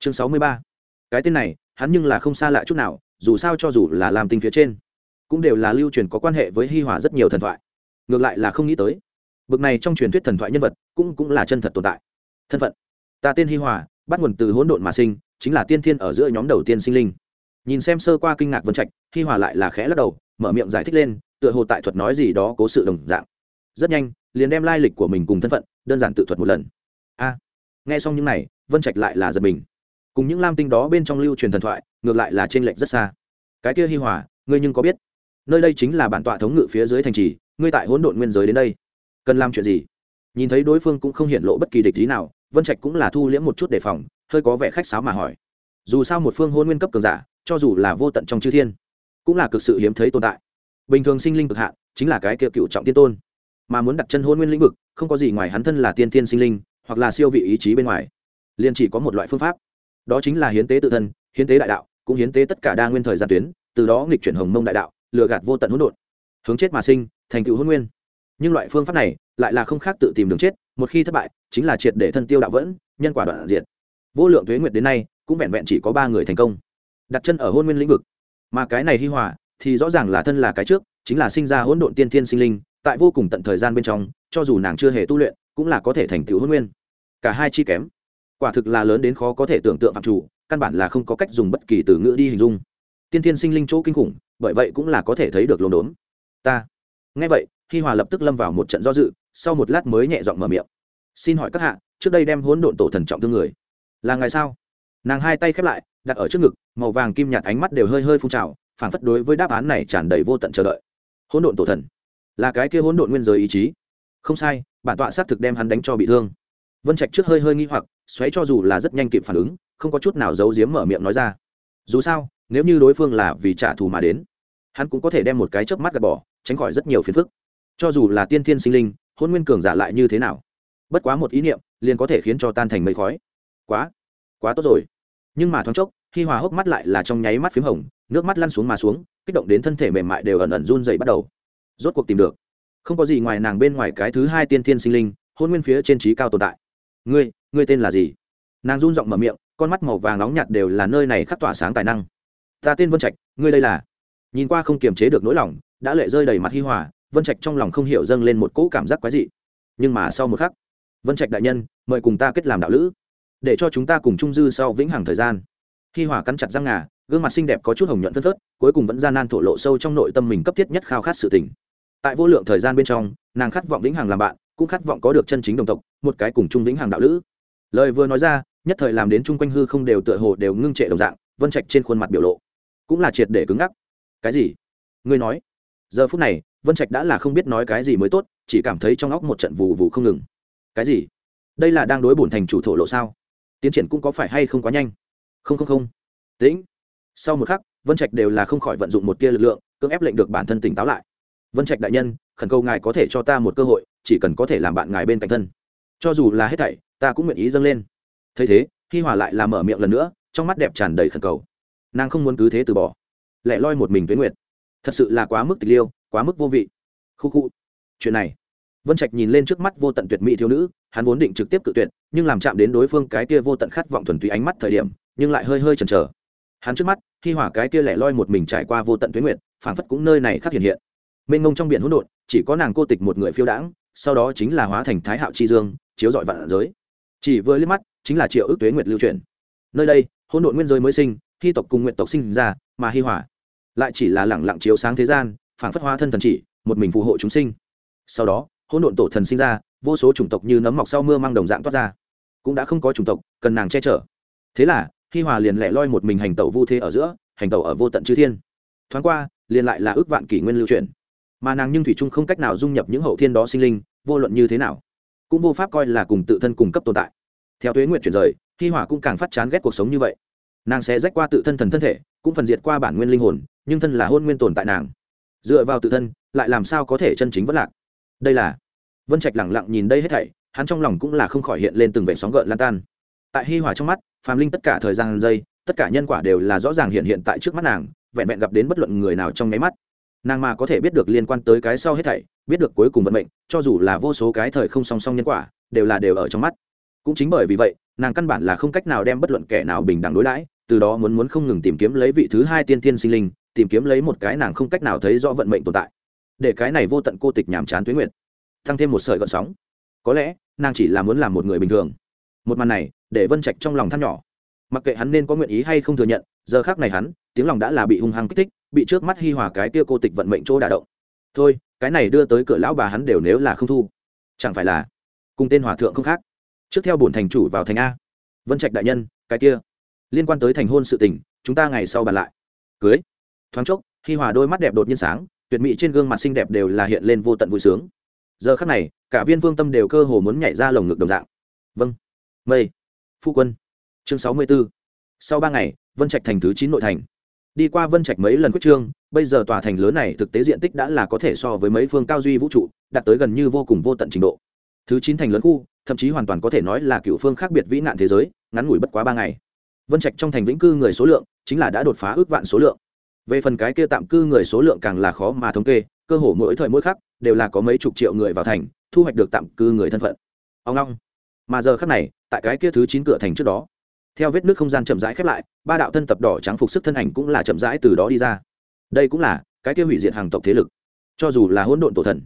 chương sáu mươi ba. Cái tên này, hắn nhưng là không xa lạ chút nào, dù sao cho dù là làm tinh phía trên, cũng đều là lưu truyền có quan hệ với hi hòa rất nhiều thần thoại. Ngược lại là không nghĩ tới, bực này trong truyền thuyết thần thoại nhân vật cũng cũng là chân thật tồn tại. Thân phận. Ta tên hi hòa, bắt nguồn từ hỗn độn mà sinh, chính là tiên thiên ở giữa nhóm đầu tiên sinh linh. Nhìn xem sơ qua kinh ngạc vân trạch, hi hòa lại là khẽ lắc đầu, mở miệng giải thích lên, tựa hồ tại thuật nói gì đó cố sự đồng dạng. Rất nhanh, liền đem lai lịch của mình cùng thân phận đơn giản tự thuật một lần. A. Nghe xong những này, vân trạch lại là giật mình cùng những lam tinh đó bên trong lưu truyền thần thoại, ngược lại là t r ê n lệch rất xa. Cái kia hi hòa, ngươi nhưng có biết? Nơi đây chính là bản tọa thống ngự phía dưới thành trì, ngươi tại hỗn độn nguyên giới đến đây, cần làm chuyện gì? Nhìn thấy đối phương cũng không hiện lộ bất kỳ địch lý nào, vân trạch cũng là thu liễm một chút đề phòng, hơi có vẻ khách sáo mà hỏi. Dù sao một phương hôn nguyên cấp cường giả, cho dù là vô tận trong chư thiên, cũng là cực sự hiếm thấy tồn tại. Bình thường sinh linh cực hạn, chính là cái kia cựu trọng tiên tôn. Mà muốn đặt chân hôn nguyên lĩnh vực, không có gì ngoài hắn thân là tiên tiên sinh linh, hoặc là siêu vị ý chí bên ngoài. Liền chỉ có một loại phương pháp đó chính là hiến tế tự thân, hiến tế đại đạo, cũng hiến tế tất cả đa nguyên thời gian tuyến, từ đó nghịch chuyển hồng mông đại đạo, lừa gạt vô tận hỗn độn, hướng chết mà sinh, thành tựu hôn nguyên. Nhưng loại phương pháp này lại là không khác tự tìm đường chết, một khi thất bại, chính là triệt để thân tiêu đạo vẫn, nhân quả đoạn diệt. Vô lượng thuế nguyệt đến nay, cũng vẹn vẹn chỉ có ba người thành công. Đặt chân ở hôn nguyên lĩnh vực. Mà cái này hi hòa, thì rõ ràng là thân là cái trước, chính là sinh ra hỗn độn tiên thiên sinh linh, tại vô cùng tận thời gian bên trong, cho dù nàng chưa hề tu luyện, cũng là có thể thành tựu hôn nguyên. Cả hai chi kém quả thực là lớn đến khó có thể tưởng tượng phạm chủ, căn bản là không có cách dùng bất kỳ từ ngữ đi hình dung. Tiên thiên sinh linh chỗ kinh khủng, bởi vậy cũng là có thể thấy được lồn đốn. Ta. Nghe vậy, hi hòa lập tức lâm vào một trận do dự, sau một lát mới nhẹ giọng mở miệng. Xin hỏi các hạ, trước đây đem hỗn độn tổ thần trọng thương người, là ngày sao? Nàng hai tay khép lại, đặt ở trước ngực, màu vàng kim nhạt ánh mắt đều hơi hơi phun trào phản phất đối với đáp án này tràn đầy vô tận chờ đợi. Hỗn độn tổ thần? Là cái kia hỗn độn nguyên giới ý chí? Không sai, bản tọa xác thực đem hắn đánh cho bị thương vân trạch trước hơi hơi nghi hoặc, xoáy cho dù là rất nhanh kịp phản ứng, không có chút nào giấu giếm mở miệng nói ra. Dù sao, nếu như đối phương là vì trả thù mà đến, hắn cũng có thể đem một cái chớp mắt gạt bỏ, tránh khỏi rất nhiều phiền phức. Cho dù là tiên thiên sinh linh, hôn nguyên cường giả lại như thế nào? Bất quá một ý niệm, liền có thể khiến cho tan thành mây khói. Quá quá tốt rồi. Nhưng mà thoáng chốc, khi hòa hốc mắt lại là trong nháy mắt p h í m hồng, nước mắt lăn xuống mà xuống, kích động đến thân thể mềm mại đều ẩn ẩn run dày bắt đầu. Rốt cuộc tìm được. Không có gì ngoài nàng bên ngoài cái thứ hai tiên thiên sinh linh, hôn nguyên phía trên trí cao tồn tại ngươi ngươi tên là gì? Nàng run giọng mở miệng, con mắt màu vàng nóng nhạt đều là nơi này khắc tỏa sáng tài năng. Ta tên vân trạch, ngươi đây là? Nhìn qua không kiềm chế được nỗi lòng, đã lệ rơi đầy mặt hi hòa, vân trạch trong lòng không hiểu dâng lên một cỗ cảm giác quái dị. Nhưng mà sau một khắc, vân trạch đại nhân, mời cùng ta kết làm đạo lữ, để cho chúng ta cùng chung dư sau vĩnh hằng thời gian. Hi hòa cắn chặt răng ngà, gương mặt xinh đẹp có chút hồng nhuận phân phớt, cuối cùng vẫn gian nan thổ lộ sâu trong nội tâm mình cấp thiết nhất khao khát sự tình. Tại vô lượng thời gian bên trong, nàng khát vọng vĩnh hằng làm bạn cũng khát vọng có được chân chính đồng tộc, một cái cùng chung vĩnh hàng đạo lữ. Lời vừa nói ra, nhất thời làm đến chung quanh hư không đều tựa hồ đều ngưng trệ đồng dạng, vân trạch trên khuôn mặt biểu lộ cũng là triệt để cứng ngắc. Cái gì? Ngươi nói. Giờ phút này, vân trạch đã là không biết nói cái gì mới tốt, chỉ cảm thấy trong óc một trận vù vù không ngừng. Cái gì? Đây là đang đối bổn thành chủ thổ lộ sao? Tiến triển cũng có phải hay không quá nhanh? Không không không. Tĩnh. Sau một khắc, vân trạch đều là không khỏi vận dụng một tia lực lượng, cưỡng ép lệnh được bản thân tỉnh táo lại. Vân trạch đại nhân, khẩn cầu ngài có thể cho ta một cơ hội chỉ cần có thể làm bạn ngài bên cạnh thân. Cho dù là hết thảy, ta cũng nguyện ý dâng lên. Thấy thế, hi hòa lại làm mở miệng lần nữa, trong mắt đẹp tràn đầy khẩn cầu. Nàng không muốn cứ thế từ bỏ. Lại loi một mình tuế nguyệt. Thật sự là quá mức tịch liêu, quá mức vô vị. Khu khu. Chuyện này. Vân trạch nhìn lên trước mắt vô tận tuyệt mỹ thiếu nữ, hắn vốn định trực tiếp cự tuyệt, nhưng làm chạm đến đối phương cái kia vô tận khát vọng thuần túy ánh mắt thời điểm, nhưng lại hơi hơi chần chờ. Hắn trước mắt khi hỏa cái kia lẻ loi một mình trải qua vô tận tuyến nguyệt, phảng phất cũng nơi này khác hiện hiện. Mênh ngông trong biển hỗn độn, chỉ có nàng cô tịch một người phiêu đãng sau đó chính là hóa thành thái hạo chi dương, chiếu dọi vạn giới. Chỉ vừa liếc mắt, chính là triệu ước tuế nguyệt lưu truyền. Nơi đây, hỗn độn nguyên giới mới sinh hy tộc cùng nguyện tộc sinh ra, mà hy hỏa lại chỉ là lẳng lặng chiếu sáng thế gian, phảng phất hóa thân thần chỉ, một mình phù hộ chúng sinh. Sau đó, hỗn độn tổ thần sinh ra, vô số chủng tộc như nấm mọc sau mưa mang đồng dạng toát ra. Cũng đã không có chủng tộc, cần nàng che chở. Thế là hy hòa liền lẻ loi một mình hành tẩu vu thế ở giữa, hành tẩu ở vô tận chư thiên. Thoáng qua, liền lại là ước vạn kỷ nguyên lưu truyền. Mà nàng nhưng thủy trung không cách nào dung nhập những hậu thiên đó sinh linh vô luận như thế nào, cũng vô pháp coi là cùng tự thân cùng cấp tồn tại. Theo tuế nguyện chuyển rời hi hỏa cũng càng phát chán ghét cuộc sống như vậy. Nàng sẽ rách qua tự thân thần thân thể, cũng phần diệt qua bản nguyên linh hồn, nhưng thân là hôn nguyên tồn tại nàng. Dựa vào tự thân, lại làm sao có thể chân chính vất lạc? Đây là, vân trạch lẳng lặng nhìn đây hết thảy, hắn trong lòng cũng là không khỏi hiện lên từng vẻ sóng gợn lan tan. Tại hi hỏa trong mắt, phàm linh tất cả thời gian giây, tất cả nhân quả đều là rõ ràng hiện hiện tại trước mắt nàng, vẹn vẹn gặp đến bất luận người nào trong nháy mắt nàng mà có thể biết được liên quan tới cái sau hết thảy, biết được cuối cùng vận mệnh, cho dù là vô số cái thời không song song nhân quả, đều là đều ở trong mắt. Cũng chính bởi vì vậy, nàng căn bản là không cách nào đem bất luận kẻ nào bình đẳng đối đãi, từ đó muốn muốn không ngừng tìm kiếm lấy vị thứ hai tiên tiên sinh linh, tìm kiếm lấy một cái nàng không cách nào thấy rõ vận mệnh tồn tại. Để cái này vô tận cô tịch nhàm chán tuyến nguyện tăng thêm một sợi gợn sóng. Có lẽ, nàng chỉ là muốn làm một người bình thường. Một màn này, để vân trạch trong lòng than nhỏ. Mặc kệ hắn nên có nguyện ý hay không thừa nhận, giờ khác này hắn, tiếng lòng đã là bị hung hăng kích thích bị trước mắt hi hòa cái kia cô tịch vận mệnh chỗ đả động. Thôi, cái này đưa tới cửa lão bà hắn đều nếu là không thu. Chẳng phải là cùng tên hòa thượng không khác. Trước theo bổn thành chủ vào thành a. Vân trạch đại nhân, cái kia. Liên quan tới thành hôn sự tình, chúng ta ngày sau bàn lại. Cưới. Thoáng chốc, hi hòa đôi mắt đẹp đột nhiên sáng, tuyệt mỹ trên gương mặt xinh đẹp đều là hiện lên vô tận vui sướng. Giờ khắc này, cả viên vương tâm đều cơ hồ muốn nhảy ra lồng ngực đồng dạng. Vâng. Mây. Phu quân. Chương sáu mươi b ố sau ba ngày, vân trạch thành thứ chín nội thành đi qua vân trạch mấy lần quyết trương, bây giờ tòa thành lớn này thực tế diện tích đã là có thể so với mấy phương cao duy vũ trụ, đạt tới gần như vô cùng vô tận trình độ. Thứ chín thành lớn khu, thậm chí hoàn toàn có thể nói là cựu phương khác biệt vĩ nạn thế giới, ngắn ngủi bất quá ba ngày. Vân trạch trong thành vĩnh cư người số lượng, chính là đã đột phá ước vạn số lượng. Về phần cái kia tạm cư người số lượng càng là khó mà thống kê, cơ hồ mỗi thời mỗi khắc, đều là có mấy chục triệu người vào thành, thu hoạch được tạm cư người thân phận. Ông long. Mà giờ khắc này, tại cái kia thứ chín cửa thành trước đó, theo vết nước không gian chậm rãi khép lại ba đạo thân tập đỏ trắng phục sức thân ảnh cũng là chậm rãi từ đó đi ra. Đây cũng là cái kia hủy diệt hàng tộc thế lực. Cho dù là hỗn độn tổ thần,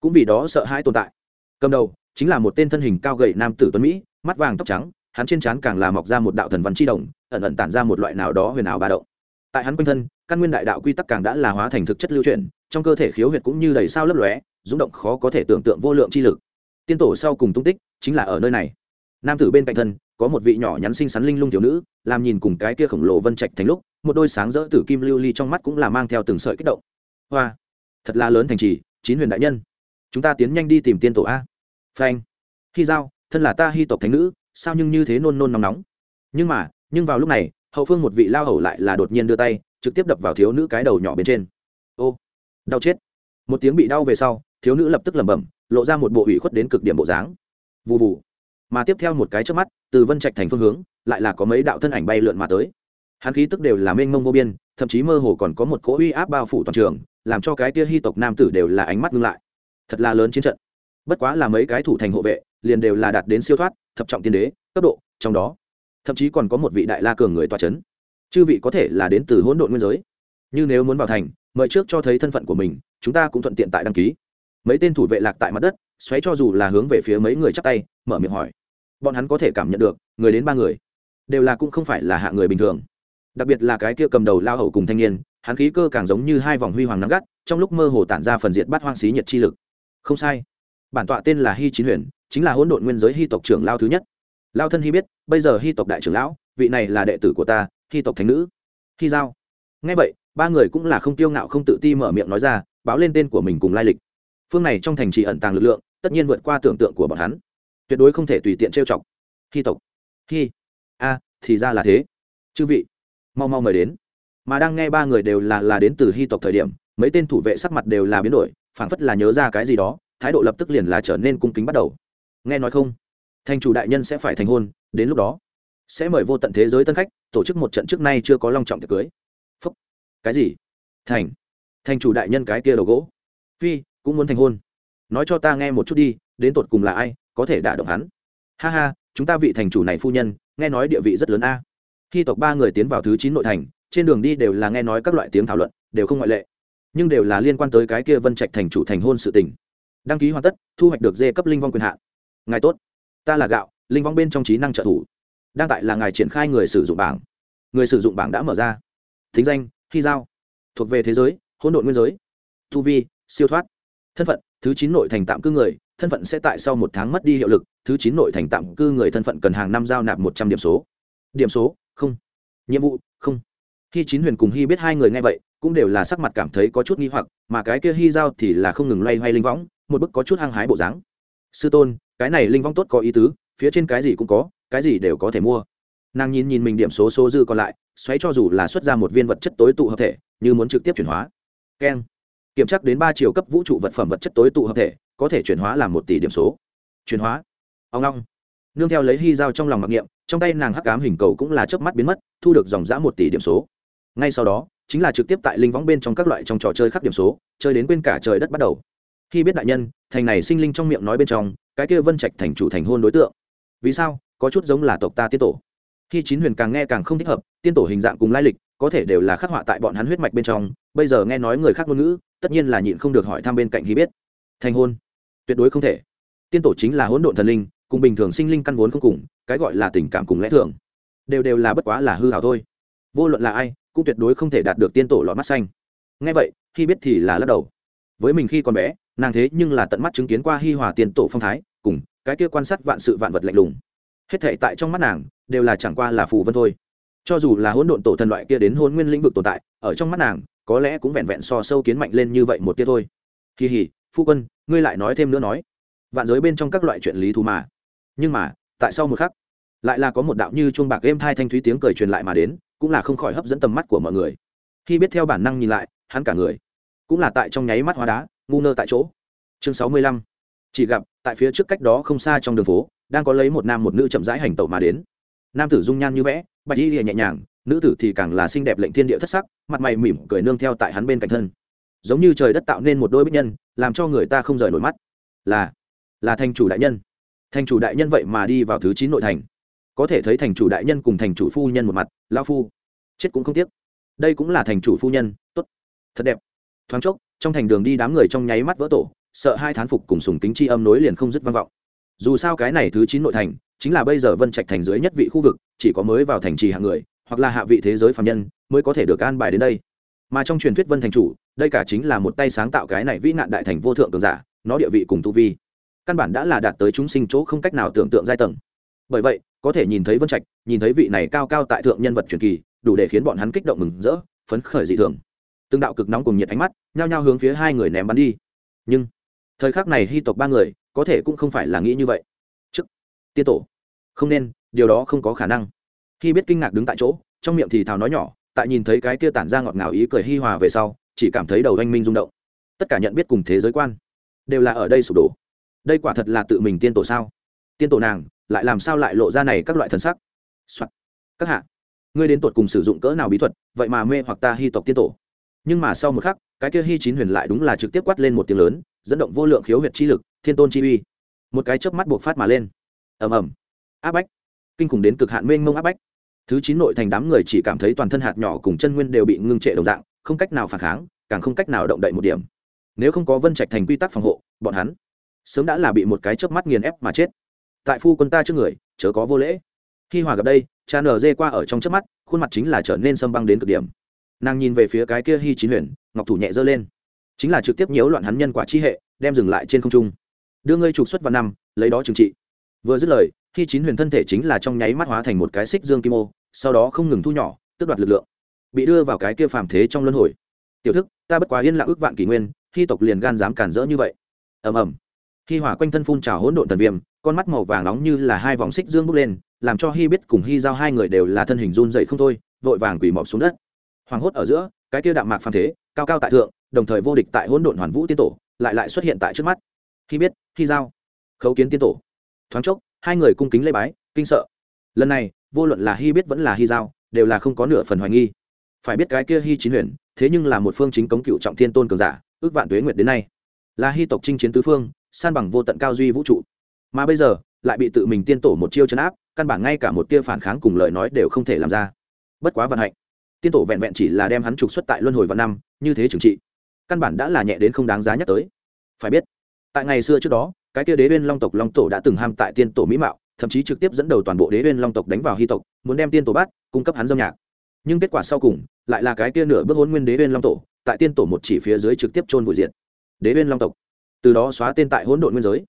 cũng vì đó sợ hãi tồn tại. Cầm đầu chính là một tên thân hình cao gầy nam tử tuấn mỹ, mắt vàng tóc trắng, hắn trên trán càng là mọc ra một đạo thần văn chi đồng ẩn ẩn tản ra một loại nào đó huyền ảo ba động. Tại hắn quanh thân, căn nguyên đại đạo quy tắc càng đã là hóa thành thực chất lưu chuyển, trong cơ thể khiếu huyệt cũng như đầy sao lấp lóe, rung động khó có thể tưởng tượng vô lượng chi lực. Tiên tổ sau cùng tung tích chính là ở nơi này. Nam tử bên cạnh thân có một vị nhỏ nhắn xinh xắn linh lung thiếu nữ, làm nhìn cùng cái kia khổng lồ vân trạch thành lúc, một đôi sáng rỡ tử kim lưu ly trong mắt cũng là mang theo từng sợi kích động. Hoa, thật là lớn thành trì, chín huyền đại nhân. Chúng ta tiến nhanh đi tìm tiên tổ a. Phanh. Khi giao, thân là ta hy tộc thánh nữ, sao nhưng như thế nôn nôn nóng nóng? Nhưng mà, nhưng vào lúc này, hậu phương một vị lao hầu lại là đột nhiên đưa tay, trực tiếp đập vào thiếu nữ cái đầu nhỏ bên trên. Ô, đau chết. Một tiếng bị đau về sau, thiếu nữ lập tức lẩm bẩm, lộ ra một bộ ủy khuất đến cực điểm bộ dáng. Vụ vụ mà tiếp theo một cái trước mắt, từ vân trạch thành phương hướng, lại là có mấy đạo thân ảnh bay lượn mà tới. Hắn khí tức đều là mênh mông vô biên, thậm chí mơ hồ còn có một cỗ uy áp bao phủ toàn trường, làm cho cái tia hy tộc nam tử đều là ánh mắt ngưng lại. Thật là lớn chiến trận. Bất quá là mấy cái thủ thành hộ vệ, liền đều là đạt đến siêu thoát, thập trọng tiên đế, cấp độ, trong đó, thậm chí còn có một vị đại la cường người toa c h ấ n chư vị có thể là đến từ hỗn độn nguyên giới. Như nếu muốn vào thành, mời trước cho thấy thân phận của mình, chúng ta cũng thuận tiện tại đăng ký. Mấy tên thủ vệ lạc tại mặt đất xoáy cho dù là hướng về phía mấy người chắp tay, mở miệng hỏi. Bọn hắn có thể cảm nhận được, người đến ba người, đều là cũng không phải là hạ người bình thường. Đặc biệt là cái kia cầm đầu lao hầu cùng thanh niên, hắn khí cơ càng giống như hai vòng huy hoàng nắng gắt, trong lúc mơ hồ tản ra phần diệt bắt hoang xí nhiệt chi lực. Không sai. Bản tọa tên là hy chín huyền, chính là hỗn độn nguyên giới hy tộc trưởng lao thứ nhất. Lao thân hy biết, bây giờ hy tộc đại trưởng lão, vị này là đệ tử của ta hy tộc thánh nữ. Hy giao. Ngay vậy, ba người cũng là không tiêu ngạo không tự ti mở miệng nói ra, báo lên tên của mình cùng lai lịch. Phương này trong thành trì ẩn tàng lực lượng tất nhiên vượt qua tưởng tượng của bọn hắn. Tuyệt đối không thể tùy tiện trêu chọc. Hy tộc. Hy a, thì ra là thế. Chư vị, mau mau mời đến. Mà đang nghe ba người đều là là đến từ hy tộc thời điểm, mấy tên thủ vệ sắc mặt đều là biến đổi, phảng phất là nhớ ra cái gì đó, thái độ lập tức liền là trở nên cung kính bắt đầu. Nghe nói không? Thành chủ đại nhân sẽ phải thành hôn, đến lúc đó, sẽ mời vô tận thế giới tân khách, tổ chức một trận trước nay chưa có long trọng tiệc cưới. Phúc. Cái gì? Thành. Thành chủ đại nhân cái kia đầu gỗ. Phi, cũng muốn thành hôn nói cho ta nghe một chút đi, đến tột cùng là ai, có thể đả động hắn. Ha ha, chúng ta vị thành chủ này phu nhân, nghe nói địa vị rất lớn a. Khi tộc ba người tiến vào thứ chín nội thành, trên đường đi đều là nghe nói các loại tiếng thảo luận, đều không ngoại lệ. Nhưng đều là liên quan tới cái kia vân trạch thành chủ thành hôn sự tình. Đăng ký hoàn tất, thu hoạch được dê cấp linh vong quyền hạn. Ngài tốt. Ta là gạo, linh vong bên trong trí năng trợ thủ. Đang tại là ngài triển khai người sử dụng bảng. Người sử dụng bảng đã mở ra. Thính danh khi giao. Thuộc về thế giới, hỗn độn nguyên giới. Thu vi, siêu thoát. Thân phận thứ chín nội thành tạm cư người, thân phận sẽ tại sau một tháng mất đi hiệu lực. Thứ chín nội thành tạm cư người thân phận cần hàng năm giao nạp một trăm điểm số. Điểm số, không. Nhiệm vụ, không. Khi chín huyền cùng hy biết hai người nghe vậy, cũng đều là sắc mặt cảm thấy có chút nghi hoặc, mà cái kia hy giao thì là không ngừng loay hoay linh võng, một bức có chút hăng hái bộ dáng. Sư tôn, cái này linh võng tốt có ý tứ, phía trên cái gì cũng có, cái gì đều có thể mua. Nàng nhìn nhìn mình điểm số số dư còn lại, xoáy cho dù là xuất ra một viên vật chất tối tụ hợp thể, như muốn trực tiếp chuyển hóa. Keng kiểm tra đến ba chiều cấp vũ trụ vật phẩm vật chất tối tụ hợp thể, có thể chuyển hóa làm một tỷ điểm số. Chuyển hóa. Ông long. Nương theo lấy hy dao trong lòng mặc niệm, trong tay nàng hắc cám hình cầu cũng là chớp mắt biến mất, thu được dòng giã một tỷ điểm số. Ngay sau đó, chính là trực tiếp tại linh võng bên trong các loại trong trò chơi khắc điểm số, chơi đến quên cả trời đất bắt đầu. Khi biết đại nhân, thành này sinh linh trong miệng nói bên trong, cái kia vân trạch thành chủ thành hôn đối tượng. Vì sao? Có chút giống là tộc ta tiên tổ. Khi chín huyền càng nghe càng không thích hợp, tiên tổ hình dạng cùng lai lịch, có thể đều là khắc họa tại bọn hắn huyết mạch bên trong. Bây giờ nghe nói người khác ngôn ngữ tất nhiên là nhịn không được hỏi thăm bên cạnh hy biết. Thành hôn? Tuyệt đối không thể. Tiên tổ chính là hỗn độn thần linh, cùng bình thường sinh linh căn vốn không cùng, cái gọi là tình cảm cùng lẽ thường, đều đều là bất quá là hư hảo thôi. Vô luận là ai, cũng tuyệt đối không thể đạt được tiên tổ lọt mắt xanh. Ngay vậy khi biết thì là lắc đầu. Với mình khi còn bé, nàng thế nhưng là tận mắt chứng kiến qua hi hòa tiên tổ phong thái, cùng cái kia quan sát vạn sự vạn vật lạnh lùng. Hết thể tại trong mắt nàng, đều là chẳng qua là phù vân thôi. Cho dù là hỗn độn tổ thần loại kia đến hôn nguyên lĩnh vực tồn tại, ở trong mắt nàng có lẽ cũng vẹn vẹn so sâu kiến mạnh lên như vậy một tia thôi. Kỳ hỉ, phu quân, ngươi lại nói thêm nữa nói. Vạn giới bên trong các loại chuyện lý thú mà. Nhưng mà, tại sao một khắc, lại là có một đạo như chuông bạc êm thai thanh thúy tiếng cười truyền lại mà đến, cũng là không khỏi hấp dẫn tầm mắt của mọi người. Khi biết theo bản năng nhìn lại, hắn cả người cũng là tại trong nháy mắt hóa đá, ngu nơ tại chỗ. Chương sáu mươi lăm. Chỉ gặp, tại phía trước cách đó không xa trong đường phố, đang có lấy một nam một nữ chậm rãi hành tẩu mà đến. Nam tử dung nhan như vẽ, bạch y lìa nhẹ nhàng nữ tử thì càng là xinh đẹp lệnh thiên địa thất sắc, mặt mày mỉm cười nương theo tại hắn bên cạnh thân. Giống như trời đất tạo nên một đôi bích nhân, làm cho người ta không rời nổi mắt. Là là thành chủ đại nhân. Thành chủ đại nhân vậy mà đi vào thứ chín nội thành. Có thể thấy thành chủ đại nhân cùng thành chủ phu nhân một mặt lao phu. Chết cũng không tiếc. Đây cũng là thành chủ phu nhân, tốt. Thật đẹp. Thoáng chốc, trong thành đường đi đám người trong nháy mắt vỡ tổ, sợ hai thán phục cùng sùng kính chi âm nối liền không dứt vang vọng. Dù sao cái này thứ chín nội thành, chính là bây giờ vân trạch thành dưới nhất vị khu vực, chỉ có mới vào thành trì hạng người hoặc là hạ vị thế giới phạm nhân mới có thể được an bài đến đây. Mà trong truyền thuyết vân thành chủ, đây cả chính là một tay sáng tạo cái này vĩ nạn đại thành vô thượng cường giả, nó địa vị cùng tu vi, căn bản đã là đạt tới chúng sinh chỗ không cách nào tưởng tượng giai tầng. Bởi vậy, có thể nhìn thấy vân trạch, nhìn thấy vị này cao cao tại thượng nhân vật truyền kỳ, đủ để khiến bọn hắn kích động mừng rỡ, phấn khởi dị thường. Từng đạo cực nóng cùng nhiệt ánh mắt, nhao nhao hướng phía hai người ném bắn đi. Nhưng, thời khắc này hy tộc ba người, có thể cũng không phải là nghĩ như vậy. Chức tiên tổ, không nên, điều đó không có khả năng khi biết kinh ngạc đứng tại chỗ, trong miệng thì thào nói nhỏ, tại nhìn thấy cái kia tản ra ngọt ngào ý cười hi hòa về sau, chỉ cảm thấy đầu anh minh rung động. Tất cả nhận biết cùng thế giới quan, đều là ở đây sụp đổ. Đây quả thật là tự mình tiên tổ sao? Tiên tổ nàng, lại làm sao lại lộ ra này các loại thần sắc、Soạn. các hạ, ngươi đến tột cùng sử dụng cỡ nào bí thuật, vậy mà mê hoặc ta hy tộc tiên tổ. Nhưng mà sau một khắc, cái kia hy chín huyền lại đúng là trực tiếp quát lên một tiếng lớn, dẫn động vô lượng khiếu huyệt chi lực, thiên tôn chi uy. Một cái chớp mắt buộc phát mà lên. Ầm ầm. Áp bách kinh khủng đến cực hạn mênh mông áp bách. Thứ chín nội thành đám người chỉ cảm thấy toàn thân hạt nhỏ cùng chân nguyên đều bị ngưng trệ đồng dạng, không cách nào phản kháng, càng không cách nào động đậy một điểm. Nếu không có vân trạch thành quy tắc phòng hộ, bọn hắn sớm đã là bị một cái chớp mắt nghiền ép mà chết. Tại phu quân ta trước người, chớ có vô lễ. Khi hòa gặp đây, cha nở dê qua ở trong chớp mắt, khuôn mặt chính là trở nên sâm băng đến cực điểm. Nàng nhìn về phía cái kia hy chín huyền, ngọc thủ nhẹ giơ lên. Chính là trực tiếp nhiễu loạn hắn nhân quả chi hệ, đem dừng lại trên không trung. Đưa ngươi trục xuất vào năm, lấy đó trừng trị. Vừa dứt lời khi chín huyền thân thể chính là trong nháy mắt hóa thành một cái xích dương kim ô, sau đó không ngừng thu nhỏ, tước đoạt lực lượng, bị đưa vào cái kia phàm thế trong luân hồi. Tiểu thức, ta bất quá yên lặng ước vạn kỷ nguyên khi tộc liền gan dám cản rỡ như vậy. Ầm ầm. Khi hỏa quanh thân phun trào hỗn độn thần viêm, con mắt màu vàng nóng như là hai vòng xích dương bốc lên, làm cho hi biết cùng hi giao hai người đều là thân hình run dậy không thôi, vội vàng quỳ mọp xuống đất. Hoàng hốt ở giữa, cái kia đạm mạc phàm thế, cao cao tại thượng, đồng thời vô địch tại hỗn độn hoàn vũ tiên tổ, lại lại xuất hiện tại trước mắt. Khi biết khi giao, khấu kiến tiên tổ. Thoáng chốc hai người cung kính lê bái, kinh sợ. Lần này, vô luận là hy biết vẫn là hy giao, đều là không có nửa phần hoài nghi. Phải biết cái kia hy chín huyền, thế nhưng là một phương chính cống cựu trọng thiên tôn cường giả, ước vạn tuế nguyệt đến nay. Là hy tộc chinh chiến tứ phương, san bằng vô tận cao duy vũ trụ. Mà bây giờ, lại bị tự mình tiên tổ một chiêu chấn áp, căn bản ngay cả một tia phản kháng cùng lời nói đều không thể làm ra. Bất quá vận hạnh, tiên tổ vẹn vẹn chỉ là đem hắn trục xuất tại luân hồi vạn năm, như thế trừng trị, căn bản đã là nhẹ đến không đáng giá nhắc tới. Phải biết, tại ngày xưa trước đó cái kia đế uyên long tộc long tổ đã từng ham tại tiên tổ mỹ mạo, thậm chí trực tiếp dẫn đầu toàn bộ đế uyên long tộc đánh vào hy tộc, muốn đem tiên tổ bắt, cung cấp hắn dâm nhạc. Nhưng kết quả sau cùng, lại là cái kia nửa bước hôn nguyên đế uyên long tổ, tại tiên tổ một chỉ phía dưới trực tiếp chôn vùi diện đế uyên long tộc. Từ đó xóa tên tại hỗn độn nguyên giới.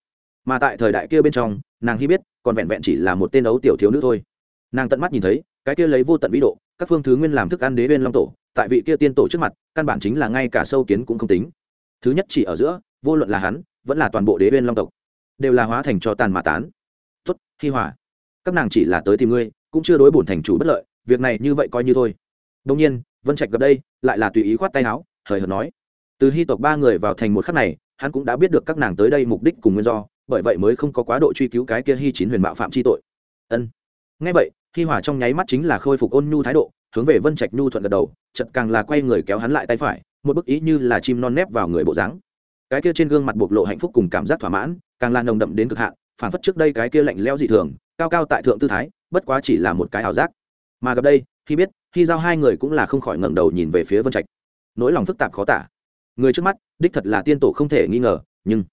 Mà tại thời đại kia bên trong, nàng hy biết, còn vẹn vẹn chỉ là một tên ấu tiểu thiếu nữ thôi. Nàng tận mắt nhìn thấy, cái kia lấy vô tận vĩ độ, các phương thứ nguyên làm thức ăn đế uyên long tổ, tại vị kia tiên tổ trước mặt, căn bản chính là ngay cả sâu kiến cũng không tính. Thứ nhất chỉ ở giữa, vô luận là hắn, vẫn là toàn bộ đế uyên long tộc đều là hóa thành cho tàn mà tán. Tốt, hi hòa, các nàng chỉ là tới tìm ngươi, cũng chưa đối bổn thành chủ bất lợi, việc này như vậy coi như thôi. Đông nhiên, vân trạch gặp đây, lại là tùy ý khoát tay áo, hời hợt nói. Từ hy tộc ba người vào thành một khắc này, hắn cũng đã biết được các nàng tới đây mục đích cùng nguyên do, bởi vậy mới không có quá độ truy cứu cái kia hy chín huyền mạo phạm chi tội. Ân. Ngay vậy, hi hòa trong nháy mắt chính là khôi phục ôn nhu thái độ, hướng về vân trạch nhu thuận gật đầu chật càng là quay người kéo hắn lại tay phải, một bức ý như là chim non nép vào người bộ dáng cái kia trên gương mặt bộc lộ hạnh phúc cùng cảm giác thỏa mãn, càng là nồng đậm đến cực hạn phản phất trước đây cái kia lạnh lẽo dị thường, cao cao tại thượng tư thái, bất quá chỉ là một cái ảo giác. Mà gặp đây, khi biết, khi giao hai người cũng là không khỏi ngẩng đầu nhìn về phía vân trạch. Nỗi lòng phức tạp khó tả. Người trước mắt, đích thật là tiên tổ không thể nghi ngờ, nhưng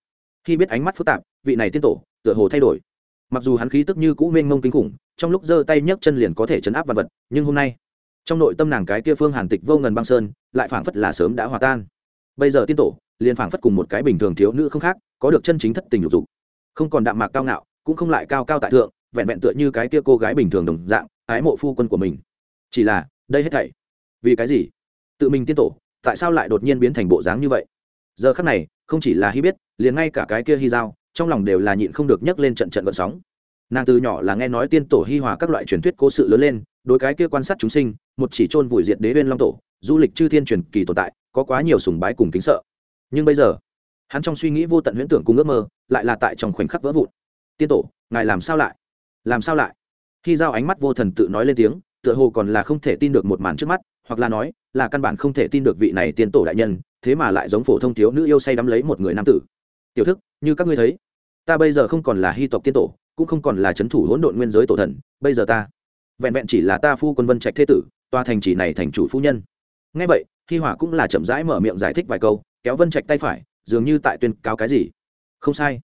khi biết ánh mắt phức tạp, vị này tiên tổ tựa hồ thay đổi. Mặc dù hắn khí tức như cũ mênh mông kinh khủng, trong lúc giơ tay nhấc chân liền có thể chấn áp vật vật, nhưng hôm nay, trong nội tâm nàng cái kia phương hàn tịch vô ngần băng sơn, lại phảng phất là sớm đã hòa tan bây giờ tiên tổ, liền phảng phất cùng một cái bình thường thiếu nữ không khác, có được chân chính thất tình lục dục. Không còn đạm mạc cao ngạo, cũng không lại cao cao tại thượng, vẹn vẹn tựa như cái kia cô gái bình thường đồng dạng, ái mộ phu quân của mình. Chỉ là, đây hết thảy, vì cái gì? Tự mình tiên tổ, tại sao lại đột nhiên biến thành bộ dáng như vậy? Giờ khắc này, không chỉ là hy biết, liền ngay cả cái kia hy giao, trong lòng đều là nhịn không được nhấc lên trận trận vận sóng. Nàng từ nhỏ là nghe nói tiên tổ hy hòa các loại truyền thuyết cố sự lớn lên đối cái kia quan sát chúng sinh, một chỉ chôn vùi diệt đế bên long tổ, du lịch chư thiên truyền kỳ tồn tại, có quá nhiều sùng bái cùng kính sợ. Nhưng bây giờ, hắn trong suy nghĩ vô tận huyễn tưởng cùng ước mơ, lại là tại trong khoảnh khắc vỡ vụn. Tiên tổ, ngài làm sao lại? Làm sao lại? Khi giao ánh mắt vô thần tự nói lên tiếng, tựa hồ còn là không thể tin được một màn trước mắt, hoặc là nói, là căn bản không thể tin được vị này tiên tổ đại nhân, thế mà lại giống phổ thông thiếu nữ yêu say đắm lấy một người nam tử. Tiểu thức, như các ngươi thấy, ta bây giờ không còn là hy tộc tiên tổ, cũng không còn là c h ấ n thủ hỗn độn nguyên giới tổ thần, bây giờ ta vẹn vẹn chỉ là ta phu quân vân trạch thế tử toa thành chỉ này thành chủ phu nhân. Ngay vậy, hi hỏa cũng là chậm rãi mở miệng giải thích vài câu, kéo vân trạch tay phải, dường như tại tuyên cáo cái gì. Không sai.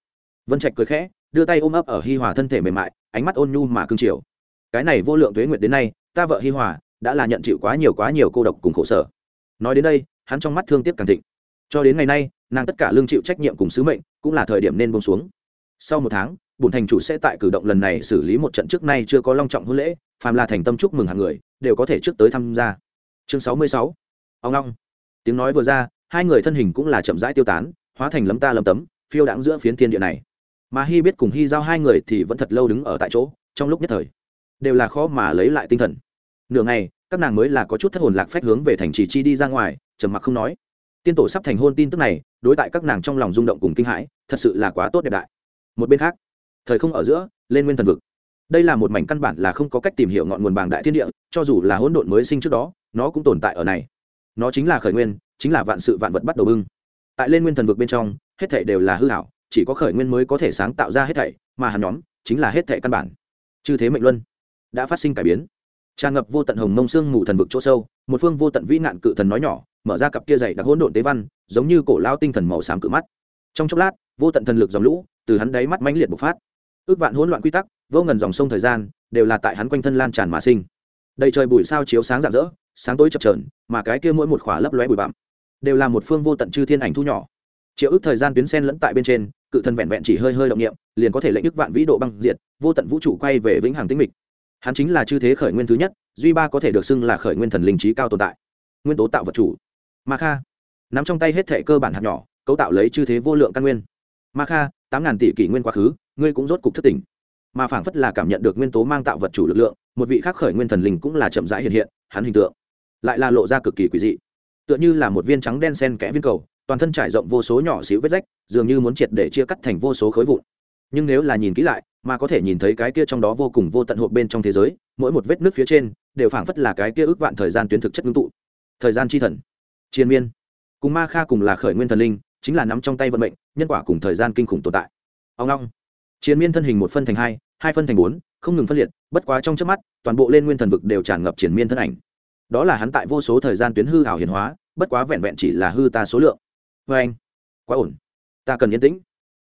Vân trạch cười khẽ, đưa tay ôm ấp ở hi hòa thân thể mềm mại, ánh mắt ôn nhu mà cưng chiều cái này vô lượng tuế nguyệt đến nay, ta vợ hi hòa đã là nhận chịu quá nhiều quá nhiều cô độc cùng khổ sở. Nói đến đây, hắn trong mắt thương tiếc càng thịnh. Cho đến ngày nay, nàng tất cả lương chịu trách nhiệm cùng sứ mệnh cũng là thời điểm nên bông xuống. Sau một tháng Bổn thành chủ sẽ tại cử động lần này xử lý một trận trước nay chưa có long trọng hôn lễ, phàm là thành tâm chúc mừng hàng người, đều có thể trước tới tham gia. Chương sáu mươi sáu. Ông long. Tiếng nói vừa ra, hai người thân hình cũng là chậm rãi tiêu tán, hóa thành lấm ta lấm tấm, phiêu đãng giữa phiến thiên địa này. Mà hy biết cùng hy giao hai người thì vẫn thật lâu đứng ở tại chỗ, trong lúc nhất thời, đều là khó mà lấy lại tinh thần. Nửa ngày, các nàng mới là có chút thất hồn lạc phách hướng về thành trì chi đi ra ngoài, trầm mặc không nói. Tiên tổ sắp thành hôn tin tức này, đối tại các nàng trong lòng rung động cùng kinh hãi, thật sự là quá tốt đẹp đại. Một bên khác thời không ở giữa, lên nguyên thần vực. Đây là một mảnh căn bản là không có cách tìm hiểu ngọn nguồn bảng đại thiên địa, cho dù là hỗn độn mới sinh trước đó, nó cũng tồn tại ở này. Nó chính là khởi nguyên, chính là vạn sự vạn vật bắt đầu bưng. Tại lên nguyên thần vực bên trong, hết thảy đều là hư hảo chỉ có khởi nguyên mới có thể sáng tạo ra hết thảy, mà hắn nhóm chính là hết thảy căn bản. Chư thế mệnh luân đã phát sinh cải biến. Tràn ngập vô tận hồng mông xương mù thần vực chỗ sâu, một phương vô tận vĩ nạn cự thần nói nhỏ, mở ra cặp kia dày đặc hỗn độn tế văn, giống như cổ lao tinh thần màu xám cự mắt. Trong chốc lát, vô tận thần lực dòng lũ từ hắn đáy mắt mãnh liệt bộc phát ước vạn hỗn loạn quy tắc, vô ngần dòng sông thời gian, đều là tại hắn quanh thân lan tràn mà sinh. Đầy trời bụi sao chiếu sáng rạng rỡ, sáng tối chập trờn mà cái kia mỗi một khỏa lấp lóe bụi bặm, đều là một phương vô tận chư thiên ảnh thu nhỏ. Triệu ước thời gian tuyến sen lẫn tại bên trên, cự thần vẹn vẹn chỉ hơi hơi động niệm, liền có thể lệnh ức vạn vĩ độ băng diệt, vô tận vũ trụ quay về vĩnh hằng tĩnh mịch. Hắn chính là chư thế khởi nguyên thứ nhất, duy ba có thể được xưng là khởi nguyên thần linh trí cao tồn tại. Nguyên tố tạo vật chủ. Ma kha. Nắm trong tay hết thể cơ bản hạt nhỏ, cấu tạo lấy chư thế vô lượng căn nguyên. Ma kha, tám ngàn tỷ kỷ nguyên quá khứ ngươi cũng rốt cục thất tỉnh. Mà phảng phất là cảm nhận được nguyên tố mang tạo vật chủ lực lượng, một vị khác khởi nguyên thần linh cũng là chậm rãi hiện hiện, hắn hình tượng lại là lộ ra cực kỳ quỷ dị. Tựa như là một viên trắng đen sen kẽ viên cầu, toàn thân trải rộng vô số nhỏ xíu vết rách, dường như muốn triệt để chia cắt thành vô số khối vụn. Nhưng nếu là nhìn kỹ lại, mà có thể nhìn thấy cái kia trong đó vô cùng vô tận hộp bên trong thế giới, mỗi một vết nước phía trên, đều phảng phất là cái kia ước vạn thời gian tuyến thực chất ngưng tụ. Thời gian chi thần chiến miên. Cùng ma kha cùng là khởi nguyên thần linh, chính là nắm trong tay vận mệnh, nhân quả cùng thời gian kinh khủng tồn tại. Ông long chiến miên thân hình một phân thành hai hai phân thành bốn, không ngừng phân liệt, bất quá trong trước mắt, toàn bộ lên nguyên thần vực đều tràn ngập chiến miên thân ảnh. Đó là hắn tại vô số thời gian tuyến hư ảo hiển hóa, bất quá vẹn vẹn chỉ là hư ta số lượng. Vê anh, quá ổn. Ta cần yên tĩnh.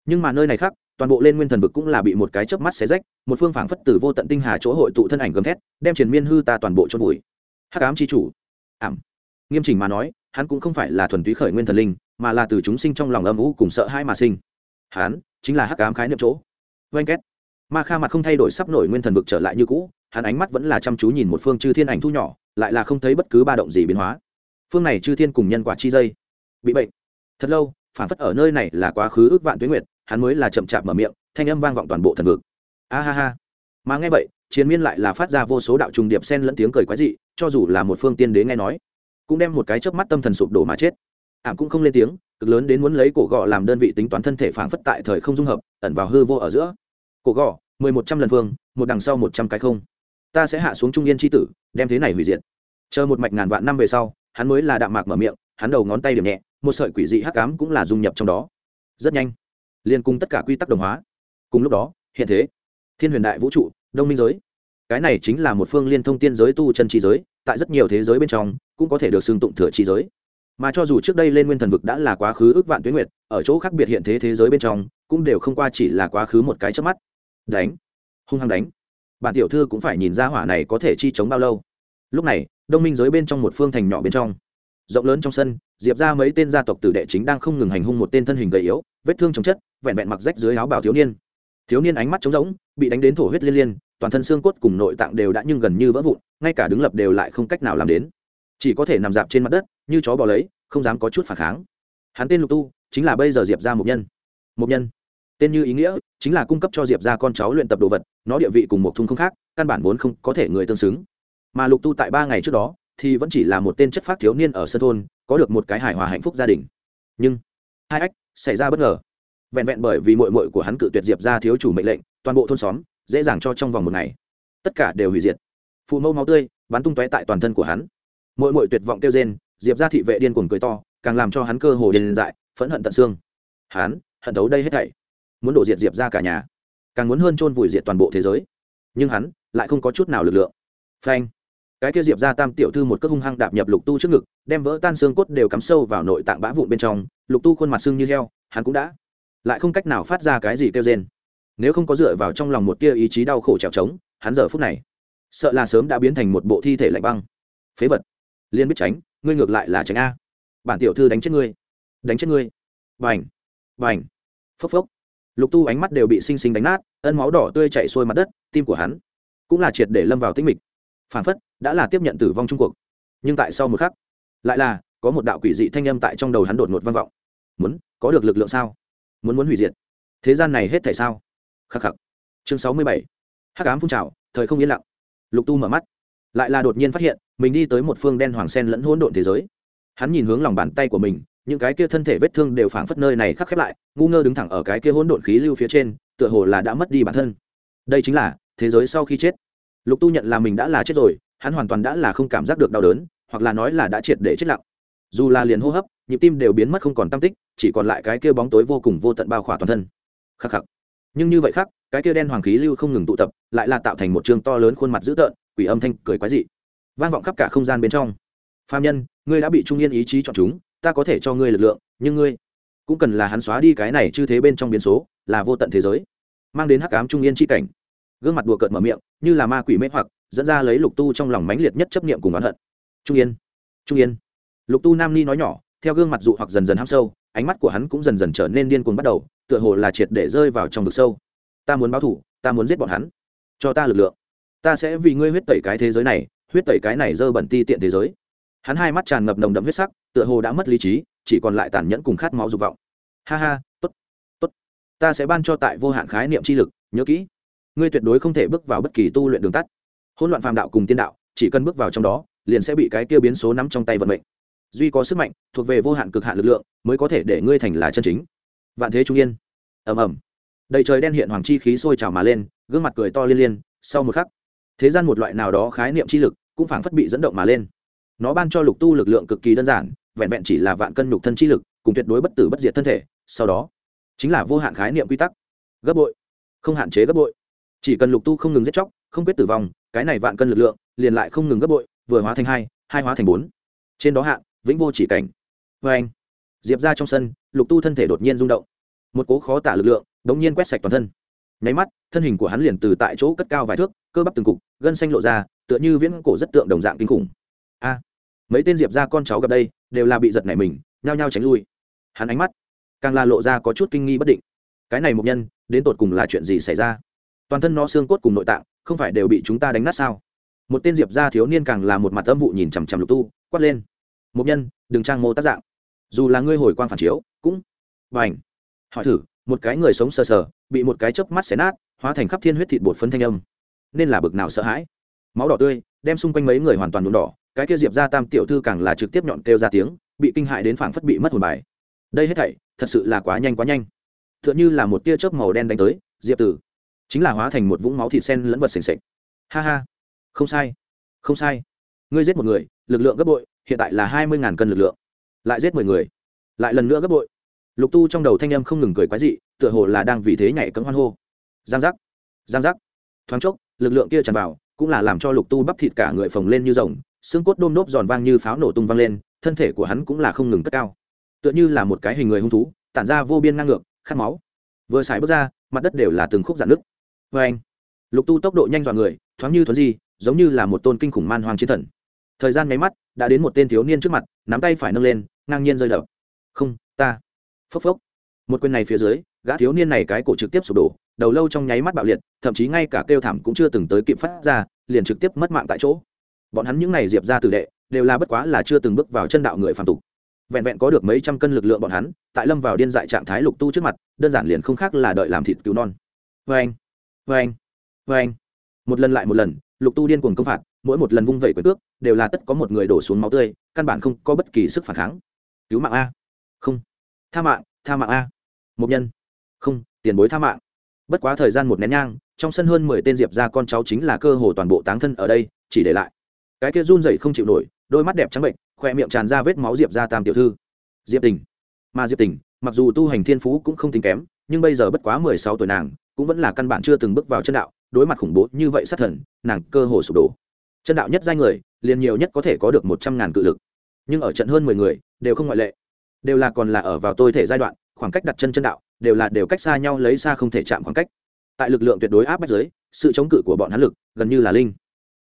Nhưng mà nơi này khác, toàn bộ lên nguyên thần vực cũng là bị một cái chớp mắt xé rách, một phương phảng phất từ vô tận tinh hà chỗ hội tụ thân ảnh gầm thét, đem triền miên hư ta toàn bộ chôn vùi. Hắc ám chi chủ. Ảm. Nghiêm chỉnh mà nói, hắn cũng không phải là thuần túy khởi nguyên thần linh, mà là từ chúng sinh trong lòng âm u cùng sợ hãi mà sinh. Hắn chính là hắc ám khái niệm chỗ oanh két. Ma kha mặt không thay đổi sắp nổi nguyên thần vực trở lại như cũ, hắn ánh mắt vẫn là chăm chú nhìn một phương chư thiên ảnh thu nhỏ, lại là không thấy bất cứ ba động gì biến hóa. Phương này chư thiên cùng nhân quả chi dây, bị bệnh. Thật lâu, phản phất ở nơi này là quá khứ ước vạn tuyến nguyệt, hắn mới là chậm chạp mở miệng, thanh âm vang vọng toàn bộ thần vực. A ha ha. Mà nghe vậy, chiến miên lại là phát ra vô số đạo trùng điệp sen lẫn tiếng cười quái dị, cho dù là một phương tiên đế nghe nói, cũng đem một cái chớp mắt tâm thần sụp đổ mà chết ảm cũng không lên tiếng cực lớn đến muốn lấy cổ gọ làm đơn vị tính toán thân thể phản phất tại thời không dung hợp ẩn vào hư vô ở giữa. Cổ gọ mười một trăm lần vương, một đằng sau một trăm cái không. Ta sẽ hạ xuống trung yên tri tử đem thế này hủy diệt. Chờ một mạch ngàn vạn năm về sau hắn mới là đạm mạc mở miệng hắn đầu ngón tay điểm nhẹ một sợi quỷ dị hắc ám cũng là dung nhập trong đó. Rất nhanh liên cung tất cả quy tắc đồng hóa. Cùng lúc đó hiện thế thiên huyền đại vũ trụ đông minh giới. Cái này chính là một phương liên thông tiên giới tu chân trí giới tại rất nhiều thế giới bên trong cũng có thể được xưng tụng thừa trí giới mà cho dù trước đây lên nguyên thần vực đã là quá khứ ước vạn tuyến nguyệt, ở chỗ khác biệt hiện thế thế giới bên trong, cũng đều không qua chỉ là quá khứ một cái chớp mắt. Đánh. Hung hăng đánh. Bản tiểu thư cũng phải nhìn ra hỏa này có thể chi chống bao lâu. Lúc này, đông minh giới bên trong một phương thành nhỏ bên trong. Rộng lớn trong sân, diệp ra mấy tên gia tộc tử đệ chính đang không ngừng hành hung một tên thân hình gầy yếu, vết thương chồng chất, vẹn vẹn mặc rách dưới áo bào thiếu niên. Thiếu niên ánh mắt trống rỗng, bị đánh đến thổ huyết liên liên, toàn thân xương cốt cùng nội tạng đều đã nhưng gần như vỡ vụn, ngay cả đứng lập đều lại không cách nào làm đến chỉ có thể nằm dạp trên mặt đất, như chó bò lấy, không dám có chút phản kháng. Hắn tên lục tu, chính là bây giờ diệp ra một nhân. Một nhân. Tên như ý nghĩa, chính là cung cấp cho diệp ra con cháu luyện tập đồ vật, nó địa vị cùng một thung không khác, căn bản vốn không có thể người tương xứng. Mà lục tu tại ba ngày trước đó, thì vẫn chỉ là một tên chất phát thiếu niên ở sân thôn, có được một cái hài hòa hạnh phúc gia đình. Nhưng, hai ách, xảy ra bất ngờ. Vẹn vẹn bởi vì mội mội của hắn cự tuyệt diệp ra thiếu chủ mệnh lệnh, toàn bộ thôn xóm, dễ dàng cho trong vòng một ngày. Tất cả đều hủy diệt. Phụ mẫu máu tươi, bắn tung tóe tại toàn thân của hắn mỗi mỗi tuyệt vọng kêu rên, diệp ra thị vệ điên cuồng cười to, càng làm cho hắn cơ hồ điên dại, phẫn hận tận xương. Hắn, hận thấu đây hết thảy. Muốn đổ diệt diệp ra cả nhà. Càng muốn hơn chôn vùi diệt toàn bộ thế giới. Nhưng hắn lại không có chút nào lực lượng. Phanh. Cái kia diệp ra tam tiểu thư một cước hung hăng đạp nhập lục tu trước ngực, đem vỡ tan xương cốt đều cắm sâu vào nội tạng bã vụn bên trong, lục tu khuôn mặt sưng như heo, hắn cũng đã lại không cách nào phát ra cái gì kêu rên. Nếu không có dựa vào trong lòng một tia ý chí đau khổ trèo trống, hắn giờ phút này sợ là sớm đã biến thành một bộ thi thể lạnh băng. Phế vật liên biết tránh ngươi ngược lại là tránh a. Bản tiểu thư đánh chết ngươi. Đánh chết ngươi. Vành vành phốc phốc. Lục tu ánh mắt đều bị xinh xinh đánh nát, ân máu đỏ tươi chạy xuôi mặt đất, tim của hắn cũng là triệt để lâm vào tĩnh mịch. Phản phất đã là tiếp nhận tử vong trung cuộc. Nhưng tại sau một khắc, lại là có một đạo quỷ dị thanh âm tại trong đầu hắn đột ngột vang vọng. Muốn có được lực lượng sao? Muốn muốn hủy diệt. Thế gian này hết thảy sao? Khắc khắc. Chương sáu mươi bảy. Hắc ám phun trào, thời không yên lặng. Lục tu mở mắt lại là đột nhiên phát hiện, mình đi tới một phương đen hoàng sen lẫn hỗn độn thế giới. Hắn nhìn hướng lòng bàn tay của mình, những cái kia thân thể vết thương đều phảng phất nơi này khắc khép lại, ngu ngơ đứng thẳng ở cái kia hỗn độn khí lưu phía trên, tựa hồ là đã mất đi bản thân. Đây chính là thế giới sau khi chết. Lục tu nhận là mình đã là chết rồi, hắn hoàn toàn đã là không cảm giác được đau đớn, hoặc là nói là đã triệt để chết lặng. Dù là liền hô hấp, nhịp tim đều biến mất không còn tam tích, chỉ còn lại cái kia bóng tối vô cùng vô tận bao khỏa toàn thân. Khắc khắc. Nhưng như vậy khắc, cái kia đen hoàng khí lưu không ngừng tụ tập, lại là tạo thành một chương to lớn khuôn mặt dữ tợn quỷ âm thanh cười quái dị. Vang vọng khắp cả không gian bên trong. Phạm nhân, ngươi đã bị trung yên ý chí chọn chúng, ta có thể cho ngươi lực lượng, nhưng ngươi cũng cần là hắn xóa đi cái này chư thế bên trong biến số, là vô tận thế giới. Mang đến hắc ám trung yên chi cảnh. Gương mặt đùa cợt mở miệng, như là ma quỷ mê hoặc, dẫn ra lấy lục tu trong lòng mãnh liệt nhất chấp niệm cùng oán hận. Trung yên trung yên. Lục tu nam ni nói nhỏ, theo gương mặt dụ hoặc dần dần hăm sâu, ánh mắt của hắn cũng dần dần trở nên điên cuồng bắt đầu, tựa hồ là triệt để rơi vào trong vực sâu. Ta muốn báo thủ, ta muốn giết bọn hắn. Cho ta lực lượng ta sẽ vì ngươi huyết tẩy cái thế giới này, huyết tẩy cái này dơ bẩn ti tiện thế giới. Hắn hai mắt tràn ngập nồng đậm huyết sắc, tựa hồ đã mất lý trí, chỉ còn lại tàn nhẫn cùng khát máu dục vọng. Ha ha, tốt tốt. Ta sẽ ban cho tại vô hạn khái niệm chi lực, nhớ kỹ. Ngươi tuyệt đối không thể bước vào bất kỳ tu luyện đường tắt. Hỗn loạn phàm đạo cùng tiên đạo, chỉ cần bước vào trong đó, liền sẽ bị cái kia biến số nắm trong tay vận mệnh. Duy có sức mạnh, thuộc về vô hạn cực hạn lực lượng, mới có thể để ngươi thành là chân chính. Vạn thế trung yên. Ầm ầm. Đầy trời đen hiện hoàng chi khí sôi trào mà lên, gương mặt cười to liên liên, sau một khắc thế gian một loại nào đó khái niệm chi lực cũng phảng phất bị dẫn động mà lên. Nó ban cho lục tu lực lượng cực kỳ đơn giản, vẹn vẹn chỉ là vạn cân nhục thân chi lực, cùng tuyệt đối bất tử bất diệt thân thể, sau đó, chính là vô hạn khái niệm quy tắc. Gấp bội. Không hạn chế gấp bội. Chỉ cần lục tu không ngừng giết chóc, không quyết tử vong, cái này vạn cân lực lượng liền lại không ngừng gấp bội, vừa hóa thành hai hai hóa thành bốn. Trên đó hạn, vĩnh vô chỉ cảnh. Vê anh, diệp ra trong sân, lục tu thân thể đột nhiên rung động. Một cố khó tả lực lượng đ ỗ n g nhiên quét sạch toàn thân nháy mắt, thân hình của hắn liền từ tại chỗ cất cao vài thước, cơ bắp từng cục, gân xanh lộ ra, tựa như viễn cổ rất tượng đồng dạng kinh khủng. A! Mấy tên diệp ra con cháu gặp đây, đều là bị giật nảy mình, nhao nhao tránh lui. Hắn ánh mắt càng là lộ ra có chút kinh nghi bất định. Cái này một nhân, đến tột cùng là chuyện gì xảy ra? Toàn thân nó xương cốt cùng nội tạng, không phải đều bị chúng ta đánh nát sao? Một tên diệp ra thiếu niên càng là một mặt âm vụ nhìn chằm chằm lục tu, quát lên. Một nhân, đừng trang mô tác dạng. Dù là ngươi hồi quang phản chiếu, cũng và ảnh hỏi thử một cái người sống sờ sờ, bị một cái chớp mắt xé nát, hóa thành khắp thiên huyết thịt bột phấn thanh âm. Nên là bực nào sợ hãi. Máu đỏ tươi, đem xung quanh mấy người hoàn toàn nhuộm đỏ, cái kia diệp ra tam tiểu thư càng là trực tiếp nhọn kêu ra tiếng, bị kinh hại đến phảng phất bị mất hồn bài. Đây hết thảy, thật sự là quá nhanh quá nhanh. T h ư ợ n h ư là một tia chớp màu đen đánh tới, diệp tử, chính là hóa thành một vũng máu thịt sen lẫn vật s ề ha ha, không sai không sai. Ngươi giết một người, lực lượng gấp bội, hiện tại là hai mươi ngàn cân lực lượng. Lại giết mười người, lại lần nữa gấp bội lục tu trong đầu thanh âm không ngừng cười quái dị, tựa hồ là đang vì thế nhảy cấm hoan hô. Giang giác giang giác. Thoáng chốc, lực lượng kia tràn vào, cũng là làm cho lục tu bắp thịt cả người phồng lên như rồng, xương cốt đôm nốt giòn vang như pháo nổ tung vang lên, thân thể của hắn cũng là không ngừng cất cao. Tựa như là một cái hình người hung thú, tản ra vô biên ngang ngược, khát máu. Vừa xài bước ra, mặt đất đều là từng khúc dạn nứt. Vê anh, lục tu tốc độ nhanh dọa người, thoáng như thuấn di, giống như là một tôn kinh khủng man hoang chiến thần. Thời gian nháy mắt, đã đến một tên thiếu niên trước mặt, nắm tay phải nâng lên, ngang nhiên rơi đập. Không, ta phốc phốc. Một quyền này phía dưới, gã thiếu niên này cái cổ trực tiếp sụp đổ, đầu lâu trong nháy mắt bạo liệt, thậm chí ngay cả kêu thảm cũng chưa từng tới kịp phát ra, liền trực tiếp mất mạng tại chỗ. Bọn hắn những này diệp ra tử đệ, đều là bất quá là chưa từng bước vào chân đạo người phạm tục. Vẹn vẹn có được mấy trăm cân lực lượng bọn hắn, tại lâm vào điên dại trạng thái lục tu trước mặt, đơn giản liền không khác là đợi làm thịt cứu non. Vê anh vê anh vê anh một lần lại một lần, lục tu điên cuồng công phạt, mỗi một lần vung vẩy quyền cước, đều là tất có một người đổ xuống máu tươi, căn bản không có bất kỳ sức phản kháng. Cứu mạng a. Không tha mạng tha mạng a. Một nhân. Không, tiền bối tha mạng. Bất quá thời gian một nén nhang, trong sân hơn mười tên diệp ra con cháu chính là cơ hồ toàn bộ táng thân ở đây, chỉ để lại. Cái kia run rẩy không chịu nổi, đôi mắt đẹp trắng bệnh khoe miệng tràn ra vết máu diệp ra tam tiểu thư. Diệp tình. Mà diệp tình, mặc dù tu hành thiên phú cũng không tính kém, nhưng bây giờ bất quá mười sáu tuổi nàng, cũng vẫn là căn bản chưa từng bước vào chân đạo, đối mặt khủng bố như vậy sát thần, nàng cơ hồ sụp đổ. Chân đạo nhất giai người, liền nhiều nhất có thể có được một trăm ngàn cự lực. Nhưng ở trận hơn mười người, đều không ngoại lệ đều là còn là ở vào tôi thể giai đoạn, khoảng cách đặt chân chân đạo, đều là đều cách xa nhau lấy xa không thể chạm khoảng cách. Tại lực lượng tuyệt đối áp bách giới sự chống cự của bọn hắn lực gần như là linh.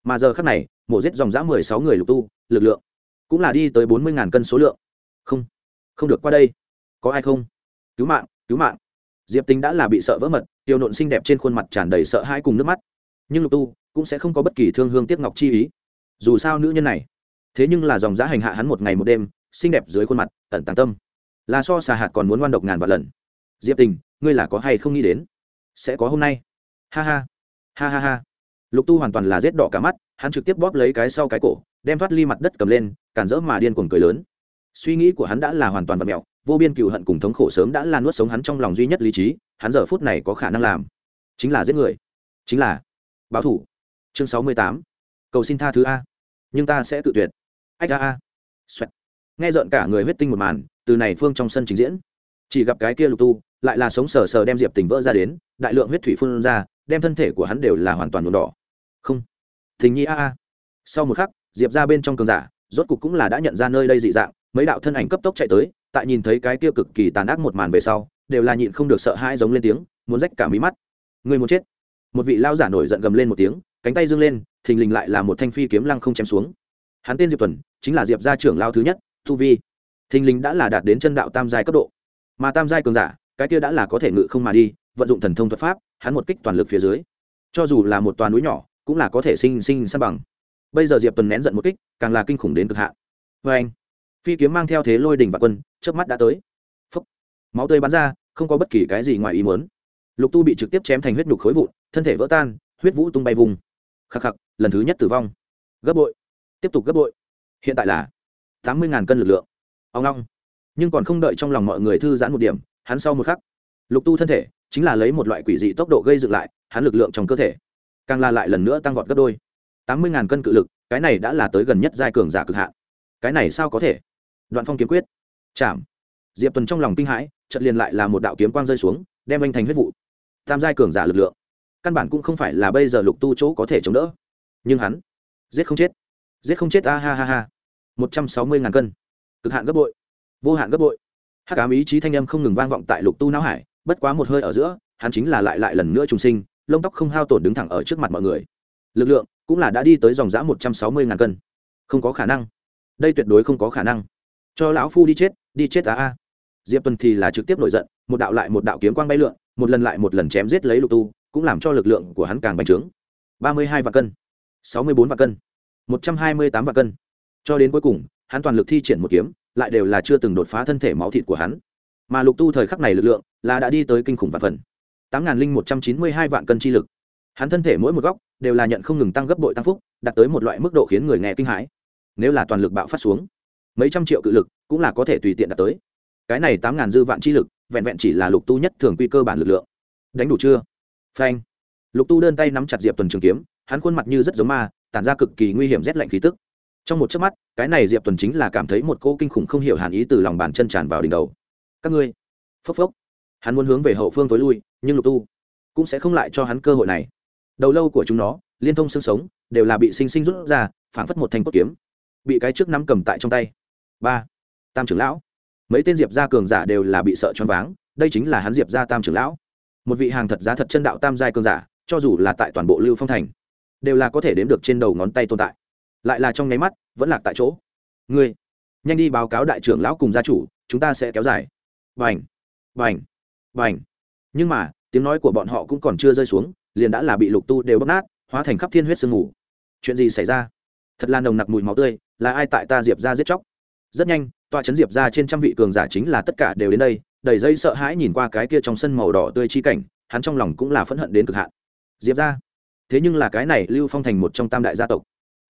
Mà giờ khác này, mổ giết dòng dã mười sáu người lục tu, lực lượng cũng là đi tới bốn mươi ngàn cân số lượng. Không không được qua đây. Có ai không? Cứu mạng cứu mạng. Diệp tính đã là bị sợ vỡ mật, tiêu nộn xinh đẹp trên khuôn mặt tràn đầy sợ hãi cùng nước mắt. Nhưng lục tu cũng sẽ không có bất kỳ thương hương tiếc ngọc chi ý. Dù sao nữ nhân này, thế nhưng là dòng giã hành hạ hắn một ngày một đêm xinh đẹp dưới khuôn mặt, ẩn tàng tâm. Là so xà hạt còn muốn ngoan độc ngàn vạn lần. Diệp tình, ngươi là có hay không nghĩ đến? Sẽ có hôm nay. Ha ha. Ha ha ha. Lục tu hoàn toàn là rết đỏ cả mắt, hắn trực tiếp bóp lấy cái sau cái cổ, đem thoát ly mặt đất cầm lên, cản rỡ mà điên cuồng cười lớn. Suy nghĩ của hắn đã là hoàn toàn vật mẹo, vô biên cựu hận cùng thống khổ sớm đã là nuốt sống hắn trong lòng duy nhất lý trí, hắn giờ phút này có khả năng làm chính là giết người. Chính là báo thủ. Chương sáu mươi tám. Cầu xin tha thứ a. Nhưng ta sẽ tự tuyệt. Ách a a. Xoẹt nghe rợn cả người huyết tinh một màn, từ này phương trong sân trình diễn. Chỉ gặp cái kia lục tu, lại là sống sờ sờ đem diệp tình vỡ ra đến, đại lượng huyết thủy phun ra, đem thân thể của hắn đều là hoàn toàn nhuộm đỏ. Không. Thình nhi a a. Sau một khắc, diệp ra bên trong cường giả, rốt cục cũng là đã nhận ra nơi đây dị dạng, mấy đạo thân ảnh cấp tốc chạy tới, tại nhìn thấy cái kia cực kỳ tàn ác một màn về sau, đều là nhịn không được sợ hãi giống lên tiếng, muốn rách cả mí mắt. Người muốn chết. Một vị lao giả nổi giận gầm lên một tiếng, cánh tay dâng lên, thình lình lại là một thanh phi kiếm lăng không chém xuống. Hắn tên diệp tuần, chính là diệp gia trưởng lao thứ nhất thu vi. Thình lình đã là đạt đến chân đạo tam giai cấp độ. Mà tam giai cường giả cái kia đã là có thể ngự không mà đi vận dụng thần thông thuật pháp hắn một kích toàn lực phía dưới. Cho dù là một toàn núi nhỏ cũng là có thể sinh sinh san bằng. Bây giờ diệp tuần nén giận một kích càng là kinh khủng đến cực hạn. Vê anh phi kiếm mang theo thế lôi đình và quân trước mắt đã tới. Phấp, máu tươi bắn ra không có bất kỳ cái gì ngoài ý muốn. Lục tu bị trực tiếp chém thành huyết nhục khối vụn thân thể vỡ tan huyết vũ tung bay vùng. Khắc khắc lần thứ nhất tử vong. Gấp bội. Tiếp tục gấp bội. Hiện tại là tám mươi ngàn cân lực lượng. Ông long. Nhưng còn không đợi trong lòng mọi người thư giãn một điểm, hắn sau một khắc, lục tu thân thể, chính là lấy một loại quỷ dị tốc độ gây dựng lại, hắn lực lượng trong cơ thể, càng la lại lần nữa tăng vọt gấp đôi. Tám mươi ngàn cân cự lực, cái này đã là tới gần nhất giai cường giả cực hạn. Cái này sao có thể? Đoạn phong kiếm quyết. Chạm. Diệp tuần trong lòng kinh hãi chật liền lại là một đạo kiếm quang rơi xuống, đem anh thành huyết vụ. Tam giai cường giả lực lượng. Căn bản cũng không phải là bây giờ lục tu chỗ có thể chống đỡ. Nhưng hắn, giết không chết. Giết không chết, a ha ha ha một trăm sáu mươi ngàn cân. Cực hạn gấp bội. Vô hạn gấp bội. Hắc ám ý chí thanh âm không ngừng vang vọng tại lục tu não hải, bất quá một hơi ở giữa, hắn chính là lại lại lần nữa trùng sinh, lông tóc không hao tổn đứng thẳng ở trước mặt mọi người. Lực lượng cũng là đã đi tới dòng giã một trăm sáu mươi ngàn cân. Không có khả năng. Đây tuyệt đối không có khả năng. Cho lão phu đi chết đi chết á a diệp tuần thì là trực tiếp nổi giận, một đạo lại một đạo kiếm quang bay lượn, một lần lại một lần chém giết lấy lục tu, cũng làm cho lực lượng của hắn càng bành trướng. ba mươi hai vạn cân, sáu mươi bốn vạn cân, một trăm hai mươi tám vạn cân cho đến cuối cùng, hắn toàn lực thi triển một kiếm, lại đều là chưa từng đột phá thân thể máu thịt của hắn. Mà lục tu thời khắc này lực lượng, là đã đi tới kinh khủng vạn phần. tám ngàn linh một trăm chín mươi hai vạn cân chi lực. Hắn thân thể mỗi một góc, đều là nhận không ngừng tăng gấp bội tăng phúc, đạt tới một loại mức độ khiến người nghe kinh hãi. Nếu là toàn lực bạo phát xuống, mấy trăm triệu cự lực cũng là có thể tùy tiện đạt tới. Cái này tám ngàn dư vạn chi lực, vẹn vẹn chỉ là lục tu nhất thường quy cơ bản lực lượng. Đánh đủ chưa? Phanh. Lục tu đơn tay nắm chặt diệp tuần trường kiếm, hắn khuôn mặt như rất giống ma, tản ra cực kỳ nguy hiểm rét lạnh khí tức trong một chớp mắt, cái này diệp tuần chính là cảm thấy một cô kinh khủng không hiểu hàn ý từ lòng bàn chân tràn vào đỉnh đầu. Các ngươi, phốc phốc. Hắn muốn hướng về hậu phương tối lui, nhưng lục tu cũng sẽ không lại cho hắn cơ hội này. Đầu lâu của chúng nó, liên thông xương sống, đều là bị sinh sinh rút ra, phảng phất một thanh cốt kiếm, bị cái trước nắm cầm tại trong tay. Ba, tam trưởng lão. Mấy tên diệp gia cường giả đều là bị sợ choáng váng, đây chính là hắn diệp gia tam trưởng lão. Một vị hàng thật giá thật chân đạo tam giai cường giả, cho dù là tại toàn bộ lưu phong thành, đều là có thể đếm được trên đầu ngón tay tồn tại lại là trong nháy mắt, vẫn lạc tại chỗ. Ngươi, nhanh đi báo cáo đại trưởng lão cùng gia chủ, chúng ta sẽ kéo dài. Vành vành vành nhưng mà, tiếng nói của bọn họ cũng còn chưa rơi xuống, liền đã là bị lục tu đều bóp nát, hóa thành khắp thiên huyết sương mù. Chuyện gì xảy ra? Thật là nồng nặc mùi máu tươi, là ai tại ta diệp ra giết chóc? Rất nhanh, tòa chấn diệp ra trên trăm vị cường giả chính là tất cả đều đến đây, đầy dây sợ hãi nhìn qua cái kia trong sân màu đỏ tươi chi cảnh, hắn trong lòng cũng là phẫn hận đến cực hạn. Diệp ra thế nhưng là cái này lưu phong thành một trong tam đại gia tộc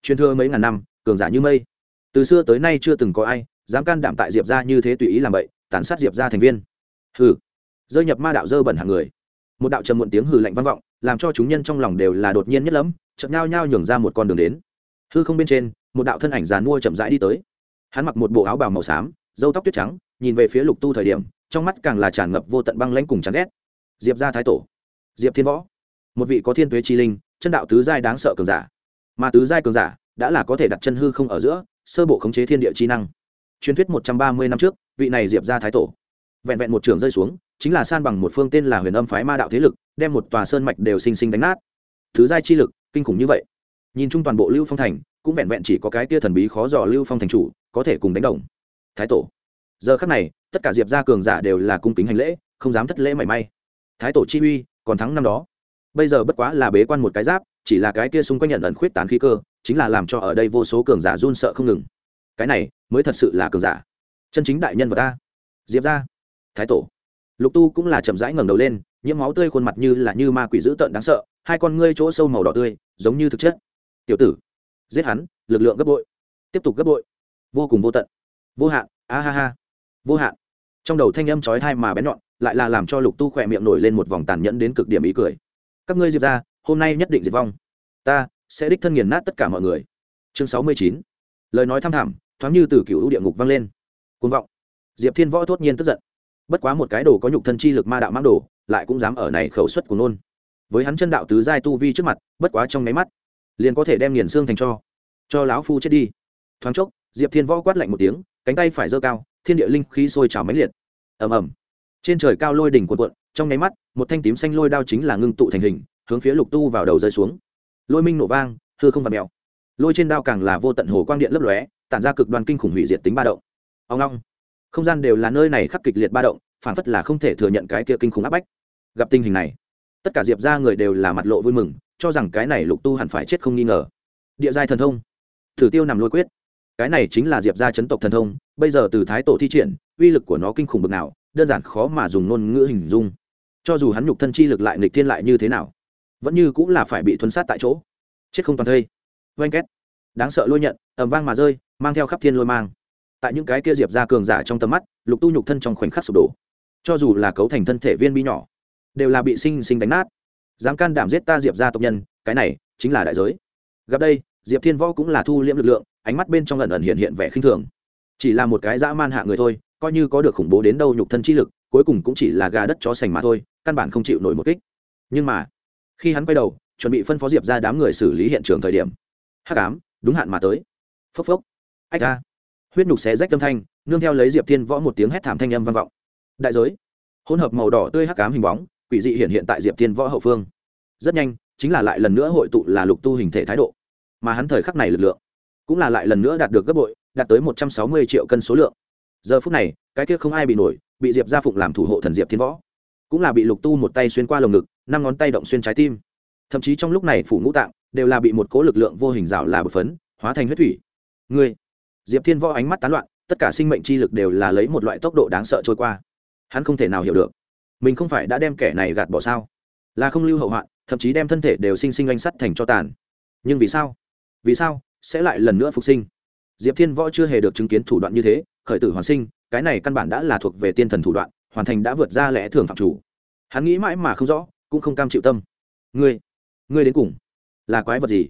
truyền thừa mấy ngàn năm, cường giả như mây. Từ xưa tới nay chưa từng có ai dám can đảm tại diệp ra như thế tùy ý làm vậy tàn sát diệp ra thành viên. Hừ. Rơi nhập ma đạo dơ bẩn hàng người. Một đạo trầm muộn tiếng hừ lạnh vang vọng, làm cho chúng nhân trong lòng đều là đột nhiên nhất lắm chợt nhao nhao nhường ra một con đường đến. Hư không bên trên, một đạo thân ảnh già mua chậm rãi đi tới. Hắn mặc một bộ áo bào màu xám dâu tóc tuyết trắng, nhìn về phía lục tu thời điểm, trong mắt càng là tràn ngập vô tận băng lãnh cùng chán ghét. Diệp gia thái tổ. Diệp thiên võ. Một vị có thiên tuế chi linh, chân đạo tứ giai đáng sợ cường giả mà tứ giai cường giả đã là có thể đặt chân hư không ở giữa, sơ bộ khống chế thiên địa chi năng. Truyền thuyết một trăm ba mươi năm trước, vị này diệp gia thái tổ. Vẹn vẹn một trường rơi xuống, chính là san bằng một phương tên là huyền âm phái ma đạo thế lực, đem một tòa sơn mạch đều sinh sinh đánh nát. Thứ giai chi lực, kinh khủng như vậy. Nhìn chung toàn bộ lưu phong thành, cũng vẹn vẹn chỉ có cái tia thần bí khó dò lưu phong thành chủ có thể cùng đánh đồng. Thái tổ. Giờ khắc này, tất cả diệp gia cường giả đều là cung kính hành lễ, không dám thất lễ mảy may. Thái tổ chi uy còn thắng năm đó. Bây giờ bất quá là bế quan một cái giáp chỉ là cái kia xung quanh nhận ẩn khuyết tán khí cơ, chính là làm cho ở đây vô số cường giả run sợ không ngừng. Cái này mới thật sự là cường giả. Chân chính đại nhân vật ta. Diệp ra thái tổ. Lục tu cũng là chậm rãi ngẩng đầu lên, nhiễm máu tươi khuôn mặt như là như ma quỷ dữ tợn đáng sợ, hai con ngươi chỗ sâu màu đỏ tươi, giống như thực chất. Tiểu tử, giết hắn, lực lượng gấp bội. Tiếp tục gấp bội. Vô cùng vô tận. Vô hạn, a ha ha. Vô hạn. Trong đầu thanh âm chói thai mà bén nhọn, lại là làm cho lục tu khỏe miệng nổi lên một vòng tàn nhẫn đến cực điểm ý cười. Các ngươi diệp ra hôm nay nhất định diệt vong. Ta sẽ đích thân nghiền nát tất cả mọi người. Chương sáu mươi chín. Lời nói thăm thẳm, thoáng như từ cựu địa ngục vang lên. Côn vọng. Diệp thiên võ thốt nhiên tức giận. Bất quá một cái đồ có nhục thân chi lực ma đạo mang đồ, lại cũng dám ở này khẩu suất của nôn. Với hắn chân đạo tứ giai tu vi trước mặt, bất quá trong máy mắt, liền có thể đem nghiền xương thành cho. Cho lão phu chết đi. Thoáng chốc, diệp thiên võ quát lạnh một tiếng, cánh tay phải giơ cao, thiên địa linh khí sôi trào mãnh liệt. Ầm ầm. Trên trời cao lôi đỉnh cuộn cuộn, trong nháy mắt, một thanh tím xanh lôi đao chính là ngưng tụ thành hình hướng phía lục tu vào đầu rơi xuống. Lôi minh nổ vang thưa không vặt mèo. Lôi trên đao càng là vô tận hồ quang điện lấp lóe, tản ra cực đoan kinh khủng hủy diệt tính ba động. Ông long, không gian đều là nơi này khắc kịch liệt ba động phản phất là không thể thừa nhận cái kia kinh khủng áp bách. Gặp tình hình này, tất cả diệp ra người đều là mặt lộ vui mừng, cho rằng cái này lục tu hẳn phải chết không nghi ngờ. Địa giai thần thông, thử tiêu nằm lôi quyết. Cái này chính là diệp gia chấn tộc thần thông, bây giờ từ thái tổ thi triển, uy lực của nó kinh khủng bực nào, đơn giản khó mà dùng ngôn ngữ hình dung. Cho dù hắn nhục thân chi lực lại nghịch thiên lại như thế nào vẫn như cũng là phải bị thuấn sát tại chỗ. Chết không toàn thây. Oanh két. Đáng sợ lôi nhận ẩm vang mà rơi, mang theo khắp thiên lôi mang. Tại những cái kia diệp ra cường giả trong tầm mắt, lục tu nhục thân trong khoảnh khắc sụp đổ. Cho dù là cấu thành thân thể viên bi nhỏ, đều là bị sinh sinh đánh nát. Dám can đảm giết ta diệp ra tộc nhân, cái này chính là đại giới. Gặp đây, diệp thiên võ cũng là thu liễm lực lượng, ánh mắt bên trong lần ẩn hiện hiện vẻ khinh thường. Chỉ là một cái dã man hạ người thôi, coi như có được khủng bố đến đâu nhục thân chi lực, cuối cùng cũng chỉ là gà đất chó sành mà thôi, căn bản không chịu nổi một kích. Nhưng mà khi hắn quay đầu, chuẩn bị phân phó diệp ra đám người xử lý hiện trường thời điểm. Hắc ám, đúng hạn mà tới. Phốc phốc. Ách A. huyết nhục xé rách âm thanh, nương theo lấy diệp thiên võ một tiếng hét thảm thanh âm vang vọng. Đại giới. Hỗn hợp màu đỏ tươi hắc ám hình bóng, quỷ dị hiện hiện tại diệp thiên võ hậu phương. Rất nhanh, chính là lại lần nữa hội tụ là lục tu hình thể thái độ. Mà hắn thời khắc này lực lượng, cũng là lại lần nữa đạt được gấp bội, đạt tới một trăm sáu mươi triệu cân số lượng. Giờ phút này, cái kia không ai bị nổi, bị diệp gia phụng làm thủ hộ thần diệp thiên võ. Cũng là bị lục tu một tay xuyên qua lồng ngực năm ngón tay động xuyên trái tim. Thậm chí trong lúc này phủ ngũ tạng đều là bị một cố lực lượng vô hình rào là bột phấn, hóa thành huyết thủy. Ngươi, diệp thiên võ ánh mắt tán loạn, tất cả sinh mệnh chi lực đều là lấy một loại tốc độ đáng sợ trôi qua. Hắn không thể nào hiểu được, mình không phải đã đem kẻ này gạt bỏ sao? Là không lưu hậu hoạn, thậm chí đem thân thể đều sinh sinh oanh sắt thành cho tàn. Nhưng vì sao? Vì sao sẽ lại lần nữa phục sinh? Diệp thiên võ chưa hề được chứng kiến thủ đoạn như thế, khởi tử hoàn sinh, cái này căn bản đã là thuộc về tiên thần thủ đoạn, hoàn thành đã vượt ra lẽ thường phạm chủ. Hắn nghĩ mãi mà không rõ cũng không cam chịu tâm. Ngươi ngươi đến cùng là quái vật gì?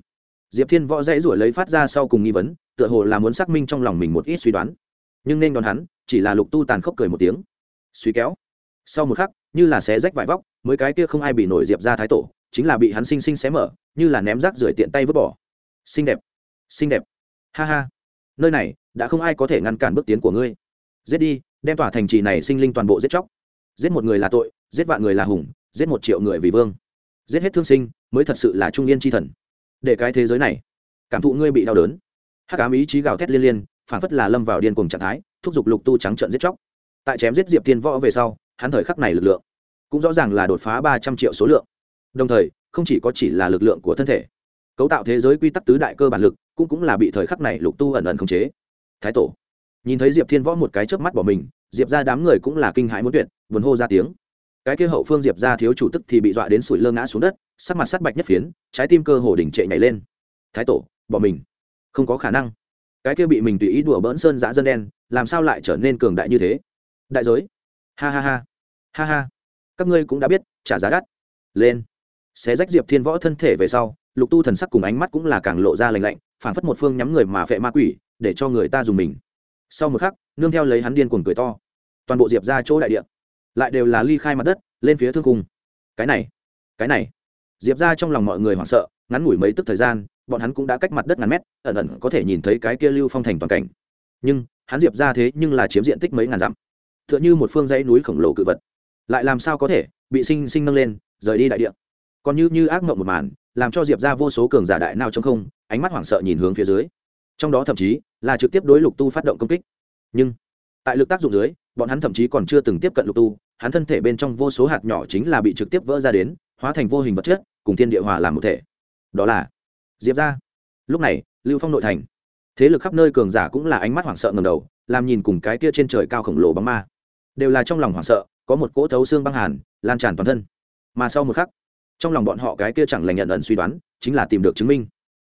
Diệp thiên võ dãy ruổi lấy phát ra sau cùng nghi vấn, tựa hồ là muốn xác minh trong lòng mình một ít suy đoán. Nhưng nên đón hắn, chỉ là lục tu tàn khốc cười một tiếng. Suy kéo. Sau một khắc, như là xé rách vải vóc, mới cái kia không ai bị nổi diệp ra thái tổ, chính là bị hắn sinh sinh xé mở, như là ném rác rưởi tiện tay vứt bỏ. Xinh đẹp xinh đẹp. Ha ha. Nơi này, đã không ai có thể ngăn cản bước tiến của ngươi. Giết đi, đem tỏa thành trì này sinh linh toàn bộ giết chóc. Giết một người là tội, giết vạn người là hùng giết một triệu người vì vương. Giết hết thương sinh, mới thật sự là trung yên tri thần. Để cái thế giới này, cảm thụ ngươi bị đau đớn. Hắc ám ý chí gào thét liên liên phản phất là lâm vào điên cùng trạng thái, thúc giục lục tu trắng trợn giết chóc. Tại chém giết diệp tiên võ về sau, hắn thời khắc này lực lượng cũng rõ ràng là đột phá ba trăm triệu số lượng. Đồng thời, không chỉ có chỉ là lực lượng của thân thể, cấu tạo thế giới quy tắc tứ đại cơ bản lực cũng cũng là bị thời khắc này lục tu ẩn ẩn khống chế. Thái tổ. Nhìn thấy diệp thiên võ một cái chớp mắt bỏ mình, diệp ra đám người cũng là kinh hãi muốn tuyệt vườn hô ra tiếng cái kia hậu phương diệp ra thiếu chủ tức thì bị dọa đến sủi lơ ngã xuống đất, sắc mặt sắt bạch nhất phiến, trái tim cơ hồ đỉnh trệ nhảy lên. Thái tổ, bỏ mình. Không có khả năng. Cái kia bị mình tùy ý đùa bỡn sơn giã dân đen, làm sao lại trở nên cường đại như thế? Đại giới. Ha ha ha. Ha ha. Các ngươi cũng đã biết, trả giá đắt. Lên. Xé rách diệp thiên võ thân thể về sau, lục tu thần sắc cùng ánh mắt cũng là càng lộ ra lành lạnh, phảng phất một phương nhắm người mà phệ ma quỷ, để cho người ta dùng mình. Sau một khắc, nương theo lấy hắn điên cuồng cười to. Toàn bộ diệp ra chỗ đại địa lại đều là ly khai mặt đất, lên phía thương cung. Cái này cái này. Diệp ra trong lòng mọi người hoảng sợ, ngắn ngủi mấy tức thời gian, bọn hắn cũng đã cách mặt đất ngàn mét, ẩn ẩn có thể nhìn thấy cái kia lưu phong thành toàn cảnh. Nhưng, hắn diệp ra thế nhưng là chiếm diện tích mấy ngàn dặm. T h ư ợ n h ư một phương dãy núi khổng lồ cự vật. Lại làm sao có thể, bị sinh sinh nâng lên, rời đi đại địa. Còn như như ác mộng một màn, làm cho diệp ra vô số cường giả đại nào trong không, ánh mắt hoảng sợ nhìn hướng phía dưới. Trong đó thậm chí, là trực tiếp đối lục tu phát động công kích. Nhưng, tại lực tác dụng dưới, bọn hắn thậm chí còn chưa từng tiếp cận lục tu hắn thân thể bên trong vô số hạt nhỏ chính là bị trực tiếp vỡ ra đến, hóa thành vô hình vật chất, cùng thiên địa hòa làm một thể. Đó là diệp ra lúc này, lưu phong nội thành. Thế lực khắp nơi cường giả cũng là ánh mắt hoảng sợ ngầm đầu, làm nhìn cùng cái kia trên trời cao khổng lồ bóng ma. Đều là trong lòng hoảng sợ, có một cỗ thấu xương băng hàn, lan tràn toàn thân. Mà sau một khắc, trong lòng bọn họ cái kia chẳng lành nhận ẩn suy đoán, chính là tìm được chứng minh.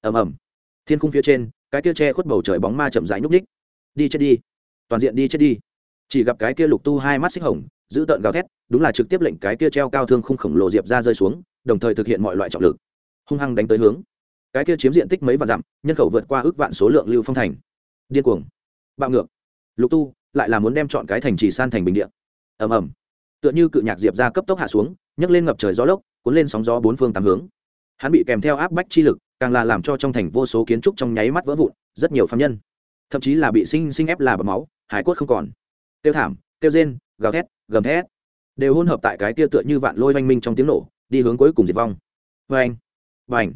Ầm ầm. Thiên khung phía trên, cái kia che khuất bầu trời bóng ma chậm rãi nhúc ních đi chết đi. Toàn diện đi chết đi. Chỉ gặp cái kia lục tu hai mắt xích hồng giữ tợn gào thét, đúng là trực tiếp lệnh cái kia treo cao thương khung khổng lồ diệp ra rơi xuống, đồng thời thực hiện mọi loại trọng lực. Hung hăng đánh tới hướng. Cái kia chiếm diện tích mấy vạn dặm, nhân khẩu vượt qua ước vạn số lượng lưu phong thành. Điên cuồng. Bạo ngược. Lục tu lại là muốn đem chọn cái thành trì san thành bình địa. Ầm ầm. Tựa như cự nhạc diệp ra cấp tốc hạ xuống, nhấc lên ngập trời gió lốc, cuốn lên sóng gió bốn phương tám hướng. Hắn bị kèm theo áp bách chi lực, càng là làm cho trong thành vô số kiến trúc trong nháy mắt vỡ vụn, rất nhiều phạm nhân. Thậm chí là bị sinh sinh ép là bầm máu, hải cốt không còn. Tiêu thảm, tiêu rên, gào thét gầm thét. Đều hôn hợp tại cái kia tựa như vạn lôi oanh minh trong tiếng nổ, đi hướng cuối cùng diệt vong. Vê vành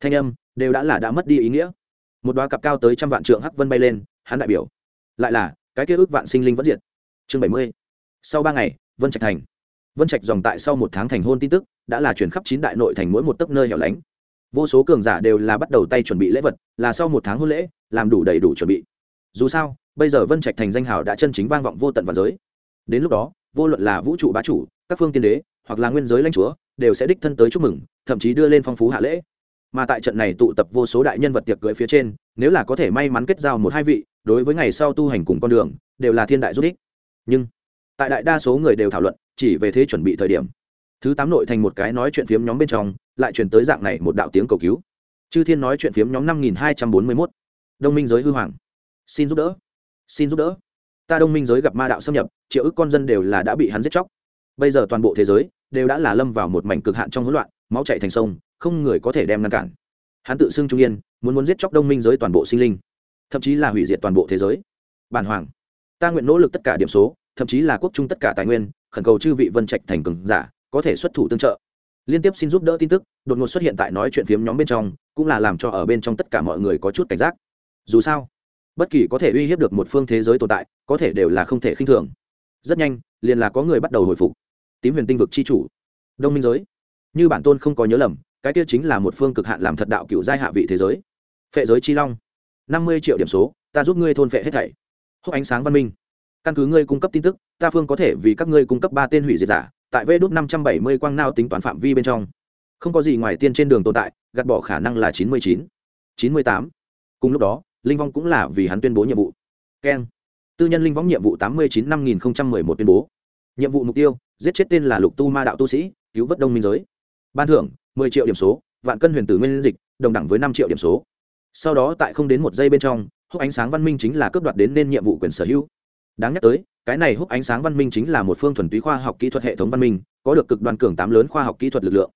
thanh âm đều đã là đã mất đi ý nghĩa. Một đoá cặp cao tới trăm vạn trượng hắc vân bay lên, hắn đại biểu. Lại là, cái kia ước vạn sinh linh vẫn diệt. Chương bảy mươi. Sau ba ngày, vân trạch thành. Vân trạch dòng tại sau một tháng thành hôn tin tức, đã là chuyển khắp chín đại nội thành mỗi một tấc nơi hẻo lánh. Vô số cường giả đều là bắt đầu tay chuẩn bị lễ vật, là sau một tháng hôn lễ, làm đủ đầy đủ chuẩn bị. Dù sao, bây giờ vân trạch thành danh hào đã chân chính vang vọng vô tận và giới. Đến lúc đó vô luận là vũ trụ bá chủ, các phương tiên đế, hoặc là nguyên giới lãnh chúa, đều sẽ đích thân tới chúc mừng, thậm chí đưa lên phong phú hạ lễ. Mà tại trận này tụ tập vô số đại nhân vật tiệc cưới phía trên, nếu là có thể may mắn kết giao một hai vị, đối với ngày sau tu hành cùng con đường, đều là thiên đại giúp ích. Nhưng, tại đại đa số người đều thảo luận, chỉ về thế chuẩn bị thời điểm. Thứ tám nội thành một cái nói chuyện phiếm nhóm bên trong, lại chuyển tới dạng này một đạo tiếng cầu cứu. Chư thiên nói chuyện phiếm nhóm năm nghìn hai trăm bốn mươi mốt. Đông minh giới hư hoàng. Xin giúp đỡ. Xin giúp đỡ ta đông minh giới gặp ma đạo xâm nhập, triệu ức con dân đều là đã bị hắn giết chóc. Bây giờ toàn bộ thế giới đều đã là lâm vào một mảnh cực hạn trong hỗn loạn, máu chạy thành sông, không người có thể đem ngăn cản. Hắn tự xưng trung yên, muốn muốn giết chóc đông minh giới toàn bộ sinh linh, thậm chí là hủy diệt toàn bộ thế giới. Bản hoàng, ta nguyện nỗ lực tất cả điểm số, thậm chí là quốc trung tất cả tài nguyên, khẩn cầu chư vị vân trạch thành cường giả, có thể xuất thủ tương trợ. Liên tiếp xin giúp đỡ tin tức, đột ngột xuất hiện tại nói chuyện phiếm nhóm bên trong, cũng là làm cho ở bên trong tất cả mọi người có chút cảnh giác. Dù sao bất kỳ có thể uy hiếp được một phương thế giới tồn tại, có thể đều là không thể khinh thường. Rất nhanh, liền là có người bắt đầu hồi phục. Tím huyền tinh vực c h i chủ. Đông minh giới. Như bản tôn không có nhớ lầm, cái kia chính là một phương cực hạn làm thật đạo cựu giai hạ vị thế giới. Phệ giới chi long. năm mươi triệu điểm số, ta giúp ngươi thôn phệ hết thảy. Hốc ánh sáng văn minh. Căn cứ ngươi cung cấp tin tức, ta phương có thể vì các ngươi cung cấp ba tên hủy diệt giả, tại vê đốt năm trăm bảy mươi quang nao tính toán phạm vi bên trong. Không có gì ngoài tiên trên đường tồn tại, gạt bỏ khả năng là chín mươi chín chín mươi tám. Cùng lúc đó linh vong cũng là vì hắn tuyên bố nhiệm vụ. Keng. Tư nhân linh vong nhiệm vụ tám mươi chín năm nghìn một mươi tuyên bố. Nhiệm vụ mục tiêu, giết chết tên là lục tu ma đạo tu sĩ, cứu vớt đông minh giới. Ban thưởng, mười triệu điểm số, vạn cân huyền tử nguyên dịch, đồng đẳng với năm triệu điểm số. Sau đó tại không đến một giây bên trong, húc ánh sáng văn minh chính là cướp đoạt đến nên nhiệm vụ quyền sở hữu. Đáng nhắc tới, cái này húc ánh sáng văn minh chính là một phương thuần túy khoa học kỹ thuật hệ thống văn minh, có được cực đoan cường tám lớn khoa học kỹ thuật lực lượng.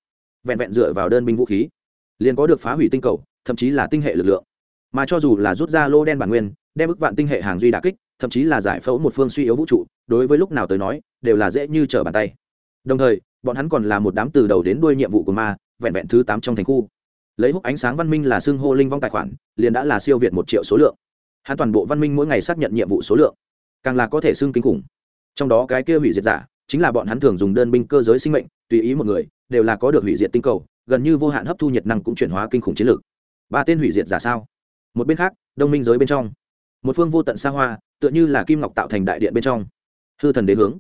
Vẹn vẹn dựa vào đơn binh vũ khí, liền có được phá hủy tinh cầu, thậm chí là tinh hệ lực lượng mà cho dù là rút ra lô đen bản nguyên, đem ức vạn tinh hệ hàng duy đà kích, thậm chí là giải phẫu một phương suy yếu vũ trụ, đối với lúc nào tới nói, đều là dễ như trở bàn tay. Đồng thời, bọn hắn còn là một đám từ đầu đến đuôi nhiệm vụ của ma, vẹn vẹn thứ tám trong thành khu. Lấy hút ánh sáng văn minh là xưng hô linh vong tài khoản, liền đã là siêu việt một triệu số lượng. Hắn toàn bộ văn minh mỗi ngày xác nhận nhiệm vụ số lượng, càng là có thể xưng kinh khủng. Trong đó cái kia hủy diệt giả, chính là bọn hắn thường dùng đơn binh cơ giới sinh mệnh, tùy ý một người, đều là có được hủy diệt tinh cầu, gần như vô hạn hấp thu nhiệt năng cũng chuyển hóa kinh khủng chiến lược. Ba tên hủy diệt giả sao? Một bên khác, đông minh giới bên trong. Một phương vô tận xa hoa, tựa như là kim ngọc tạo thành đại điện bên trong. Hư thần đế hướng.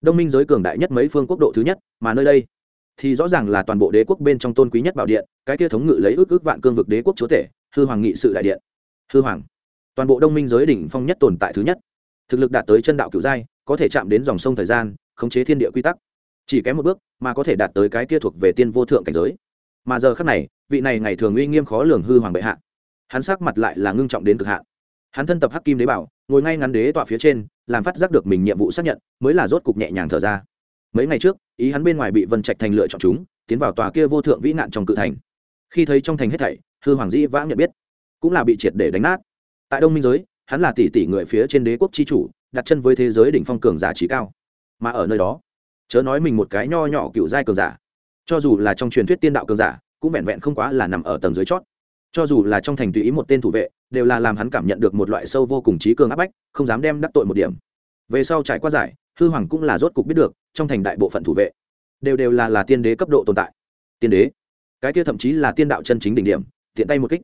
Đông minh giới cường đại nhất mấy phương quốc độ thứ nhất, mà nơi đây thì rõ ràng là toàn bộ đế quốc bên trong tôn quý nhất bảo điện, cái kia thống ngự lấy ước ước vạn cương vực đế quốc chúa tể, hư hoàng nghị sự đại điện. Hư hoàng, toàn bộ đông minh giới đỉnh phong nhất tồn tại thứ nhất. Thực lực đạt tới chân đạo cửu giai, có thể chạm đến dòng sông thời gian, khống chế thiên địa quy tắc. Chỉ kém một bước, mà có thể đạt tới cái kia thuộc về tiên vô thượng cảnh giới. Mà giờ khác này, vị này ngày thường uy nghiêm khó lường hư hoàng bệ hạ hắn sắc mặt lại là ngưng trọng đến cực hạn. Hắn thân tập hắc kim đế bảo, ngồi ngay ngắn đế tọa phía trên, làm phát giác được mình nhiệm vụ xác nhận, mới là rốt cục nhẹ nhàng thở ra. Mấy ngày trước, ý hắn bên ngoài bị vân trạch thành lựa chọn chúng, tiến vào tòa kia vô thượng vĩ nạn trong cự thành. Khi thấy trong thành hết thảy, hư hoàng dĩ vãng nhận biết, cũng là bị triệt để đánh nát. Tại đông minh giới, hắn là tỷ tỷ người phía trên đế quốc chi chủ, đặt chân với thế giới đỉnh phong cường giả trí cao. Mà ở nơi đó, chớ nói mình một cái nho nhỏ cựu giai cường giả. Cho dù là trong truyền thuyết tiên đạo cường giả, cũng vẹn vẹn không quá là nằm ở tầng dưới chót cho dù là trong thành tùy ý một tên thủ vệ, đều là làm hắn cảm nhận được một loại sâu vô cùng trí cường áp bách, không dám đem đắc tội một điểm. Về sau trải qua giải, hư hoàng cũng là rốt cục biết được, trong thành đại bộ phận thủ vệ, đều đều là là tiên đế cấp độ tồn tại. Tiên đế, cái kia thậm chí là tiên đạo chân chính đỉnh điểm, tiện tay một kích,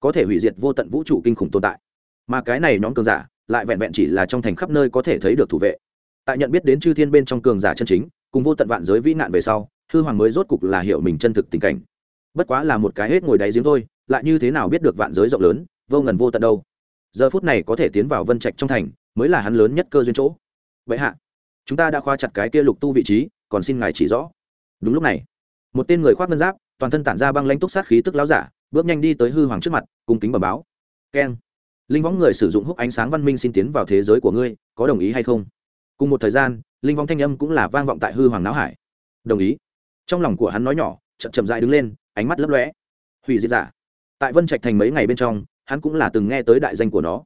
có thể hủy diệt vô tận vũ trụ kinh khủng tồn tại. Mà cái này nhóm cường giả, lại vẹn vẹn chỉ là trong thành khắp nơi có thể thấy được thủ vệ. Tại nhận biết đến chư thiên bên trong cường giả chân chính, cùng vô tận vạn giới vĩ nạn về sau, hư hoàng mới rốt cục là hiểu mình chân thực tình cảnh. Bất quá là một cái hết ngồi đáy giếng thôi lại như thế nào biết được vạn giới rộng lớn, vô ngần vô tận đâu? Giờ phút này có thể tiến vào vân trạch trong thành, mới là hắn lớn nhất cơ duyên chỗ. Vậy hạ, chúng ta đã khoa chặt cái kia lục tu vị trí, còn xin ngài chỉ rõ. Đúng lúc này, một tên người khoác ngân giáp, toàn thân tản ra băng lãnh túc sát khí tức láo giả, bước nhanh đi tới hư hoàng trước mặt, cung kính bẩm báo. Keng. Linh võng người sử dụng hút ánh sáng văn minh xin tiến vào thế giới của ngươi, có đồng ý hay không? Cùng một thời gian, linh võng thanh âm cũng là vang vọng tại hư hoàng não hải. Đồng ý. Trong lòng của hắn nói nhỏ, chậm chậm dại đứng lên, ánh mắt lấp lóe. Hủy diệt giả tại vân trạch thành mấy ngày bên trong, hắn cũng là từng nghe tới đại danh của nó.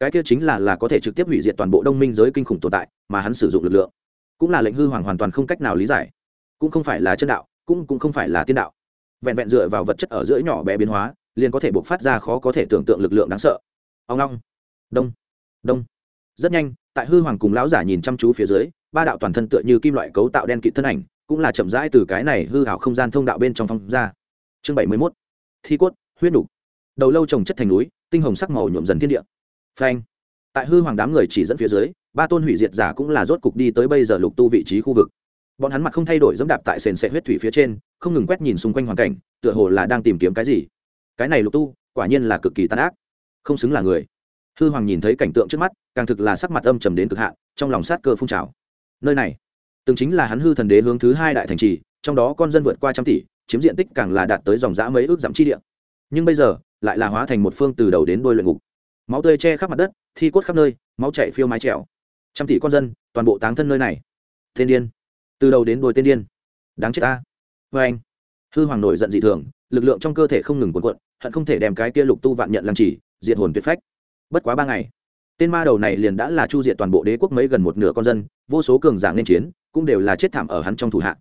Cái kia chính là là có thể trực tiếp hủy diệt toàn bộ đông minh giới kinh khủng tồn tại mà hắn sử dụng lực lượng. Cũng là lệnh hư hoàng hoàn toàn không cách nào lý giải. Cũng không phải là chân đạo, cũng cũng không phải là tiên đạo. Vẹn vẹn dựa vào vật chất ở giữa nhỏ bé biến hóa, liền có thể buộc phát ra khó có thể tưởng tượng lực lượng đáng sợ. Ông long. Đông. Đông. Rất nhanh, tại hư hoàng cùng lão giả nhìn chăm chú phía dưới, ba đạo toàn thân tựa như kim loại cấu tạo đen kịt thân ảnh, cũng là chậm rãi từ cái này hư hảo không gian thông đạo bên trong phong ra. Chương bảy mươi mốt. Thi cốt huyết đục đầu lâu trồng chất thành núi, tinh hồng sắc màu nhuộm dần thiên địa. Phanh. Tại hư hoàng đám người chỉ dẫn phía dưới, ba tôn hủy diệt giả cũng là rốt cục đi tới bây giờ lục tu vị trí khu vực. Bọn hắn mặt không thay đổi dẫm đạp tại sền sệ huyết thủy phía trên, không ngừng quét nhìn xung quanh hoàn cảnh, tựa hồ là đang tìm kiếm cái gì. Cái này lục tu, quả nhiên là cực kỳ tàn ác. Không xứng là người. Hư hoàng nhìn thấy cảnh tượng trước mắt, càng thực là sắc mặt âm trầm đến cực hạn, trong lòng sát cơ phun trào. Nơi này, từng chính là hắn hư thần đế hướng thứ hai đại thành trì, trong đó con dân vượt qua trăm tỷ, chiếm diện tích càng là đạt tới dòng giã mấy ước giảm chi địa nhưng bây giờ lại là hóa thành một phương từ đầu đến đôi luyện ngục. Máu tươi che khắp mặt đất, thi cốt khắp nơi, máu chạy phiêu mái trèo. Trăm tỷ con dân, toàn bộ táng thân nơi này. Thiên điên. Từ đầu đến đôi tên điên. Đáng chết ta. Vê anh. Hư hoàng nổi giận dị thường, lực lượng trong cơ thể không ngừng cuộn cuộn, hận không thể đem cái kia lục tu vạn nhận làm chỉ, diệt hồn tuyệt phách. Bất quá ba ngày, tên ma đầu này liền đã là chu diệt toàn bộ đế quốc mấy gần một nửa con dân, vô số cường giả nên chiến, cũng đều là chết thảm ở hắn trong thủ hạ.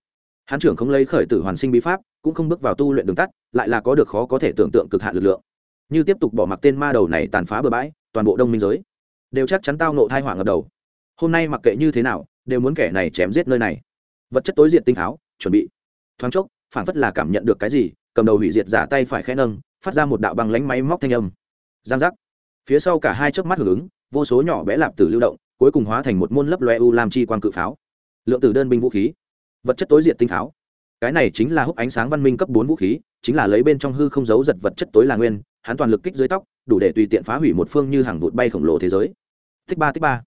Hắn trưởng không lấy khởi tử hoàn sinh bí pháp cũng không bước vào tu luyện đường tắt, lại là có được khó có thể tưởng tượng cực hạn lực lượng. Như tiếp tục bỏ mặc tên ma đầu này tàn phá bừa bãi, toàn bộ đông minh giới đều chắc chắn tao nộ thai hỏa ngập đầu. Hôm nay mặc kệ như thế nào, đều muốn kẻ này chém giết nơi này. Vật chất tối diệt tinh tháo, chuẩn bị. Thoáng chốc phản phất là cảm nhận được cái gì, cầm đầu hủy diệt giả tay phải khẽ nâng, phát ra một đạo bằng lánh máy móc thanh âm. Giang giác. Phía sau cả hai chớp mắt hưởng ứng, vô số nhỏ bé lạp tử lưu động, cuối cùng hóa thành một môn lấp loe u làm chi quan cự pháo. Lượng tử đơn binh vũ khí. Vật chất tối diện tinh pháo cái này chính là hút ánh sáng văn minh cấp bốn vũ khí, chính là lấy bên trong hư không giấu giật vật chất tối là nguyên, hắn toàn lực kích dưới tóc, đủ để tùy tiện phá hủy một phương như hàng vụt bay khổng lồ thế giới. Tích ba tích ba.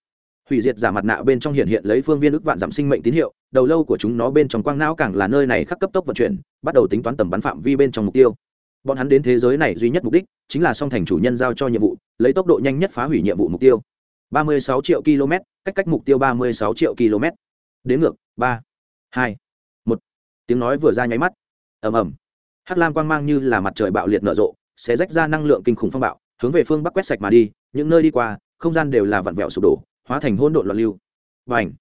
Hủy diệt giả mặt nạ bên trong hiện hiện lấy phương viên ức vạn giảm sinh mệnh tín hiệu, đầu lâu của chúng nó bên trong quang não càng là nơi này khắc cấp tốc vận chuyển, bắt đầu tính toán tầm bắn phạm vi bên trong mục tiêu. Bọn hắn đến thế giới này duy nhất mục đích, chính là song thành chủ nhân giao cho nhiệm vụ, lấy tốc độ nhanh nhất phá hủy nhiệm vụ mục tiêu. 36 triệu km cách cách mục tiêu 36 triệu km đến ngược, ba, hai. một tiếng nói vừa ra nháy mắt. Ầm ầm. Hắc lam quang mang như là mặt trời bạo liệt nở rộ sẽ rách ra năng lượng kinh khủng phong bạo, hướng về phương bắc quét sạch mà đi, những nơi đi qua, không gian đều là vặn vẹo sụp đổ, hóa thành hỗn độn loạn lưu. Và ảnh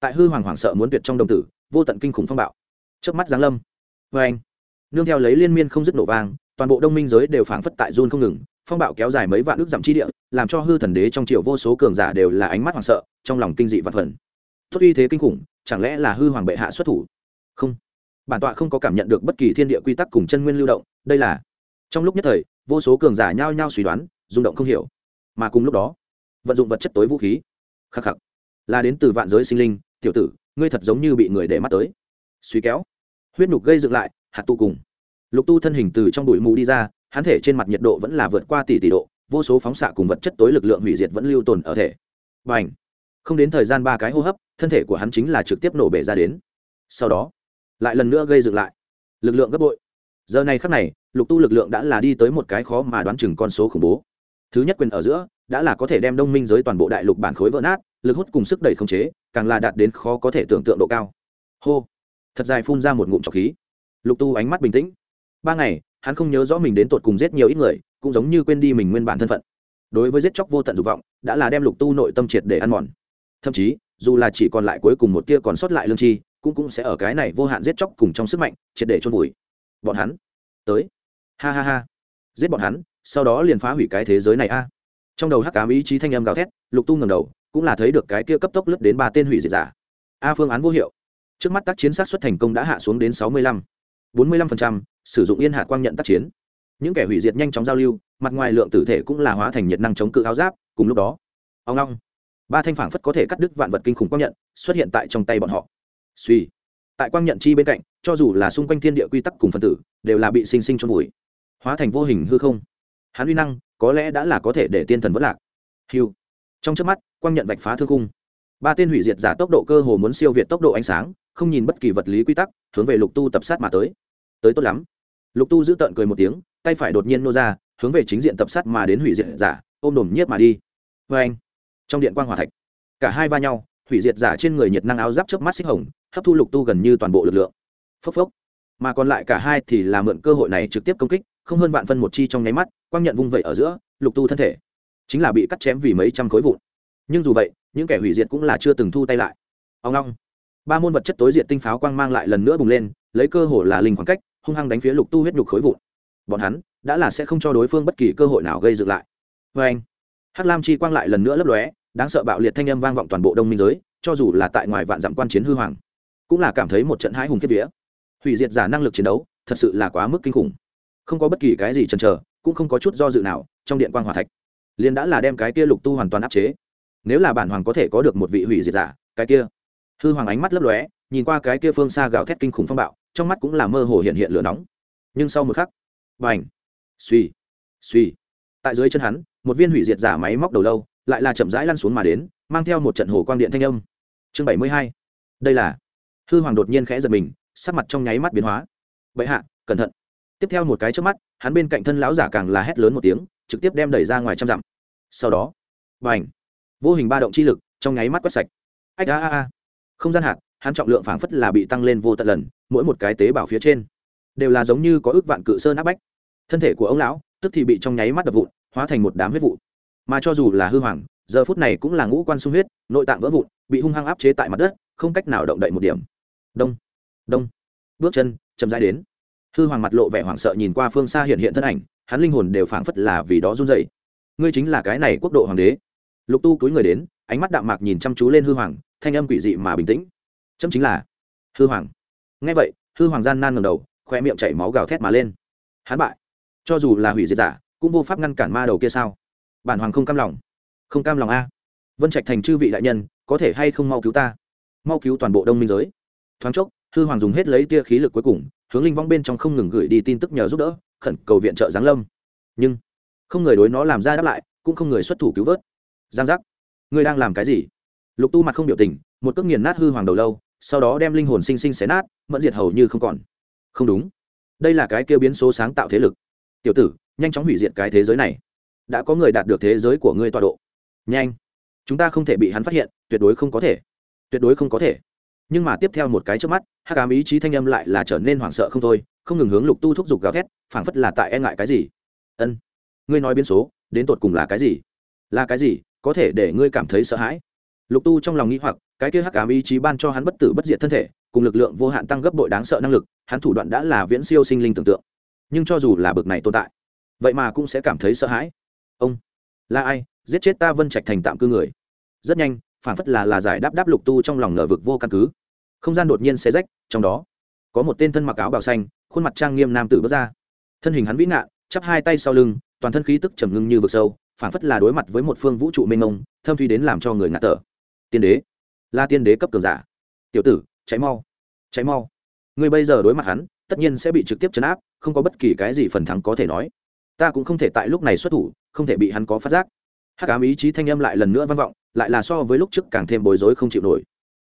tại hư hoàng hoảng sợ muốn tuyệt trong đồng tử, vô tận kinh khủng phong bạo. Trước mắt giáng lâm. Và ảnh nương theo lấy liên miên không dứt nổ vang, toàn bộ đông minh giới đều phảng phất tại run không ngừng, phong bạo kéo dài mấy vạn ước dặm chi địa, làm cho hư thần đế trong triệu vô số cường giả đều là ánh mắt hoảng sợ, trong lòng kinh dị vạn phần. Tốt uy thế kinh khủng, chẳng lẽ là hư hoàng bệ hạ xuất thủ? Không bản tọa không có cảm nhận được bất kỳ thiên địa quy tắc cùng chân nguyên lưu động, đây là, trong lúc nhất thời, vô số cường giả nhao nhao suy đoán, rung động không hiểu. Mà cùng lúc đó, vận dụng vật chất tối vũ khí. Khắc khắc, là đến từ vạn giới sinh linh, tiểu tử, ngươi thật giống như bị người để mắt tới. Suy kéo, huyết nhục gây dựng lại, hạt tu cùng. Lục tu thân hình từ trong bụi mù đi ra, hắn thể trên mặt nhiệt độ vẫn là vượt qua tỷ tỷ độ, vô số phóng xạ cùng vật chất tối lực lượng hủy diệt vẫn lưu tồn ở thể. Và ảnh không đến thời gian ba cái hô hấp, thân thể của hắn chính là trực tiếp nổ bể ra đến. Sau đó lại lần nữa gây dựng lại. Lực lượng gấp bội. Giờ này khắc này, lục tu lực lượng đã là đi tới một cái khó mà đoán chừng con số khủng bố. Thứ nhất quyền ở giữa, đã là có thể đem đông minh giới toàn bộ đại lục bản khối vỡ nát, lực hút cùng sức đẩy khống chế, càng là đạt đến khó có thể tưởng tượng độ cao. Hô. Thật dài phun ra một ngụm trọc khí. Lục tu ánh mắt bình tĩnh. Ba ngày, hắn không nhớ rõ mình đến tột cùng giết nhiều ít người, cũng giống như quên đi mình nguyên bản thân phận. Đối với giết chóc vô tận dục vọng, đã là đem lục tu nội tâm triệt để ăn mòn. Thậm chí, dù là chỉ còn lại cuối cùng một tia còn sót lại lương chi cũng cũng sẽ ở cái này vô hạn giết chóc cùng trong sức mạnh, triệt để chôn vùi. Bọn hắn tới. Ha ha ha. Giết bọn hắn, sau đó liền phá hủy cái thế giới này a. Trong đầu hắc cám ý chí thanh âm gào thét, lục tu ngầm đầu, cũng là thấy được cái kia cấp tốc lướt đến ba tên hủy diệt giả. A phương án vô hiệu. Trước mắt tác chiến sát xuất thành công đã hạ xuống đến sáu mươi lăm. bốn mươi lăm phần trăm, sử dụng yên hạt quang nhận tác chiến. Những kẻ hủy diệt nhanh chóng giao lưu, mặt ngoài lượng tử thể cũng là hóa thành nhiệt năng chống cự áo giáp, cùng lúc đó ông long ba thanh phản phất có thể cắt đứt vạn vật kinh khủng quang nhận, xuất hiện tại trong tay bọn họ suy. Tại quang nhận chi bên cạnh, cho dù là xung quanh thiên địa quy tắc cùng phân tử, đều là bị sinh sinh trong bụi hóa thành vô hình hư không. Hắn uy năng, có lẽ đã là có thể để tiên thần vất lạc. Hiu trong trước mắt, quang nhận vạch phá thư cung ba tên hủy diệt giả tốc độ cơ hồ muốn siêu việt tốc độ ánh sáng, không nhìn bất kỳ vật lý quy tắc, hướng về lục tu tập sát mà tới. Tới tốt lắm. Lục tu giữ tợn cười một tiếng, tay phải đột nhiên nô ra, hướng về chính diện tập sát mà đến hủy diệt giả, ôm đồm nhiếp mà đi. Vê anh trong điện quang hỏa thạch, cả hai va nhau, hủy diệt giả trên người nhiệt năng áo giáp chớp mắt xích hồng hấp thu lục tu gần như toàn bộ lực lượng. Phốc phốc. Mà còn lại cả hai thì là mượn cơ hội này trực tiếp công kích, không hơn vạn phân một chi trong nháy mắt, quang nhận vung vẩy ở giữa, lục tu thân thể chính là bị cắt chém vì mấy trăm khối vụn. Nhưng dù vậy, những kẻ hủy diệt cũng là chưa từng thu tay lại. Ông long. Ba môn vật chất tối diệt tinh pháo quang mang lại lần nữa bùng lên, lấy cơ hội là linh khoảng cách, hung hăng đánh phía lục tu huyết nhục khối vụn. Bọn hắn đã là sẽ không cho đối phương bất kỳ cơ hội nào gây dựng lại. Vê anh, hắc lam chi quang lại lần nữa lấp lóe, đáng sợ bạo liệt thanh âm vang vọng toàn bộ đông minh giới, cho dù là tại ngoài vạn dặm quan chiến hư hoàng cũng là cảm thấy một trận hãi hùng kiếp vía. Hủy diệt giả năng lực chiến đấu, thật sự là quá mức kinh khủng. Không có bất kỳ cái gì chần chờ, cũng không có chút do dự nào, trong điện quan hòa thạch, liền đã là đem cái kia lục tu hoàn toàn áp chế. Nếu là bản hoàng có thể có được một vị hủy diệt giả, cái kia. Hư hoàng ánh mắt lấp lóe, nhìn qua cái kia phương xa gào thét kinh khủng phong bạo, trong mắt cũng là mơ hồ hiện hiện lửa nóng. Nhưng sau một khắc b à n h suy suy. Tại dưới chân hắn, một viên hủy diệt giả máy móc đầu lâu, lại là chậm rãi lăn xuống mà đến, mang theo một trận hồ quang điện thanh âm. Chương bảy mươi hai, đây là hư hoàng đột nhiên khẽ giật mình, sắc mặt trong nháy mắt biến hóa. Bệ hạ, cẩn thận. Tiếp theo một cái trước mắt, hắn bên cạnh thân lão giả càng là hét lớn một tiếng, trực tiếp đem đẩy ra ngoài trăm dặm. Sau đó b à n h vô hình ba động chi lực trong nháy mắt quét sạch. Ách a a a. Không gian hạt, hắn trọng lượng phảng phất là bị tăng lên vô tận lần, mỗi một cái tế bào phía trên đều là giống như có ước vạn cự sơn áp bách. Thân thể của ông lão, tức thì bị trong nháy mắt đập vụn, hóa thành một đám huyết vụ. Mà cho dù là hư hoàng, giờ phút này cũng là ngũ quan sung huyết, nội tạng vỡ vụn, bị hung hăng áp chế tại mặt đất, không cách nào động đậy một điểm đông. Đông. Bước chân, chậm rãi đến. Hư hoàng mặt lộ vẻ hoảng sợ nhìn qua phương xa hiện hiện thân ảnh, hắn linh hồn đều phảng phất là vì đó run dậy ngươi chính là cái này quốc độ hoàng đế. Lục tu cúi người đến, ánh mắt đạm mạc nhìn chăm chú lên hư hoàng, thanh âm quỷ dị mà bình tĩnh. Chấm chính là hư hoàng. Ngay vậy, hư hoàng gian nan ngầm đầu khoe miệng chảy máu gào thét mà lên. Hắn bại. Cho dù là hủy diệt giả, cũng vô pháp ngăn cản ma đầu kia sao? Bản hoàng không cam lòng. Không cam lòng a. Vân trạch thành chư vị đại nhân, có thể hay không mau cứu ta? Mau cứu toàn bộ đông minh giới thoáng chốc, hư hoàng dùng hết lấy tia khí lực cuối cùng, hướng linh vong bên trong không ngừng gửi đi tin tức nhờ giúp đỡ, khẩn cầu viện trợ giáng lâm. Nhưng, không người đối nó làm ra đáp lại, cũng không người xuất thủ cứu vớt. Giang giác, ngươi đang làm cái gì? Lục tu mặt không biểu tình, một cước nghiền nát hư hoàng đầu lâu, sau đó đem linh hồn sinh sinh xé nát, mẫn diệt hầu như không còn. Không đúng. Đây là cái kêu biến số sáng tạo thế lực. Tiểu tử, nhanh chóng hủy diệt cái thế giới này. Đã có người đạt được thế giới của ngươi tọa độ. Nhanh. Chúng ta không thể bị hắn phát hiện, tuyệt đối không có thể. Tuyệt đối không có thể nhưng mà tiếp theo một cái trước mắt, hắc ám ý chí thanh âm lại là trở nên hoảng sợ không thôi, không ngừng hướng lục tu thúc giục gào thét, phảng phất là tại e ngại cái gì. Ân, ngươi nói biến số, đến tột cùng là cái gì? Là cái gì? Có thể để ngươi cảm thấy sợ hãi. Lục tu trong lòng nghĩ hoặc, cái kia hắc ám ý chí ban cho hắn bất tử bất diệt thân thể, cùng lực lượng vô hạn tăng gấp bội đáng sợ năng lực, hắn thủ đoạn đã là viễn siêu sinh linh tưởng tượng. Nhưng cho dù là bực này tồn tại, vậy mà cũng sẽ cảm thấy sợ hãi. Ông, là ai? Giết chết ta vân trạch thành tạm cư người. Rất nhanh phản phất là là giải đáp đáp lục tu trong lòng nở vực vô căn cứ không gian đột nhiên xé rách, trong đó có một tên thân mặc áo bào xanh, khuôn mặt trang nghiêm nam tử bước ra. Thân hình hắn vĩ ngạn, chắp hai tay sau lưng, toàn thân khí tức trầm ngưng như vực sâu phản phất là đối mặt với một phương vũ trụ mênh mông, thâm thuy đến làm cho người ngạt thở. Tiên đế là tiên đế cấp cường giả. Tiểu tử cháy mau cháy mau. Ngươi bây giờ đối mặt hắn, tất nhiên sẽ bị trực tiếp chấn áp, không có bất kỳ cái gì phần thắng có thể nói. Ta cũng không thể tại lúc này xuất thủ, không thể bị hắn có phát giác. Hát cám ý chí thanh âm lại lần nữa vang vọng, lại là so với lúc trước càng thêm bối rối không chịu nổi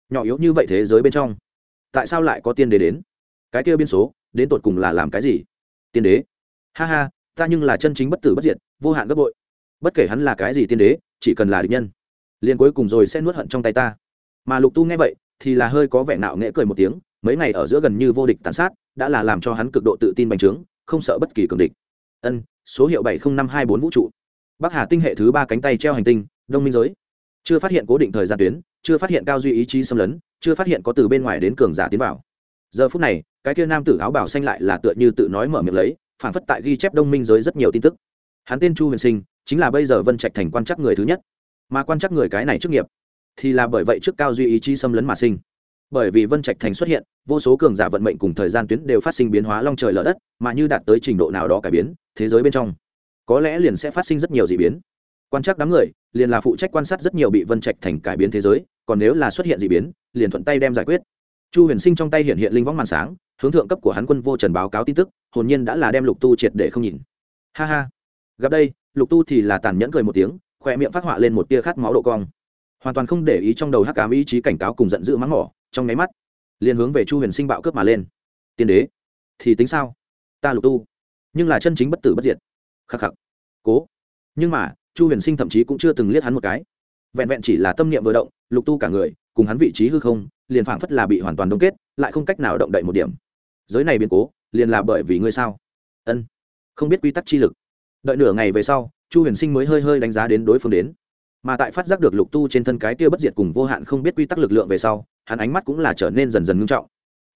nhỏ yếu như vậy thế giới bên trong, tại sao lại có tiên đế đến? Cái kia biên số, đến tột cùng là làm cái gì? Tiên đế? Ha ha, ta nhưng là chân chính bất tử bất diệt, vô hạn gấp bội. Bất kể hắn là cái gì tiên đế, chỉ cần là địch nhân, liền cuối cùng rồi sẽ nuốt hận trong tay ta. Mà lục tu nghe vậy, thì là hơi có vẻ nạo nghễ cười một tiếng, mấy ngày ở giữa gần như vô địch tàn sát, đã là làm cho hắn cực độ tự tin bành trướng, không sợ bất kỳ cường địch. Ân, số hiệu bảy nghìn năm hai bốn vũ trụ. Bắc hà tinh hệ thứ ba cánh tay treo hành tinh, đông minh giới. Chưa phát hiện cố định thời gian tuyến chưa phát hiện cao duy ý chí xâm lấn, chưa phát hiện có từ bên ngoài đến cường giả tiến vào. Giờ phút này, cái kia nam tử áo bảo xanh lại là tựa như tự nói mở miệng lấy phản phất tại ghi chép đông minh giới rất nhiều tin tức. Hắn tên chu huyền sinh, chính là bây giờ vân trạch thành quan chắc người thứ nhất. Mà quan chắc người cái này trước nghiệp, thì là bởi vậy trước cao duy ý chí xâm lấn mà sinh. Bởi vì vân trạch thành xuất hiện, vô số cường giả vận mệnh cùng thời gian tuyến đều phát sinh biến hóa long trời lở đất, mà như đạt tới trình độ nào đó cải biến, thế giới bên trong, có lẽ liền sẽ phát sinh rất nhiều d ị biến. Quan trắc đám người, liền là phụ trách quan sát rất nhiều bị vân trạch thành cải biến thế giới còn nếu là xuất hiện d ị biến, liền thuận tay đem giải quyết. Chu huyền sinh trong tay hiện hiện linh võng màn sáng, hướng thượng cấp của hắn quân vô trần báo cáo tin tức, hồn nhiên đã là đem lục tu triệt để không nhìn. Ha ha. Gặp đây, lục tu thì là tàn nhẫn cười một tiếng khoe miệng phát họa lên một tia khát máu độ cong. Hoàn toàn không để ý trong đầu hắc cám ý chí cảnh cáo cùng giận dữ mắng mỏ, trong nháy mắt, liền hướng về chu huyền sinh bạo cướp mà lên. Tiên đế, thì tính sao? Ta lục tu, nhưng là chân chính bất tử bất diệt. Khắc khắc. Cố. Nhưng mà, chu huyền sinh thậm chí cũng chưa từng liếc hắn một cái vẹn vẹn chỉ là tâm niệm vừa động, lục tu cả người, cùng hắn vị trí hư không, liền phảng phất là bị hoàn toàn đông kết, lại không cách nào động đậy một điểm. Giới này biến cố, liền là bởi vì ngươi sao? Ân. Không biết quy tắc chi lực. Đợi nửa ngày về sau, chu huyền sinh mới hơi hơi đánh giá đến đối phương đến. Mà tại phát giác được lục tu trên thân cái kia bất diệt cùng vô hạn không biết quy tắc lực lượng về sau, hắn ánh mắt cũng là trở nên dần dần ngưng trọng.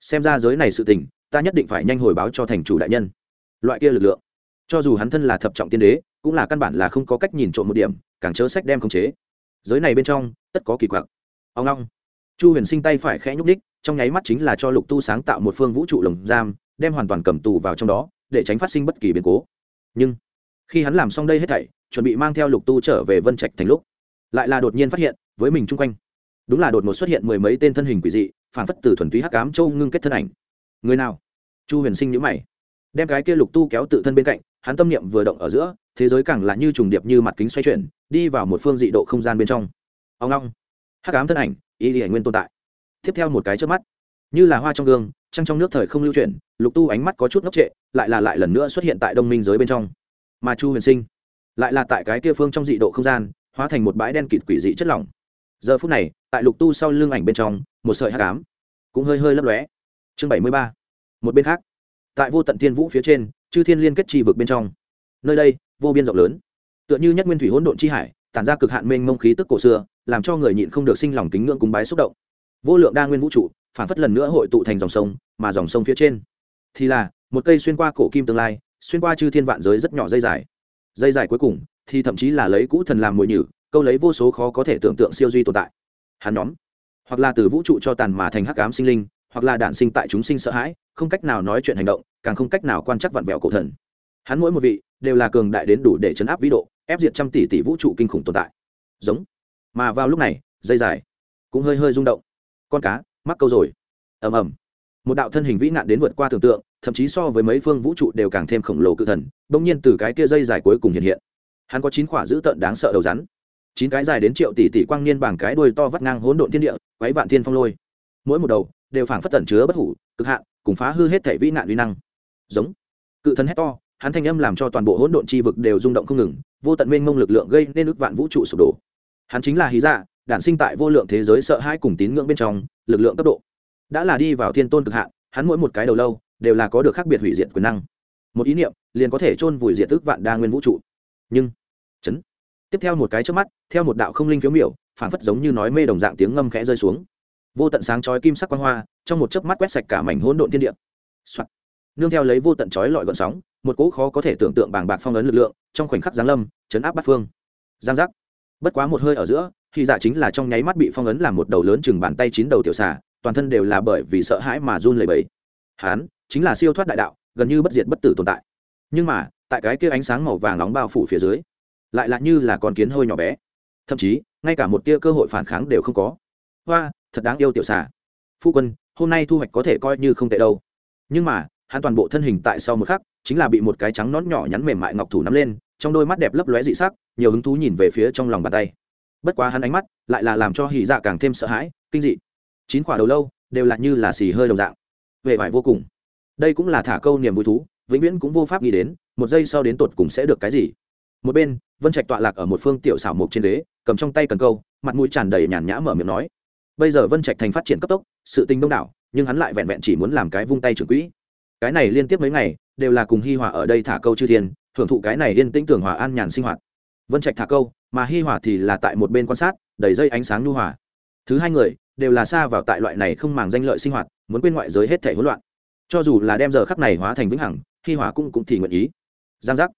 Xem ra giới này sự tình, ta nhất định phải nhanh hồi báo cho thành chủ đại nhân. Loại kia lực lượng. Cho dù hắn thân là thập trọng tiên đế, cũng là căn bản là không có cách nhìn trộm một điểm, càng chớ sách đem khống chế giới này bên trong, tất có kỳ quặc. Ông long. Chu huyền sinh tay phải khẽ nhúc ních trong nháy mắt chính là cho lục tu sáng tạo một phương vũ trụ lồng giam, đem hoàn toàn cầm tù vào trong đó, để tránh phát sinh bất kỳ biến cố. Nhưng, khi hắn làm xong đây hết thảy, chuẩn bị mang theo lục tu trở về vân trạch thành lúc, lại là đột nhiên phát hiện, với mình chung quanh, đúng là đột ngột xuất hiện mười mấy tên thân hình quỷ dị phản phất từ thuần túy hắc cám châu ngưng kết thân ảnh. Người nào? Chu huyền sinh nhữ mày, đem cái kia lục tu kéo tự thân bên cạnh hắn tâm niệm vừa động ở giữa, thế giới càng là như trùng điệp như mặt kính xoay chuyển, đi vào một phương dị độ không gian bên trong. Ông long. Hắc ám thân ảnh, y ảnh nguyên tồn tại. Tiếp theo một cái trước mắt, như là hoa trong gương, trăng trong nước thời không lưu chuyển, lục tu ánh mắt có chút ngốc trệ, lại là lại lần nữa xuất hiện tại đông minh giới bên trong. Mà chu huyền sinh, lại là tại cái kia phương trong dị độ không gian, hóa thành một bãi đen kịt quỷ dị chất lỏng. Giờ phút này, tại lục tu sau lưng ảnh bên trong, một sợi hắc ám cũng hơi hơi lấp lóe. Chương bảy mươi ba, một bên khác. Tại vô tận thiên vũ phía trên chư thiên liên kết chi vực bên trong. Nơi đây, vô biên rộng lớn. Tựa như nhất nguyên thủy hỗn độn chi hải, tản ra cực hạn mênh mông khí tức cổ xưa, làm cho người nhịn không được sinh lòng kính ngưỡng cúng bái xúc động. Vô lượng đa nguyên vũ trụ, phản phất lần nữa hội tụ thành dòng sông, mà dòng sông phía trên thì là một cây xuyên qua cổ kim tương lai, xuyên qua chư thiên vạn giới rất nhỏ dây dài. Dây dài cuối cùng thì thậm chí là lấy cũ thần làm mồi nhử, câu lấy vô số khó có thể tưởng tượng siêu duy tồn tại. Hắn nhóm, hoặc là từ vũ trụ cho tàn mà thành hắc ám sinh linh, hoặc là đản sinh tại chúng sinh sợ hãi, không cách nào nói chuyện hành động càng không cách nào quan trắc vặn vẹo cổ thần. Hắn mỗi một vị đều là cường đại đến đủ để chấn áp vĩ độ, ép diệt trăm tỷ tỷ vũ trụ kinh khủng tồn tại. Giống. Mà vào lúc này, dây dài cũng hơi hơi rung động. Con cá, mắc câu rồi. Ầm ầm. Một đạo thân hình vĩ nạn đến vượt qua tưởng tượng, thậm chí so với mấy phương vũ trụ đều càng thêm khổng lồ cự thần, bỗng nhiên từ cái kia dây dài cuối cùng hiện hiện. Hắn có chín khỏa dữ tợn đáng sợ đầu rắn. Chín cái dài đến triệu tỷ tỷ quang niên bằng cái đuôi to vắt ngang hỗn độn thiên địa, quấy vạn thiên phong lôi. Mỗi một đầu đều phảng phất tẩn chứa bất hủ, cực hạn, cùng phá hư hết thể vĩ nạn uy năng giống. Cự thần hét to, hắn thanh âm làm cho toàn bộ hỗn độn chi vực đều rung động không ngừng, vô tận mênh mông lực lượng gây nên ước vạn vũ trụ sụp đổ. Hắn chính là hí dạ đản sinh tại vô lượng thế giới sợ hãi cùng tín ngưỡng bên trong, lực lượng cấp độ đã là đi vào thiên tôn cực hạn, hắn mỗi một cái đầu lâu đều là có được khác biệt hủy diệt quyền năng. Một ý niệm, liền có thể chôn vùi diệt tức vạn đa nguyên vũ trụ. Nhưng, chấn. Tiếp theo một cái trước mắt, theo một đạo không linh phiếu miểu phản phất giống như nói mê đồng dạng tiếng ngâm khẽ rơi xuống. Vô tận sáng chói kim sắc quang hoa, trong một chớp mắt quét sạch cả mảnh hỗn độn thiên địa. Soạn nương theo lấy vô tận chói lọi gọn sóng, một cỗ khó có thể tưởng tượng bàng bạc phong ấn lực lượng trong khoảnh khắc giáng lâm, chấn áp bát phương. Giang giác. Bất quá một hơi ở giữa, khi giả chính là trong nháy mắt bị phong ấn làm một đầu lớn chừng bàn tay chín đầu tiểu xà, toàn thân đều là bởi vì sợ hãi mà run lẩy bẩy. Hán, chính là siêu thoát đại đạo, gần như bất diệt bất tử tồn tại. Nhưng mà, tại cái kia ánh sáng màu vàng nóng bao phủ phía dưới, lại là như là con kiến hơi nhỏ bé. Thậm chí, ngay cả một tia cơ hội phản kháng đều không có. Hoa, thật đáng yêu tiểu xà. Phu quân, hôm nay thu hoạch có thể coi như không tệ đâu. Nhưng mà hắn toàn bộ thân hình tại sau một khắc, chính là bị một cái trắng nón nhỏ nhắn mềm mại ngọc thủ nắm lên, trong đôi mắt đẹp lấp lóe dị sắc, nhiều hứng thú nhìn về phía trong lòng bàn tay. Bất quá hắn ánh mắt lại là làm cho hỉ dạ càng thêm sợ hãi, kinh dị. Chín quả đầu lâu đều là như là xì hơi đồng dạng. Về vải vô cùng. Đây cũng là thả câu niềm vui thú, vĩnh viễn cũng vô pháp nghĩ đến, một giây sau đến tột cùng sẽ được cái gì. Một bên, vân trạch tọa lạc ở một phương tiểu xảo mục trên đế cầm trong tay cần câu, mặt mũi tràn đầy nhàn nhã mở miệng nói. Bây giờ vân trạch thành phát triển cấp tốc, sự tình đông đảo, nhưng hắn lại vẹn vẹn chỉ muốn làm cái vung tay trưởng quỹ cái này liên tiếp mấy ngày, đều là cùng hi hòa ở đây thả câu chư thiên, thưởng thụ cái này yên tĩnh tưởng hòa an nhàn sinh hoạt. Vân trạch thả câu, mà hi hòa thì là tại một bên quan sát, đầy dây ánh sáng nhu hòa. Thứ hai người, đều là xa vào tại loại này không màng danh lợi sinh hoạt, muốn quên ngoại giới hết thể hỗn loạn. Cho dù là đem giờ khắc này hóa thành vĩnh hằng, hi hòa cũng cũng thì nguyện ý. Giang giác.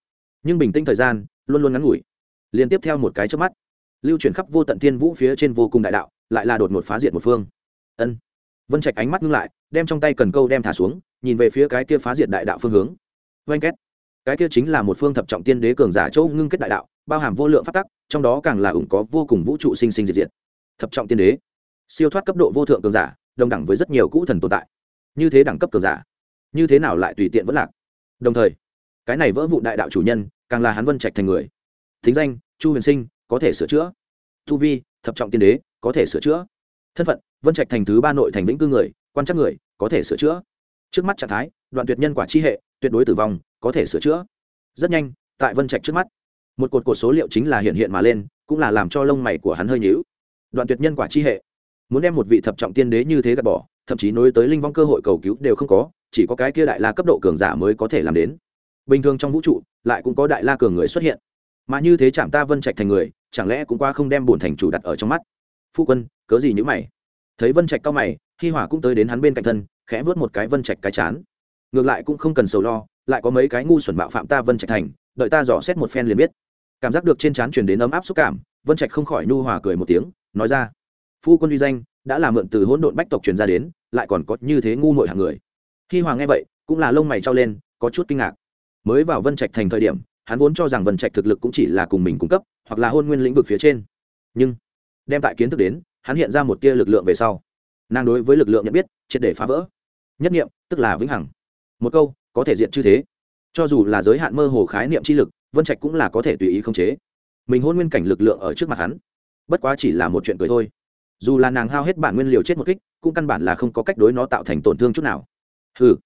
Nhưng bình tĩnh thời gian, luôn luôn ngắn ngủi. Liên tiếp theo một cái trước mắt, lưu chuyển khắp vô tận thiên vũ phía trên vô cùng đại đạo, lại là đột ngột phá diệt một phương. Ân vân trạch ánh mắt ngưng lại, đem trong tay cần câu đem thả xuống, nhìn về phía cái kia phá diệt đại đạo phương hướng. Oanh két. Cái kia chính là một phương thập trọng tiên đế cường giả châu ngưng kết đại đạo, bao hàm vô lượng phát tắc, trong đó càng là ủng có vô cùng vũ trụ sinh sinh diệt diệt. Thập trọng tiên đế. Siêu thoát cấp độ vô thượng cường giả, đồng đẳng với rất nhiều cũ thần tồn tại. Như thế đẳng cấp cường giả, như thế nào lại tùy tiện vẫn lạc? Đồng thời, cái này vỡ vụ đại đạo chủ nhân, càng là hắn vân trạch thành người. Thính danh, chu huyền sinh, có thể sửa chữa. Thu vi, thập trọng tiên đế, có thể sửa chữa. Thân phận vân trạch thành thứ ba nội thành vĩnh cư người, quan trắc người, có thể sửa chữa. Trước mắt trạng thái, đoạn tuyệt nhân quả chi hệ, tuyệt đối tử vong, có thể sửa chữa. Rất nhanh, tại vân trạch trước mắt, một cột cột số liệu chính là hiện hiện mà lên, cũng là làm cho lông mày của hắn hơi nhíu. Đoạn tuyệt nhân quả chi hệ. Muốn đem một vị thập trọng tiên đế như thế gạt bỏ, thậm chí nối tới linh vong cơ hội cầu cứu đều không có, chỉ có cái kia đại la cấp độ cường giả mới có thể làm đến. Bình thường trong vũ trụ, lại cũng có đại la cường người xuất hiện. Mà như thế chạm ta vân trạch thành người, chẳng lẽ cũng qua không đem bổn thành chủ đặt ở trong mắt? Phu quân, cớ gì nhữ mày? Thấy vân trạch cao mày, hi hỏa cũng tới đến hắn bên cạnh thân, khẽ vớt một cái vân trạch cái chán. Ngược lại cũng không cần sầu lo, lại có mấy cái ngu xuẩn bạo phạm ta vân trạch thành, đợi ta dò xét một phen liền biết. Cảm giác được trên trán truyền đến ấm áp xúc cảm, vân trạch không khỏi nhu hòa cười một tiếng, nói ra, phu quân uy danh, đã là mượn từ hỗn độn bách tộc truyền ra đến, lại còn có như thế ngu muội hàng người. Hi hoàng nghe vậy, cũng là lông mày trao lên, có chút kinh ngạc. Mới vào vân trạch thành thời điểm, hắn vốn cho rằng vân trạch thực lực cũng chỉ là cùng mình cung cấp, hoặc là hôn nguyên lĩnh vực phía trên. Nhưng, đem tại kiến thức đến hắn hiện ra một tia lực lượng về sau. Nàng đối với lực lượng nhận biết, triệt để phá vỡ. Nhất nghiệm tức là vĩnh hằng. Một câu, có thể diện chư thế. Cho dù là giới hạn mơ hồ khái niệm chi lực, vân trạch cũng là có thể tùy ý khống chế. Mình hôn nguyên cảnh lực lượng ở trước mặt hắn. Bất quá chỉ là một chuyện cười thôi. Dù là nàng hao hết bản nguyên liều chết một kích, cũng căn bản là không có cách đối nó tạo thành tổn thương chút nào. Hừ.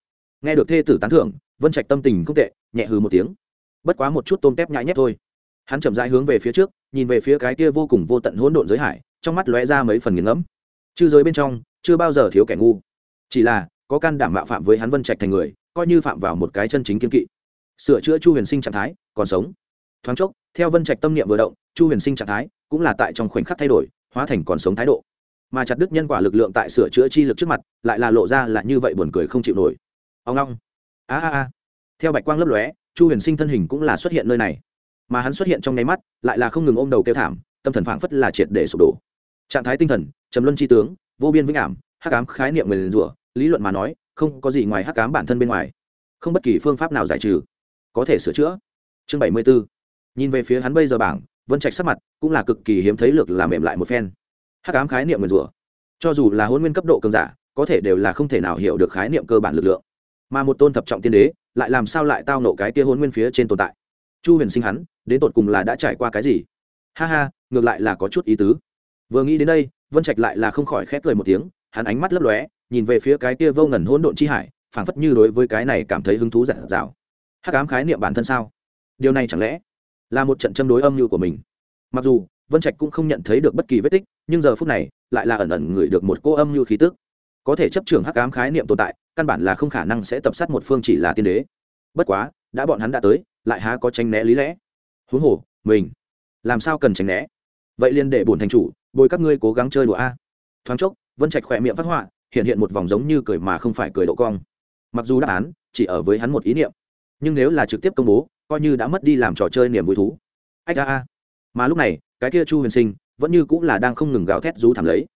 Nghe được thê tử tán thưởng, vân trạch tâm tình không tệ, nhẹ hừ một tiếng. Bất quá một chút tôm tép nhãi nhép thôi. Hắn chậm rãi hướng về phía trước, nhìn về phía cái kia vô cùng vô tận hỗn độn giới hải trong mắt lóe ra mấy phần nghiền ngẫm. Chư giới bên trong, chưa bao giờ thiếu kẻ ngu. Chỉ là, có can đảm mạo phạm với hắn vân trạch thành người, coi như phạm vào một cái chân chính kiên kỵ. Sửa chữa chu huyền sinh trạng thái, còn sống. Thoáng chốc, theo vân trạch tâm niệm vừa động, chu huyền sinh trạng thái cũng là tại trong khoảnh khắc thay đổi, hóa thành còn sống thái độ. Mà chặt đứt nhân quả lực lượng tại sửa chữa chi lực trước mặt, lại là lộ ra là như vậy buồn cười không chịu nổi. Ông long. A a a. Theo bạch quang lấp lóe, chu huyền sinh thân hình cũng là xuất hiện nơi này. Mà hắn xuất hiện trong nháy mắt, lại là không ngừng ôm đầu kêu thảm, tâm thần phảng phất là triệt để sụp đổ trạng thái tinh thần, trầm luân tri tướng, vô biên vĩnh ảm, hắc ám khái niệm người liền rủa, lý luận mà nói, không có gì ngoài hắc ám bản thân bên ngoài. Không bất kỳ phương pháp nào giải trừ. Có thể sửa chữa. Chương bảy mươi b ố nhìn về phía hắn bây giờ bảng, vân trạch sắc mặt cũng là cực kỳ hiếm thấy lược làm mềm lại một phen. Hắc ám khái niệm người rủa. Cho dù là hôn nguyên cấp độ cường giả, có thể đều là không thể nào hiểu được khái niệm cơ bản lực lượng. Mà một tôn thập trọng tiên đế, lại làm sao lại tao nộ cái kia hôn nguyên phía trên tồn tại? Chu huyền sinh hắn, đến tột cùng là đã trải qua cái gì? Ha ha, ngược lại là có chút ý tứ vừa nghĩ đến đây, vân trạch lại là không khỏi khép cười một tiếng, hắn ánh mắt lấp lóe, nhìn về phía cái kia vô ngần hỗn độn chi hải, phảng phất như đối với cái này cảm thấy hứng thú giản dạo hắc ám khái niệm bản thân sao? Điều này chẳng lẽ là một trận châm đối âm mưu của mình? Mặc dù, vân trạch cũng không nhận thấy được bất kỳ vết tích, nhưng giờ phút này, lại là ẩn ẩn ngửi được một cô âm mưu khí tức. Có thể chấp trưởng hắc ám khái niệm tồn tại, căn bản là không khả năng sẽ tập sát một phương chỉ là tiên đế. Bất quá, đã bọn hắn đã tới, lại há có tránh né lý lẽ. Huống hồ, mình, làm sao cần tránh né? Vậy liền để bổn thành chủ bồi các ngươi cố gắng chơi đùa a. Thoáng chốc, vân trạch khỏe miệng phát họa, hiện hiện một vòng giống như cười mà không phải cười độ cong. Mặc dù đáp án chỉ ở với hắn một ý niệm, nhưng nếu là trực tiếp công bố, coi như đã mất đi làm trò chơi niềm vui thú. Ách a a. Mà lúc này, cái kia chu huyền sinh vẫn như cũng là đang không ngừng gào thét rú thảm lấy.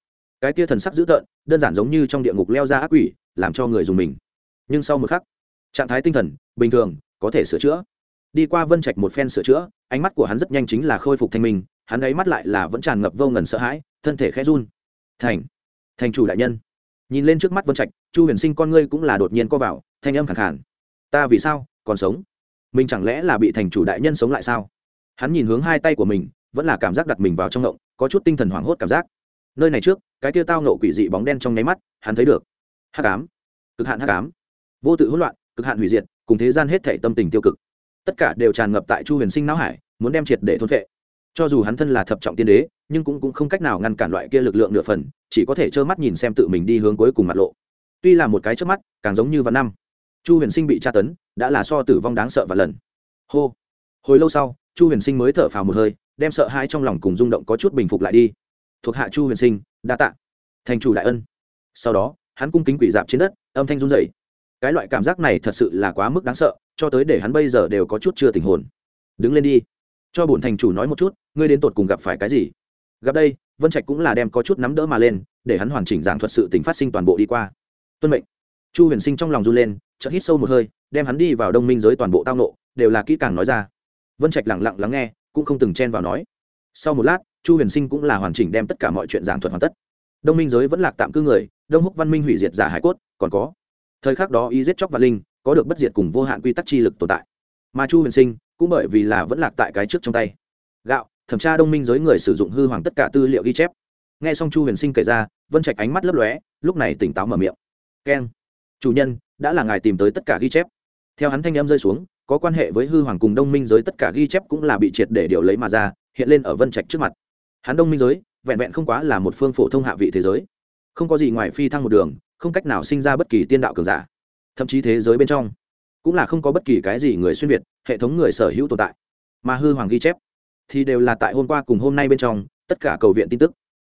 Cái kia thần sắc dữ tợn, đơn giản giống như trong địa ngục leo ra ác quỷ, làm cho người dùng mình. Nhưng sau một khắc, trạng thái tinh thần bình thường, có thể sửa chữa. Đi qua vân trạch một phen sửa chữa, ánh mắt của hắn rất nhanh chính là khôi phục thanh minh hắn ấy mắt lại là vẫn tràn ngập vô ngần sợ hãi, thân thể khẽ run. Thành thành chủ đại nhân. Nhìn lên trước mắt vân trạch, chu huyền sinh con ngươi cũng là đột nhiên co vào, thanh âm khẳng khản ta vì sao? Còn sống? Mình chẳng lẽ là bị thành chủ đại nhân sống lại sao? Hắn nhìn hướng hai tay của mình, vẫn là cảm giác đặt mình vào trong ngộng, có chút tinh thần hoảng hốt cảm giác. Nơi này trước, cái kia tao nộ quỷ dị bóng đen trong nháy mắt, hắn thấy được. Hắc ám. Cực hạn hắc ám. Vô tự hỗn loạn, cực hạn hủy diệt, cùng thế gian hết thể tâm tình tiêu cực. Tất cả đều tràn ngập tại chu huyền sinh não hải, muốn đem triệt để thôn vệ cho dù hắn thân là thập trọng tiên đế nhưng cũng, cũng không cách nào ngăn cản loại kia lực lượng nửa phần chỉ có thể trơ mắt nhìn xem tự mình đi hướng cuối cùng mặt lộ. Tuy là một cái trước mắt càng giống như vạn năm. Chu huyền sinh bị tra tấn đã là so tử vong đáng sợ và lần. Hô. Hồi lâu sau chu huyền sinh mới thở phào một hơi đem sợ hãi trong lòng cùng rung động có chút bình phục lại đi. Thuộc hạ chu huyền sinh đa tạ. Thành chủ đại ân. Sau đó hắn cung kính quỷ dạp trên đất âm thanh run rẩy. Cái loại cảm giác này thật sự là quá mức đáng sợ cho tới để hắn bây giờ đều có chút chưa tình hồn. Đứng lên đi cho bổn thành chủ nói một chút, ngươi đến tột cùng gặp phải cái gì? Gặp đây, vân trạch cũng là đem có chút nắm đỡ mà lên, để hắn hoàn chỉnh giảng thuật sự tình phát sinh toàn bộ đi qua. Tuân mệnh. Chu huyền sinh trong lòng run lên, chợt hít sâu một hơi, đem hắn đi vào đông minh giới toàn bộ tao nộ đều là kỹ càng nói ra. Vân trạch lẳng lặng lắng nghe, cũng không từng chen vào nói. Sau một lát, chu huyền sinh cũng là hoàn chỉnh đem tất cả mọi chuyện giảng thuật hoàn tất. Đông minh giới vẫn lạc tạm cư người, đông húc văn minh hủy diệt giả hải cốt, còn có. Thời khắc đó y giết chóc và linh, có được bất diệt cùng vô hạn quy tắc chi lực tồn tại. Mà chu huyền sinh cũng bởi vì là vẫn lạc tại cái trước trong tay. Gạo, thẩm tra đông minh giới người sử dụng hư hoàng tất cả tư liệu ghi chép. Nghe xong chu huyền sinh kể ra, vân trạch ánh mắt lấp lóe, lúc này tỉnh táo mở miệng. Keng, chủ nhân, đã là ngài tìm tới tất cả ghi chép. Theo hắn thanh em rơi xuống, có quan hệ với hư hoàng cùng đông minh giới tất cả ghi chép cũng là bị triệt để điều lấy mà ra, hiện lên ở vân trạch trước mặt. Hắn đông minh giới, vẹn vẹn không quá là một phương phổ thông hạ vị thế giới. Không có gì ngoài phi thăng một đường, không cách nào sinh ra bất kỳ tiên đạo cường giả. Thậm chí thế giới bên trong cũng là không có bất kỳ cái gì người xuyên việt, hệ thống người sở hữu tồn tại. Mà hư hoàng ghi chép thì đều là tại hôm qua cùng hôm nay bên trong, tất cả cầu viện tin tức.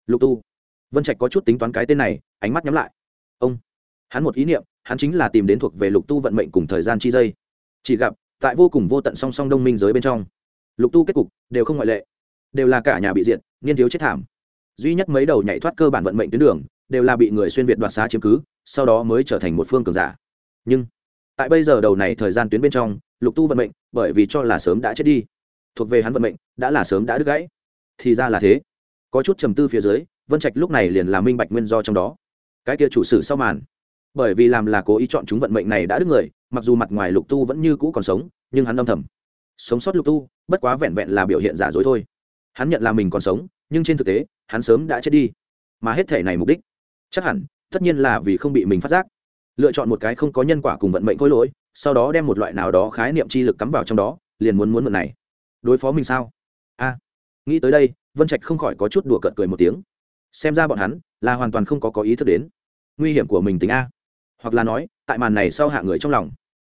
Lục tu, vân trạch có chút tính toán cái tên này, ánh mắt nhắm lại. Ông, hắn một ý niệm, hắn chính là tìm đến thuộc về lục tu vận mệnh cùng thời gian chi dây. Chỉ gặp, tại vô cùng vô tận song song đông minh giới bên trong, lục tu kết cục đều không ngoại lệ, đều là cả nhà bị diệt nghiên thiếu chết thảm. Duy nhất mấy đầu nhảy thoát cơ bản vận mệnh tuyến đường, đều là bị người xuyên việt đoạt xá chiếm cứ, sau đó mới trở thành một phương cường giả. Nhưng tại bây giờ đầu này thời gian tuyến bên trong, lục tu vận mệnh, bởi vì cho là sớm đã chết đi. Thuộc về hắn vận mệnh, đã là sớm đã đứt gãy. Thì ra là thế. Có chút trầm tư phía dưới, vân trạch lúc này liền là minh bạch nguyên do trong đó. Cái kia chủ sử sau màn. Bởi vì làm là cố ý chọn chúng vận mệnh này đã đứt người, mặc dù mặt ngoài lục tu vẫn như cũ còn sống, nhưng hắn âm thầm. Sống sót lục tu, bất quá vẹn vẹn là biểu hiện giả dối thôi. Hắn nhận là mình còn sống, nhưng trên thực tế, hắn sớm đã chết đi. Mà hết thể này mục đích, chắc hẳn, tất nhiên là vì không bị mình phát giác lựa chọn một cái không có nhân quả cùng vận mệnh khối lỗi, sau đó đem một loại nào đó khái niệm chi lực cắm vào trong đó, liền muốn muốn mượn này. Đối phó mình sao? A. Nghĩ tới đây, vân trạch không khỏi có chút đùa cợt cười một tiếng. Xem ra bọn hắn là hoàn toàn không có có ý thức đến nguy hiểm của mình tính a. Hoặc là nói, tại màn này sau hạ người trong lòng,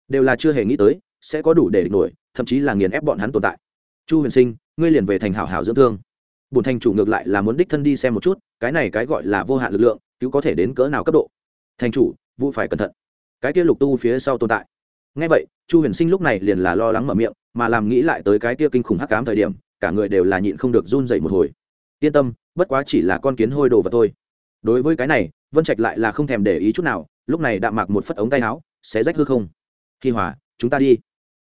đều là chưa hề nghĩ tới, sẽ có đủ để địch nổi, thậm chí là nghiền ép bọn hắn tồn tại. Chu huyền sinh, ngươi liền về thành hảo hảo dưỡng thương. Bùn thành chủ ngược lại là muốn đích thân đi xem một chút, cái này cái gọi là vô hạn lực lượng, cứu có thể đến cỡ nào cấp độ? Thành chủ vụ phải cẩn thận. Cái kia lục tu phía sau tồn tại. Ngay vậy, chu huyền sinh lúc này liền là lo lắng mở miệng, mà làm nghĩ lại tới cái kia kinh khủng hắc cám thời điểm, cả người đều là nhịn không được run dậy một hồi. Yên tâm, bất quá chỉ là con kiến hôi đồ vật thôi. Đối với cái này, vân trạch lại là không thèm để ý chút nào, lúc này đạm mạc một phất ống tay áo, sẽ rách hư không? Hi hòa, chúng ta đi.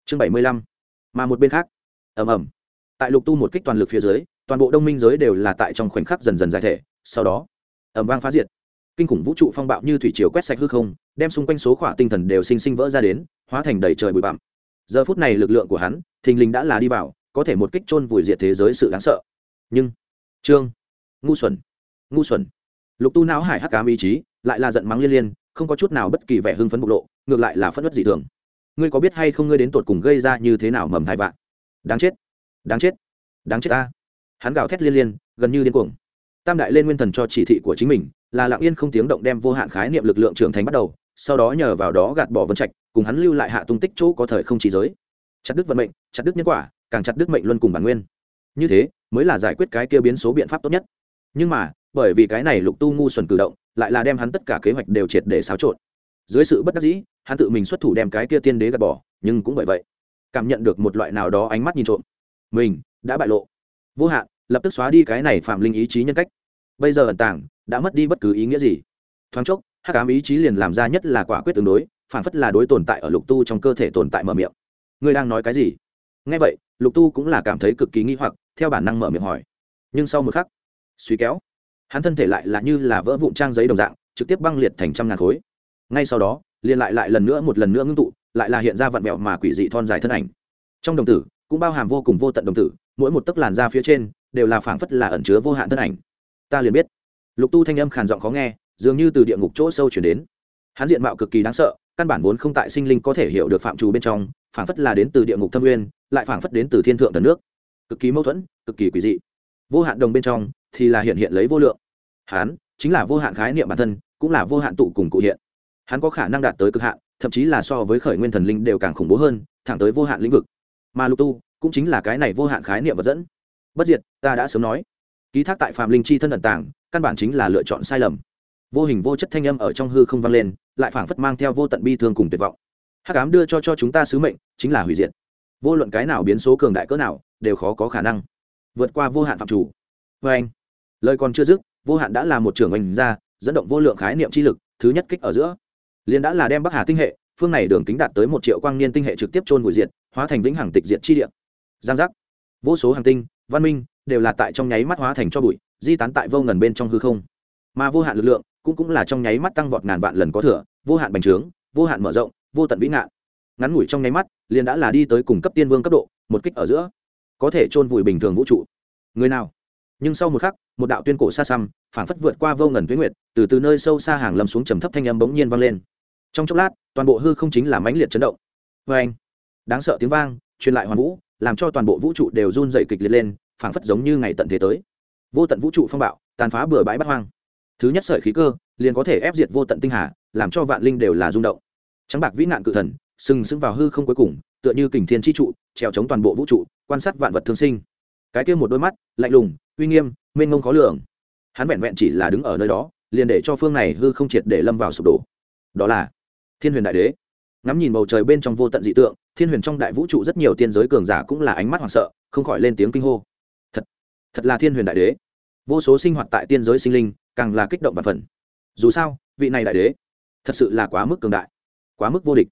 Chương bảy mươi lăm. Mà một bên khác. Ầm ầm. Tại lục tu một kích toàn lực phía dưới, toàn bộ đông minh giới đều là tại trong khoảnh khắc dần dần giải thể, sau đó, ầm vang phá diệt kinh khủng vũ trụ phong bạo như thủy chiều quét sạch hư không, đem xung quanh số khỏa tinh thần đều sinh sinh vỡ ra đến, hóa thành đầy trời bụi bặm. Giờ phút này lực lượng của hắn, thình lình đã là đi vào, có thể một kích chôn vùi diệt thế giới sự đáng sợ. Nhưng, trương, ngu xuẩn ngu xuẩn. Lục tu não hải hắc cám ý chí lại là giận mắng liên liên, không có chút nào bất kỳ vẻ hưng phấn bộc lộ, ngược lại là phất đất dị thường. Ngươi có biết hay không ngươi đến tột cùng gây ra như thế nào mầm thai vạn đáng chết đáng chết đáng chết ta. Hắn gào thét liên liên, gần như điên cuồng. Tam đại lên nguyên thần cho chỉ thị của chính mình là lặng yên không tiếng động đem vô hạn khái niệm lực lượng trưởng thành bắt đầu, sau đó nhờ vào đó gạt bỏ vân trạch, cùng hắn lưu lại hạ tung tích chỗ có thời không chỉ giới. Chặt đứt vận mệnh, chặt đứt nhân quả, càng chặt đứt mệnh luân cùng bản nguyên. Như thế, mới là giải quyết cái kia biến số biện pháp tốt nhất. Nhưng mà, bởi vì cái này lục tu ngu xuẩn cử động, lại là đem hắn tất cả kế hoạch đều triệt để xáo trộn. Dưới sự bất đắc dĩ, hắn tự mình xuất thủ đem cái kia tiên đế gạt bỏ, nhưng cũng bởi vậy, cảm nhận được một loại nào đó ánh mắt nhìn trộm. Mình đã bại lộ. Vô hạn, lập tức xóa đi cái này phạm linh ý chí nhân cách bây giờ ẩn tàng, đã mất đi bất cứ ý nghĩa gì. Thoáng chốc hát cám ý chí liền làm ra nhất là quả quyết tương đối, phản phất là đối tồn tại ở lục tu trong cơ thể tồn tại mở miệng. Ngươi đang nói cái gì? Ngay vậy, lục tu cũng là cảm thấy cực kỳ nghi hoặc, theo bản năng mở miệng hỏi. Nhưng sau một khắc, suy kéo, hắn thân thể lại là như là vỡ vụn trang giấy đồng dạng, trực tiếp băng liệt thành trăm ngàn khối. Ngay sau đó, liền lại lại lần nữa một lần nữa ngưng tụ, lại là hiện ra vặn vẹo mà quỷ dị thon dài thân ảnh. Trong đồng tử, cũng bao hàm vô cùng vô tận đồng tử, mỗi một tấc làn da phía trên, đều là phảng phất là ẩn chứa vô hạn thân ảnh ta liền biết. Lục tu thanh âm khàn giọng khó nghe, dường như từ địa ngục chỗ sâu chuyển đến. Hắn diện mạo cực kỳ đáng sợ, căn bản vốn không tại sinh linh có thể hiểu được phạm trù bên trong, phảng phất là đến từ địa ngục thâm nguyên, lại phảng phất đến từ thiên thượng thần nước. Cực kỳ mâu thuẫn, cực kỳ quỷ dị. Vô hạn đồng bên trong thì là hiện hiện lấy vô lượng. Hắn chính là vô hạn khái niệm bản thân, cũng là vô hạn tụ cùng cụ hiện. Hắn có khả năng đạt tới cực hạn, thậm chí là so với khởi nguyên thần linh đều càng khủng bố hơn, thẳng tới vô hạn lĩnh vực. Mà lục tu cũng chính là cái này vô hạn khái niệm vật dẫn. Bất diệt, ta đã sớm nói ký thác tại phạm linh chi thân ẩn tàng, căn bản chính là lựa chọn sai lầm. Vô hình vô chất thanh âm ở trong hư không vang lên, lại phảng phất mang theo vô tận bi thương cùng tuyệt vọng. Hắc ám đưa cho cho chúng ta sứ mệnh, chính là hủy diệt. Vô luận cái nào biến số cường đại cỡ nào, đều khó có khả năng. Vượt qua vô hạn phạm chủ. Vê anh, lời còn chưa dứt, vô hạn đã là một trưởng oanh ra, dẫn động vô lượng khái niệm chi lực, thứ nhất kích ở giữa. Liền đã là đem bắc hà tinh hệ, phương này đường kính đạt tới một triệu quang niên tinh hệ trực tiếp trôn vùi diệt, hóa thành vĩnh hằng tịch diệt chi địa. Giang giác. Vô số hàng tinh, văn minh đều là tại trong nháy mắt hóa thành cho bụi, di tán tại vô ngần bên trong hư không. Mà vô hạn lực lượng cũng cũng là trong nháy mắt tăng vọt ngàn vạn lần có thừa, vô hạn bành trướng, vô hạn mở rộng, vô tận vĩ ngạn. Ngắn ngủi trong nháy mắt, liền đã là đi tới cùng cấp tiên vương cấp độ, một kích ở giữa, có thể chôn vùi bình thường vũ trụ. Người nào? Nhưng sau một khắc, một đạo tuyên cổ xa xăm, phảng phất vượt qua vô ngần tuyến nguyệt, từ từ nơi sâu xa hàng lâm xuống trầm thấp thanh âm bỗng nhiên vang lên. Trong chốc lát, toàn bộ hư không chính là mãnh liệt chấn động. Vê anh đáng sợ tiếng vang, truyền lại hoàn vũ, làm cho toàn bộ vũ trụ đều run dày kịch liệt lên phảng phất giống như ngày tận thế tới. Vô tận vũ trụ phong bạo, tàn phá bừa bãi bắt hoang. Thứ nhất sợi khí cơ, liền có thể ép diệt vô tận tinh hà, làm cho vạn linh đều là rung động. Trắng bạc vĩ nạn cự thần, sừng sững vào hư không cuối cùng, tựa như kình thiên tri trụ, trèo chống toàn bộ vũ trụ, quan sát vạn vật thương sinh. Cái kia một đôi mắt, lạnh lùng, uy nghiêm, mênh mông khó lường. Hắn vẹn vẹn chỉ là đứng ở nơi đó, liền để cho phương này hư không triệt để lâm vào sụp đổ. Đó là thiên huyền đại đế. Ngắm nhìn bầu trời bên trong vô tận dị tượng, thiên huyền trong đại vũ trụ rất nhiều tiên giới cường giả cũng là ánh mắt hoảng sợ, không khỏi lên tiếng kinh hô thật là thiên huyền đại đế. Vô số sinh hoạt tại tiên giới sinh linh, càng là kích động và phần. Dù sao, vị này đại đế, thật sự là quá mức cường đại, quá mức vô địch.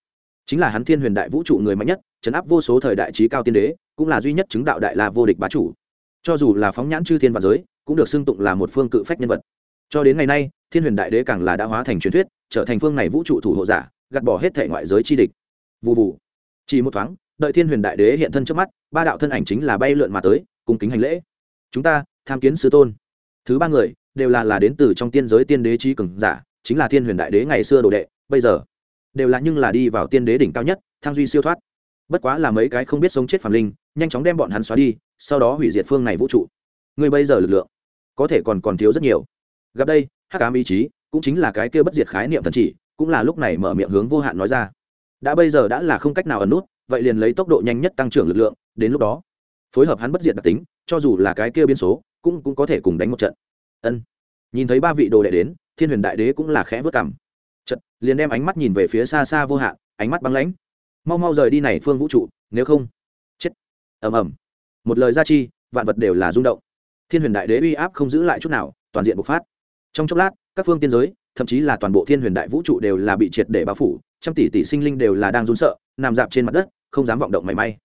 Chính là hắn thiên huyền đại vũ trụ người mạnh nhất, chấn áp vô số thời đại trí cao tiên đế, cũng là duy nhất chứng đạo đại là vô địch bá chủ. Cho dù là phóng nhãn chư thiên và giới, cũng được xưng tụng là một phương cự phách nhân vật. Cho đến ngày nay, thiên huyền đại đế càng là đã hóa thành truyền thuyết, trở thành phương này vũ trụ thủ hộ giả, gạt bỏ hết thể ngoại giới chi địch. Vụ vụ chỉ một thoáng, đợi thiên huyền đại đế hiện thân trước mắt, ba đạo thân ảnh chính là bay lượn mà tới, cùng kính hành lễ chúng ta, tham kiến sư tôn. Thứ ba người, đều là là đến từ trong tiên giới tiên đế trí cường giả, chính là thiên huyền đại đế ngày xưa đồ đệ, bây giờ, đều là nhưng là đi vào tiên đế đỉnh cao nhất thang duy siêu thoát. Bất quá là mấy cái không biết sống chết phàm linh, nhanh chóng đem bọn hắn xóa đi, sau đó hủy diệt phương này vũ trụ. Người bây giờ lực lượng, có thể còn còn thiếu rất nhiều. Gặp đây, hắc ám ý chí cũng chính là cái kia bất diệt khái niệm thần chỉ, cũng là lúc này mở miệng hướng vô hạn nói ra. Đã bây giờ đã là không cách nào ẩn nút, vậy liền lấy tốc độ nhanh nhất tăng trưởng lực lượng, đến lúc đó, phối hợp hắn bất diệt đặc tính cho dù là cái kia biến số, cũng cũng có thể cùng đánh một trận. Ân. Nhìn thấy ba vị đồ đệ đến, thiên huyền đại đế cũng là khẽ vớt cảm trận liền đem ánh mắt nhìn về phía xa xa vô hạn, ánh mắt băng lãnh. Mau mau rời đi này phương vũ trụ, nếu không, chết. Ầm ầm. Một lời ra chi, vạn vật đều là rung động. Thiên huyền đại đế uy áp không giữ lại chút nào, toàn diện bộc phát. Trong chốc lát, các phương tiên giới, thậm chí là toàn bộ thiên huyền đại vũ trụ đều là bị triệt để bao phủ, trăm tỷ tỷ sinh linh đều là đang run sợ, nằm dạp trên mặt đất, không dám vọng động mảy may.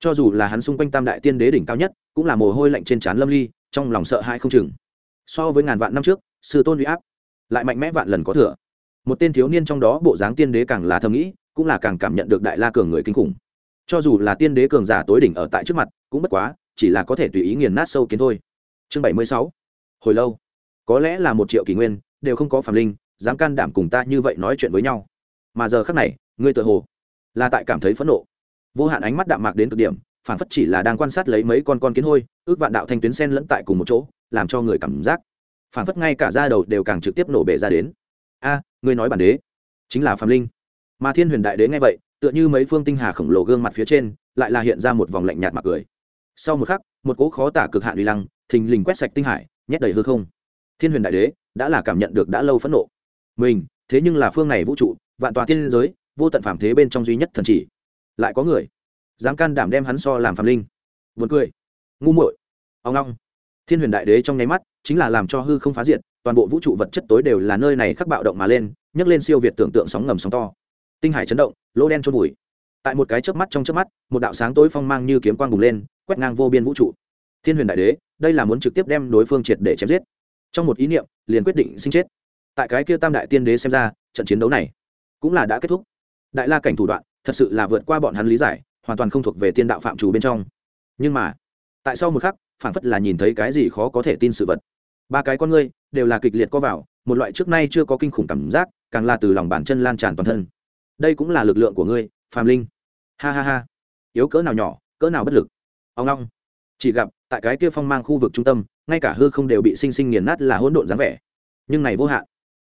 Cho dù là hắn xung quanh tam đại tiên đế đỉnh cao nhất cũng là mồ hôi lạnh trên trán lâm ly, trong lòng sợ hãi không chừng. So với ngàn vạn năm trước, sư tôn uy áp lại mạnh mẽ vạn lần có thừa. Một tên thiếu niên trong đó bộ dáng tiên đế càng là thầm nghĩ, cũng là càng cảm nhận được đại la cường người kinh khủng. Cho dù là tiên đế cường giả tối đỉnh ở tại trước mặt, cũng bất quá, chỉ là có thể tùy ý nghiền nát sâu kiến thôi. Chương bảy mươi sáu. Hồi lâu. Có lẽ là một triệu kỷ nguyên, đều không có phạm linh, dám can đảm cùng ta như vậy nói chuyện với nhau. Mà giờ khác này, ngươi tự hồ là tại cảm thấy phẫn nộ. Vô hạn ánh mắt đạm mạc đến cực điểm phản phất chỉ là đang quan sát lấy mấy con con kiến hôi, ước vạn đạo thanh tuyến sen lẫn tại cùng một chỗ, làm cho người cảm giác phản phất ngay cả da đầu đều càng trực tiếp nổ bể ra đến. A, ngươi nói bản đế, chính là phạm linh. Mà thiên huyền đại đế nghe vậy, tựa như mấy phương tinh hà khổng lồ gương mặt phía trên, lại là hiện ra một vòng lạnh nhạt mặt cười. Sau một khắc, một cỗ khó tả cực hạn uy lăng thình lình quét sạch tinh hải, nhét đầy hư không. Thiên huyền đại đế đã là cảm nhận được đã lâu phẫn nộ. Mình, thế nhưng là phương này vũ trụ, vạn tòa thiên giới, vô tận phạm thế bên trong duy nhất thần chỉ. Lại có người dám can đảm đem hắn so làm phạm linh. Vượt cười. Ngu muội. Ông long thiên huyền đại đế trong nháy mắt, chính là làm cho hư không phá diệt, toàn bộ vũ trụ vật chất tối đều là nơi này khắc bạo động mà lên, nhấc lên siêu việt tưởng tượng sóng ngầm sóng to. Tinh hải chấn động lỗ đen trôn vùi. Tại một cái chớp mắt trong chớp mắt, một đạo sáng tối phong mang như kiếm quang bùng lên, quét ngang vô biên vũ trụ. Thiên huyền đại đế, đây là muốn trực tiếp đem đối phương triệt để chém giết. Trong một ý niệm, liền quyết định sinh chết. Tại cái kia tam đại tiên đế xem ra, trận chiến đấu này cũng là đã kết thúc. Đại la cảnh thủ đoạn, thật sự là vượt qua bọn hắn lý giải hoàn toàn không thuộc về tiên đạo phạm chủ bên trong. Nhưng mà, tại sau một khắc phản phất là nhìn thấy cái gì khó có thể tin sự vật. Ba cái con ngươi đều là kịch liệt co vào, một loại trước nay chưa có kinh khủng cảm giác, càng là từ lòng bàn chân lan tràn toàn thân. Đây cũng là lực lượng của ngươi phàm linh. Ha ha ha. Yếu cỡ nào nhỏ, cỡ nào bất lực. Ông long. Chỉ gặp, tại cái kia phong mang khu vực trung tâm, ngay cả hư không đều bị sinh sinh nghiền nát là hỗn độn dáng vẻ. Nhưng này vô hạn,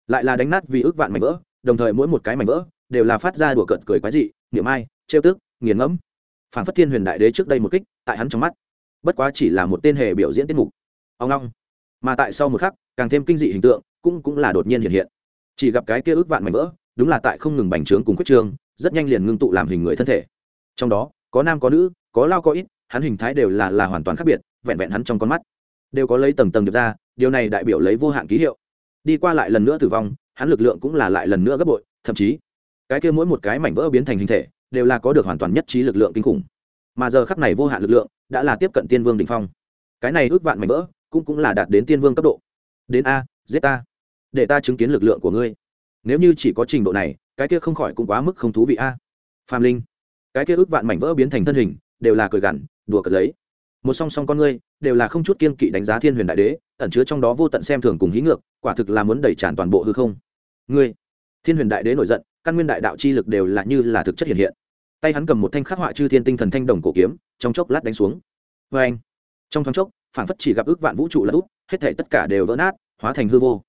lại là đánh nát vì ước vạn mảnh vỡ, đồng thời mỗi một cái mảnh vỡ đều là phát ra đùa cợt cười quái dị, niệm ai, trêu tức, nghiền ngẫm phản phất thiên huyền đại đế trước đây một kích, tại hắn trong mắt, bất quá chỉ là một tên hề biểu diễn tiết mục. Ông long. Mà tại sau một khắc, càng thêm kinh dị hình tượng cũng cũng là đột nhiên hiện hiện. Chỉ gặp cái kia ước vạn mảnh vỡ, đúng là tại không ngừng bành trướng cùng quyết trương, rất nhanh liền ngưng tụ làm hình người thân thể. Trong đó, có nam có nữ, có lao có ít, hắn hình thái đều là là hoàn toàn khác biệt, vẹn vẹn hắn trong con mắt đều có lấy tầng tầng được ra, điều này đại biểu lấy vô hạn ký hiệu. Đi qua lại lần nữa tử vong, hắn lực lượng cũng là lại lần nữa gấp bội, thậm chí, cái kia mỗi một cái mảnh vỡ biến thành hình thể đều là có được hoàn toàn nhất trí lực lượng kinh khủng. Mà giờ khắc này vô hạn lực lượng đã là tiếp cận tiên vương đ ỉ n h phong. Cái này ước vạn mảnh vỡ cũng cũng là đạt đến tiên vương cấp độ. Đến a, giết ta. Để ta chứng kiến lực lượng của ngươi. Nếu như chỉ có trình độ này, cái kia không khỏi cũng quá mức không thú vị a. Phàm linh, cái kia ước vạn mảnh vỡ biến thành thân hình, đều là cười gằn, đùa cợt lấy. Một song song con ngươi đều là không chút kiên kỵ đánh giá thiên huyền đại đế, ẩn chứa trong đó vô tận xem thường cùng hí ngược, quả thực là muốn đẩy tràn toàn bộ hư không. Ngươi, thiên huyền đại đế nổi giận căn nguyên đại đạo chi lực đều là như là thực chất hiện hiện. Tay hắn cầm một thanh khắc họa chư thiên tinh thần thanh đồng cổ kiếm, trong chốc lát đánh xuống. Vê anh, trong thoáng chốc, phản phất chỉ gặp ước vạn vũ trụ là út, hết thể tất cả đều vỡ nát, hóa thành hư vô.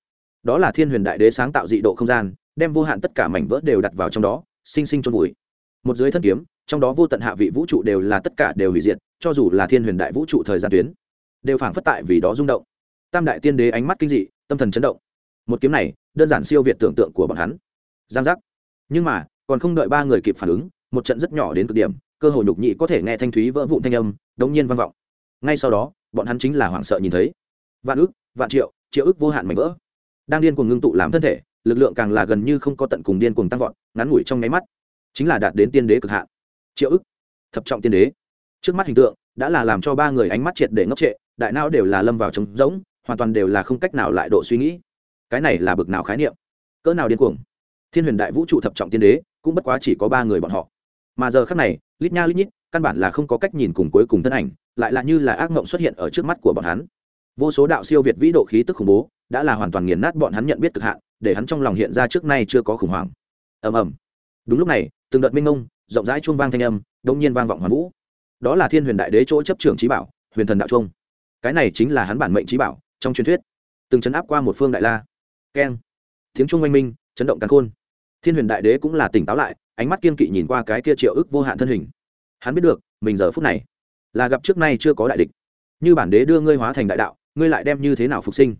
Đó là thiên huyền đại đế sáng tạo dị độ không gian, đem vô hạn tất cả mảnh vỡ đều đặt vào trong đó, sinh sinh trôn vùi. Một dưới thân kiếm, trong đó vô tận hạ vị vũ trụ đều là tất cả đều hủy diệt, cho dù là thiên huyền đại vũ trụ thời gian tuyến, đều phản phất tại vì đó rung động. Tam đại tiên đế ánh mắt kinh dị, tâm thần chấn động. Một kiếm này, đơn giản siêu việt tưởng tượng của bọn hắn. Giang giác nhưng mà, còn không đợi ba người kịp phản ứng, một trận rất nhỏ đến cực điểm, cơ hội nhục nhị có thể nghe thanh thúy vỡ vụn thanh âm, đống nhiên vang vọng. Ngay sau đó, bọn hắn chính là hoảng sợ nhìn thấy. Vạn ước, vạn triệu triệu ước vô hạn mảnh vỡ. Đang điên cuồng ngưng tụ làm thân thể, lực lượng càng là gần như không có tận cùng điên cuồng tăng vọt, ngắn ngủi trong nháy mắt, chính là đạt đến tiên đế cực hạn. Triệu ước, thập trọng tiên đế. Trước mắt hình tượng, đã là làm cho ba người ánh mắt triệt để ngốc trệ, đại não đều là lâm vào trống rỗng, hoàn toàn đều là không cách nào lại độ suy nghĩ. Cái này là bực nào khái niệm? Cỡ nào điên cuồng? Thiên huyền đại vũ trụ thập trọng tiên đế, cũng bất quá chỉ có ba người bọn họ. Mà giờ khác này, lít nha lít nhít, căn bản là không có cách nhìn cùng cuối cùng thân ảnh, lại là như là ác mộng xuất hiện ở trước mắt của bọn hắn. Vô số đạo siêu việt vĩ độ khí tức khủng bố, đã là hoàn toàn nghiền nát bọn hắn nhận biết cực hạn, để hắn trong lòng hiện ra trước nay chưa có khủng hoảng. Ầm ầm. Đúng lúc này, từng đợt minh ngông, rộng rãi chuông vang thanh âm đông nhiên vang vọng hoàn vũ. Đó là thiên huyền đại đế chỗ chấp trưởng trí bảo, huyền thần đạo trung cái này chính là hắn bản mệnh trí bảo, trong truyền thuyết, từng chấn áp qua một phương đại la. Keng. Tiếng trung oanh minh, chấn động càn khôn thiên huyền đại đế cũng là tỉnh táo lại, ánh mắt kiên kỵ nhìn qua cái kia triệu ức vô hạn thân hình. Hắn biết được, mình giờ phút này là gặp trước nay chưa có đại địch. Như bản đế đưa ngươi hóa thành đại đạo, ngươi lại đem như thế nào phục sinh?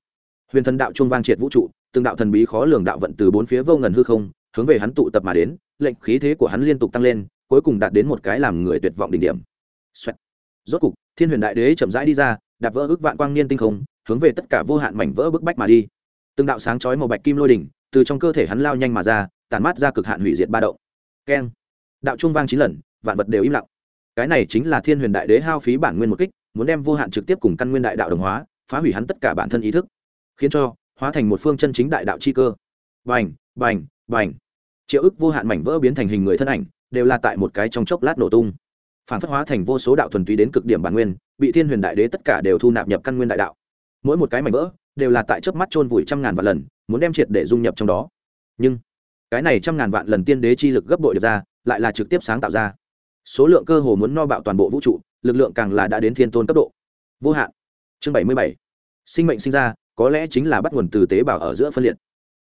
Huyền thần đạo trung vang triệt vũ trụ, từng đạo thần bí khó lường đạo vận từ bốn phía vô ngần hư không, hướng về hắn tụ tập mà đến, lệnh khí thế của hắn liên tục tăng lên, cuối cùng đạt đến một cái làm người tuyệt vọng đỉnh điểm. Xoẹt. rốt cục, thiên huyền đại đế chậm rãi đi ra, đạp vỡ ước vạn quang niên tinh không, hướng về tất cả vô hạn mảnh vỡ bức bách mà đi. Từng đạo sáng chói màu bạch kim lôi đỉnh, từ trong cơ thể hắn lao nhanh mà ra tàn mát ra cực hạn hủy diệt ba động. Keng. Đạo trung vang chín lần, vạn vật đều im lặng. Cái này chính là thiên huyền đại đế hao phí bản nguyên một kích, muốn đem vô hạn trực tiếp cùng căn nguyên đại đạo đồng hóa, phá hủy hắn tất cả bản thân ý thức. Khiến cho, hóa thành một phương chân chính đại đạo chi cơ. Bành bành bành. Triệu ức vô hạn mảnh vỡ biến thành hình người thân ảnh, đều là tại một cái trong chốc lát nổ tung. Phản phất hóa thành vô số đạo thuần túy đến cực điểm bản nguyên, bị thiên huyền đại đế tất cả đều thu nạp nhập căn nguyên đại đạo. Mỗi một cái mảnh vỡ, đều là tại chớp mắt chôn vùi trăm ngàn vạn lần, muốn đem triệt để dung nhập trong đó. Nhưng cái này trăm ngàn vạn lần tiên đế chi lực gấp bội được ra, lại là trực tiếp sáng tạo ra. Số lượng cơ hồ muốn no bạo toàn bộ vũ trụ, lực lượng càng là đã đến thiên tôn cấp độ. Vô hạn. Chương bảy mươi bảy. Sinh mệnh sinh ra, có lẽ chính là bắt nguồn từ tế bào ở giữa phân liệt.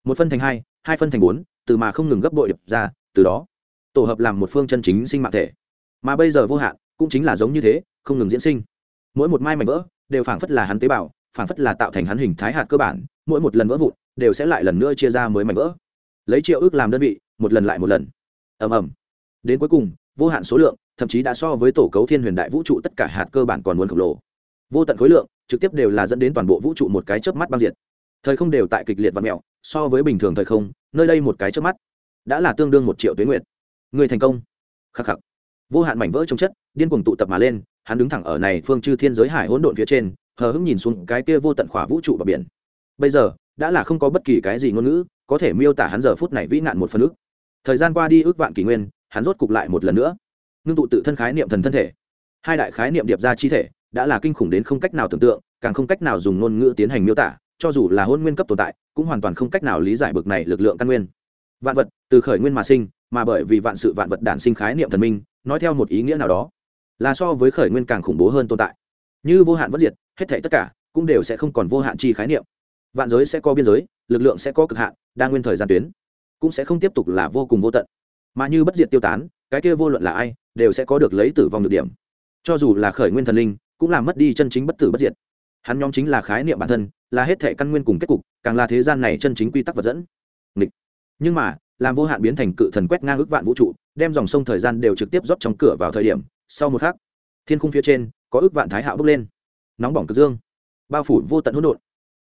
Một phân thành hai hai phân thành bốn, từ mà không ngừng gấp bội được ra, từ đó, tổ hợp làm một phương chân chính sinh mạng thể. Mà bây giờ vô hạn, cũng chính là giống như thế, không ngừng diễn sinh. Mỗi một mai mảnh vỡ, đều phảng phất là hắn tế bào, phảng phất là tạo thành hắn hình thái hạt cơ bản, mỗi một lần vỡ vụn, đều sẽ lại lần nữa chia ra mới mảnh vỡ lấy triệu ước làm đơn vị, một lần lại một lần. Ầm ầm. Đến cuối cùng, vô hạn số lượng, thậm chí đã so với tổ cấu thiên huyền đại vũ trụ tất cả hạt cơ bản còn muốn khổng lồ. Vô tận khối lượng, trực tiếp đều là dẫn đến toàn bộ vũ trụ một cái chớp mắt băng diệt. Thời không đều tại kịch liệt và mẹo, so với bình thường thời không, nơi đây một cái chớp mắt, đã là tương đương một triệu tuyến nguyện người thành công. Khắc khắc. Vô hạn mảnh vỡ trong chất, điên cuồng tụ tập mà lên, hắn đứng thẳng ở này phương chư thiên giới hải hỗn độn phía trên, hờ hững nhìn xuống cái kia vô tận khỏa vũ trụ và biển. Bây giờ, đã là không có bất kỳ cái gì ngôn ngữ có thể miêu tả hắn giờ phút này vĩ nạn một phần ức. Thời gian qua đi ước vạn kỷ nguyên, hắn rốt cục lại một lần nữa ngưng tụ tự thân khái niệm thần thân thể. Hai đại khái niệm điệp ra chi thể đã là kinh khủng đến không cách nào tưởng tượng, càng không cách nào dùng ngôn ngữ tiến hành miêu tả, cho dù là hôn nguyên cấp tồn tại, cũng hoàn toàn không cách nào lý giải bực này lực lượng căn nguyên. Vạn vật, từ khởi nguyên mà sinh, mà bởi vì vạn sự vạn vật đản sinh khái niệm thần minh, nói theo một ý nghĩa nào đó, là so với khởi nguyên càng khủng bố hơn tồn tại. Như vô hạn bất diệt, hết thể tất cả cũng đều sẽ không còn vô hạn chi khái niệm vạn giới sẽ có biên giới, lực lượng sẽ có cực hạn, đa nguyên thời gian tuyến cũng sẽ không tiếp tục là vô cùng vô tận. Mà như bất diệt tiêu tán, cái kia vô luận là ai, đều sẽ có được lấy tử vong được điểm. Cho dù là khởi nguyên thần linh, cũng làm mất đi chân chính bất tử bất diệt. Hắn nhóm chính là khái niệm bản thân, là hết thể căn nguyên cùng kết cục, càng là thế gian này chân chính quy tắc vật dẫn. Nghịch. nhưng mà, làm vô hạn biến thành cự thần quét ngang ước vạn vũ trụ, đem dòng sông thời gian đều trực tiếp rót trong cửa vào thời điểm, sau một khắc, thiên khung phía trên, có ước vạn thái hạo bốc lên. Nóng bỏng cực dương. Bao phủ vô tận hỗn độn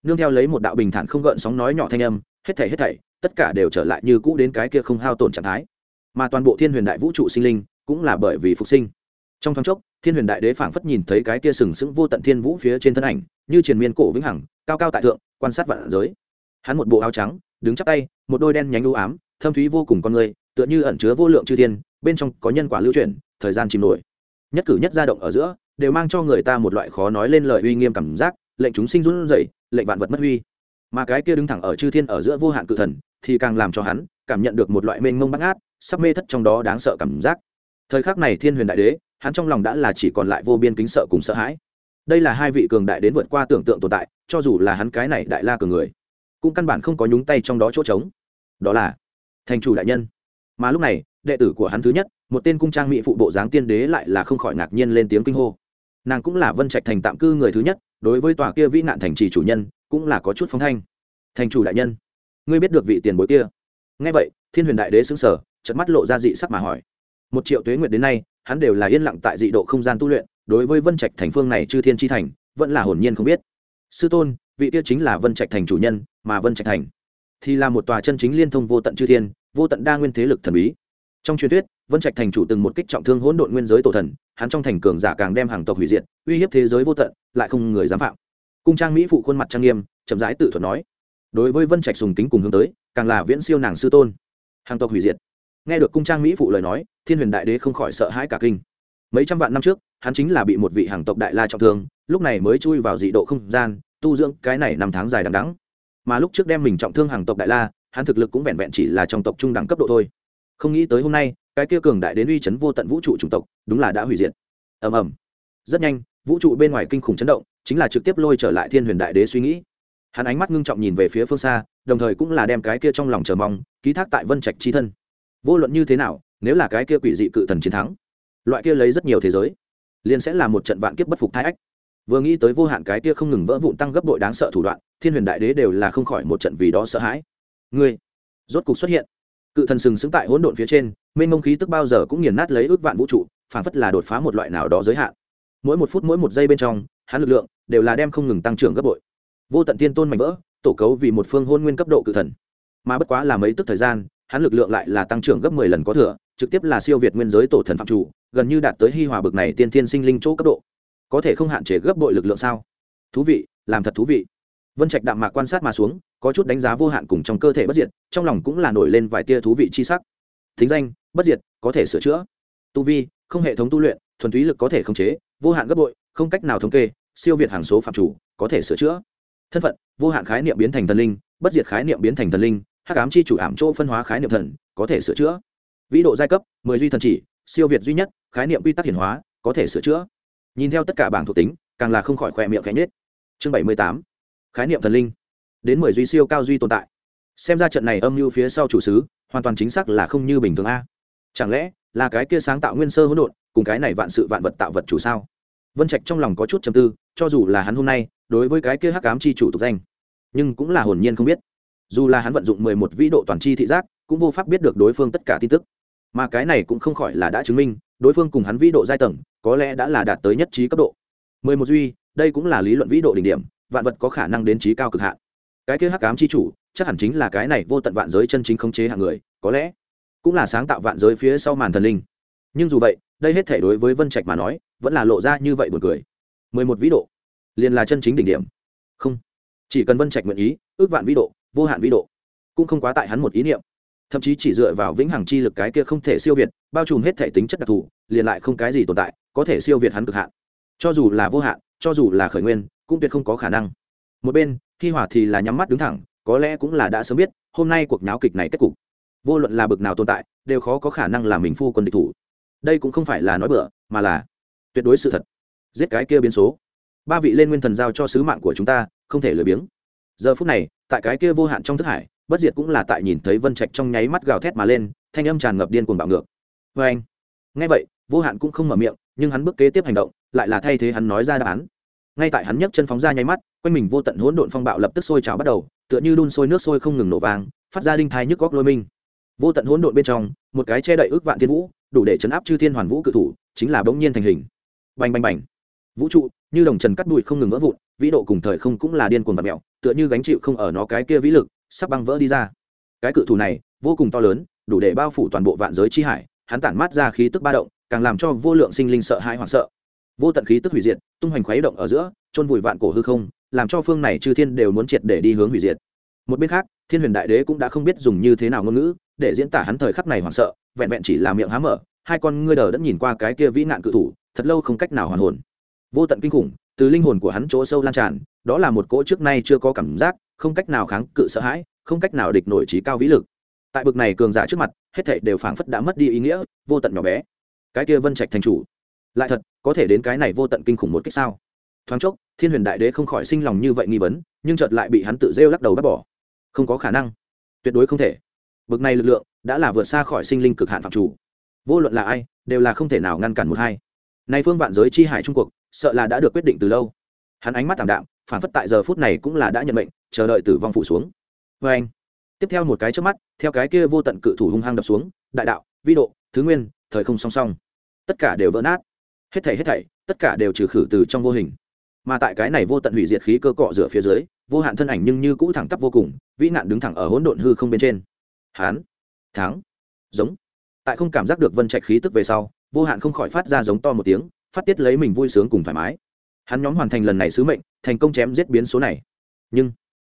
nương theo lấy một đạo bình thản không gợn sóng nói nhỏ thanh âm, hết thảy hết thảy, tất cả đều trở lại như cũ đến cái kia không hao tổn trạng thái. Mà toàn bộ thiên huyền đại vũ trụ sinh linh cũng là bởi vì phục sinh. Trong thoáng chốc, thiên huyền đại đế phảng phất nhìn thấy cái kia sừng sững vô tận thiên vũ phía trên thân ảnh, như triền miên cổ vĩnh hằng, cao cao tại thượng, quan sát vạn giới. Hắn một bộ áo trắng, đứng chắp tay, một đôi đen nhánh u ám, thâm thúy vô cùng con người, tựa như ẩn chứa vô lượng chư thiên, bên trong có nhân quả lưu chuyển, thời gian chìm nổi. Nhất cử nhất ra động ở giữa, đều mang cho người ta một loại khó nói lên lời uy nghiêm cảm giác lệnh chúng sinh run rẩy, lệnh vạn vật mất huy. Mà cái kia đứng thẳng ở chư thiên ở giữa vô hạn cự thần, thì càng làm cho hắn cảm nhận được một loại mênh mông bắt ngát sắp mê thất trong đó đáng sợ cảm giác. Thời khắc này thiên huyền đại đế, hắn trong lòng đã là chỉ còn lại vô biên kính sợ cùng sợ hãi. Đây là hai vị cường đại đến vượt qua tưởng tượng tồn tại, cho dù là hắn cái này đại la cường người, cũng căn bản không có nhúng tay trong đó chỗ trống. Đó là thành chủ đại nhân. Mà lúc này, đệ tử của hắn thứ nhất, một tên cung trang mỹ phụ bộ dáng tiên đế lại là không khỏi ngạc nhiên lên tiếng kinh hô nàng cũng là vân trạch thành tạm cư người thứ nhất, đối với tòa kia vĩ nạn thành trì chủ nhân, cũng là có chút phong thanh. Thành chủ đại nhân, ngươi biết được vị tiền bối kia? Nghe vậy, thiên huyền đại đế xứng sở chật mắt lộ ra dị sắc mà hỏi. Một triệu tuế nguyệt đến nay, hắn đều là yên lặng tại dị độ không gian tu luyện, đối với vân trạch thành phương này chư thiên tri thành, vẫn là hồn nhiên không biết. Sư tôn, vị kia chính là vân trạch thành chủ nhân, mà vân trạch thành thì là một tòa chân chính liên thông vô tận chư thiên, vô tận đa nguyên thế lực thần bí. Trong truyền thuyết, vân trạch thành chủ từng một kích trọng thương hỗn độn nguyên giới tổ thần hắn trong thành cường giả càng đem hàng tộc hủy diệt, uy hiếp thế giới vô tận, lại không người dám phạm. Cung trang mỹ phụ khuôn mặt trang nghiêm, chậm rãi tự thuật nói, đối với vân trạch sùng kính cùng hướng tới, càng là viễn siêu nàng sư tôn. Hàng tộc hủy diệt. Nghe được cung trang mỹ phụ lời nói, thiên huyền đại đế không khỏi sợ hãi cả kinh. Mấy trăm vạn năm trước, hắn chính là bị một vị hàng tộc đại la trọng thương, lúc này mới chui vào dị độ không gian, tu dưỡng cái này năm tháng dài đằng đắng mà lúc trước đem mình trọng thương hàng tộc đại la, hắn thực lực cũng vẹn vẹn chỉ là trong tộc trung đẳng cấp độ thôi không nghĩ tới hôm nay, cái kia cường đại đến uy chấn vô tận vũ trụ chủng tộc, đúng là đã hủy diệt. Ầm ầm. Rất nhanh, vũ trụ bên ngoài kinh khủng chấn động, chính là trực tiếp lôi trở lại thiên huyền đại đế suy nghĩ. Hắn ánh mắt ngưng trọng nhìn về phía phương xa, đồng thời cũng là đem cái kia trong lòng chờ mong, ký thác tại vân trạch chi thân. Vô luận như thế nào, nếu là cái kia quỷ dị cự thần chiến thắng, loại kia lấy rất nhiều thế giới, liền sẽ là một trận vạn kiếp bất phục thái ách. Vừa nghĩ tới vô hạn cái kia không ngừng vỡ vụn tăng gấp đội đáng sợ thủ đoạn, thiên huyền đại đế đều là không khỏi một trận vì đó sợ hãi. Ngươi rốt cục xuất hiện cự thần sừng sững tại hỗn độn phía trên, mênh mông khí tức bao giờ cũng nghiền nát lấy ước vạn vũ trụ, phản phất là đột phá một loại nào đó giới hạn. Mỗi một phút mỗi một giây bên trong, hắn lực lượng đều là đem không ngừng tăng trưởng gấp bội. Vô tận tiên tôn mạnh vỡ, tổ cấu vì một phương hôn nguyên cấp độ cự thần. Mà bất quá là mấy tức thời gian, hắn lực lượng lại là tăng trưởng gấp mười lần có thừa, trực tiếp là siêu việt nguyên giới tổ thần phạm chủ, gần như đạt tới hi hòa bực này tiên thiên sinh linh chỗ cấp độ. Có thể không hạn chế gấp bội lực lượng sao? Thú vị, làm thật thú vị vân trạch đạm mạc quan sát mà xuống, có chút đánh giá vô hạn cùng trong cơ thể bất diệt, trong lòng cũng là nổi lên vài tia thú vị chi sắc. Thính danh, bất diệt, có thể sửa chữa. Tu vi, không hệ thống tu luyện, thuần túy lực có thể khống chế, vô hạn gấp bội, không cách nào thống kê, siêu việt hàng số phạm chủ, có thể sửa chữa. Thân phận, vô hạn khái niệm biến thành thần linh, bất diệt khái niệm biến thành thần linh, hắc ám chi chủ ảm chỗ phân hóa khái niệm thần, có thể sửa chữa. Vĩ độ giai cấp, mười duy thần chỉ, siêu việt duy nhất, khái niệm quy tắc hiển hóa, có thể sửa chữa. Nhìn theo tất cả bảng thuộc tính, càng là không khỏi khỏe miệng cánh nết chương bảy mươi tám khái niệm thần linh, đến mười duy siêu cao duy tồn tại. Xem ra trận này âm mưu phía sau chủ sứ, hoàn toàn chính xác là không như bình thường a. Chẳng lẽ là cái kia sáng tạo nguyên sơ hỗn độn, cùng cái này vạn sự vạn vật tạo vật chủ sao? Vân trạch trong lòng có chút chầm tư, cho dù là hắn hôm nay, đối với cái kia hắc ám chi chủ tục danh, nhưng cũng là hồn nhiên không biết. Dù là hắn vận dụng mười một vĩ độ toàn chi thị giác, cũng vô pháp biết được đối phương tất cả tin tức. Mà cái này cũng không khỏi là đã chứng minh, đối phương cùng hắn vĩ độ giai tầng, có lẽ đã là đạt tới nhất trí cấp độ. mười một duy, đây cũng là lý luận vĩ độ đỉnh điểm vạn vật có khả năng đến trí cao cực hạn. Cái kia hắc ám chi chủ, chắc hẳn chính là cái này vô tận vạn giới chân chính khống chế hạng người, có lẽ cũng là sáng tạo vạn giới phía sau màn thần linh. Nhưng dù vậy, đây hết thể đối với vân trạch mà nói, vẫn là lộ ra như vậy buồn cười. Mười một vĩ độ, liền là chân chính đỉnh điểm. Không, chỉ cần vân trạch nguyện ý, ước vạn vĩ độ, vô hạn vĩ độ, cũng không quá tại hắn một ý niệm. Thậm chí chỉ dựa vào vĩnh hằng chi lực cái kia không thể siêu việt, bao trùm hết thể tính chất đặc thù, liền lại không cái gì tồn tại, có thể siêu việt hắn cực hạn. Cho dù là vô hạn, cho dù là khởi nguyên cũng tuyệt không có khả năng. Một bên khi hỏa thì là nhắm mắt đứng thẳng, có lẽ cũng là đã sớm biết, hôm nay cuộc nháo kịch này kết cục. Vô luận là bực nào tồn tại, đều khó có khả năng là mình phu quân địch thủ. Đây cũng không phải là nói bựa mà là tuyệt đối sự thật. Giết cái kia biến số. Ba vị lên nguyên thần giao cho sứ mạng của chúng ta, không thể lười biếng. Giờ phút này, tại cái kia vô hạn trong thức hải, bất diệt cũng là tại nhìn thấy vân trạch trong nháy mắt gào thét mà lên, thanh âm tràn ngập điên cuồng bạo ngược. Vâng. Vê anh ngay vậy, vô hạn cũng không mở miệng, nhưng hắn bước kế tiếp hành động, lại là thay thế hắn nói ra đáp án ngay tại hắn nhấc chân phóng ra nháy mắt, quanh mình vô tận hỗn độn phong bạo lập tức sôi trào bắt đầu, tựa như đun sôi nước sôi không ngừng nổ vàng phát ra đinh thai nhức góc lôi minh. Vô tận hỗn độn bên trong, một cái che đậy ước vạn thiên vũ, đủ để chấn áp chư thiên hoàn vũ cự thủ, chính là bỗng nhiên thành hình. Bành bành bành. Vũ trụ, như đồng trần cắt đùi không ngừng vỡ vụn, vĩ độ cùng thời không cũng là điên cuồng và mẹo tựa như gánh chịu không ở nó cái kia vĩ lực, sắp băng vỡ đi ra. Cái cự thủ này, vô cùng to lớn, đủ để bao phủ toàn bộ vạn giới chi hải, hắn tản mát ra khí tức ba động, càng làm cho vô lượng sinh linh sợ hãi hoảng sợ vô tận khí tức hủy diệt, tung hoành khuấy động ở giữa, chôn vùi vạn cổ hư không, làm cho phương này chư thiên đều muốn triệt để đi hướng hủy diệt. Một bên khác, thiên huyền đại đế cũng đã không biết dùng như thế nào ngôn ngữ, để diễn tả hắn thời khắc này hoảng sợ, vẹn vẹn chỉ là miệng há mở, hai con ngươi đờ đã nhìn qua cái kia vĩ nạn cự thủ, thật lâu không cách nào hoàn hồn. Vô tận kinh khủng, từ linh hồn của hắn chỗ sâu lan tràn, đó là một cỗ trước nay chưa có cảm giác, không cách nào kháng cự sợ hãi, không cách nào địch nổi trí cao vĩ lực. Tại bực này cường giả trước mặt, hết thảy đều phảng phất đã mất đi ý nghĩa, vô tận nhỏ bé. Cái kia vân trạch thành chủ lại thật, có thể đến cái này vô tận kinh khủng một cách sao? Thoáng chốc, thiên huyền đại đế không khỏi sinh lòng như vậy nghi vấn, nhưng chợt lại bị hắn tự rêu lắc đầu bác bỏ. Không có khả năng. Tuyệt đối không thể. Bực này lực lượng, đã là vượt xa khỏi sinh linh cực hạn phạm chủ. Vô luận là ai, đều là không thể nào ngăn cản một hai. Nay phương vạn giới chi hải trung cuộc, sợ là đã được quyết định từ lâu. Hắn ánh mắt t đạm, phản phất tại giờ phút này cũng là đã nhận mệnh, chờ đợi tử vong phủ xuống. Vê anh, tiếp theo một cái trước mắt, theo cái kia vô tận cự thủ hung hăng đập xuống, đại đạo, vi độ, thứ nguyên, thời không song song. Tất cả đều vỡ nát hết thảy hết thảy, tất cả đều trừ khử từ trong vô hình. Mà tại cái này vô tận hủy diệt khí cơ cọ rửa phía dưới, vô hạn thân ảnh nhưng như cũ thẳng tắp vô cùng, vĩ nạn đứng thẳng ở hỗn độn hư không bên trên. Hán, thắng, giống. Tại không cảm giác được vân trạch khí tức về sau, vô hạn không khỏi phát ra giống to một tiếng, phát tiết lấy mình vui sướng cùng thoải mái. Hắn nhóm hoàn thành lần này sứ mệnh, thành công chém giết biến số này. Nhưng,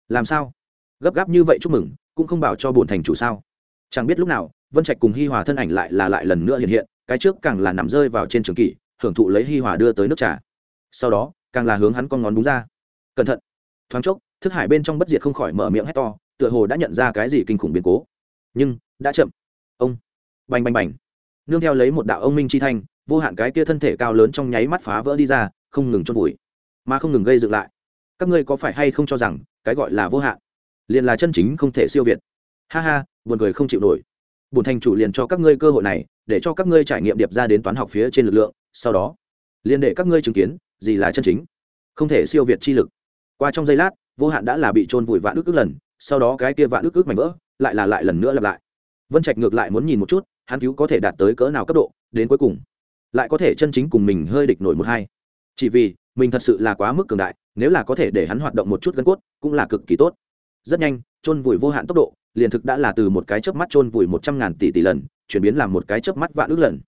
làm sao? Gấp gáp như vậy chúc mừng, cũng không bảo cho bổn thành chủ sao? Chẳng biết lúc nào, vân trạch cùng hi hòa thân ảnh lại là lại lần nữa hiện hiện, cái trước càng là nằm rơi vào trên trường kỷ hưởng thụ lấy hi hòa đưa tới nước trà. Sau đó, càng là hướng hắn con ngón đúng ra. Cẩn thận. Thoáng chốc, thức hải bên trong bất diệt không khỏi mở miệng hét to, tựa hồ đã nhận ra cái gì kinh khủng biến cố. Nhưng, đã chậm. Ông. Bành bành bành. Nương theo lấy một đạo ông minh chi thanh, vô hạn cái kia thân thể cao lớn trong nháy mắt phá vỡ đi ra, không ngừng chôn vùi, mà không ngừng gây dựng lại. Các ngươi có phải hay không cho rằng, cái gọi là vô hạn, liền là chân chính không thể siêu việt? Ha ha, buồn cười không chịu nổi. Bùn thành chủ liền cho các ngươi cơ hội này, để cho các ngươi trải nghiệm điệp ra đến toán học phía trên lực lượng sau đó, liền để các ngươi chứng kiến, gì là chân chính, không thể siêu việt chi lực. Qua trong giây lát, vô hạn đã là bị trôn vùi vạn ức ức lần, sau đó cái kia vạn ức ức mảnh vỡ, lại là lại lần nữa lặp lại. Vân trạch ngược lại muốn nhìn một chút, hắn cứu có thể đạt tới cỡ nào cấp độ, đến cuối cùng, lại có thể chân chính cùng mình hơi địch nổi một hai. Chỉ vì, mình thật sự là quá mức cường đại, nếu là có thể để hắn hoạt động một chút gân cốt, cũng là cực kỳ tốt. Rất nhanh trôn vùi vô hạn tốc độ, liền thực đã là từ một cái chớp mắt trôn vùi một trăm ngàn tỷ tỷ lần, chuyển biến làm một cái chớp mắt vạn ước lần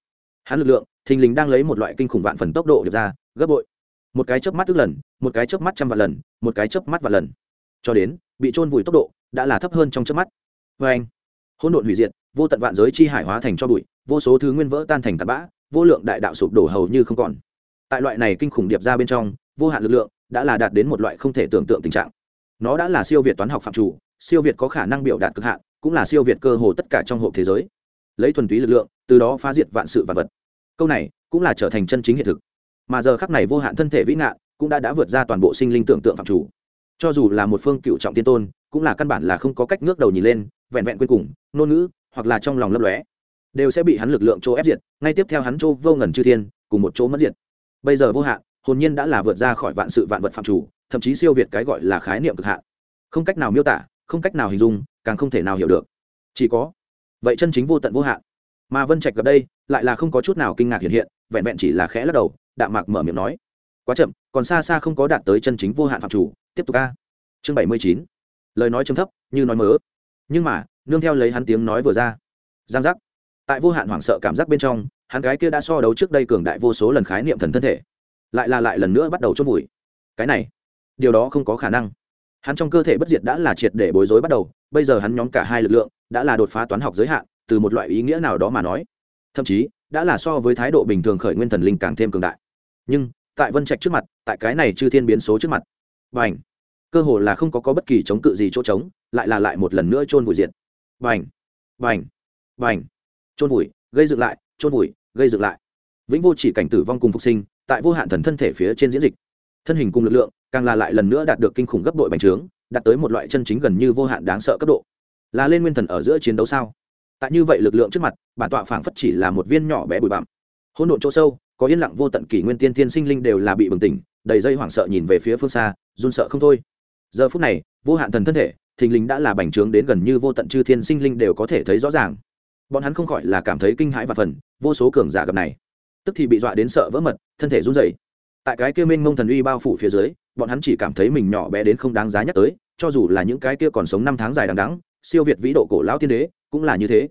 hắn lực lượng, thình lình đang lấy một loại kinh khủng vạn phần tốc độ được ra, gấp bội. Một cái chớp mắt ước lần, một cái chớp mắt trăm vạn lần, một cái chớp mắt vạn lần. Cho đến, bị chôn vùi tốc độ, đã là thấp hơn trong chớp mắt. Vê anh, hỗn độn hủy diệt, vô tận vạn giới chi hải hóa thành cho bụi, vô số thứ nguyên vỡ tan thành tạt bã, vô lượng đại đạo sụp đổ hầu như không còn. Tại loại này kinh khủng điệp ra bên trong, vô hạn lực lượng đã là đạt đến một loại không thể tưởng tượng tình trạng. Nó đã là siêu việt toán học phạm chủ, siêu việt có khả năng biểu đạt cực hạn, cũng là siêu việt cơ hồ tất cả trong hộp thế giới. Lấy thuần túy lực lượng từ đó phá diệt vạn sự vạn vật. Câu này cũng là trở thành chân chính hiện thực. Mà giờ khắc này vô hạn thân thể vĩ nạn cũng đã đã vượt ra toàn bộ sinh linh tưởng tượng phạm chủ. Cho dù là một phương cựu trọng tiên tôn, cũng là căn bản là không có cách ngước đầu nhìn lên, vẹn vẹn quên cùng, ngôn ngữ, hoặc là trong lòng lấp lóe, đều sẽ bị hắn lực lượng chỗ ép diệt, ngay tiếp theo hắn chỗ vô ngần chư thiên, cùng một chỗ mất diệt. Bây giờ vô hạn, hồn nhiên đã là vượt ra khỏi vạn sự vạn vật phạm chủ, thậm chí siêu việt cái gọi là khái niệm cực hạn. Không cách nào miêu tả, không cách nào hình dung, càng không thể nào hiểu được. Chỉ có, vậy chân chính vô tận vô hạn mà vân trạch gặp đây lại là không có chút nào kinh ngạc hiện hiện, vẹn vẹn chỉ là khẽ lắc đầu, đạm mạc mở miệng nói, quá chậm, còn xa xa không có đạt tới chân chính vô hạn phạm chủ, tiếp tục ca chương bảy mươi chín. Lời nói chấm thấp, như nói mớ. Nhưng mà, nương theo lấy hắn tiếng nói vừa ra, giang giác. Tại vô hạn hoảng sợ cảm giác bên trong, hắn gái kia đã so đấu trước đây cường đại vô số lần khái niệm thần thân thể, lại là lại lần nữa bắt đầu chốt vùi. Cái này, điều đó không có khả năng. Hắn trong cơ thể bất diệt đã là triệt để bối rối bắt đầu, bây giờ hắn nhóm cả hai lực lượng đã là đột phá toán học giới hạn từ một loại ý nghĩa nào đó mà nói. Thậm chí đã là so với thái độ bình thường khởi nguyên thần linh càng thêm cường đại. Nhưng tại vân trạch trước mặt tại cái này chư thiên biến số trước mặt và ảnh cơ hồ là không có, có bất kỳ chống cự gì chỗ trống lại là lại một lần nữa chôn vùi diện và ảnh và ảnh và ảnh chôn vùi gây dựng lại chôn vùi gây dựng lại. Vĩnh vô chỉ cảnh tử vong cùng phục sinh tại vô hạn thần thân thể phía trên diễn dịch. Thân hình cùng lực lượng càng là lại lần nữa đạt được kinh khủng gấp đội bành trướng đạt tới một loại chân chính gần như vô hạn đáng sợ cấp độ. Là lên nguyên thần ở giữa chiến đấu sao? Tại như vậy lực lượng trước mặt, bản tọa phảng phất chỉ là một viên nhỏ bé bụi bặm. Hỗn độn chỗ sâu, có yên lặng vô tận kỷ nguyên tiên tiên sinh linh đều là bị bừng tỉnh, đầy dây hoảng sợ nhìn về phía phương xa, run sợ không thôi. Giờ phút này, vô hạn thần thân thể, thình lình đã là bành trướng đến gần như vô tận chư thiên sinh linh đều có thể thấy rõ ràng. Bọn hắn không khỏi là cảm thấy kinh hãi và phần, vô số cường giả gặp này. Tức thì bị dọa đến sợ vỡ mật, thân thể run rẩy. Tại cái kia minh mông thần uy bao phủ phía dưới, bọn hắn chỉ cảm thấy mình nhỏ bé đến không đáng giá nhắc tới, cho dù là những cái kia còn sống năm tháng dài đằng đắng siêu việt vĩ độ cổ lão tiên đế cũng là như thế.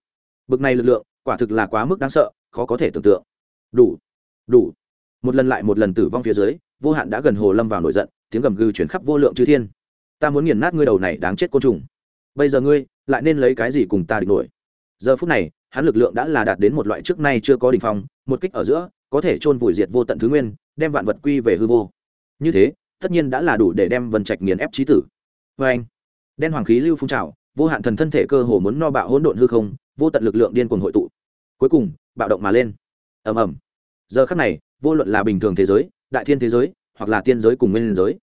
Bực này lực lượng, quả thực là quá mức đáng sợ, khó có thể tưởng tượng. Đủ đủ. Một lần lại một lần tử vong phía dưới, vô hạn đã gần hồ lâm vào nổi giận, tiếng gầm gừ chuyển khắp vô lượng chư thiên. Ta muốn nghiền nát ngươi đầu này đáng chết côn trùng. Bây giờ ngươi, lại nên lấy cái gì cùng ta địch nổi? Giờ phút này, hắn lực lượng đã là đạt đến một loại trước nay chưa có đ ỉ n h phong, một kích ở giữa, có thể chôn vùi diệt vô tận thứ nguyên, đem vạn vật quy về hư vô. Như thế, tất nhiên đã là đủ để đem vần trạch nghiền ép trí tử. Vê anh đen hoàng khí lưu phun trào vô hạn thần thân thể cơ hồ muốn no bạo hỗn độn hư không, vô tận lực lượng điên cuồng hội tụ. Cuối cùng, bạo động mà lên. Ầm ầm. Giờ khắc này, vô luận là bình thường thế giới, đại thiên thế giới, hoặc là tiên giới cùng nguyên giới,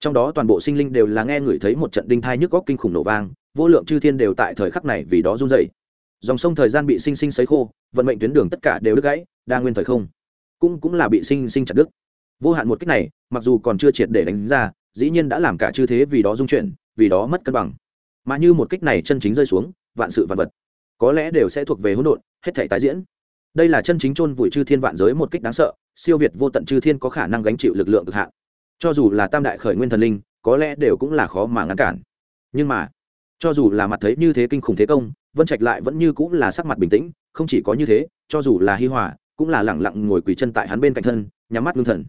trong đó toàn bộ sinh linh đều là nghe ngửi thấy một trận đinh thai nhức góc kinh khủng nổ vang, vô lượng chư thiên đều tại thời khắc này vì đó run rẩy. dòng sông thời gian bị sinh sinh sấy khô, vận mệnh tuyến đường tất cả đều đứt gãy, đa nguyên thời không cũng cũng là bị sinh sinh chặt đứt. Vô hạn một cách này, mặc dù còn chưa triệt để đánh ra, dĩ nhiên đã làm cả chư thế vì đó dung chuyển, vì đó mất cân bằng mà như một kích này chân chính rơi xuống, vạn sự vạn vật, có lẽ đều sẽ thuộc về hỗn độn, hết thể tái diễn. Đây là chân chính chôn vùi chư thiên vạn giới một kích đáng sợ, siêu việt vô tận chư thiên có khả năng gánh chịu lực lượng cực hạn. Cho dù là tam đại khởi nguyên thần linh, có lẽ đều cũng là khó mà ngăn cản. Nhưng mà, cho dù là mặt thấy như thế kinh khủng thế công, vân trạch lại vẫn như cũng là sắc mặt bình tĩnh, không chỉ có như thế, cho dù là hi hòa, cũng là lẳng lặng ngồi quỳ chân tại hắn bên cạnh thân, nhắm mắt ngưng thần.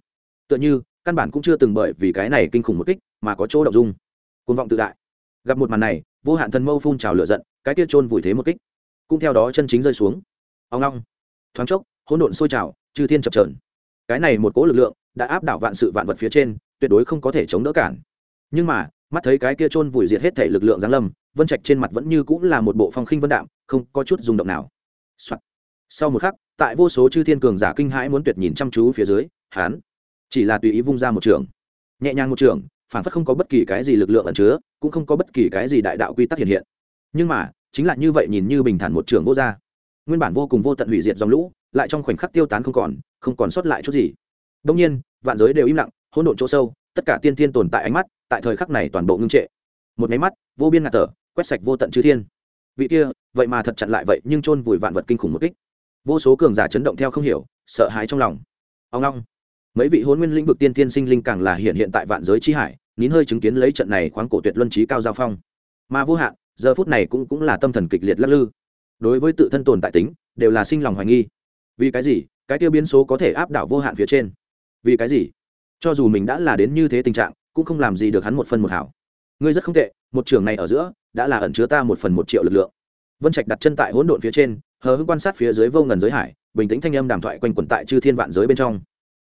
Tựa như, căn bản cũng chưa từng bởi vì cái này kinh khủng một kích mà có chỗ đậu dung. Côn vọng tự đại gặp một màn này, vô hạn thần mâu phun trào lửa giận, cái kia trôn vùi thế một kích, cũng theo đó chân chính rơi xuống. Ông long thoáng chốc, hỗn độn sôi trào, chư thiên chập trờn cái này một cỗ lực lượng đã áp đảo vạn sự vạn vật phía trên, tuyệt đối không có thể chống đỡ cản. Nhưng mà, mắt thấy cái kia trôn vùi diệt hết thể lực lượng giáng lâm, vân trạch trên mặt vẫn như cũng là một bộ phong khinh vân đạm, không có chút rung động nào、Soạn. sau một khắc, tại vô số chư thiên cường giả kinh hãi muốn tuyệt nhìn chăm chú phía dưới hán chỉ là tùy ý vung ra một trường. Nhẹ nhàng một trường phản phất không có bất kỳ cái gì lực lượng ẩn chứa, cũng không có bất kỳ cái gì đại đạo quy tắc hiện hiện. Nhưng mà, chính là như vậy nhìn như bình thản một trường vô gia. Nguyên bản vô cùng vô tận hủy diệt dòng lũ, lại trong khoảnh khắc tiêu tán không còn không còn sót lại chút gì. Đông nhiên, vạn giới đều im lặng, hỗn độn chỗ sâu, tất cả tiên tiên tồn tại ánh mắt, tại thời khắc này toàn bộ ngưng trệ. Một máy mắt, vô biên ngạt thở, quét sạch vô tận chư thiên. Vị kia, vậy mà thật chặn lại vậy nhưng chôn vùi vạn vật kinh khủng một kích. Vô số cường giả chấn động theo không hiểu, sợ hãi trong lòng. Ông long mấy vị hôn nguyên lĩnh vực tiên tiên sinh linh càng là hiện hiện tại vạn giới chi hải nín hơi chứng kiến lấy trận này khoáng cổ tuyệt luân trí cao giao phong. Mà vô hạn, giờ phút này cũng cũng là tâm thần kịch liệt lắc lư. Đối với tự thân tồn tại tính, đều là sinh lòng hoài nghi. Vì cái gì? Cái tiêu biến số có thể áp đảo vô hạn phía trên. Vì cái gì? Cho dù mình đã là đến như thế tình trạng, cũng không làm gì được hắn một phần một hảo. Ngươi rất không tệ, một trường này ở giữa, đã là ẩn chứa ta một phần một triệu lực lượng. Vân trạch đặt chân tại hỗn độn phía trên, hờ hững quan sát phía dưới vô ngần giới hải, bình tĩnh thanh âm đàm thoại quanh quẩn tại chư thiên vạn giới bên trong.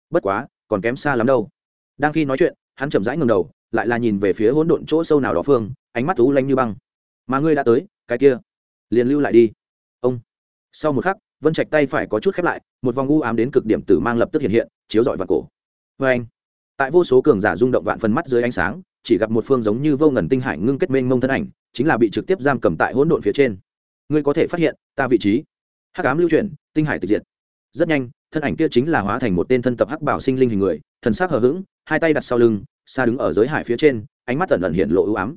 Bất quá, còn kém xa lắm đâu. Đang khi nói chuyện hắn chậm rãi ngầm đầu, lại là nhìn về phía hỗn độn chỗ sâu nào đó phương, ánh mắt thú lanh như băng. Mà ngươi đã tới, cái kia, liền lưu lại đi. Ông. Sau một khắc, vân trạch tay phải có chút khép lại, một vòng u ám đến cực điểm tử mang lập tức hiện hiện, chiếu dọi vào cổ. Vê anh, tại vô số cường giả rung động vạn phần mắt dưới ánh sáng, chỉ gặp một phương giống như vô ngần tinh hải ngưng kết mênh mông thân ảnh, chính là bị trực tiếp giam cầm tại hỗn độn phía trên. Ngươi có thể phát hiện ta vị trí. Hắc ám lưu chuyển, tinh hải tịch diệt. Rất nhanh, thân ảnh kia chính là hóa thành một tên thân tập hắc bảo sinh linh hình người thần sắc hờ hững, hai tay đặt sau lưng, xa đứng ở giới hải phía trên, ánh mắt ẩn ẩn hiện lộ ưu ám.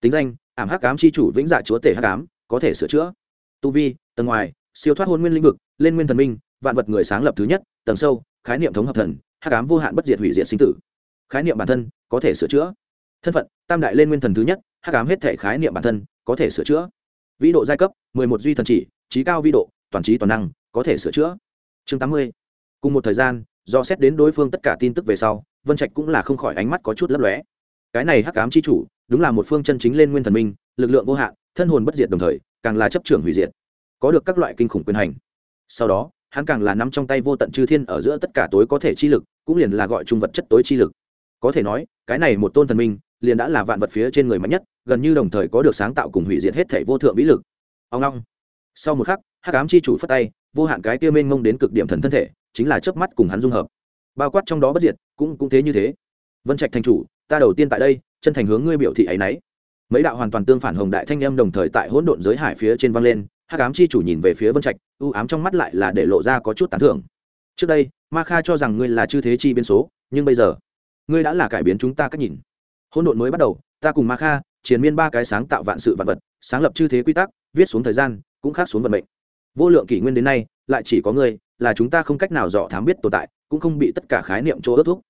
Tính danh, ảm hắc ám chi chủ vĩnh dạ chúa tể hắc ám, có thể sửa chữa. Tu vi, tầng ngoài, siêu thoát hôn nguyên lĩnh vực, lên nguyên thần minh, vạn vật người sáng lập thứ nhất, tầng sâu, khái niệm thống hợp thần, hắc ám vô hạn bất diệt hủy diệt sinh tử. Khái niệm bản thân, có thể sửa chữa. Thân phận, tam đại lên nguyên thần thứ nhất, hắc ám hết thể khái niệm bản thân, có thể sửa chữa. Vĩ độ giai cấp, mười một duy thần chỉ, trí cao vĩ độ, toàn trí toàn năng, có thể sửa chữa. Chương tám mươi. Cùng một thời gian do xét đến đối phương tất cả tin tức về sau, vân trạch cũng là không khỏi ánh mắt có chút lấp lóe. Cái này hắc ám c h i chủ, đúng là một phương chân chính lên nguyên thần minh, lực lượng vô hạn, thân hồn bất diệt đồng thời, càng là chấp trưởng hủy diệt, có được các loại kinh khủng quyền hành. Sau đó, hắn càng là nắm trong tay vô tận chư thiên ở giữa tất cả tối có thể chi lực, cũng liền là gọi trung vật chất tối chi lực. Có thể nói, cái này một tôn thần minh, liền đã là vạn vật phía trên người mạnh nhất, gần như đồng thời có được sáng tạo cùng hủy diệt hết thể vô thượng vĩ lực. Ông long. Sau một khắc, hắc ám chi chủ phất tay, vô hạn cái kia mênh mông đến cực điểm thần thân thể chính là chớp mắt cùng hắn dung hợp. Bao quát trong đó bất diệt, cũng cũng thế như thế. Vân trạch thành chủ, ta đầu tiên tại đây, chân thành hướng ngươi biểu thị ấy nấy. Mấy đạo hoàn toàn tương phản hồng đại thanh âm đồng thời tại hỗn độn giới hải phía trên vang lên, hắc ám chi chủ nhìn về phía vân trạch, u ám trong mắt lại là để lộ ra có chút tán thưởng. Trước đây, ma kha cho rằng ngươi là chư thế chi biến số, nhưng bây giờ, ngươi đã là cải biến chúng ta cách nhìn. Hỗn độn mới bắt đầu, ta cùng ma kha chiến miên ba cái sáng tạo vạn sự vạn vật, sáng lập chư thế quy tắc, viết xuống thời gian, cũng khác xuống vận mệnh. Vô lượng kỷ nguyên đến nay, lại chỉ có ngươi là chúng ta không cách nào dò thám biết tồn tại, cũng không bị tất cả khái niệm chỗ ước thúc.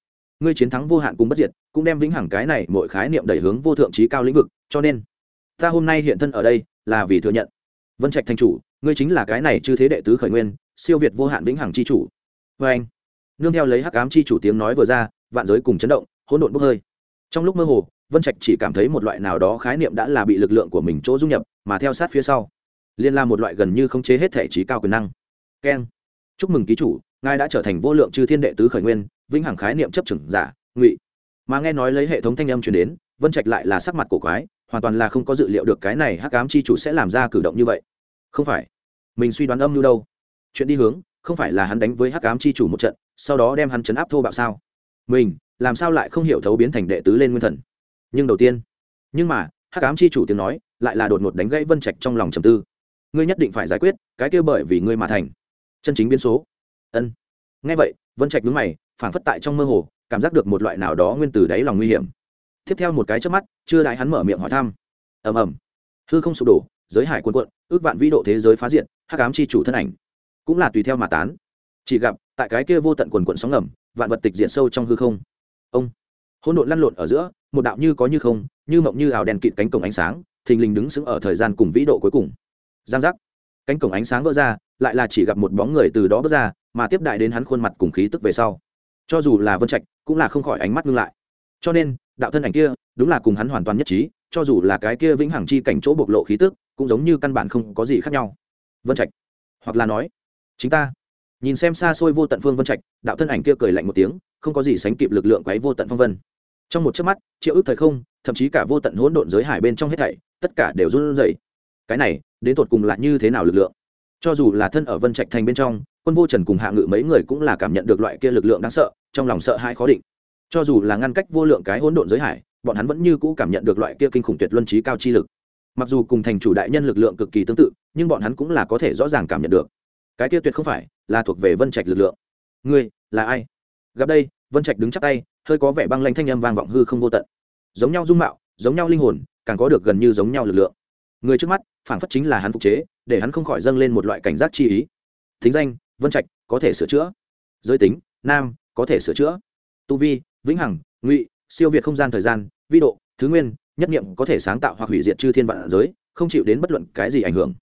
Ngươi chiến thắng vô hạn cùng bất diệt, cũng đem vĩnh hằng cái này mọi khái niệm đẩy hướng vô thượng trí cao lĩnh vực, cho nên, ta hôm nay hiện thân ở đây là vì thừa nhận. Vân trạch thành chủ, ngươi chính là cái này chư thế đệ tứ khởi nguyên, siêu việt vô hạn vĩnh hằng c h i chủ. Vê anh, nương theo lấy hắc ám c h i chủ tiếng nói vừa ra, vạn giới cùng chấn động, hỗn độn bốc hơi. Trong lúc mơ hồ, vân trạch chỉ cảm thấy một loại nào đó khái niệm đã là bị lực lượng của mình chỗ dung nhập, mà theo sát phía sau liên la một loại gần như không chế hết thể trí cao quyền năng. Keng chúc mừng ký chủ, ngài đã trở thành vô lượng chư thiên đệ tứ khởi nguyên, vĩnh hằng khái niệm chấp chừng giả, ngụy. Mà nghe nói lấy hệ thống thanh âm truyền đến, vân trạch lại là sắc mặt cổ quái, hoàn toàn là không có dự liệu được cái này hắc ám chi chủ sẽ làm ra cử động như vậy. Không phải. Mình suy đoán âm như đâu? Chuyện đi hướng, không phải là hắn đánh với hắc ám chi chủ một trận, sau đó đem hắn chấn áp thô bạo sao? Mình, làm sao lại không hiểu thấu biến thành đệ tứ lên nguyên thần? Nhưng đầu tiên, nhưng mà, hắc ám chi chủ tiếng nói, lại là đột ngột đánh gãy vân trạch trong lòng trầm tư. Ngươi nhất định phải giải quyết, cái kia bởi vì ngươi mà thành chân chính biến số. Ân. Ngay vậy, vân trạch đứng mày, phảng phất tại trong mơ hồ, cảm giác được một loại nào đó nguyên từ đáy lòng nguy hiểm. Tiếp theo một cái trước mắt, chưa đại hắn mở miệng hỏi thăm. Ầm ầm. Hư không sụp đổ, giới hải cuồn cuộn, ước vạn vĩ độ thế giới phá diện hắc ám chi chủ thân ảnh. Cũng là tùy theo mà tán. Chỉ gặp, tại cái kia vô tận quần quận sóng ngầm, vạn vật tịch diện sâu trong hư không. Ông. Hỗn độn lăn lộn ở giữa, một đạo như có như không, như mộng như ảo đèn kịt cánh cổng ánh sáng, thình lình đứng sững ở thời gian cùng vĩ độ cuối cùng. Giang giác. Cánh cổng ánh sáng vỡ ra lại là chỉ gặp một bóng người từ đó bước ra, mà tiếp đại đến hắn khuôn mặt cùng khí tức về sau. Cho dù là vân trạch, cũng là không khỏi ánh mắt ngưng lại. Cho nên, đạo thân ảnh kia, đúng là cùng hắn hoàn toàn nhất trí, cho dù là cái kia vĩnh hằng chi cảnh chỗ bộc lộ khí tức, cũng giống như căn bản không có gì khác nhau. Vân trạch, hoặc là nói, chính ta. Nhìn xem xa xôi vô tận phương vân trạch, đạo thân ảnh kia cười lạnh một tiếng, không có gì sánh kịp lực lượng quấy vô tận phong vân. Trong một chớp mắt, triệu ước thời không, thậm chí cả vô tận hỗn độn giới hải bên trong hết thảy, tất cả đều run rẩy. Cái này, đến tột cùng là như thế nào lực lượng? Cho dù là thân ở vân trạch thành bên trong, quân vô trần cùng hạ ngự mấy người cũng là cảm nhận được loại kia lực lượng đáng sợ, trong lòng sợ hãi khó định. Cho dù là ngăn cách vô lượng cái hỗn độn giới hải, bọn hắn vẫn như cũ cảm nhận được loại kia kinh khủng tuyệt luân trí cao chi lực. Mặc dù cùng thành chủ đại nhân lực lượng cực kỳ tương tự, nhưng bọn hắn cũng là có thể rõ ràng cảm nhận được. Cái kia tuyệt không phải là thuộc về vân trạch lực lượng. Ngươi là ai? Gặp đây, vân trạch đứng chắc tay, hơi có vẻ băng lanh thanh âm vang vọng hư không vô tận. Giống nhau dung mạo, giống nhau linh hồn, càng có được gần như giống nhau lực lượng. Người trước mắt phản phất chính là hắn phục chế để hắn không khỏi dâng lên một loại cảnh giác chi ý. Thính danh, vân trạch, có thể sửa chữa. Giới tính, nam, có thể sửa chữa. Tu vi, vĩnh hằng, ngụy, siêu việt không gian thời gian, vi độ, thứ nguyên, nhất nghiệm có thể sáng tạo hoặc hủy diệt chư thiên vạn giới, không chịu đến bất luận cái gì ảnh hưởng.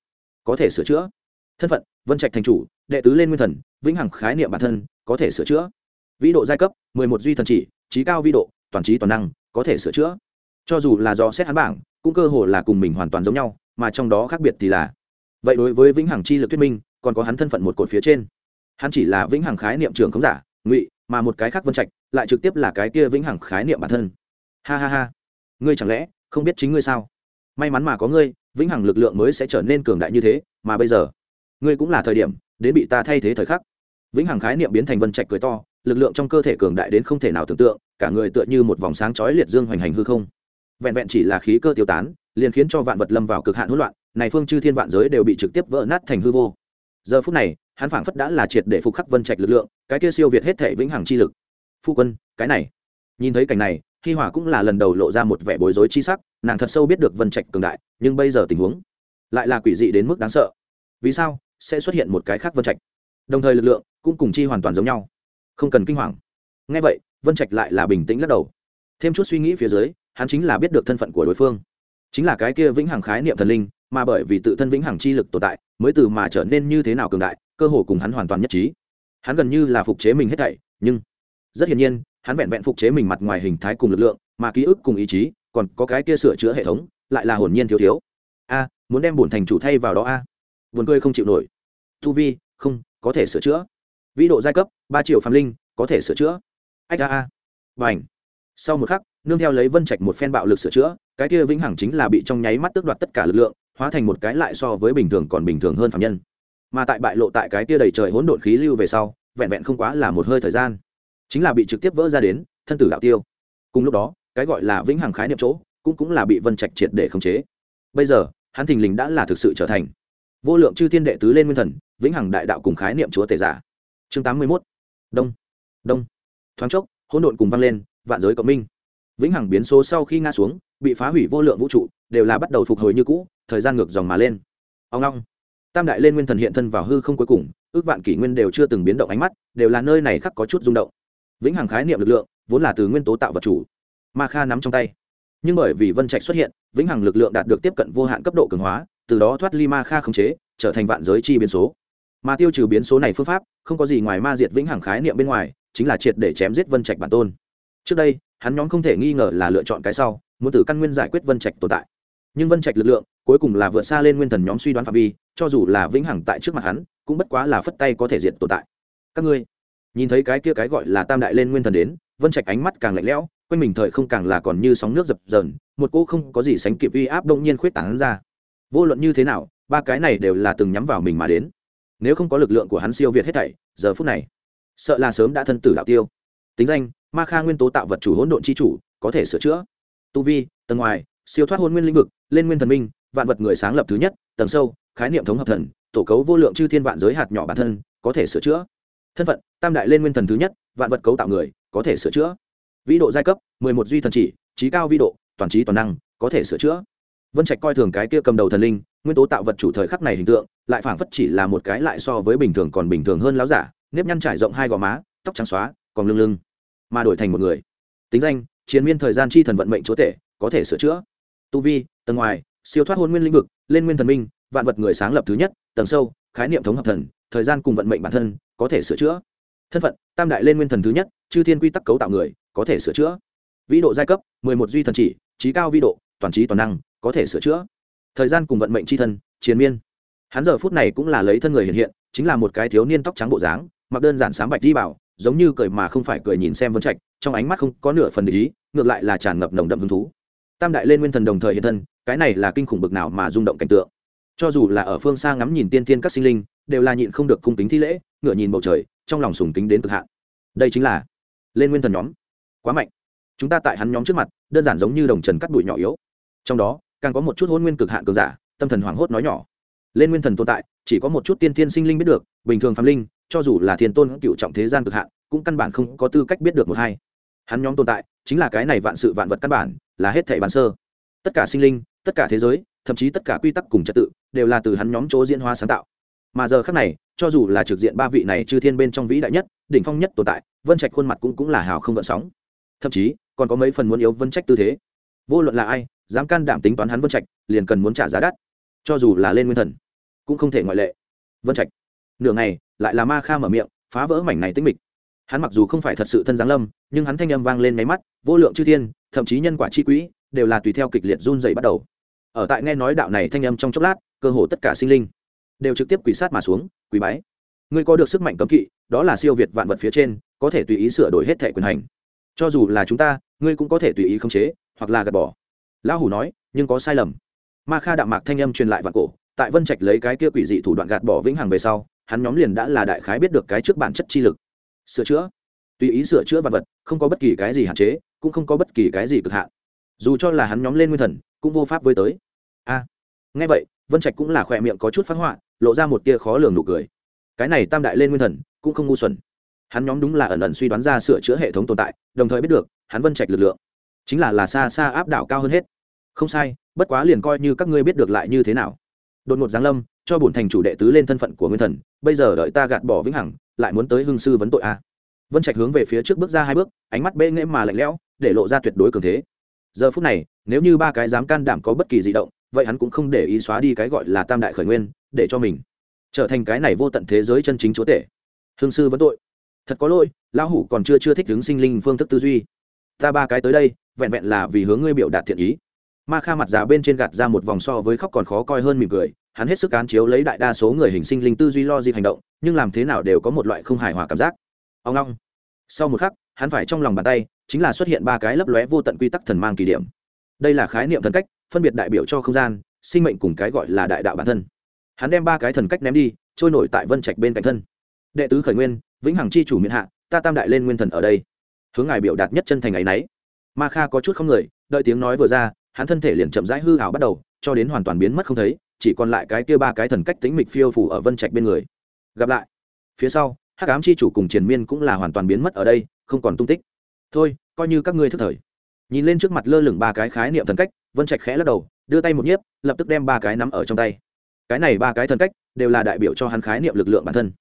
Có thể sửa chữa. Thân phận, vân trạch thành chủ, đệ tứ lên nguyên thần, vĩnh hằng khái niệm bản thân, có thể sửa chữa. Vĩ độ giai cấp, mười một duy thần chỉ, trí cao vi độ, toàn trí toàn năng, có thể sửa chữa. Cho dù là do xét hắn bảng, cũng cơ hồ là cùng mình hoàn toàn giống nhau, mà trong đó khác biệt thì là vậy đối với vĩnh hằng chi lực thuyết minh, còn có hắn thân phận một cột phía trên. Hắn chỉ là vĩnh hằng khái niệm trường khống giả, ngụy, mà một cái khác vân trạch, lại trực tiếp là cái kia vĩnh hằng khái niệm bản thân. Ha ha ha. Ngươi chẳng lẽ không biết chính ngươi sao? May mắn mà có ngươi, vĩnh hằng lực lượng mới sẽ trở nên cường đại như thế, mà bây giờ, ngươi cũng là thời điểm đến bị ta thay thế thời khắc. Vĩnh hằng khái niệm biến thành vân trạch cười to, lực lượng trong cơ thể cường đại đến không thể nào tưởng tượng, cả người tựa như một vòng sáng chói liệt dương hoành hành hư không. Vẹn vẹn chỉ là khí cơ tiêu tán, liền khiến cho vạn vật lâm vào cực hạn hỗn loạn này phương chư thiên vạn giới đều bị trực tiếp vỡ nát thành hư vô. Giờ phút này, hắn phảng phất đã là triệt để phục khắc vân trạch lực lượng, cái kia siêu việt hết thể vĩnh hằng chi lực. Phu quân, cái này. Nhìn thấy cảnh này, hi hòa cũng là lần đầu lộ ra một vẻ bối rối chi sắc, nàng thật sâu biết được vân trạch cường đại, nhưng bây giờ tình huống lại là quỷ dị đến mức đáng sợ. Vì sao? Sẽ xuất hiện một cái khác vân trạch. Đồng thời lực lượng cũng cùng chi hoàn toàn giống nhau. Không cần kinh hoàng. Ngay vậy, vân trạch lại là bình tĩnh lắc đầu. Thêm chút suy nghĩ phía dưới, hắn chính là biết được thân phận của đối phương. Chính là cái kia vĩnh hằng khái niệm thần linh mà bởi vì tự thân vĩnh hằng chi lực tồn tại, mới từ mà trở nên như thế nào cường đại, cơ hồ cùng hắn hoàn toàn nhất trí. Hắn gần như là phục chế mình hết thảy, nhưng rất hiển nhiên, hắn vẹn vẹn phục chế mình mặt ngoài hình thái cùng lực lượng, mà ký ức cùng ý chí, còn có cái kia sửa chữa hệ thống, lại là hồn nhiên thiếu thiếu. A, muốn đem bổn thành chủ thay vào đó a? À? buồn cười không chịu nổi. Tu vi, không, có thể sửa chữa. Vĩ độ giai cấp, ba triệu phạm linh, có thể sửa chữa. Ách a a. Và ảnh sau một khắc, nương theo lấy vân trạch một phen bạo lực sửa chữa, cái kia vĩnh hằng chính là bị trong nháy mắt tước đoạt tất cả lực lượng hóa thành một cái lại so với bình thường còn bình thường hơn phạm nhân. Mà tại bại lộ tại cái kia đầy trời hỗn độn khí lưu về sau, vẹn vẹn không quá là một hơi thời gian, chính là bị trực tiếp vỡ ra đến thân tử đạo tiêu. Cùng lúc đó, cái gọi là vĩnh hằng khái niệm chỗ cũng cũng là bị vân trạch triệt để khống chế. Bây giờ, hắn thình lình đã là thực sự trở thành vô lượng chư thiên đệ tứ lên nguyên thần, vĩnh hằng đại đạo cùng khái niệm chúa tể giả. Chương tám mươi mốt. Đông. Đông. Thoáng chốc, hỗn độn cùng vang lên, vạn giới cộng minh. Vĩnh hằng biến số sau khi ngã xuống, bị phá hủy vô lượng vũ trụ, đều là bắt đầu phục hồi như cũ thời gian ngược dòng mà lên. Ông long tam đại lên nguyên thần hiện thân vào hư không cuối cùng, ước vạn kỷ nguyên đều chưa từng biến động ánh mắt, đều là nơi này khắc có chút rung động. Vĩnh hằng khái niệm lực lượng, vốn là từ nguyên tố tạo vật chủ. Ma kha nắm trong tay. Nhưng bởi vì vân trạch xuất hiện, vĩnh hằng lực lượng đạt được tiếp cận vô hạn cấp độ cường hóa, từ đó thoát ly ma kha khống chế, trở thành vạn giới chi biến số. Mà tiêu trừ biến số này phương pháp, không có gì ngoài ma diệt vĩnh hằng khái niệm bên ngoài, chính là triệt để chém giết vân trạch bản tôn. Trước đây, hắn nhóm không thể nghi ngờ là lựa chọn cái sau, muốn từ căn nguyên giải quyết vân trạch tồn tại. Nhưng vân trạch lực lượng cuối cùng là vượt xa lên nguyên thần nhóm suy đoán phạm vi, cho dù là vĩnh hằng tại trước mặt hắn, cũng bất quá là phất tay có thể diệt tồn tại. Các ngươi, nhìn thấy cái kia cái gọi là tam đại lên nguyên thần đến, vân trạch ánh mắt càng lạnh lẽo, quanh mình thời không càng là còn như sóng nước dập dờn, một cô không có gì sánh kịp uy áp đông nhiên khuyết tảng ra. Vô luận như thế nào, ba cái này đều là từng nhắm vào mình mà đến. Nếu không có lực lượng của hắn siêu việt hết thảy, giờ phút này, sợ là sớm đã thân tử đạo tiêu. Tính danh, ma kha nguyên tố tạo vật chủ hỗn độn chi chủ, có thể sửa chữa. Tu vi, tầng ngoài, siêu thoát hôn nguyên lĩnh vực, lên nguyên thần minh vạn vật người sáng lập thứ nhất, tầng sâu, khái niệm thống hợp thần, tổ cấu vô lượng chư thiên vạn giới hạt nhỏ bản thân, có thể sửa chữa. Thân phận, tam đại lên nguyên thần thứ nhất, vạn vật cấu tạo người, có thể sửa chữa. Vĩ độ giai cấp, mười một duy thần chỉ, trí cao vi độ, toàn trí toàn năng, có thể sửa chữa. Vân trạch coi thường cái kia cầm đầu thần linh, nguyên tố tạo vật chủ thời khắc này hình tượng, lại phảng phất chỉ là một cái lại so với bình thường còn bình thường hơn láo giả, nếp nhăn trải rộng hai gò má, tóc trắng xóa, còn lưng lưng, mà đổi thành một người. Tính danh chiến miên thời gian chi thần vận mệnh chúa tể, có thể sửa chữa. Tu vi, tầng ngoài siêu thoát hôn nguyên lĩnh vực, lên nguyên thần minh, vạn vật người sáng lập thứ nhất, tầng sâu, khái niệm thống hợp thần, thời gian cùng vận mệnh bản thân, có thể sửa chữa. Thân phận, tam đại lên nguyên thần thứ nhất, chư thiên quy tắc cấu tạo người, có thể sửa chữa. Vĩ độ giai cấp, mười một duy thần chỉ, trí cao vi độ, toàn trí toàn năng, có thể sửa chữa. Thời gian cùng vận mệnh c h i thân chiến miên. Hắn giờ phút này cũng là lấy thân người hiện hiện, chính là một cái thiếu niên tóc trắng bộ dáng, mặc đơn giản sáng bạch di bảo, giống như cười mà không phải cười nhìn xem vân trạch, trong ánh mắt không có nửa phần ý, ngược lại là tràn ngập nồng đậm hứng thú tam đại lên nguyên thần đồng thời hiện thân, cái này là kinh khủng bực nào mà rung động cảnh tượng. Cho dù là ở phương xa ngắm nhìn tiên tiên các sinh linh, đều là nhịn không được cung kính thi lễ ngựa nhìn bầu trời, trong lòng sùng kính đến cực hạn. Đây chính là lên nguyên thần nhóm. Quá mạnh. Chúng ta tại hắn nhóm trước mặt, đơn giản giống như đồng trần cắt bụi nhỏ yếu. Trong đó, càng có một chút hôn nguyên cực hạn cường giả, tâm thần hoảng hốt nói nhỏ. Lên nguyên thần tồn tại, chỉ có một chút tiên thiên sinh linh biết được, bình thường phạm linh, cho dù là thiên tôn cựu trọng thế gian cực hạn, cũng căn bản không có tư cách biết được một hai. Hắn nhóm tồn tại chính là cái này vạn sự vạn vật căn bản, là hết thể bản sơ. Tất cả sinh linh, tất cả thế giới, thậm chí tất cả quy tắc cùng trật tự, đều là từ hắn nhóm chỗ diễn hóa sáng tạo. Mà giờ khác này, cho dù là trực diện ba vị này chư thiên bên trong vĩ đại nhất, đỉnh phong nhất tồn tại, vân trạch khuôn mặt cũng cũng là hào không gợn sóng. Thậm chí, còn có mấy phần muốn yếu vân trách tư thế. Vô luận là ai, dám can đảm tính toán hắn vân trạch, liền cần muốn trả giá đắt. Cho dù là lên nguyên thần, cũng không thể ngoại lệ. Vân trạch, nửa ngày, lại là ma kha mở miệng, phá vỡ mảnh này tĩnh mịch hắn mặc dù không phải thật sự thân giáng lâm, nhưng hắn thanh âm vang lên máy mắt, vô lượng chư thiên, thậm chí nhân quả chi quỹ, đều là tùy theo kịch liệt run dày bắt đầu. Ở tại nghe nói đạo này thanh âm trong chốc lát, cơ hồ tất cả sinh linh đều trực tiếp quỷ sát mà xuống quỷ bái. Ngươi có được sức mạnh cấm kỵ, đó là siêu việt vạn vật phía trên, có thể tùy ý sửa đổi hết thẻ quyền hành. Cho dù là chúng ta, ngươi cũng có thể tùy ý khống chế, hoặc là gạt bỏ. Lão hủ nói, nhưng có sai lầm. Ma kha đạo mạc thanh âm truyền lại vạn cổ, tại vân trạch lấy cái kia quỷ dị thủ đoạn gạt bỏ vĩnh hằng về sau, hắn nhóm liền đã là đại khái biết được cái trước bản chất chi lực sửa chữa. Tùy ý sửa chữa vật vật, không có bất kỳ cái gì hạn chế, cũng không có bất kỳ cái gì cực hạn. Dù cho là hắn nhóm lên nguyên thần, cũng vô pháp với tới. A. Nghe vậy, vân trạch cũng là khỏe miệng có chút phát họa, lộ ra một tia khó lường nụ cười. Cái này tam đại lên nguyên thần, cũng không ngu xuẩn. Hắn nhóm đúng là ẩn ẩn suy đoán ra sửa chữa hệ thống tồn tại, đồng thời biết được, hắn vân trạch lực lượng, chính là là xa xa áp đảo cao hơn hết. Không sai, bất quá liền coi như các ngươi biết được lại như thế nào. Đột ngột giáng lâm cho bổn thành chủ đệ tứ lên thân phận của nguyên thần, bây giờ đợi ta gạt bỏ vĩnh hằng, lại muốn tới hương sư vấn tội a vân trạch hướng về phía trước bước ra hai bước, ánh mắt bê nghễ mà lạnh lẽo, để lộ ra tuyệt đối cường thế. Giờ phút này, nếu như ba cái dám can đảm có bất kỳ di động, vậy hắn cũng không để ý xóa đi cái gọi là tam đại khởi nguyên, để cho mình trở thành cái này vô tận thế giới chân chính chúa tể. Hương sư vấn tội. Thật có lỗi, lão hủ còn chưa chưa thích đứng sinh linh phương thức tư duy. Ta ba cái tới đây, vẹn vẹn là vì hướng ngươi biểu đạt thiện ý. Ma kha mặt già bên trên gạt ra một vòng so với khóc còn khó coi hơn mỉm cười hắn hết sức cán chiếu lấy đại đa số người hình sinh linh tư duy lo di hành động, nhưng làm thế nào đều có một loại không hài hòa cảm giác. Ông long. Sau một khắc, hắn phải trong lòng bàn tay, chính là xuất hiện ba cái lấp lóe vô tận quy tắc thần mang kỳ điểm. Đây là khái niệm thần cách, phân biệt đại biểu cho không gian, sinh mệnh cùng cái gọi là đại đạo bản thân. Hắn đem ba cái thần cách ném đi, trôi nổi tại vân trạch bên cạnh thân. Đệ tứ khởi nguyên, vĩnh hằng chi chủ miền hạ, ta tam đại lên nguyên thần ở đây. Hướng ngài biểu đạt nhất chân thành ấy nấy. Ma kha có chút không người, đợi tiếng nói vừa ra, hắn thân thể liền chậm rãi hư hảo bắt đầu, cho đến hoàn toàn biến mất không thấy chỉ còn lại cái kia ba cái thần cách tính mịch phiêu phủ ở vân trạch bên người. Gặp lại. Phía sau, hắc ám chi chủ cùng triền miên cũng là hoàn toàn biến mất ở đây, không còn tung tích. Thôi, coi như các ngươi thức thời. Nhìn lên trước mặt lơ lửng ba cái khái niệm thần cách, vân trạch khẽ lắc đầu, đưa tay một nhiếp, lập tức đem ba cái nắm ở trong tay. Cái này ba cái thần cách, đều là đại biểu cho hắn khái niệm lực lượng bản thân.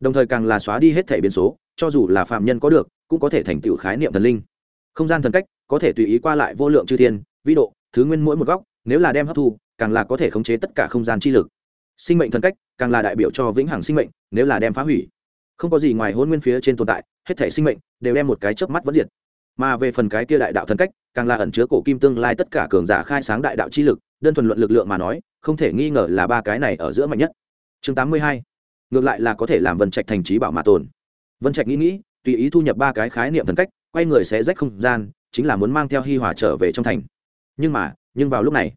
Đồng thời càng là xóa đi hết thể biến số, cho dù là phạm nhân có được, cũng có thể thành tựu khái niệm thần linh. Không gian thần cách, có thể tùy ý qua lại vô lượng chư thiên, vĩ độ, thứ nguyên mỗi một góc, nếu là đem hấp thu càng là có thể khống chế tất cả không gian chi lực. Sinh mệnh thần cách, càng là đại biểu cho vĩnh hằng sinh mệnh, nếu là đem phá hủy. Không có gì ngoài hôn nguyên phía trên tồn tại, hết thể sinh mệnh đều đem một cái chớp mắt vẫn diệt. Mà về phần cái kia đại đạo thần cách, càng là ẩn chứa cổ kim tương lai tất cả cường giả khai sáng đại đạo chi lực, đơn thuần luận lực lượng mà nói, không thể nghi ngờ là ba cái này ở giữa mạnh nhất. Chương tám mươi hai. Ngược lại là có thể làm vân trạch thành trí bảo mà tồn. Vân trạch nghĩ nghĩ, tùy ý thu nhập ba cái khái niệm thần cách, quay người sẽ rách không gian, chính là muốn mang theo hi hòa trở về trong thành. Nhưng mà, nhưng vào lúc này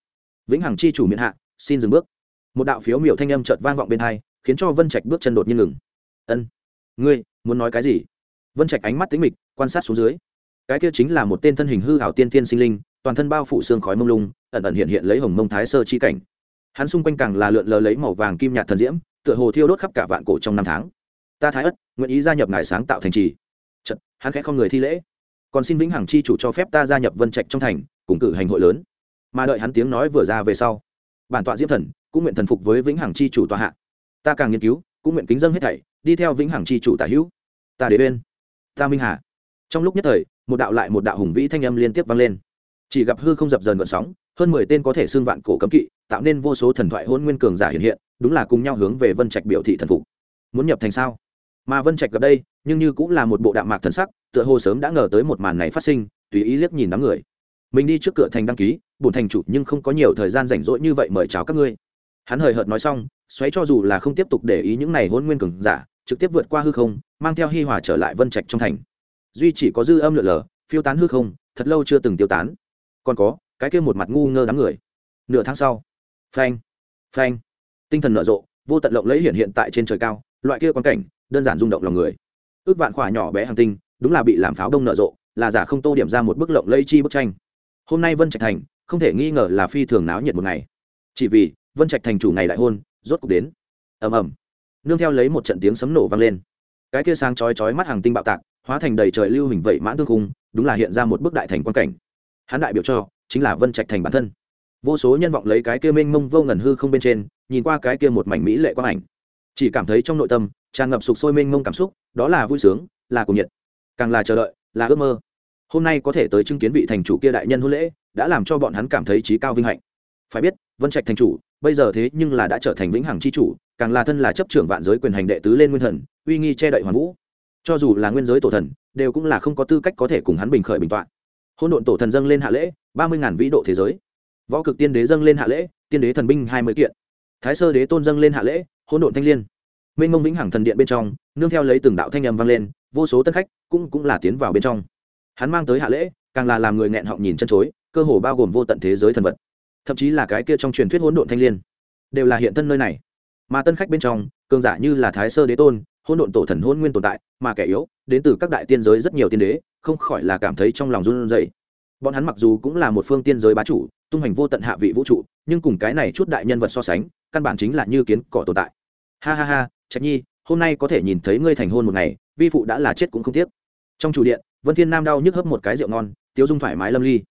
vĩnh hằng chi chủ miễn hạ xin dừng bước. Một đạo phiếu miểu thanh âm chợt vang vọng bên hai khiến cho vân trạch bước chân đột nhiên ngừng. Ân ngươi muốn nói cái gì? Vân trạch ánh mắt tính mịch quan sát xuống dưới. Cái kia chính là một tên thân hình hư hảo tiên tiên sinh linh toàn thân bao phủ xương khói mông lung ẩn ẩn hiện hiện lấy hồng mông thái sơ chi cảnh. Hắn xung quanh càng là lượn lờ lấy màu vàng kim nhạt thần diễm tựa hồ thiêu đốt khắp cả vạn cổ trong năm tháng. Ta thái ất nguyện ý gia nhập ngài sáng tạo thành trì. Chật, hắn khẽ không người thi lễ. Còn xin vĩnh hằng chi chủ cho phép ta gia nhập vân trạch trong thành cùng cử hành hội lớn mà đợi hắn tiếng nói vừa ra về sau, bản tọa diễm thần cũng nguyện thần phục với vĩnh hằng chi chủ tọa hạ. Ta càng nghiên cứu, cũng nguyện kính dân hết thảy, đi theo vĩnh hằng chi chủ tả hữu. Ta đế bên. Ta minh hà. Trong lúc nhất thời, một đạo lại một đạo hùng vĩ thanh âm liên tiếp vang lên. Chỉ gặp hư không dập dờn gợn sóng, hơn mười tên có thể xưng vạn cổ cấm kỵ, tạo nên vô số thần thoại hôn nguyên cường giả hiện hiện, đúng là cùng nhau hướng về vân trạch biểu thị thần phục. Muốn nhập thành sao? Mà vân trạch gặp đây, nhưng như cũng là một bộ đạm mạc thần sắc, tựa hồ sớm đã ngờ tới một màn này phát sinh, tùy ý liếc nhìn đám người mình đi trước cửa thành đăng ký, bổn thành chủ nhưng không có nhiều thời gian rảnh rỗi như vậy mời chào các ngươi. Hắn hời hợt nói xong, xoáy cho dù là không tiếp tục để ý những này hôn nguyên cường giả, trực tiếp vượt qua hư không, mang theo hi hòa trở lại vân trạch trong thành. Duy chỉ có dư âm lượn lờ, phiêu tán hư không, thật lâu chưa từng tiêu tán. Còn có, cái kia một mặt ngu ngơ đám người. Nửa tháng sau, phanh phanh, tinh thần nở rộ, vô tận lộng lấy hiện hiện tại trên trời cao, loại kia quan cảnh, đơn giản rung động lòng người. Ước vạn khỏa nhỏ bé hàng tinh, đúng là bị làm pháo đông nở rộ, là giả không tô điểm ra một bức lộng lẫy chi bức tranh hôm nay vân trạch thành, không thể nghi ngờ là phi thường náo nhiệt một ngày. Chỉ vì, vân trạch thành chủ ngày đại hôn, rốt cục đến. Ầm ầm. Nương theo lấy một trận tiếng sấm nổ vang lên. Cái kia sáng chói chói mắt hàng tinh bạo tạc, hóa thành đầy trời lưu hình vậy mãn thương khung đúng là hiện ra một bức đại thành quan cảnh. Hắn đại biểu cho, chính là vân trạch thành bản thân. Vô số nhân vọng lấy cái kia mênh mông vô ngần hư không bên trên, nhìn qua cái kia một mảnh mỹ lệ quang ảnh. Chỉ cảm thấy trong nội tâm, tràn ngập sục sôi mênh mông cảm xúc, đó là vui sướng, là cuồng nhiệt. Càng là chờ đợi, là ước mơ hôm nay có thể tới chứng kiến vị thành chủ kia đại nhân hôn lễ, đã làm cho bọn hắn cảm thấy trí cao vinh hạnh. Phải biết, vân trạch thành chủ, bây giờ thế nhưng là đã trở thành vĩnh hằng c h i chủ, càng là thân là chấp trưởng vạn giới quyền hành đệ tứ lên nguyên thần, uy nghi che đậy hoàn vũ. Cho dù là nguyên giới tổ thần, đều cũng là không có tư cách có thể cùng hắn bình khởi bình t o ạ n hôn độn tổ thần dâng lên hạ lễ, ba mươi ngàn vĩ độ thế giới. Võ cực tiên đế dâng lên hạ lễ, tiên đế thần binh hai mươi kiện. Thái sơ đế tôn dâng lên hạ lễ hôn độn thanh l i ê n mênh mông vĩnh hằng thần điện bên trong, nương theo lấy từng đạo thanh âm vang lên, vô số tân khách cũng cũng là tiến vào bên trong hắn mang tới hạ lễ, càng là làm người nghẹn họng nhìn chân chối, cơ hồ bao gồm vô tận thế giới thần vật. Thậm chí là cái kia trong truyền thuyết hỗn độn thanh l i ê n đều là hiện thân nơi này. Mà tân khách bên trong, cường giả như là thái sơ đế tôn hôn độn tổ thần hôn nguyên tồn tại, mà kẻ yếu, đến từ các đại tiên giới rất nhiều tiên đế, không khỏi là cảm thấy trong lòng run rẩy. Bọn hắn mặc dù cũng là một phương tiên giới bá chủ, tung hành vô tận hạ vị vũ trụ, nhưng cùng cái này chút đại nhân vật so sánh, căn bản chính là như kiến cỏ tồn tại. Ha ha ha, trạch nhi, hôm nay có thể nhìn thấy ngươi thành hôn một ngày, vi phụ đã là chết cũng không tiếc. Trong chủ điện vân thiên nam đau nhức hấp một cái rượu ngon tiêu dung thoải mái lâm ly.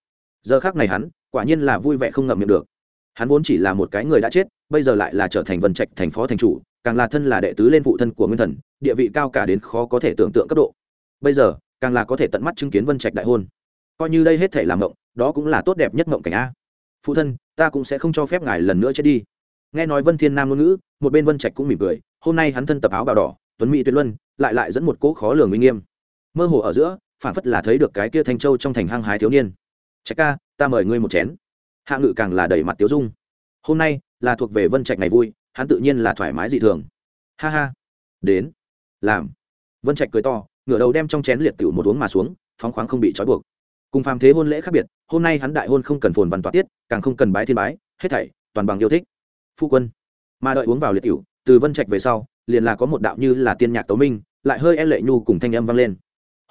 Giờ khác này hắn, quả nhiên là vui vẻ không ngậm miệng được. Hắn vốn chỉ là một cái người đã chết, bây giờ lại là trở thành vân trạch thành phó thành chủ, càng là thân là đệ tứ lên phụ thân của nguyên thần, địa vị cao cả đến khó có thể tưởng tượng cấp độ. Bây giờ, càng là có thể tận mắt chứng kiến vân trạch đại hôn. Coi như đây hết thể làm mộng, đó cũng là tốt đẹp nhất mộng cảnh a. Phụ thân, ta cũng sẽ không cho phép ngài lần nữa chết đi. Nghe nói vân thiên nam ngôn ngữ, một bên vân trạch cũng mỉm cười, hôm nay hắn thân tập áo bào đỏ, tuấn mỹ tuyệt luân, lại lại dẫn một cỗ khó lường uy nghiêm. Mơ hồ ở giữa phản phất là thấy được cái kia thanh châu trong thành hăng hái thiếu niên. Trạch ca, ta mời ngươi một chén. Hạ ngự càng là đẩy mặt tiếu dung. Hôm nay là thuộc về vân trạch ngày vui, hắn tự nhiên là thoải mái dị thường. Ha ha. Đến. Làm. Vân trạch cười to, ngửa đầu đem trong chén liệt tiểu một uống mà xuống, phóng khoáng không bị trói buộc. Cùng phàm thế hôn lễ khác biệt, hôm nay hắn đại hôn không cần phồn văn tọa tiết, càng không cần bái thiên bái, hết thảy toàn bằng yêu thích. Phu quân. Mà đợi uống vào liệt tiểu, từ vân trạch về sau, liền là có một đạo như là tiên nhạc tấu minh, lại hơi e lệ nhu cùng thanh âm vang lên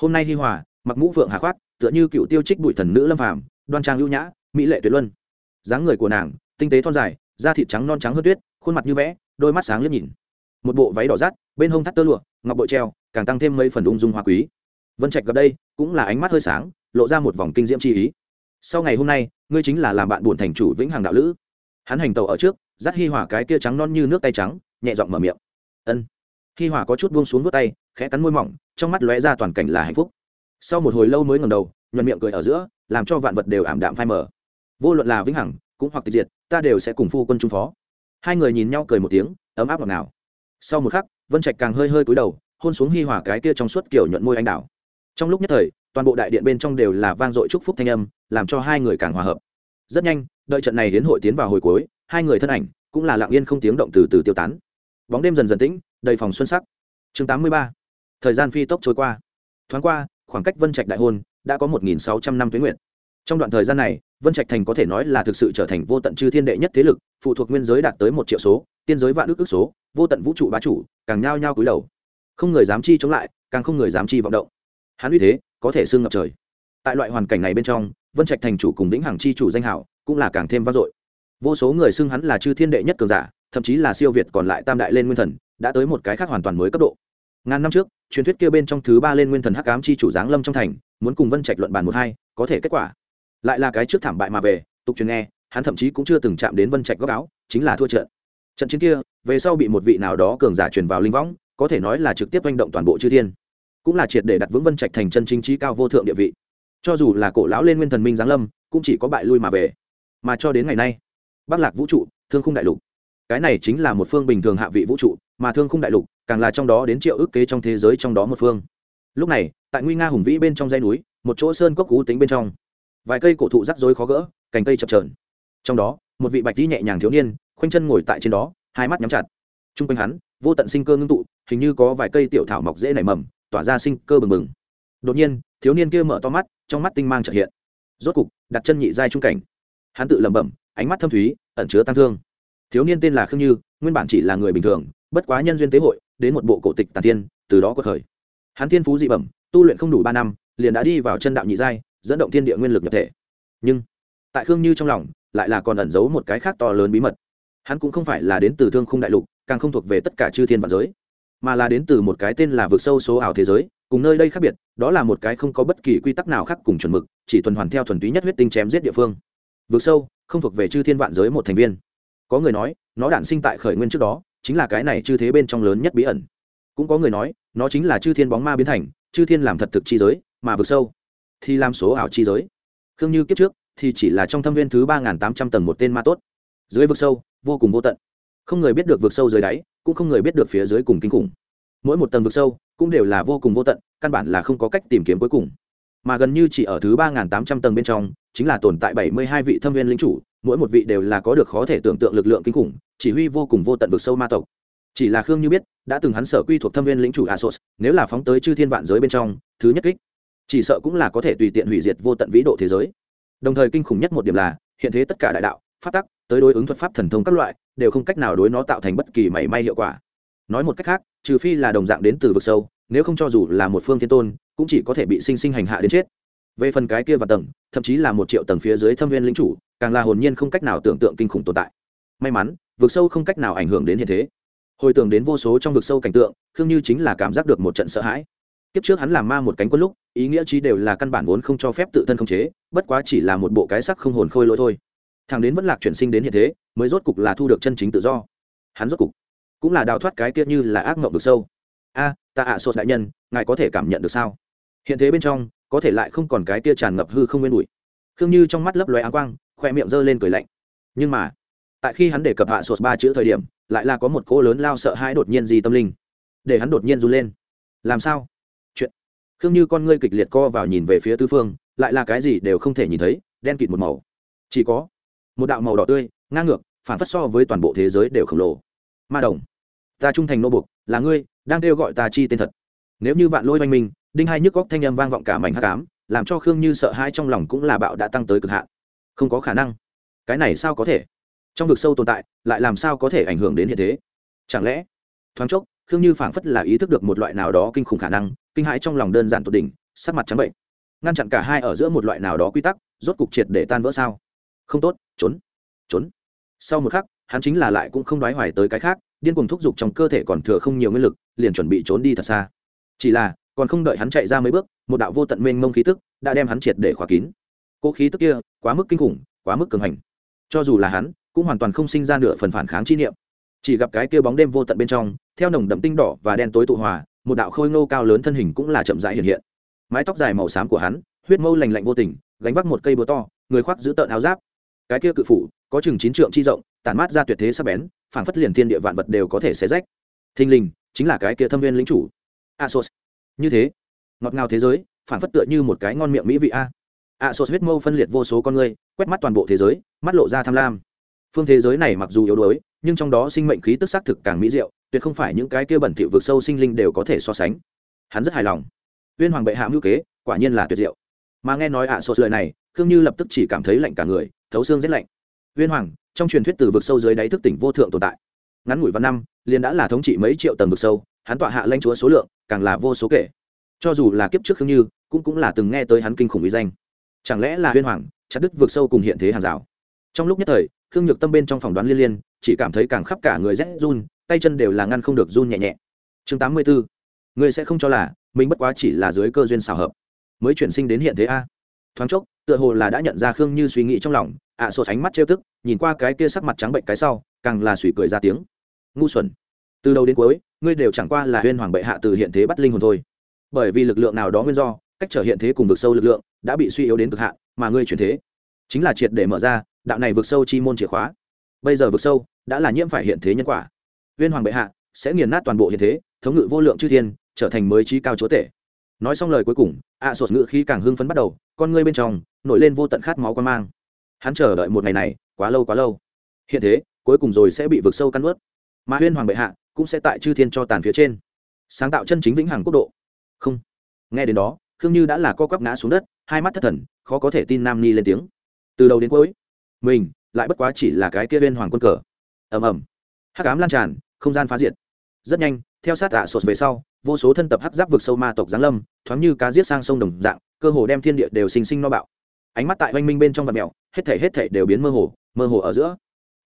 hôm nay hi hòa, mặc mũ vượng hà khoát tựa như cựu tiêu trích bụi thần nữ lâm phàm, đoan trang lưu nhã, mỹ lệ tuyệt luân. Dáng người của nàng, tinh tế thon dài, da thịt trắng non trắng hơn tuyết, khuôn mặt như vẽ, đôi mắt sáng liếc nhìn. Một bộ váy đỏ rát, bên hông thắt tơ lụa, ngọc bội treo, càng tăng thêm mấy phần ung dung hoa quý. Vân trạch gặp đây, cũng là ánh mắt hơi sáng, lộ ra một vòng kinh diễm chi ý. Sau ngày hôm nay, ngươi chính là làm bạn buồn thành chủ vĩnh hằng đạo lữ. Hắn hành tàu ở trước, dắt hi hòa cái kia trắng non như nước tay trắng, nhẹ giọng mở miệng. Ân. Hi hòa có chút buông xuống vút tay, khẽ cắn môi mỏng trong mắt lóe ra toàn cảnh là hạnh phúc. Sau một hồi lâu mới ngầm đầu, nhuận miệng cười ở giữa, làm cho vạn vật đều ảm đạm phai mờ. Vô luận là vĩnh hằng, cũng hoặc tịch diệt, ta đều sẽ cùng phu quân trung phó. Hai người nhìn nhau cười một tiếng, ấm áp ngọt ngào. Sau một khắc, vân trạch càng hơi hơi cúi đầu, hôn xuống hi hòa cái kia trong suốt kiểu nhuận môi anh đào. Trong lúc nhất thời, toàn bộ đại điện bên trong đều là vang dội chúc phúc thanh âm, làm cho hai người càng hòa hợp. Rất nhanh, đợi trận này đến hội tiến vào hồi cuối, hai người thân ảnh cũng là lặng yên không tiếng động từ từ tiêu tán. Bóng đêm dần dần tĩnh, đầy phòng xuân sắc. Chương tám mươi ba thời gian phi tốc trôi qua. Thoáng qua, khoảng cách vân trạch đại hôn đã có một nghìn sáu trăm năm tuyến nguyện. Trong đoạn thời gian này, vân trạch thành có thể nói là thực sự trở thành vô tận chư thiên đệ nhất thế lực, phụ thuộc nguyên giới đạt tới một triệu số, tiên giới vạn ước ước số, vô tận vũ trụ bá chủ, càng nhao nhao cúi đầu. Không người dám chi chống lại, càng không người dám chi vọng động. Hắn uy thế có thể xương ngập trời. Tại loại hoàn cảnh này bên trong, vân trạch thành chủ cùng vĩnh hằng chi chủ danh hảo cũng là càng thêm vang dội. Vô số người xưng hắn là chư thiên đệ nhất cường giả, thậm chí là siêu việt còn lại tam đại lên nguyên thần, đã tới một cái khác hoàn toàn mới cấp độ. Ngàn năm trước truyền thuyết kia bên trong thứ ba lên nguyên thần hắc ám chi chủ giáng lâm trong thành, muốn cùng vân trạch luận bàn một hai, có thể kết quả. Lại là cái trước thảm bại mà về, tục truyền nghe, hắn thậm chí cũng chưa từng chạm đến vân trạch góc áo, chính là thua trận. Trận chiến kia, về sau bị một vị nào đó cường giả truyền vào linh võng, có thể nói là trực tiếp manh động toàn bộ chư thiên. Cũng là triệt để đặt vững vân trạch thành chân chính trí cao vô thượng địa vị. Cho dù là cổ lão lên nguyên thần minh giáng lâm, cũng chỉ có bại lui mà về. Mà cho đến ngày nay, bắc lạc vũ trụ, thương khung đại lục. Cái này chính là một phương bình thường hạ vị vũ trụ, mà thương khung đại lục càng là trong đó đến triệu ước kế trong thế giới trong đó một phương. Lúc này, tại nguy nga hùng vĩ bên trong dãy núi, một chỗ sơn cốc cú tính bên trong. Vài cây cổ thụ rắc rối khó gỡ, cành cây chập trờn trong đó, một vị bạch đi nhẹ nhàng thiếu niên, khoanh chân ngồi tại trên đó, hai mắt nhắm chặt. T r u n g quanh hắn, vô tận sinh cơ ngưng tụ, hình như có vài cây tiểu thảo mọc dễ nảy mầm, tỏa ra sinh cơ bừng bừng. Đột nhiên, thiếu niên kia mở to mắt, trong mắt tinh mang trợ hiện. Rốt cục, đặt chân nhị giai trung cảnh. Hắn tự lẩm bẩm, ánh mắt thâm thúy, ẩn chứa tăng thương. Thiếu niên tên là khương như, nguyên bản chỉ là người bình thường, bất quá nhân duyên tế hội đến một bộ cổ tịch tàn tiên từ đó quật khởi. Hắn thiên phú dị bẩm, tu luyện không đủ ba năm, liền đã đi vào chân đạo nhị giai, dẫn động thiên địa nguyên lực nhập thể. Nhưng, tại khương như trong lòng, lại là còn ẩn giấu một cái khác to lớn bí mật. Hắn cũng không phải là đến từ thương khung đại lục, càng không thuộc về tất cả chư thiên và giới, mà là đến từ một cái tên là vực sâu số ảo thế giới, cùng nơi đây khác biệt, đó là một cái không có bất kỳ quy tắc nào khác cùng chuẩn mực, chỉ tuần hoàn theo thuần túy nhất huyết tinh chém giết địa phương. Vực sâu, không thuộc về chư thiên vạn giới một thành viên. Có người nói, nó đản sinh tại khởi nguyên trước đó chính là cái này chư thế bên trong lớn nhất bí ẩn. Cũng có người nói, nó chính là chư thiên bóng ma biến thành, chư thiên làm thật thực chi giới, mà vực sâu thì làm số ảo chi giới. Khương như kiếp trước thì chỉ là trong thâm viên thứ ba nghìn tám trăm tầng một tên ma tốt. Dưới vực sâu, vô cùng vô tận. Không người biết được vực sâu dưới đáy, cũng không người biết được phía dưới cùng kinh khủng. Mỗi một tầng vực sâu cũng đều là vô cùng vô tận, căn bản là không có cách tìm kiếm cuối cùng. Mà gần như chỉ ở thứ ba nghìn tám trăm tầng bên trong, chính là tồn tại bảy mươi hai vị thâm viên lính chủ mỗi một vị đều là có được khó thể tưởng tượng lực lượng kinh khủng, chỉ huy vô cùng vô tận vực sâu ma tộc. Chỉ là khương như biết, đã từng hắn sở quy thuộc thâm viên lĩnh chủ asos, nếu là phóng tới chư thiên vạn giới bên trong, thứ nhất kích, chỉ sợ cũng là có thể tùy tiện hủy diệt vô tận vĩ độ thế giới. Đồng thời kinh khủng nhất một điểm là, hiện thế tất cả đại đạo phát tắc, tới đối ứng thuật pháp thần thông các loại, đều không cách nào đối nó tạo thành bất kỳ mảy may hiệu quả. Nói một cách khác, trừ phi là đồng dạng đến từ vực sâu, nếu không cho dù là một phương thiên tôn, cũng chỉ có thể bị sinh sinh hành hạ đến chết. Về phần cái kia và tầng, thậm chí là một triệu tầng phía dưới thâm viên lĩnh chủ càng là hồn nhiên không cách nào tưởng tượng kinh khủng tồn tại. May mắn, vực sâu không cách nào ảnh hưởng đến hiện thế. Hồi tưởng đến vô số trong vực sâu cảnh tượng, khương như chính là cảm giác được một trận sợ hãi. Kiếp trước hắn làm ma một cánh quân lúc, ý nghĩa chí đều là căn bản vốn không cho phép tự thân không chế, bất quá chỉ là một bộ cái sắc không hồn khôi lỗi thôi. Thằng đến vẫn lạc chuyển sinh đến hiện thế, mới rốt cục là thu được chân chính tự do. Hắn rốt cục cũng là đào thoát cái kia như là ác mộng vực sâu. A, ta ạ à sốt đại nhân, ngài có thể cảm nhận được sao? Hiện thế bên trong, có thể lại không còn cái kia tràn ngập hư không nguyên bụi. Khương như trong mắt lấp lóe áng quang khoe miệng giơ lên cười lạnh. Nhưng mà, tại khi hắn đề cập hạ sột ba chữ thời điểm, lại là có một cỗ lớn lao sợ hãi đột nhiên gì tâm linh. Để hắn đột nhiên run lên. Làm sao? Chuyện. Khương như con ngươi kịch liệt co vào nhìn về phía tư phương, lại là cái gì đều không thể nhìn thấy, đen kịt một màu. Chỉ có một đạo màu đỏ tươi, ngang ngược, phản phất so với toàn bộ thế giới đều khổng lồ. Ma đồng, ta trung thành nô bục là ngươi, đang kêu gọi ta chi tên thật. Nếu như vạn lôi oanh minh, đinh hai nhức góc thanh âm vang vọng cả mảnh hát cám làm cho khương như sợ hãi trong lòng cũng là bạo đã tăng tới cực hạn không có khả năng. Cái này sao có thể? Trong vực sâu tồn tại, lại làm sao có thể ảnh hưởng đến hiện thế? Chẳng lẽ? Thoáng chốc, khương như phảng phất là ý thức được một loại nào đó kinh khủng khả năng, kinh hãi trong lòng đơn giản tột đỉnh, sắc mặt trắng bệnh. Ngăn chặn cả hai ở giữa một loại nào đó quy tắc, rốt cục triệt để tan vỡ sao? Không tốt, trốn. Trốn. Sau một khắc, hắn chính là lại cũng không đoái hoài tới cái khác, điên cuồng thúc giục trong cơ thể còn thừa không nhiều nguyên lực, liền chuẩn bị trốn đi thật xa. Chỉ là, còn không đợi hắn chạy ra mấy bước, một đạo vô tận mênh mông khí tức đã đem hắn triệt để khóa kín. Cỗ khí tức kia quá mức kinh khủng, quá mức cường hành. Cho dù là hắn, cũng hoàn toàn không sinh ra nửa phần phản kháng chi niệm. Chỉ gặp cái kia bóng đêm vô tận bên trong, theo nồng đậm tinh đỏ và đen tối tụ hòa, một đạo khôi ngô cao lớn thân hình cũng là chậm rãi hiện hiện. Mái tóc dài màu xám của hắn, huyết mâu lành lạnh vô tình, gánh vác một cây búa to, người khoác giữ tợn áo giáp. Cái kia cự phủ, có chừng chín trượng chi rộng, tản mát ra tuyệt thế sắc bén, phảng phất liền thiên địa vạn vật đều có thể xé rách. Thình lình, chính là cái kia thâm viên lính chủ. Asos. Như thế, ngọt ngào thế giới, phảng phất tựa như một cái ngon miệng mỹ vị a asos huyết mâu phân liệt vô số con người quét mắt toàn bộ thế giới, mắt lộ ra tham lam. Phương thế giới này mặc dù yếu đuối, nhưng trong đó sinh mệnh khí tức xác thực càng mỹ diệu, tuyệt không phải những cái kia bẩn thỉu vực sâu sinh linh đều có thể so sánh. Hắn rất hài lòng. Uyên hoàng bệ hạ ngữ kế, quả nhiên là tuyệt diệu. Mà nghe nói ạ sột lời này, khương như lập tức chỉ cảm thấy lạnh cả người, thấu xương rét lạnh. Uyên hoàng, trong truyền thuyết từ vực sâu dưới đáy thức tỉnh vô thượng tồn tại. Ngắn ngủi văn năm, liền đã là thống trị mấy triệu tầng vực sâu, hắn tọa hạ lãnh chúa số lượng càng là vô số kể. Cho dù là kiếp trước khương như, cũng cũng là từng nghe tới hắn kinh khủng ý danh chẳng lẽ là huyên hoàng, chặt đứt vượt sâu cùng hiện thế hàng rào? Trong lúc nhất thời, khương nhược tâm bên trong phòng đoán liên liên, chỉ cảm thấy càng khắp cả người rét run, tay chân đều là ngăn không được run nhẹ nhẹ. Chương tám mươi bốn người sẽ không cho là, mình bất quá chỉ là dưới cơ duyên xào hợp, mới chuyển sinh đến hiện thế a. Thoáng chốc, tựa hồ là đã nhận ra khương như suy nghĩ trong lòng, ạ à sổ ánh mắt trêu tức, nhìn qua cái kia sắc mặt trắng bệnh cái sau, càng là suy cười ra tiếng. Ngu xuẩn. Từ đầu đến cuối, ngươi đều chẳng qua là huyên hoàng bệ hạ từ hiện thế bắt linh hồn thôi. Bởi vì lực lượng nào đó nguyên do cách trở hiện thế cùng vực sâu lực lượng đã bị suy yếu đến cực hạn, mà ngươi chuyển thế, chính là triệt để mở ra, đạo này vực sâu chi môn chìa khóa. Bây giờ vực sâu đã là nhiễm phải hiện thế nhân quả. Viên hoàng bệ hạ sẽ nghiền nát toàn bộ hiện thế, thống ngự vô lượng chư thiên, trở thành mới trí cao chúa tể. Nói xong lời cuối cùng ạ à sột ngự khí càng hưng phấn bắt đầu, con ngươi bên trong nổi lên vô tận khát máu quan mang. Hắn chờ đợi một ngày này, quá lâu quá lâu. Hiện thế, cuối cùng rồi sẽ bị vực sâu căn ướt mà huyên hoàng bệ hạ cũng sẽ tại chư thiên cho tàn phía trên, sáng tạo chân chính vĩnh hằng quốc độ. Không. Nghe đến đó khương như đã là co quắp ngã xuống đất, hai mắt thất thần, khó có thể tin nam ni lên tiếng. Từ đầu đến cuối, mình lại bất quá chỉ là cái kia bên hoàng quân cờ. Ầm ầm. Hắc ám lan tràn, không gian phá diệt. Rất nhanh, theo sát tạ sột về sau, vô số thân tập hắc giáp vực sâu ma tộc giáng lâm, thoáng như cá giết sang sông đồng dạng, cơ hồ đem thiên địa đều sinh sinh no bạo. Ánh mắt tại oanh minh bên trong vật mèo hết thể hết thể đều biến mơ hồ mơ hồ ở giữa.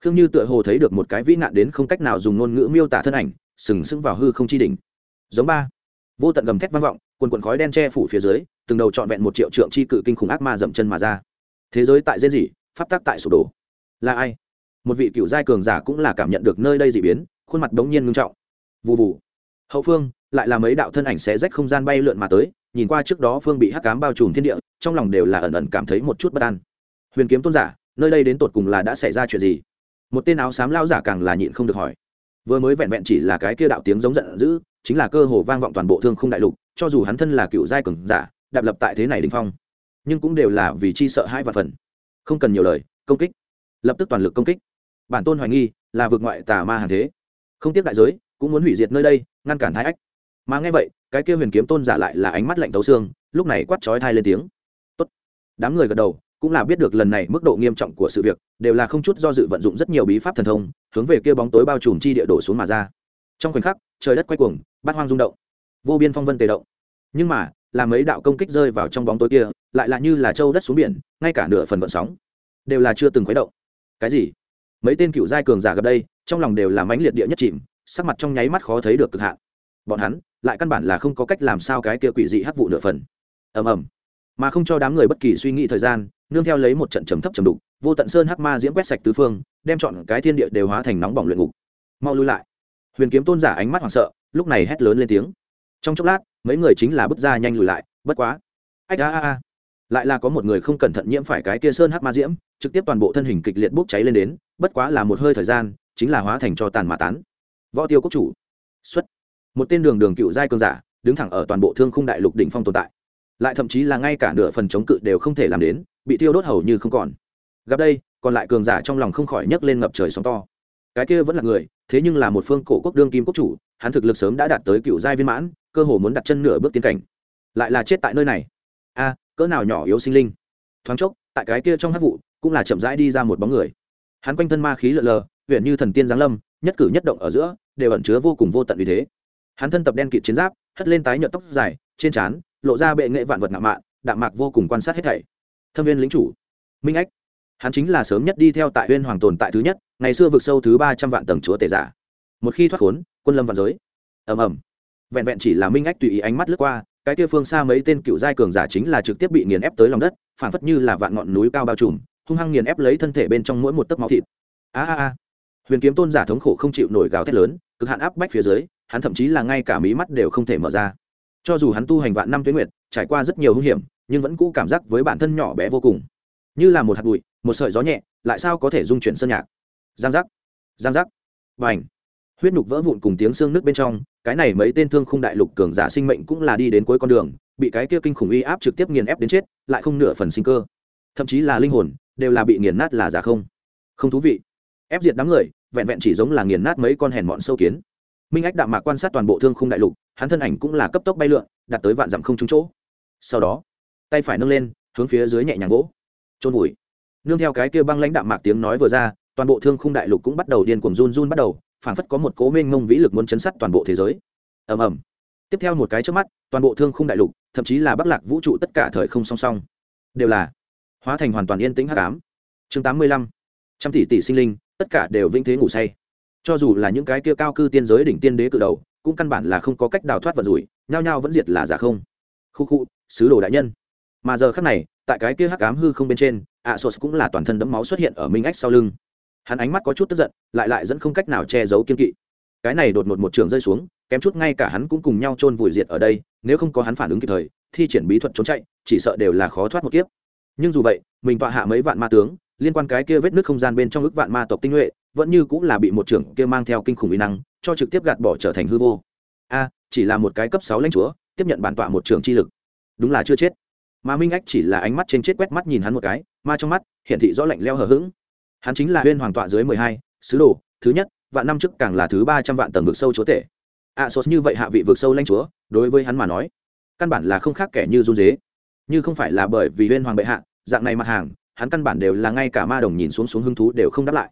Khương như tựa hồ thấy được một cái vĩ nạn đến không cách nào dùng ngôn ngữ miêu tả thân ảnh, sừng sững vào hư không chi đỉnh. Giống ba. Vô tận gầm thét vang vọng quần quần khói đen che phủ phía dưới từng đầu trọn vẹn một triệu trượng chi cự kinh khủng ác ma dậm chân mà ra. Thế giới tại diễn gì, pháp tắc tại sụp đổ. Là ai? Một vị cựu giai cường giả cũng là cảm nhận được nơi đây dị biến khuôn mặt đống nhiên ngưng trọng. Vụ vụ hậu phương lại là mấy đạo thân ảnh xé rách không gian bay lượn mà tới nhìn qua trước đó phương bị hắc cám bao trùm thiên địa trong lòng đều là ẩn ẩn cảm thấy một chút bất an. Huyền kiếm tôn giả nơi đây đến tột cùng là đã xảy ra chuyện gì? Một tên áo xám lao giả càng là nhịn không được hỏi. Vừa mới vẹn vẹn chỉ là cái kia đạo tiếng giống giận dữ chính là cơ hồ vang vọng toàn bộ thương không đại lục cho dù hắn thân là cựu giai cường giả, đạp lập tại thế này đình phong, nhưng cũng đều là vì chi sợ hai và phần. Không cần nhiều lời, công kích. Lập tức toàn lực công kích. Bản tôn hoài nghi, là vượt ngoại tà ma hàng thế. Không tiếp đại giới, cũng muốn hủy diệt nơi đây, ngăn cản thái ách. Mà nghe vậy, cái kia huyền kiếm tôn giả lại là ánh mắt lạnh thấu xương, lúc này quát chói thai lên tiếng. Tốt. đám người gật đầu, cũng là biết được lần này mức độ nghiêm trọng của sự việc, đều là không chút do dự vận dụng rất nhiều bí pháp thần thông, hướng về kia bóng tối bao trùm chi địa đổ xuống mà ra. Trong khoảnh khắc, trời đất quay cuồng, bát hoang rung động vô biên phong vân tề động. Nhưng mà, là mấy đạo công kích rơi vào trong bóng tối kia, lại là như là châu đất xuống biển, ngay cả nửa phần vận sóng đều là chưa từng khuấy động. Cái gì? Mấy tên cựu giai cường giả gặp đây, trong lòng đều là mãnh liệt địa nhất chìm, sắc mặt trong nháy mắt khó thấy được cực hạn. Bọn hắn, lại căn bản là không có cách làm sao cái kia quỷ dị hắc vụ nửa phần. Ầm ầm. Mà không cho đám người bất kỳ suy nghĩ thời gian, nương theo lấy một trận trầm thấp trầm đục, vô tận sơn hắc ma diễm quét sạch tứ phương, đem chọn cái thiên địa đều hóa thành nóng bỏng luyện ngục. Mau lui lại. Huyền kiếm tôn giả ánh mắt hoảng sợ, lúc này hét lớn lên tiếng trong chốc lát, mấy người chính là bước ra nhanh lùi lại, bất quá. Ách, a a a. Lại là có một người không cẩn thận nhiễm phải cái kia sơn hắc ma diễm, trực tiếp toàn bộ thân hình kịch liệt bốc cháy lên đến, bất quá là một hơi thời gian, chính là hóa thành cho tàn mà tán. Võ tiêu quốc chủ. Xuất. Một tên đường đường cựu giai cường giả, đứng thẳng ở toàn bộ thương khung đại lục đỉnh phong tồn tại. Lại thậm chí là ngay cả nửa phần chống cự đều không thể làm đến, bị tiêu đốt hầu như không còn. Gặp đây, còn lại cường giả trong lòng không khỏi nhấc lên ngập trời sóng to. Cái kia vẫn là người, thế nhưng là một phương cổ quốc đương kim quốc chủ hắn thực lực sớm đã đạt tới cựu giai viên mãn, cơ hồ muốn đặt chân nửa bước tiến cảnh. Lại là chết tại nơi này. A, cỡ nào nhỏ yếu sinh linh. Thoáng chốc, tại cái kia trong hát vụ, cũng là chậm rãi đi ra một bóng người. Hắn quanh thân ma khí lợn lờ huyện như thần tiên giáng lâm, nhất cử nhất động ở giữa, đều ẩn chứa vô cùng vô tận vì thế. Hắn thân tập đen kịt chiến giáp, hất lên tái nhợt tóc dài, trên trán, lộ ra bệ nghệ vạn vật ngạo mạn, đạm mạc vô cùng quan sát hết thảy. Thâm viên lính chủ. Minh ách. Hắn chính là sớm nhất đi theo tại huyên hoàng tồn tại thứ nhất, ngày xưa vực sâu thứ ba trăm vạn tầng chúa tể giả. Một khi thoát khốn quân lâm vạn giới. Ầm ầm. Vẹn vẹn chỉ là minh ách tùy ý ánh mắt lướt qua, cái kia phương xa mấy tên cựu giai cường giả chính là trực tiếp bị nghiền ép tới lòng đất phản phất như là vạn ngọn núi cao bao trùm, hung hăng nghiền ép lấy thân thể bên trong mỗi một tấc máu thịt. A a a. Huyền kiếm tôn giả thống khổ không chịu nổi gào thét lớn, cực hạn áp bách phía dưới, hắn thậm chí là ngay cả mí mắt đều không thể mở ra. Cho dù hắn tu hành vạn năm tuyến nguyệt, trải qua rất nhiều hung hiểm, nhưng vẫn cũ cảm giác với bản thân nhỏ bé vô cùng. Như là một hạt bụi, một sợi gió nhẹ, lại sao có thể dung chuyển sơn nhạc? Giang giác. Giang giác. Và ảnh huyết nhục vỡ vụn cùng tiếng xương nước bên trong, cái này mấy tên thương khung đại lục cường giả sinh mệnh cũng là đi đến cuối con đường, bị cái kia kinh khủng uy áp trực tiếp nghiền ép đến chết, lại không nửa phần sinh cơ. Thậm chí là linh hồn, đều là bị nghiền nát là giả không. Không thú vị. Ép diệt đám người, vẹn vẹn chỉ giống là nghiền nát mấy con hèn mọn sâu kiến. Minh ách đạm mạc quan sát toàn bộ thương khung đại lục, hắn thân ảnh cũng là cấp tốc bay lượn, đạt tới vạn dặm không trúng chỗ. Sau đó, tay phải nâng lên, hướng phía dưới nhẹ nhàng gỗ trôn vùi. Nương theo cái kia băng lãnh đạm mạc tiếng nói vừa ra, toàn bộ thương khung đại lục cũng bắt đầu điên cuồng run run bắt đầu phảng phất có một cố mênh mông vĩ lực muốn chấn sát toàn bộ thế giới. Ầm ầm. Tiếp theo một cái trước mắt, toàn bộ thương khung đại lục, thậm chí là bắc lạc vũ trụ tất cả thời không song song, đều là hóa thành hoàn toàn yên tĩnh hắc ám. Chương tám mươi lăm. Trăm tỷ tỷ sinh linh, tất cả đều vĩnh thế ngủ say. Cho dù là những cái kia cao cư tiên giới đỉnh tiên đế cự đầu, cũng căn bản là không có cách đào thoát vật rủi, nhao nhao vẫn diệt là giả không. Khu khu, sứ đồ đại nhân. Mà giờ khắc này, tại cái kia hắc ám hư không bên trên ạ sột cũng là toàn thân đẫm máu xuất hiện ở minh ách sau lưng hắn ánh mắt có chút tức giận, lại lại dẫn không cách nào che giấu kiên kỵ. Cái này đột ngột một trường rơi xuống, kém chút ngay cả hắn cũng cùng nhau chôn vùi diệt ở đây, nếu không có hắn phản ứng kịp thời, thi triển bí thuật trốn chạy, chỉ sợ đều là khó thoát một kiếp. Nhưng dù vậy, mình tọa hạ mấy vạn ma tướng, liên quan cái kia vết nước không gian bên trong ức vạn ma tộc tinh nhuệ, vẫn như cũng là bị một trưởng kia mang theo kinh khủng uy năng, cho trực tiếp gạt bỏ trở thành hư vô. A, chỉ là một cái cấp sáu lãnh chúa, tiếp nhận bản tọa một trưởng chi lực. Đúng là chưa chết. Mà minh ách chỉ là ánh mắt trên chết quét mắt nhìn hắn một cái, ma trong mắt, hiển thị rõ lạnh leo hờ hững hắn chính là huyên hoàng tọa dưới mười hai, sứ đồ, thứ nhất, vạn năm trước càng là thứ ba trăm vạn tầng vực sâu chúa tể. A sốt như vậy hạ vị vực sâu lãnh chúa, đối với hắn mà nói, căn bản là không khác kẻ như run dế. Như không phải là bởi vì huyên hoàng bệ hạ, dạng này mặt hàng, hắn căn bản đều là ngay cả ma đồng nhìn xuống xuống hứng thú đều không đáp lại.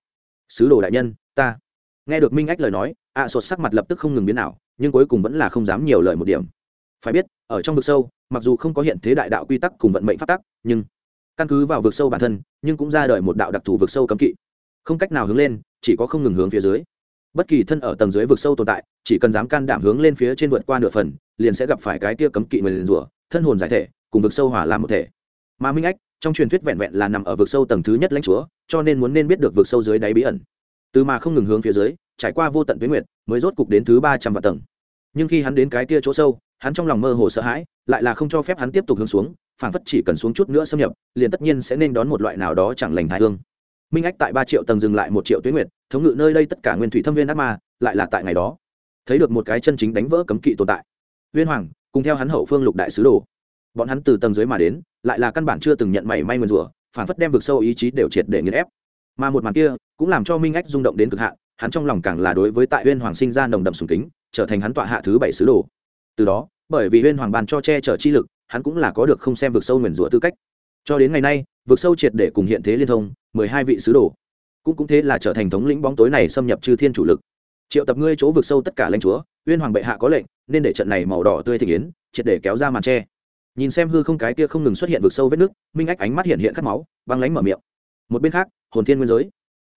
Sứ đồ đại nhân, ta. Nghe được minh ách lời nói a sốt sắc mặt lập tức không ngừng biến nào nhưng cuối cùng vẫn là không dám nhiều lời một điểm. Phải biết, ở trong vực sâu, mặc dù không có hiện thế đại đạo quy tắc cùng vận mệnh phát tắc, nhưng căn cứ vào vực sâu bản thân, nhưng cũng ra đời một đạo đặc thù vực sâu cấm kỵ. Không cách nào hướng lên, chỉ có không ngừng hướng phía dưới. Bất kỳ thân ở tầng dưới vực sâu tồn tại, chỉ cần dám can đảm hướng lên phía trên vượt qua nửa phần, liền sẽ gặp phải cái tia cấm kỵ người liền rủa, thân hồn giải thể, cùng vực sâu hỏa làm một thể. Mà minh ách, trong truyền thuyết vẹn vẹn là nằm ở vực sâu tầng thứ nhất lãnh chúa, cho nên muốn nên biết được vực sâu dưới đáy bí ẩn. Từ mà không ngừng hướng phía dưới, trải qua vô tận tuyến nguyệt, mới rốt cục đến thứ ba trăm vạn tầng. Nhưng khi hắn đến cái kia chỗ sâu, hắn trong lòng mơ hồ sợ hãi, lại là không cho phép hắn tiếp tục hướng xuống phảng phất chỉ cần xuống chút nữa xâm nhập, liền tất nhiên sẽ nên đón một loại nào đó chẳng lành thái hương. Minh ách tại ba triệu tầng dừng lại một triệu tuyến nguyệt, thống ngự nơi đây tất cả nguyên thủy thâm viên ác ma, lại là tại ngày đó, thấy được một cái chân chính đánh vỡ cấm kỵ tồn tại. Viên hoàng, cùng theo hắn hậu phương lục đại sứ đồ. Bọn hắn từ tầng dưới mà đến, lại là căn bản chưa từng nhận mảy may mượn rủa phản phất đem vực sâu ý chí đều triệt để nghiền ép. Mà một màn kia, cũng làm cho minh ách rung động đến cực hạn, hắn trong lòng càng là đối với tại huyên hoàng sinh ra nồng đậm sùng kính, trở thành hắn tọa hạ thứ bảy sứ đồ. Từ đó, bởi vì huyên hoàng bàn cho che chở chi lực hắn cũng là có được không xem vực sâu nguyền rủa tư cách. Cho đến ngày nay, vực sâu triệt để cùng hiện thế liên thông, mười hai vị sứ đồ cũng cũng thế là trở thành thống lĩnh bóng tối này xâm nhập chư thiên chủ lực. Triệu tập ngươi chỗ vực sâu tất cả lãnh chúa, uyên hoàng bệ hạ có lệnh, nên để trận này màu đỏ tươi thị yến triệt để kéo ra màn tre. Nhìn xem hư không cái kia không ngừng xuất hiện vực sâu vết nước, minh ách ánh mắt hiện hiện khát máu, băng lánh mở miệng. Một bên khác, hồn thiên nguyên giới.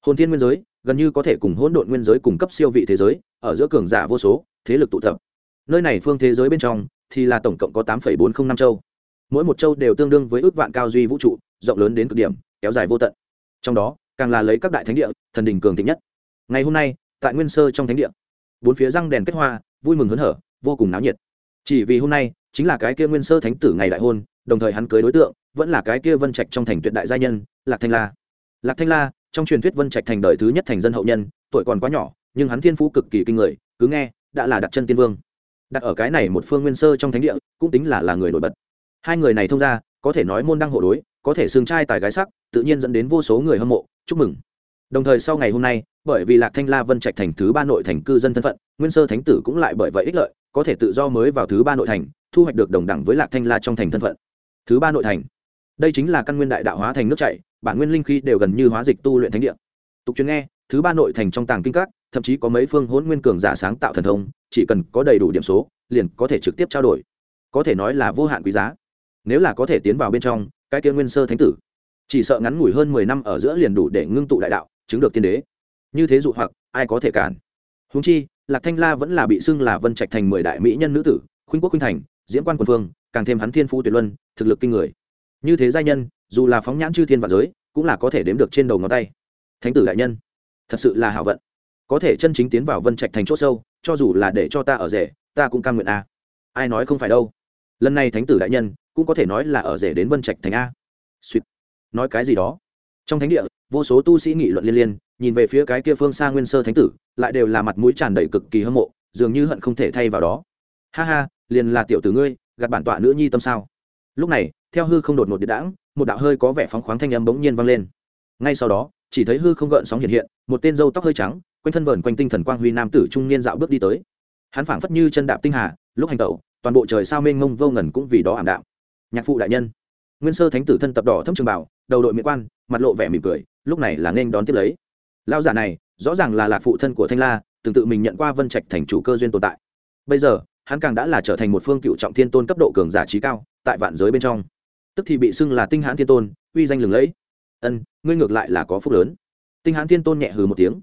Hồn thiên nguyên giới, gần như có thể cùng hỗn độn nguyên giới cung cấp siêu vị thế giới, ở giữa cường giả vô số, thế lực tụ tập. Nơi này phương thế giới bên trong thì là tổng cộng có tám bốn trăm năm châu. Mỗi một châu đều tương đương với ước vạn cao duy vũ trụ, rộng lớn đến cực điểm, kéo dài vô tận. Trong đó, càng là lấy các đại thánh địa, thần đình cường thịnh nhất. Ngày hôm nay, tại nguyên sơ trong thánh địa, bốn phía răng đèn kết hoa, vui mừng hớn hở, vô cùng náo nhiệt. Chỉ vì hôm nay, chính là cái kia nguyên sơ thánh tử ngày đại hôn, đồng thời hắn cưới đối tượng, vẫn là cái kia vân trạch trong thành tuyệt đại gia nhân, lạc thanh la. Lạc thanh la, trong truyền thuyết vân trạch thành đời thứ nhất thành dân hậu nhân, tuổi còn quá nhỏ, nhưng hắn thiên phú cực kỳ kinh người, cứ nghe, đã là đặt chân tiên vương đặt ở cái này một phương nguyên sơ trong thánh địa, cũng tính là là người nổi bật. Hai người này thông ra, có thể nói môn đăng hộ đối, có thể xương trai tài gái sắc, tự nhiên dẫn đến vô số người hâm mộ, chúc mừng. Đồng thời sau ngày hôm nay, bởi vì lạc thanh la vân trạch thành thứ ba nội thành cư dân thân phận, nguyên sơ thánh tử cũng lại bởi vậy ích lợi, có thể tự do mới vào thứ ba nội thành, thu hoạch được đồng đẳng với lạc thanh la trong thành thân phận. Thứ ba nội thành. Đây chính là căn nguyên đại đạo hóa thành nước chảy, bản nguyên linh khí đều gần như hóa dịch tu luyện thánh địa. Tục truyền nghe thứ ba nội thành trong tàng kinh các, thậm chí có mấy phương hỗn nguyên cường giả sáng tạo thần thông, chỉ cần có đầy đủ điểm số, liền có thể trực tiếp trao đổi. Có thể nói là vô hạn quý giá. Nếu là có thể tiến vào bên trong, cái kia nguyên sơ thánh tử. Chỉ sợ ngắn ngủi hơn mười năm ở giữa liền đủ để ngưng tụ đại đạo, chứng được tiên đế. Như thế dụ hoặc, ai có thể cản? Húng chi, lạc thanh la vẫn là bị xưng là vân trạch thành mười đại mỹ nhân nữ tử, khuynh quốc khuynh thành diễn quan quần phương, càng thêm hắn thiên phú tuyệt luân, thực lực kinh người. Như thế giai nhân, dù là phóng nhãn chư thiên và giới, cũng là có thể đếm được trên đầu ngón tay. Thánh tử đại nhân thật sự là hảo vận. Có thể chân chính tiến vào vân trạch thành c h ỗ sâu, cho dù là để cho ta ở rể, ta cũng cam nguyện a. Ai nói không phải đâu. Lần này thánh tử đại nhân cũng có thể nói là ở rể đến vân trạch thành a. Suýt nói cái gì đó? Trong thánh địa, vô số tu sĩ nghị luận liên liên, nhìn về phía cái kia phương xa nguyên sơ thánh tử, lại đều là mặt mũi tràn đầy cực kỳ hâm mộ, dường như hận không thể thay vào đó. Ha ha, liền là tiểu tử ngươi, gạt bản tọa nữ nhi tâm sao? Lúc này, theo hư không đột ngột điện đãng, một đạo hơi có vẻ phóng khoáng thanh âm bỗng nhiên vang lên. Ngay sau đó chỉ thấy hư không gợn sóng hiện hiện, một tên râu tóc hơi trắng, quanh thân vờn quanh tinh thần quang huy nam tử trung niên dạo bước đi tới. Hắn phảng phất như chân đạp tinh hà, lúc hành tẩu, toàn bộ trời sao mênh mông vô ngần cũng vì đó ảm đạm. Nhạc phụ đại nhân. Nguyên sơ thánh tử thân tập đỏ thâm trường bảo đầu đội mỹ quan, mặt lộ vẻ mỉm cười, lúc này là nên đón tiếp lấy. Lao giả này, rõ ràng là lạc phụ thân của thanh la, từng tự mình nhận qua vân trạch thành chủ cơ duyên tồn tại. Bây giờ, hắn càng đã là trở thành một phương cựu trọng thiên tôn cấp độ cường giả trí cao, tại vạn giới bên trong. Tức thì bị xưng là tinh hãn thiên tôn, uy danh lừng lẫy ân, ngươi ngược lại là có phúc lớn. Tinh hãn thiên tôn nhẹ hừ một tiếng.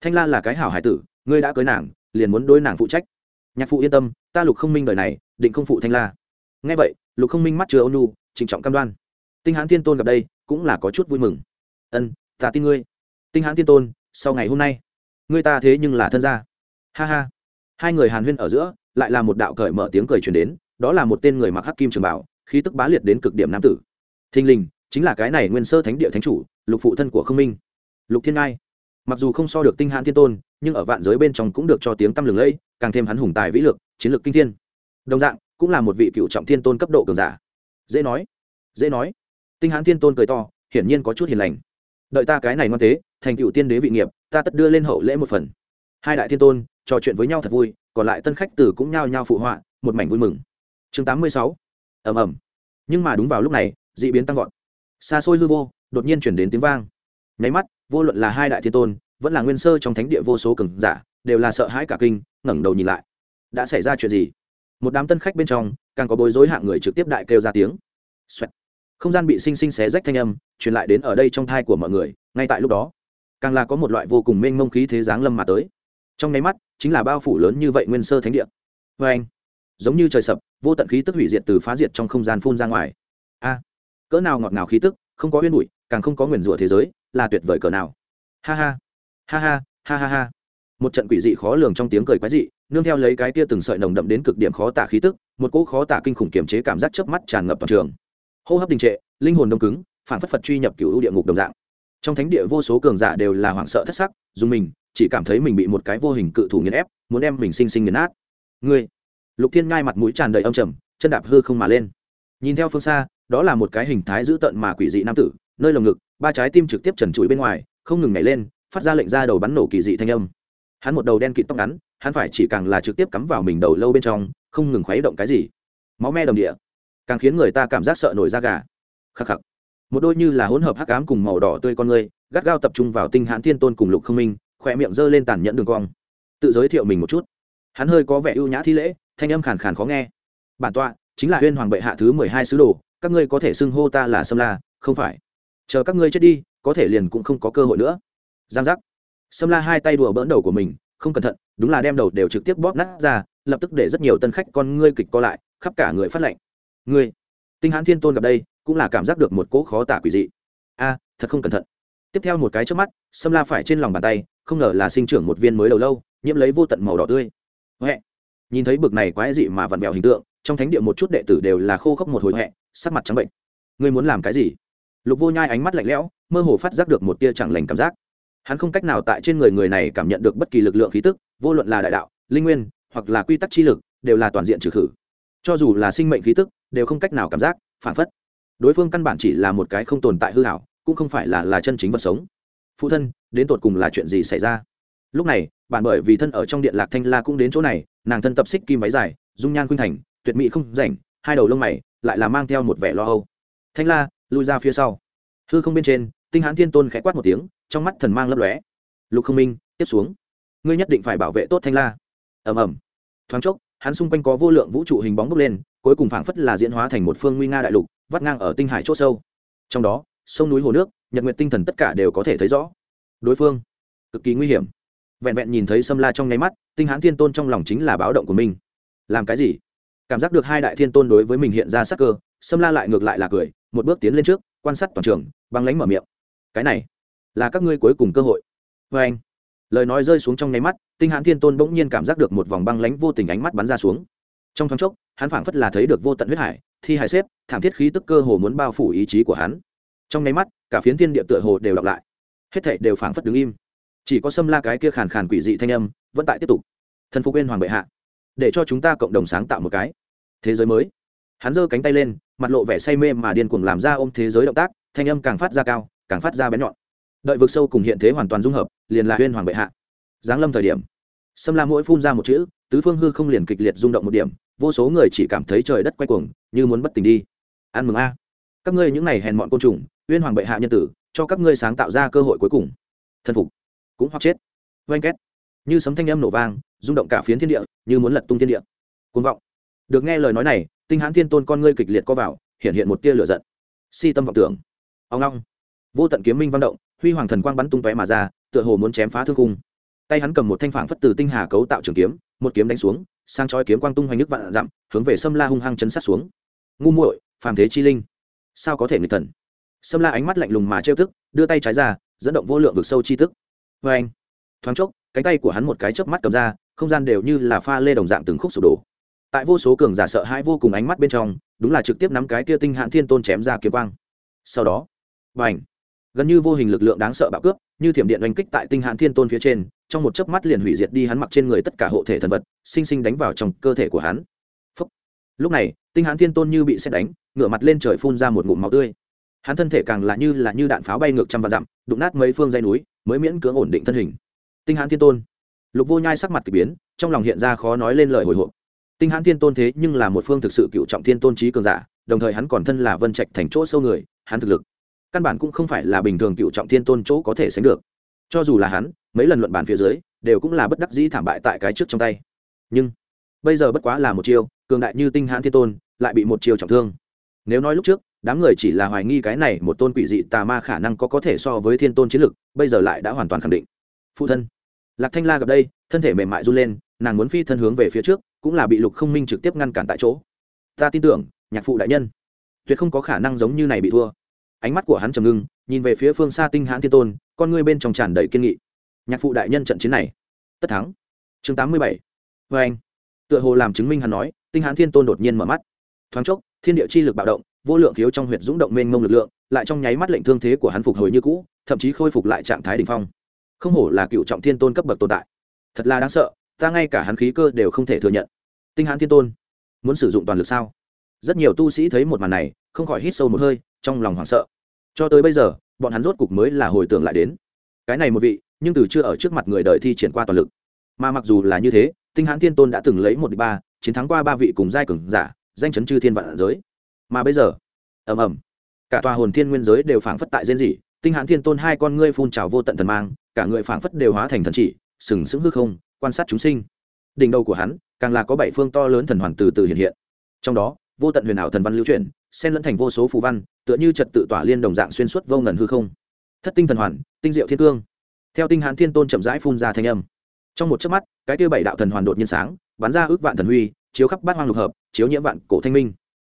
Thanh la là cái hảo hải tử, ngươi đã cưới nàng, liền muốn đối nàng phụ trách. Nhạc phụ yên tâm, ta lục không minh đời này, định không phụ thanh la. Nghe vậy, lục không minh mắt chứa ônu trịnh trọng cam đoan. Tinh hãn thiên tôn gặp đây, cũng là có chút vui mừng. Ân, ta tin ngươi. Tinh hãn thiên tôn, sau ngày hôm nay, ngươi ta thế nhưng là thân gia. Ha ha. Hai người hàn huyên ở giữa, lại là một đạo cởi mở tiếng cười truyền đến, đó là một tên người mặc hắc kim trường bảo, khí tức bá liệt đến cực điểm nam tử. Thình linh chính là cái này nguyên sơ thánh địa thánh chủ, lục phụ thân của không minh. Lục thiên ngai. Mặc dù không so được tinh hãn thiên tôn, nhưng ở vạn giới bên trong cũng được cho tiếng tăm lừng lẫy, càng thêm hắn hùng tài vĩ lực, chiến lược kinh thiên. Đồng dạng, cũng là một vị cựu trọng thiên tôn cấp độ cường giả. Dễ nói. Dễ nói. Tinh hãn thiên tôn cười to, hiển nhiên có chút hiền lành. Đợi ta cái này ngoan tế thành cựu tiên đế vị nghiệp, ta tất đưa lên hậu lễ một phần. Hai đại thiên tôn, trò chuyện với nhau thật vui, còn lại tân khách tử cũng nhao nhao phụ họa, một mảnh vui mừng. Chương tám mươi sáu. Ẩm ẩm nhưng mà đúng vào lúc này d ị biến tăng vọt xa xôi hư vô, đột nhiên chuyển đến tiếng vang. Nháy mắt, vô luận là hai đại thiên tôn, vẫn là nguyên sơ trong thánh địa vô số cường giả, đều là sợ hãi cả kinh, ngẩng đầu nhìn lại. Đã xảy ra chuyện gì? Một đám tân khách bên trong, càng có bối rối hạng người trực tiếp đại kêu ra tiếng、Xoẹt. không gian bị xinh xinh xé rách thanh âm, truyền lại đến ở đây trong thai của mọi người, ngay tại lúc đó, càng là có một loại vô cùng mênh mông khí thế giáng lâm mà tới. Trong nháy mắt, chính là bao phủ lớn như vậy nguyên sơ thánh địa. Vê anh giống như trời sập, vô tận khí tức hủy diệt từ phá diệt trong không gian phun ra ngoài. A cỡ nào ngọt ngào khí tức, không có huyên bụi, càng không có nguyền rủa thế giới, là tuyệt vời cỡ nào. Ha ha ha ha ha ha ha. Một trận quỷ dị khó lường trong tiếng cười quái dị, nương theo lấy cái tia từng sợi nồng đậm đến cực điểm khó tả khí tức, một cỗ khó tả kinh khủng kiềm chế cảm giác chớp mắt tràn ngập toàn trường. Hô hấp đình trệ, linh hồn đông cứng, phản phất phật truy nhập cựu địa ngục đồng dạng. Trong thánh địa vô số cường giả đều là hoảng sợ thất sắc, dùng mình, chỉ cảm thấy mình bị một cái vô hình cự thủ nghiền ép, muốn đem mình sinh sinh nghiền nát. Ngươi! Lục thiên ngai mặt mũi tràn đầy âm trầm, chân đạp hư không mà lên. Nhìn theo phương xa đó là một cái hình thái dữ tợn mà quỷ dị nam tử, nơi lồng ngực, ba trái tim trực tiếp trần trụi bên ngoài, không ngừng nhảy lên, phát ra lệnh ra đầu bắn nổ kỳ dị thanh âm. Hắn một đầu đen kịt tóc ngắn, hắn phải chỉ càng là trực tiếp cắm vào mình đầu lâu bên trong, không ngừng khuấy động cái gì. Máu me đồng địa, càng khiến người ta cảm giác sợ nổi da gà. Khắc khắc. Một đôi như là hỗn hợp hắc ám cùng màu đỏ tươi con người gắt gao tập trung vào tinh hãn thiên tôn cùng lục không minh, khỏe miệng giơ lên tàn nhẫn đường cong. Tự giới thiệu mình một chút. Hắn hơi có vẻ ưu nhã thi lễ, thanh âm khàn khàn khó nghe. Bản tọa, chính là huyên hoàng bệ hạ thứ mười hai sứ đồ các ngươi có thể xưng hô ta là sâm la, không phải. Chờ các ngươi chết đi, có thể liền cũng không có cơ hội nữa. Giang giác. Sâm la hai tay đùa bỡn đầu của mình, không cẩn thận, đúng là đem đầu đều trực tiếp bóp nát ra, lập tức để rất nhiều tân khách con ngươi kịch co lại, khắp cả người phát lệnh ngươi, tinh hãn thiên tôn gặp đây, cũng là cảm giác được một cỗ khó tả quỷ dị. A, thật không cẩn thận. Tiếp theo một cái trước mắt, sâm la phải trên lòng bàn tay, không ngờ là sinh trưởng một viên mới đầu lâu, nhiễm lấy vô tận màu đỏ tươi. Huệ. Nhìn thấy bực này quái dị mà vặn vẹo hình tượng, trong thánh địa một chút đệ tử đều là khô khốc một hồi huệ sắc mặt trắng bệnh. Ngươi muốn làm cái gì? Lục vô nhai ánh mắt lạnh lẽo, mơ hồ phát giác được một tia chẳng lành cảm giác. Hắn không cách nào tại trên người người này cảm nhận được bất kỳ lực lượng khí tức, vô luận là đại đạo, linh nguyên, hoặc là quy tắc chi lực, đều là toàn diện trừ khử. Cho dù là sinh mệnh khí tức, đều không cách nào cảm giác, phản phất. Đối phương căn bản chỉ là một cái không tồn tại hư hảo cũng không phải là là chân chính vật sống. Phụ thân, đến tột cùng là chuyện gì xảy ra? Lúc này, bản bởi vì thân ở trong điện lạc thanh la cũng đến chỗ này, nàng thân tập xích kim váy dài, dung nhan khuynh thành, tuyệt mỹ không rảnh, hai đầu lông mày lại là mang theo một vẻ lo âu. Thanh la, lui ra phía sau. Hư không bên trên, tinh hãn thiên tôn khẽ quát một tiếng, trong mắt thần mang lấp lóe. Lục không minh, tiếp xuống. Ngươi nhất định phải bảo vệ tốt thanh la. Ầm ầm. Thoáng chốc, hắn xung quanh có vô lượng vũ trụ hình bóng bốc lên, cuối cùng phảng phất là diễn hóa thành một phương nguy nga đại lục, vắt ngang ở tinh hải c h ỗ sâu. Trong đó, sông núi hồ nước, nhật nguyện tinh thần tất cả đều có thể thấy rõ. Đối phương, cực kỳ nguy hiểm. Vẹn vẹn nhìn thấy sâm la trong nháy mắt, tinh hãn thiên tôn trong lòng chính là báo động của mình. Làm cái gì? Cảm giác được hai đại thiên tôn đối với mình hiện ra sắc cơ, sâm la lại ngược lại là cười, một bước tiến lên trước, quan sát toàn trường, băng lánh mở miệng. Cái này là các ngươi cuối cùng cơ hội. Vê anh, lời nói rơi xuống trong nháy mắt, tinh hãn thiên tôn bỗng nhiên cảm giác được một vòng băng lánh vô tình ánh mắt bắn ra xuống. Trong thoáng chốc, hắn phảng phất là thấy được vô tận huyết hải, thi hải xếp, thảm thiết khí tức cơ hồ muốn bao phủ ý chí của hắn. Trong nháy mắt, cả phiến thiên địa tựa hồ đều đọc lại. Hết thảy đều phảng phất đứng im. Chỉ có sâm la cái kia khàn khàn quỷ dị thanh âm vẫn tại tiếp tục. Thần phục bên hoàng bệ hạ để cho chúng ta cộng đồng sáng tạo một cái. Thế giới mới. Hắn giơ cánh tay lên, mặt lộ vẻ say mê mà điên cuồng làm ra ôm thế giới động tác, thanh âm càng phát ra cao, càng phát ra bén nhọn. Đợi vực sâu cùng hiện thế hoàn toàn dung hợp, liền là huyên hoàng bệ hạ. Giáng lâm thời điểm. Xâm la mỗi phun ra một chữ, tứ phương hư không liền kịch liệt rung động một điểm, vô số người chỉ cảm thấy trời đất quay cuồng, như muốn bất tỉnh đi. Ăn mừng a. Các ngươi những này hèn mọn côn trùng, huyên hoàng bệ hạ nhân tử, cho các ngươi sáng tạo ra cơ hội cuối cùng. Thân phục. Cũng hoặc chết. Oanh két như sấm thanh âm nổ vang, rung động cả phiến thiên địa, như muốn lật tung thiên địa. Côn vọng. Được nghe lời nói này, tinh hãn thiên tôn con ngươi kịch liệt co vào, hiện hiện một tia lửa giận. Si tâm vọng tưởng. Ông long. Vô tận kiếm minh văn động, huy hoàng thần quang bắn tung tóe mà ra, tựa hồ muốn chém phá thương cung tay hắn cầm một thanh phản phất từ tinh hà cấu tạo trường kiếm, một kiếm đánh xuống, sang chói kiếm quang tung hoành nước vạn dặm, hướng về sâm la hung hăng chấn sát xuống. Ngu muội, phàm thế chi linh, sao có thể người thần? Sâm la ánh mắt lạnh lùng mà trêu tức, đưa tay trái ra, dẫn động vô lượng vực sâu chi tức. Vê anh thoáng chốc cánh tay của hắn một cái chớp mắt cầm ra, không gian đều như là pha lê đồng dạng từng khúc sụp đổ. Tại vô số cường giả sợ hãi vô cùng ánh mắt bên trong, đúng là trực tiếp nắm cái kia tinh hãn thiên tôn chém ra kiếm quang. Sau đó và gần như vô hình lực lượng đáng sợ bạo cướp, như thiểm điện đánh kích tại tinh hãn thiên tôn phía trên, trong một chớp mắt liền hủy diệt đi hắn mặc trên người tất cả hộ thể thần vật, sinh sinh đánh vào trong cơ thể của hắn. Phúc. lúc này, tinh hãn thiên tôn như bị xét đánh, ngửa mặt lên trời phun ra một ngụm máu tươi. Hắn thân thể càng là như là như đạn pháo bay ngược trăm vạn dặm, đụng nát mấy phương dây núi, mới miễn cưỡng ổn định thân hình tinh hãn thiên tôn. Lục vô nhai sắc mặt k ỳ biến, trong lòng hiện ra khó nói lên lời hồi hộp. Tinh hãn thiên tôn thế nhưng là một phương thực sự cựu trọng thiên tôn trí cường giả, đồng thời hắn còn thân là vân trạch thành chỗ sâu người, hắn thực lực căn bản cũng không phải là bình thường cựu trọng thiên tôn chỗ có thể sánh được. Cho dù là hắn, mấy lần luận bàn phía dưới, đều cũng là bất đắc dĩ thảm bại tại cái trước trong tay. Nhưng, bây giờ bất quá là một chiêu, cường đại như tinh hãn thiên tôn, lại bị một chiêu trọng thương. Nếu nói lúc trước, đám người chỉ là hoài nghi cái này một tôn quỷ dị tà ma khả năng có có thể so với thiên tôn chiến lực, bây giờ lại đã hoàn toàn khẳng định. Phụ thân lạc thanh la gặp đây, thân thể mềm mại run lên, nàng muốn phi thân hướng về phía trước, cũng là bị lục không minh trực tiếp ngăn cản tại chỗ. Ta tin tưởng, nhạc phụ đại nhân. Tuyệt không có khả năng giống như này bị thua. Ánh mắt của hắn trầm ngưng, nhìn về phía phương xa tinh hãn thiên tôn, con ngươi bên trong tràn đầy kiên nghị. Nhạc phụ đại nhân trận chiến này, tất thắng. Chương tám mươi bảy. Vê anh. Tựa hồ làm chứng minh hắn nói, tinh hãn thiên tôn đột nhiên mở mắt. Thoáng chốc, thiên địa chi lực bạo động, vô lượng khiếu trong huyện dũng động mênh mông lực lượng, lại trong nháy mắt lệnh thương thế của hắn phục hồi như cũ, thậm chí khôi phục lại trạng thái đ ỉ n h phong không hổ là cựu trọng thiên tôn cấp bậc tồn tại. Thật là đáng sợ, ta ngay cả hắn khí cơ đều không thể thừa nhận. Tinh hãn thiên tôn, muốn sử dụng toàn lực sao? Rất nhiều tu sĩ thấy một màn này, không khỏi hít sâu một hơi, trong lòng hoảng sợ. Cho tới bây giờ, bọn hắn rốt cục mới là hồi tưởng lại đến. Cái này một vị, nhưng từ chưa ở trước mặt người đời thi triển qua toàn lực. Mà mặc dù là như thế, tinh hãn thiên tôn đã từng lấy một đ ba, chiến thắng qua ba vị cùng giai cường giả, danh chấn chư thiên vạn giới. Mà bây giờ, ầm ầm, cả tòa hồn thiên nguyên giới đều phảng phất tại rên rỉ, tinh hãn thiên tôn hai con ngươi phun trào vô tận thần mang cả người phảng phất đều hóa thành thần chỉ, sừng sững hư không, quan sát chúng sinh. Đỉnh đầu của hắn, càng là có bảy phương to lớn thần hoàn từ từ hiện hiện. Trong đó, vô tận huyền ảo thần văn lưu chuyển, xen lẫn thành vô số phù văn, tựa như trật tự tỏa liên đồng dạng xuyên suốt vô ngần hư không. Thất tinh thần hoàn, tinh diệu thiên cương. Theo tinh hán thiên tôn chậm rãi phun ra thanh âm. Trong một chớp mắt, cái kia bảy đạo thần hoàn đột nhiên sáng, bắn ra ước vạn thần huy, chiếu khắp bát hoang lục hợp, chiếu nhiễm vạn cổ thanh minh.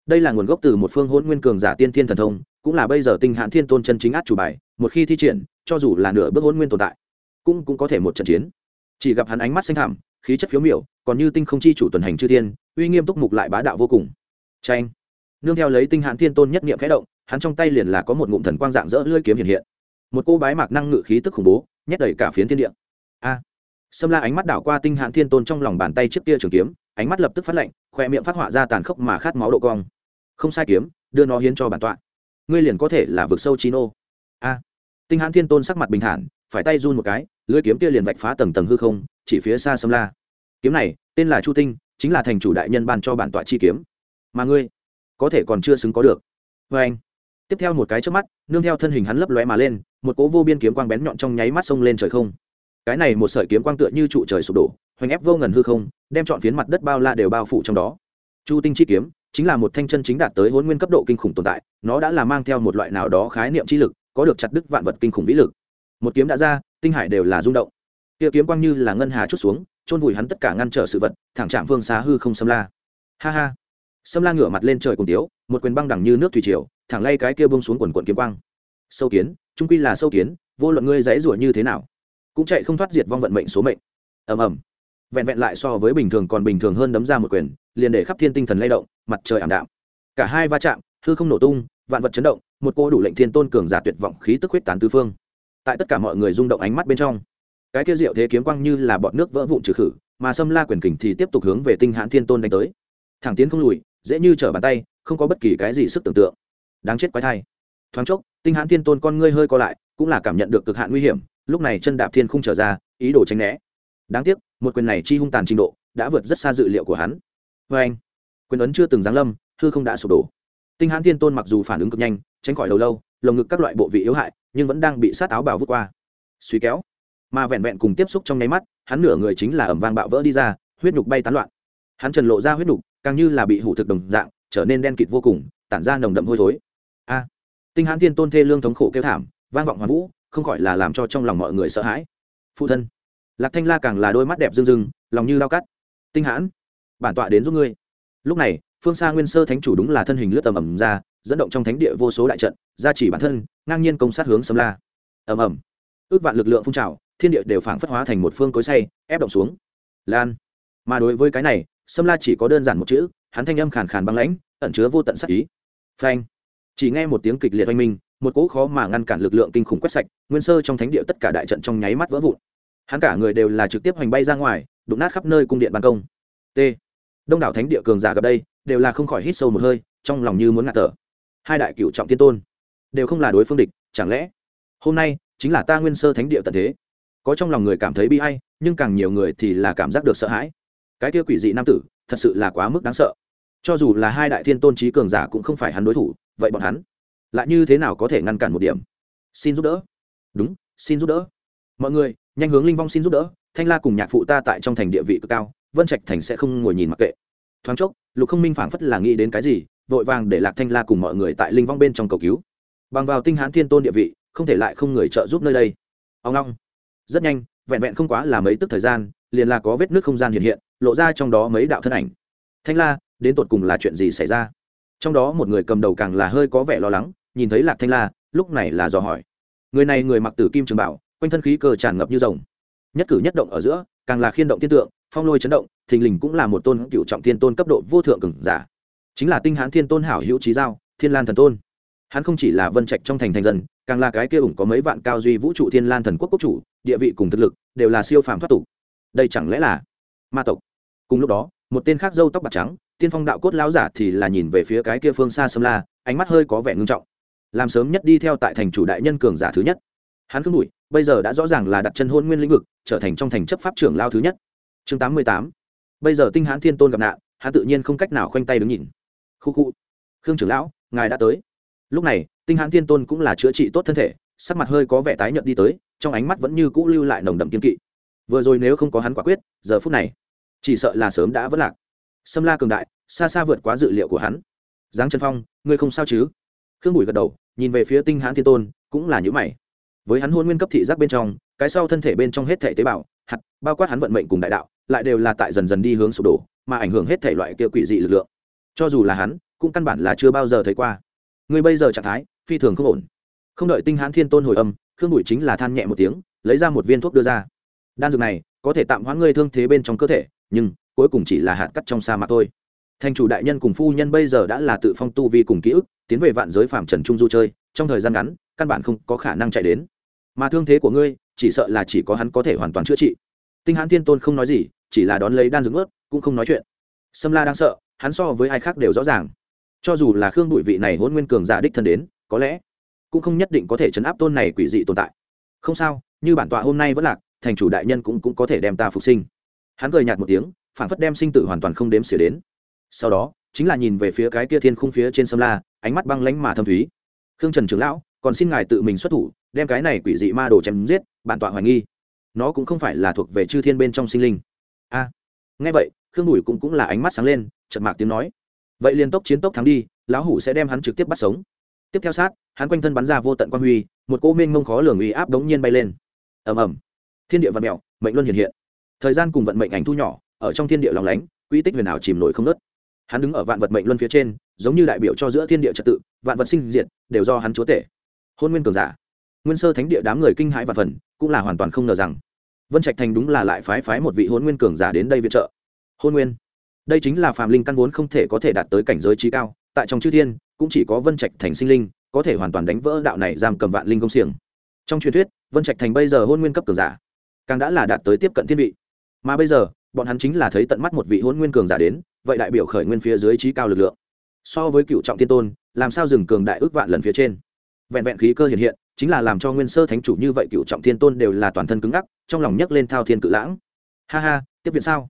Đây là nguồn gốc từ một phương hôn nguyên cường giả tiên thiên thần thông, cũng là bây giờ tinh hãn thiên tôn chân chính át chủ bài, một khi thi triển cho dù là nửa bước hôn nguyên tồn tại cũng cũng có thể một trận chiến chỉ gặp hắn ánh mắt xanh thảm khí chất phiếu miểu còn như tinh không chi chủ tuần hành chư thiên uy nghiêm túc mục lại bá đạo vô cùng tranh nương theo lấy tinh hãn thiên tôn nhất niệm khẽ động hắn trong tay liền là có một ngụm thần quang dạng dỡ lưỡi kiếm hiện hiện một cô bái mạc năng ngự khí tức khủng bố nhét đầy cả phiến thiên địa a à. Sâm La ánh mắt đảo qua tinh hãn thiên tôn trong lòng bàn tay trước kia trường kiếm, ánh mắt lập tức phát lạnh, khoe miệng phát họa ra tàn khốc mà khát máu độ cong. Không sai kiếm, đưa nó hiến cho bản tọa. Ngươi liền có thể là vực sâu chi nô. A tinh hãn thiên tôn sắc mặt bình thản, phải tay run một cái, lưỡi kiếm kia liền vạch phá tầng tầng hư không, chỉ phía xa Sâm La. Kiếm này, tên là Chu Tinh, chính là thành chủ đại nhân ban cho bản tọa chi kiếm. Mà ngươi, có thể còn chưa xứng có được. vê anh. Tiếp theo một cái trước mắt, nương theo thân hình hắn lấp lóe mà lên, một cỗ vô biên kiếm quang bén nhọn trong nháy mắt xông lên trời không cái này một sợi kiếm quang tựa như trụ trời sụp đổ hoành ép vô ngần hư không đem chọn phiến mặt đất bao la đều bao phủ trong đó chu tinh chi kiếm chính là một thanh chân chính đạt tới hôn nguyên cấp độ kinh khủng tồn tại nó đã là mang theo một loại nào đó khái niệm chi lực có được chặt đứt vạn vật kinh khủng vĩ lực. Một kiếm đã ra, tinh hải đều là rung động. Kia kiếm quang như là ngân hà chút xuống, chôn vùi hắn tất cả ngăn trở sự vật, thẳng chạm vương xá hư không xâm la. Ha ha. Xâm la ngửa mặt lên trời cùng tiếu, một quyền băng đẳng như nước thủy triều, thẳng lay cái kia bông xuống quần quần kiếm quang. Sâu kiến, trung quy là sâu kiến, vô luận ngươi dãy rủa như thế nào, cũng chạy không thoát diệt vong vận mệnh số mệnh. Ầm ầm. Vẹn vẹn lại so với bình thường còn bình thường hơn đấm ra một quyền, liền để khắp thiên tinh thần lay động, mặt trời ảm đạm. Cả hai va chạm, hư không nổ tung, vạn vật chấn động một cô đủ lệnh thiên tôn cường giả tuyệt vọng khí tức huyết tán tứ phương. Tại tất cả mọi người rung động ánh mắt bên trong, cái kia diệu thế kiếm quang như là bọn nước vỡ vụn trừ khử, mà xâm la quyền kình thì tiếp tục hướng về tinh hãn thiên tôn đánh tới. Thẳng tiến không lùi, dễ như trở bàn tay, không có bất kỳ cái gì sức tưởng tượng. Đáng chết quái thai. Thoáng chốc, tinh hãn thiên tôn con ngươi hơi co lại, cũng là cảm nhận được cực hạn nguy hiểm, lúc này chân đạp thiên không trở ra, ý đồ tránh né. Đáng tiếc, một quyền này chi hung tàn trình độ, đã vượt rất xa dự liệu của hắn. Vê anh quyền ấn chưa từng giáng lâm, hư không đã sụp đổ. Tinh hãn thiên tôn mặc dù phản ứng cực nhanh tránh khỏi đầu lâu, lồng ngực các loại bộ vị yếu hại, nhưng vẫn đang bị sát áo bào vút qua. Suy kéo, mà vẹn vẹn cùng tiếp xúc trong nháy mắt, hắn nửa người chính là ẩm vang bạo vỡ đi ra, huyết nhục bay tán loạn. Hắn trần lộ ra huyết nhục, càng như là bị hủ thực đồng dạng, trở nên đen kịt vô cùng, tản ra nồng đậm hôi thối. A, tinh hãn thiên tôn thê lương thống khổ kêu thảm, vang vọng hoàn vũ, không khỏi là làm cho trong lòng mọi người sợ hãi. Phụ thân, lạc thanh la càng là đôi mắt đẹp rưng rưng, lòng như lao cắt. Tinh hãn, bản tọa đến giúp ngươi. Lúc này, phương xa nguyên sơ thánh chủ đúng là thân hình lướt tầm ầm ra dẫn động trong thánh địa vô số đại trận, gia chỉ bản thân, ngang nhiên công sát hướng sâm la. Ầm ầm. Ước vạn lực lượng phun trào, thiên địa đều phảng phất hóa thành một phương cối say, ép động xuống. Lan. Mà đối với cái này, sâm la chỉ có đơn giản một chữ, hắn thanh âm khàn khàn băng lãnh, ẩn chứa vô tận sắc ý. Phanh. Chỉ nghe một tiếng kịch liệt oanh minh, một cỗ khó mà ngăn cản lực lượng kinh khủng quét sạch, nguyên sơ trong thánh địa tất cả đại trận trong nháy mắt vỡ vụn. Hắn cả người đều là trực tiếp hoành bay ra ngoài, đụng nát khắp nơi cung điện ban công. T. Đông đảo thánh địa cường giả gặp đây, đều là không khỏi hít sâu một hơi, trong lòng như muốn ngạt thở hai đại cựu trọng tiên tôn đều không là đối phương địch, chẳng lẽ? Hôm nay, chính là ta nguyên sơ thánh địa tận thế. Có trong lòng người cảm thấy bi hay nhưng càng nhiều người thì là cảm giác được sợ hãi. Cái kia quỷ dị nam tử, thật sự là quá mức đáng sợ. Cho dù là hai đại thiên tôn trí cường giả cũng không phải hắn đối thủ, vậy bọn hắn lại như thế nào có thể ngăn cản một điểm? Xin giúp đỡ. Đúng, xin giúp đỡ. Mọi người, nhanh hướng linh vong xin giúp đỡ. Thanh la cùng nhạc phụ ta tại trong thành địa vị cực cao, vân trạch thành sẽ không ngồi nhìn mặc kệ. Thoáng chốc, lục không minh phảng phất là nghĩ đến cái gì vội vàng để lạc thanh la cùng mọi người tại linh vong bên trong cầu cứu. Bằng vào tinh hãn thiên tôn địa vị, không thể lại không người trợ giúp nơi đây. Ông long. Rất nhanh, vẹn vẹn không quá là mấy tức thời gian, liền là có vết nước không gian hiện hiện, lộ ra trong đó mấy đạo thân ảnh. Thanh la, đến tột cùng là chuyện gì xảy ra? Trong đó một người cầm đầu càng là hơi có vẻ lo lắng, nhìn thấy lạc thanh la, lúc này là dò hỏi. Người này người mặc tử kim trường bảo, quanh thân khí cơ tràn ngập như rồng. Nhất cử nhất động ở giữa, càng là khiên động thiên tượng, phong lôi chấn động, thình lình cũng là một tôn cựu trọng thiên tôn cấp độ vô thượng cường giả chính là tinh hán thiên tôn hảo hữu trí giao, thiên lan thần tôn. Hắn không chỉ là vân trạch trong thành thành dân, càng là cái kia ủng có mấy vạn cao duy vũ trụ thiên lan thần quốc quốc chủ, địa vị cùng thực lực, đều là siêu phàm thoát tục. Đây chẳng lẽ là ma tộc? Cùng lúc đó, một tên khác dâu tóc bạc trắng, tiên phong đạo cốt lão giả thì là nhìn về phía cái kia phương xa sâm la, ánh mắt hơi có vẻ ngưng trọng. Làm sớm nhất đi theo tại thành chủ đại nhân cường giả thứ nhất. Hắn cứ đuổi, bây giờ đã rõ ràng là đặt chân hôn nguyên lĩnh vực, trở thành trong thành chấp pháp trưởng lao thứ nhất. Chương tám mươi tám. Bây giờ tinh hãn thiên tôn gặp nạn, hắn tự nhiên không cách nào khoanh tay đứng nhìn khu khu. Khương trưởng lão, ngài đã tới. Lúc này, tinh hãn thiên tôn cũng là chữa trị tốt thân thể, sắc mặt hơi có vẻ tái nhợt đi tới, trong ánh mắt vẫn như cũ lưu lại nồng đậm kiên kỵ. Vừa rồi nếu không có hắn quả quyết, giờ phút này, chỉ sợ là sớm đã vất lạc. Sâm la cường đại, xa xa vượt quá dự liệu của hắn. Giáng trần phong, ngươi không sao chứ? Khương bùi gật đầu, nhìn về phía tinh hãn thiên tôn, cũng là nhữ mày. Với hắn hôn nguyên cấp thị giác bên trong, cái sau thân thể bên trong hết thể tế bào, hạt, bao quát hắn vận mệnh cùng đại đạo, lại đều là tại dần dần đi hướng sụp đổ, mà ảnh hưởng hết thể loại kia quỷ dị lực lượng cho dù là hắn, cũng căn bản là chưa bao giờ thấy qua. Người bây giờ trạng thái, phi thường không ổn. Không đợi tinh hãn thiên tôn hồi âm, khương bụi chính là than nhẹ một tiếng, lấy ra một viên thuốc đưa ra. Đan dược này, có thể tạm hoãn ngươi thương thế bên trong cơ thể, nhưng, cuối cùng chỉ là hạt cắt trong sa mạc thôi. Thành chủ đại nhân cùng phu nhân bây giờ đã là tự phong tu vi cùng ký ức, tiến về vạn giới phạm trần trung du chơi, trong thời gian ngắn, căn bản không có khả năng chạy đến. Mà thương thế của ngươi, chỉ sợ là chỉ có hắn có thể hoàn toàn chữa trị. Tinh hãn thiên tôn không nói gì, chỉ là đón lấy đan dược ướt cũng không nói chuyện. Sâm la đang sợ hắn so với ai khác đều rõ ràng. Cho dù là khương bụi vị này hôn nguyên cường giả đích thân đến có lẽ cũng không nhất định có thể chấn áp tôn này quỷ dị tồn tại. Không sao như bản tọa hôm nay vẫn lạc thành chủ đại nhân cũng cũng có thể đem ta phục sinh. Hắn cười nhạt một tiếng phản phất đem sinh tử hoàn toàn không đếm xỉa đến. Sau đó chính là nhìn về phía cái kia thiên khung phía trên sâm la ánh mắt băng lánh mà thâm thúy. Khương trần trưởng lão còn xin ngài tự mình xuất thủ đem cái này quỷ dị ma đồ chém giết bản tọa hoài nghi. Nó cũng không phải là thuộc về chư thiên bên trong sinh linh. A. À, nghe vậy khương bùi cũng cũng là ánh mắt sáng lên trận mạc tiếng nói. Vậy liền tốc chiến tốc thắng đi, lão hủ sẽ đem hắn trực tiếp bắt sống. Tiếp theo sát, hắn quanh thân bắn ra vô tận quan huy, một cô minh mông khó lường uy áp đống nhiên bay lên. Ầm ầm. Thiên địa vật mèo mệnh luân hiện hiện. Thời gian cùng vận mệnh ảnh thu nhỏ, ở trong thiên địa lòng lánh, quy tích huyền ảo chìm nổi không nớt hắn đứng ở vạn vật mệnh luân phía trên, giống như đại biểu cho giữa thiên địa trật tự, vạn vật sinh diệt, đều do hắn chúa tể. Hôn nguyên cường giả. Nguyên sơ thánh địa đám người kinh hãi và phần, cũng là hoàn toàn không ngờ rằng. Vân trạch thành đúng là lại phái phái một vị hôn nguyên cường giả đến đây viện trợ. Hôn nguyên đây chính là phàm linh căn vốn không thể có thể đạt tới cảnh giới trí cao, tại trong chư thiên, cũng chỉ có vân trạch thành sinh linh, có thể hoàn toàn đánh vỡ đạo này giam cầm vạn linh công xiềng. Trong truyền thuyết, vân trạch thành bây giờ hôn nguyên cấp cường giả, càng đã là đạt tới tiếp cận thiên vị. Mà bây giờ, bọn hắn chính là thấy tận mắt một vị hôn nguyên cường giả đến, vậy đại biểu khởi nguyên phía dưới trí cao lực lượng. So với cựu trọng tiên tôn, làm sao dừng cường đại ước vạn lần phía trên? Vẹn vẹn khí cơ hiện hiện, chính là làm cho nguyên sơ thánh chủ như vậy cựu trọng thiên tôn đều là toàn thân cứng ngắc, trong lòng nhấc lên thao thiên cự lãng. Ha ha, tiếp viện sao?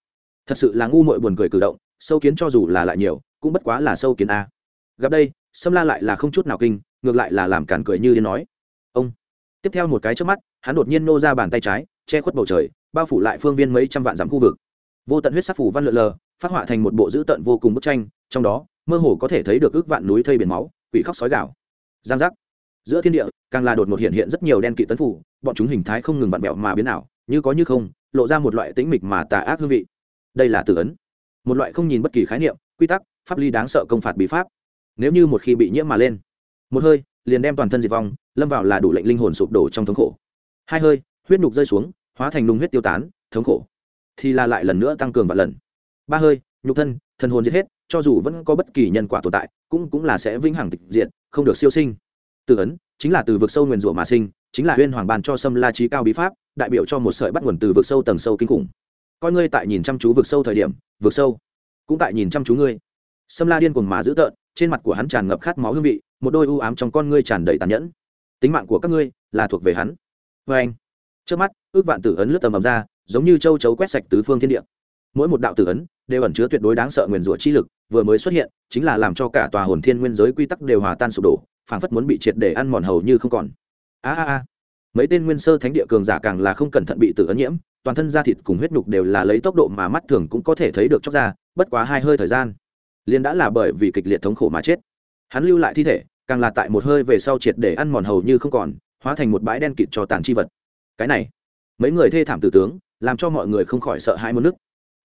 Thật sự là ngu muội buồn cười cử động, sâu kiến cho dù là lại nhiều, cũng bất quá là sâu kiến a. Gặp đây, sâm la lại là không chút nào kinh, ngược lại là làm cản cười như điên nói. Ông. Tiếp theo một cái trước mắt, hắn đột nhiên nô ra bàn tay trái, che khuất bầu trời, bao phủ lại phương viên mấy trăm vạn dặm khu vực. Vô tận huyết sắc phủ văn lượn lờ, phát họa thành một bộ dữ tận vô cùng bức tranh, trong đó, mơ hồ có thể thấy được ước vạn núi thây biển máu, quỷ khóc sói gạo giang giác. Giữa thiên địa, càng là đột ngột hiện hiện rất nhiều đen kỵ tấn phủ, bọn chúng hình thái không ngừng vặn vẹo mà biến ảo, như có như không, lộ ra một loại tĩnh mịch mà tà ác hương vị đây là tử ấn. Một loại không nhìn bất kỳ khái niệm, quy tắc, pháp lý đáng sợ công phạt bí pháp. Nếu như một khi bị nhiễm mà lên, một hơi, liền đem toàn thân diệt vong, lâm vào là đủ lệnh linh hồn sụp đổ trong thống khổ. Hai hơi, huyết nhục rơi xuống, hóa thành nung huyết tiêu tán, thống khổ. Thì là lại lần nữa tăng cường vạn lần. Ba hơi, nhục thân, thần hồn giết hết, cho dù vẫn có bất kỳ nhân quả tồn tại, cũng cũng là sẽ vĩnh hằng tịch diện không được siêu sinh. Từ ấn, chính là từ vực sâu nguyền rủa mà sinh, chính là huyên hoàng bàn cho sâm la trí cao bí pháp, đại biểu cho một sợi bắt nguồn từ vực sâu tầng sâu kinh khủng coi ngươi tại nhìn chăm chú vực sâu thời điểm, vực sâu, cũng tại nhìn chăm chú ngươi. Sâm la điên cuồng mà dữ tợn, trên mặt của hắn tràn ngập khát máu hương vị, một đôi u ám trong con ngươi tràn đầy tàn nhẫn. Tính mạng của các ngươi là thuộc về hắn. Vê anh, trước mắt, ước vạn tử ấn lướt tầm ầm ra, giống như châu chấu quét sạch tứ phương thiên địa. Mỗi một đạo tử ấn đều ẩn chứa tuyệt đối đáng sợ nguyền rủa chi lực, vừa mới xuất hiện, chính là làm cho cả tòa hồn thiên nguyên giới quy tắc đều hòa tan sụp đổ, phảng phất muốn bị triệt để ăn mòn hầu như không còn. A a a, mấy tên nguyên sơ thánh địa cường giả càng là không cẩn thận bị tử ấn nhiễm toàn thân da thịt cùng huyết nhục đều là lấy tốc độ mà mắt thường cũng có thể thấy được chóc ra, bất quá hai hơi thời gian, liền đã là bởi vì kịch liệt thống khổ mà chết. Hắn lưu lại thi thể, càng là tại một hơi về sau triệt để ăn mòn hầu như không còn, hóa thành một bãi đen kịt cho tàn chi vật. Cái này, mấy người thê thảm tử tướng, làm cho mọi người không khỏi sợ hãi mất nước.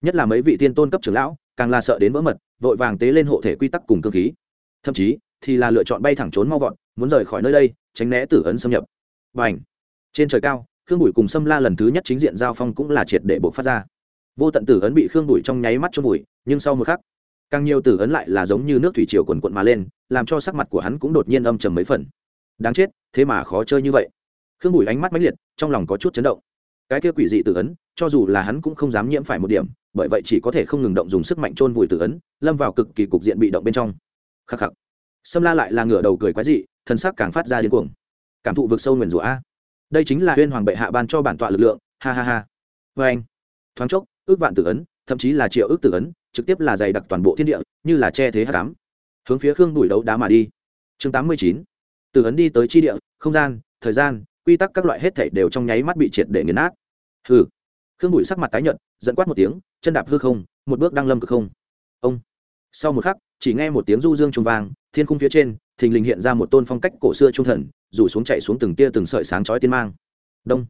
Nhất là mấy vị tiên tôn cấp trưởng lão, càng là sợ đến vỡ mật, vội vàng tế lên hộ thể quy tắc cùng cơ khí. Thậm chí, thì là lựa chọn bay thẳng trốn mau vọt, muốn rời khỏi nơi đây, tránh né tử ấn xâm nhập. Và ảnh trên trời cao khương bụi cùng Sâm la lần thứ nhất chính diện giao phong cũng là triệt để buộc phát ra. Vô tận tử ấn bị khương bụi trong nháy mắt cho bụi nhưng sau một khắc, càng nhiều tử ấn lại là giống như nước thủy triều quần quận mà lên, làm cho sắc mặt của hắn cũng đột nhiên âm trầm mấy phần. Đáng chết, thế mà khó chơi như vậy. Khương bụi ánh mắt mãnh liệt, trong lòng có chút chấn động. Cái kia quỷ dị tử ấn, cho dù là hắn cũng không dám nhiễm phải một điểm, bởi vậy chỉ có thể không ngừng động dùng sức mạnh chôn vùi tử ấn, lâm vào cực kỳ cục diện bị động bên trong. Khắc khắc. Sâm la lại là ngửa đầu cười quái dị, thân sắc càng phát ra điên cuồng. Cảm thụ vực sâu nguyền rủa a đây chính là huyên hoàng bệ hạ ban cho bản tọa lực lượng, ha ha ha. Vê anh, thoáng chốc, ước vạn tử ấn, thậm chí là triệu ước tử ấn, trực tiếp là dày đặc toàn bộ thiên địa, như là che thế hạ cám hướng phía khương đuổi đấu đá mà đi. Chương tám mươi chín, tử ấn đi tới chi địa, không gian, thời gian, quy tắc các loại hết thảy đều trong nháy mắt bị triệt để nghiền nát. Hừ. Khương bụi sắc mặt tái nhợt dẫn quát một tiếng, chân đạp hư không, một bước đang lâm cực không. Ông. Sau một khắc, chỉ nghe một tiếng du dương trùng vàng thiên khung phía trên thình lình hiện ra một tôn phong cách cổ xưa trung thần, rủ xuống chạy xuống từng tia từng sợi sáng chói tiên mang. Đông.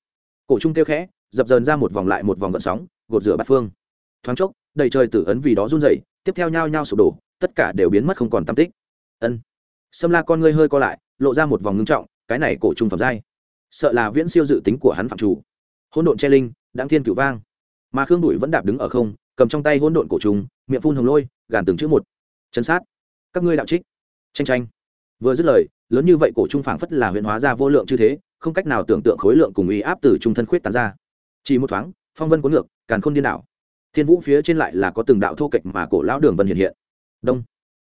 Cổ trung kêu khẽ, dập dờn ra một vòng lại một vòng gợn sóng, gột rửa bát phương. Thoáng chốc, đầy trời tử ấn vì đó run dậy tiếp theo nhao nhao sụp đổ, tất cả đều biến mất không còn tam tích. Ân. Sâm la con ngươi hơi co lại, lộ ra một vòng ngưng trọng, cái này cổ trung phẩm giai. Sợ là viễn siêu dự tính của hắn phạm chủ. Hỗn độn che linh, đáng thiên cửu vang. Mà khương bụi vẫn đạp đứng ở không, cầm trong tay hỗn độn cổ trùng miệng phun hồng lôi, gàn từng chữ một. Chân sát. Các ngươi đạo trích. Tranh tranh vừa dứt lời, lớn như vậy cổ trung phảng phất là huyện hóa ra vô lượng như thế, không cách nào tưởng tượng khối lượng cùng uy áp từ trung thân khuyết tán ra. Chỉ một thoáng, phong vân cuốn ngược, càn khôn điên đảo. Thiên vũ phía trên lại là có từng đạo thô kệch mà cổ lão đường vân hiện hiện. Đông.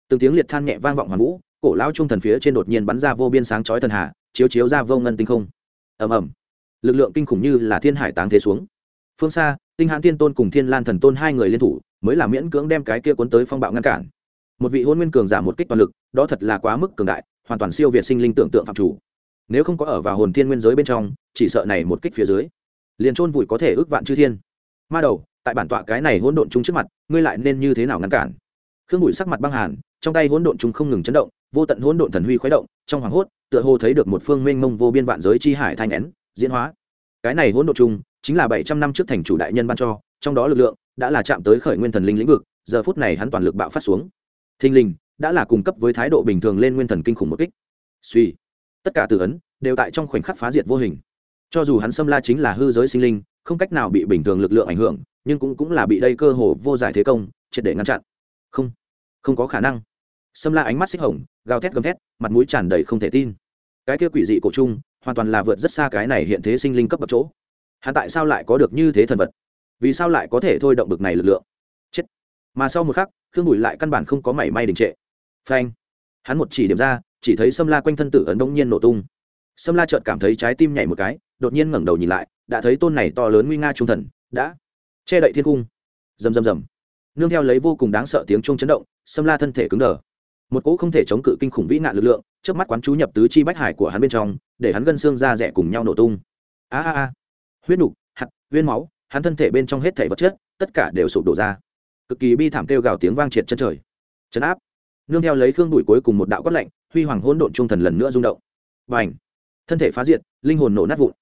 Từng tiếng liệt than nhẹ vang vọng hoàn vũ, cổ lão trung thần phía trên đột nhiên bắn ra vô biên sáng chói thần hạ chiếu chiếu ra vô ngân tinh không. Ầm ầm. Lực lượng kinh khủng như là thiên hải táng thế xuống. Phương xa, tinh hãn thiên tôn cùng thiên lan thần tôn hai người liên thủ, mới là miễn cưỡng đem cái kia cuốn tới phong bạo ngăn cản một vị hôn nguyên cường giả một kích toàn lực, đó thật là quá mức cường đại, hoàn toàn siêu việt sinh linh tưởng tượng phạm chủ. Nếu không có ở vào hồn thiên nguyên giới bên trong, chỉ sợ này một kích phía dưới, liền chôn vùi có thể ước vạn chư thiên. Ma đầu, tại bản tọa cái này hỗn độn chung trước mặt, ngươi lại nên như thế nào ngăn cản? Khương bụi sắc mặt băng hàn, trong tay hỗn độn chung không ngừng chấn động, vô tận hỗn độn thần huy khuấy động, trong hoàng hốt, tựa hồ thấy được một phương mênh mông vô biên vạn giới chi hải thanh nén, diễn hóa. Cái này hỗn độn chung, chính là bảy trăm năm trước thành chủ đại nhân ban cho, trong đó lực lượng đã là chạm tới khởi nguyên thần linh lĩnh vực, giờ phút này hắn toàn lực bạo phát xuống thinh linh đã là cung cấp với thái độ bình thường lên nguyên thần kinh khủng một kích. Suy. Tất cả từ ấn đều tại trong khoảnh khắc phá diệt vô hình. Cho dù hắn xâm la chính là hư giới sinh linh, không cách nào bị bình thường lực lượng ảnh hưởng, nhưng cũng cũng là bị đây cơ hồ vô giải thế công, triệt để ngăn chặn. Không. Không có khả năng. Xâm la ánh mắt xích hồng, gào thét gầm thét, mặt mũi tràn đầy không thể tin. Cái kia quỷ dị cổ trung, hoàn toàn là vượt rất xa cái này hiện thế sinh linh cấp bậc chỗ. Hắn tại sao lại có được như thế thần vật? Vì sao lại có thể thôi động bực này lực lượng? Mà sau một khắc, khương bùi lại căn bản không có mảy may đình trệ. Phanh! Hắn một chỉ điểm ra, chỉ thấy sâm la quanh thân tử ấn đông nhiên nổ tung. Sâm la chợt cảm thấy trái tim nhảy một cái, đột nhiên ngẩng đầu nhìn lại, đã thấy tôn này to lớn nguy nga trung thần, đã che đậy thiên cung. Rầm rầm rầm. Nương theo lấy vô cùng đáng sợ tiếng chuông chấn động, sâm la thân thể cứng đờ. Một cỗ không thể chống cự kinh khủng vĩ nạn lực lượng trước mắt quán chú nhập tứ chi bách hải của hắn bên trong, để hắn gân xương ra rẻ cùng nhau nổ tung. A a a. Huyết nục, hạt, viên máu, hắn thân thể bên trong hết thể vật chất, tất cả đều sụp đổ ra cực kỳ bi thảm kêu gào tiếng vang triệt chân trời. Chấn áp. Nương theo lấy khương đùi cuối cùng một đạo quất lạnh, huy hoàng hỗn độn trung thần lần nữa rung động. Và ảnh thân thể phá diệt, linh hồn nổ nát vụn.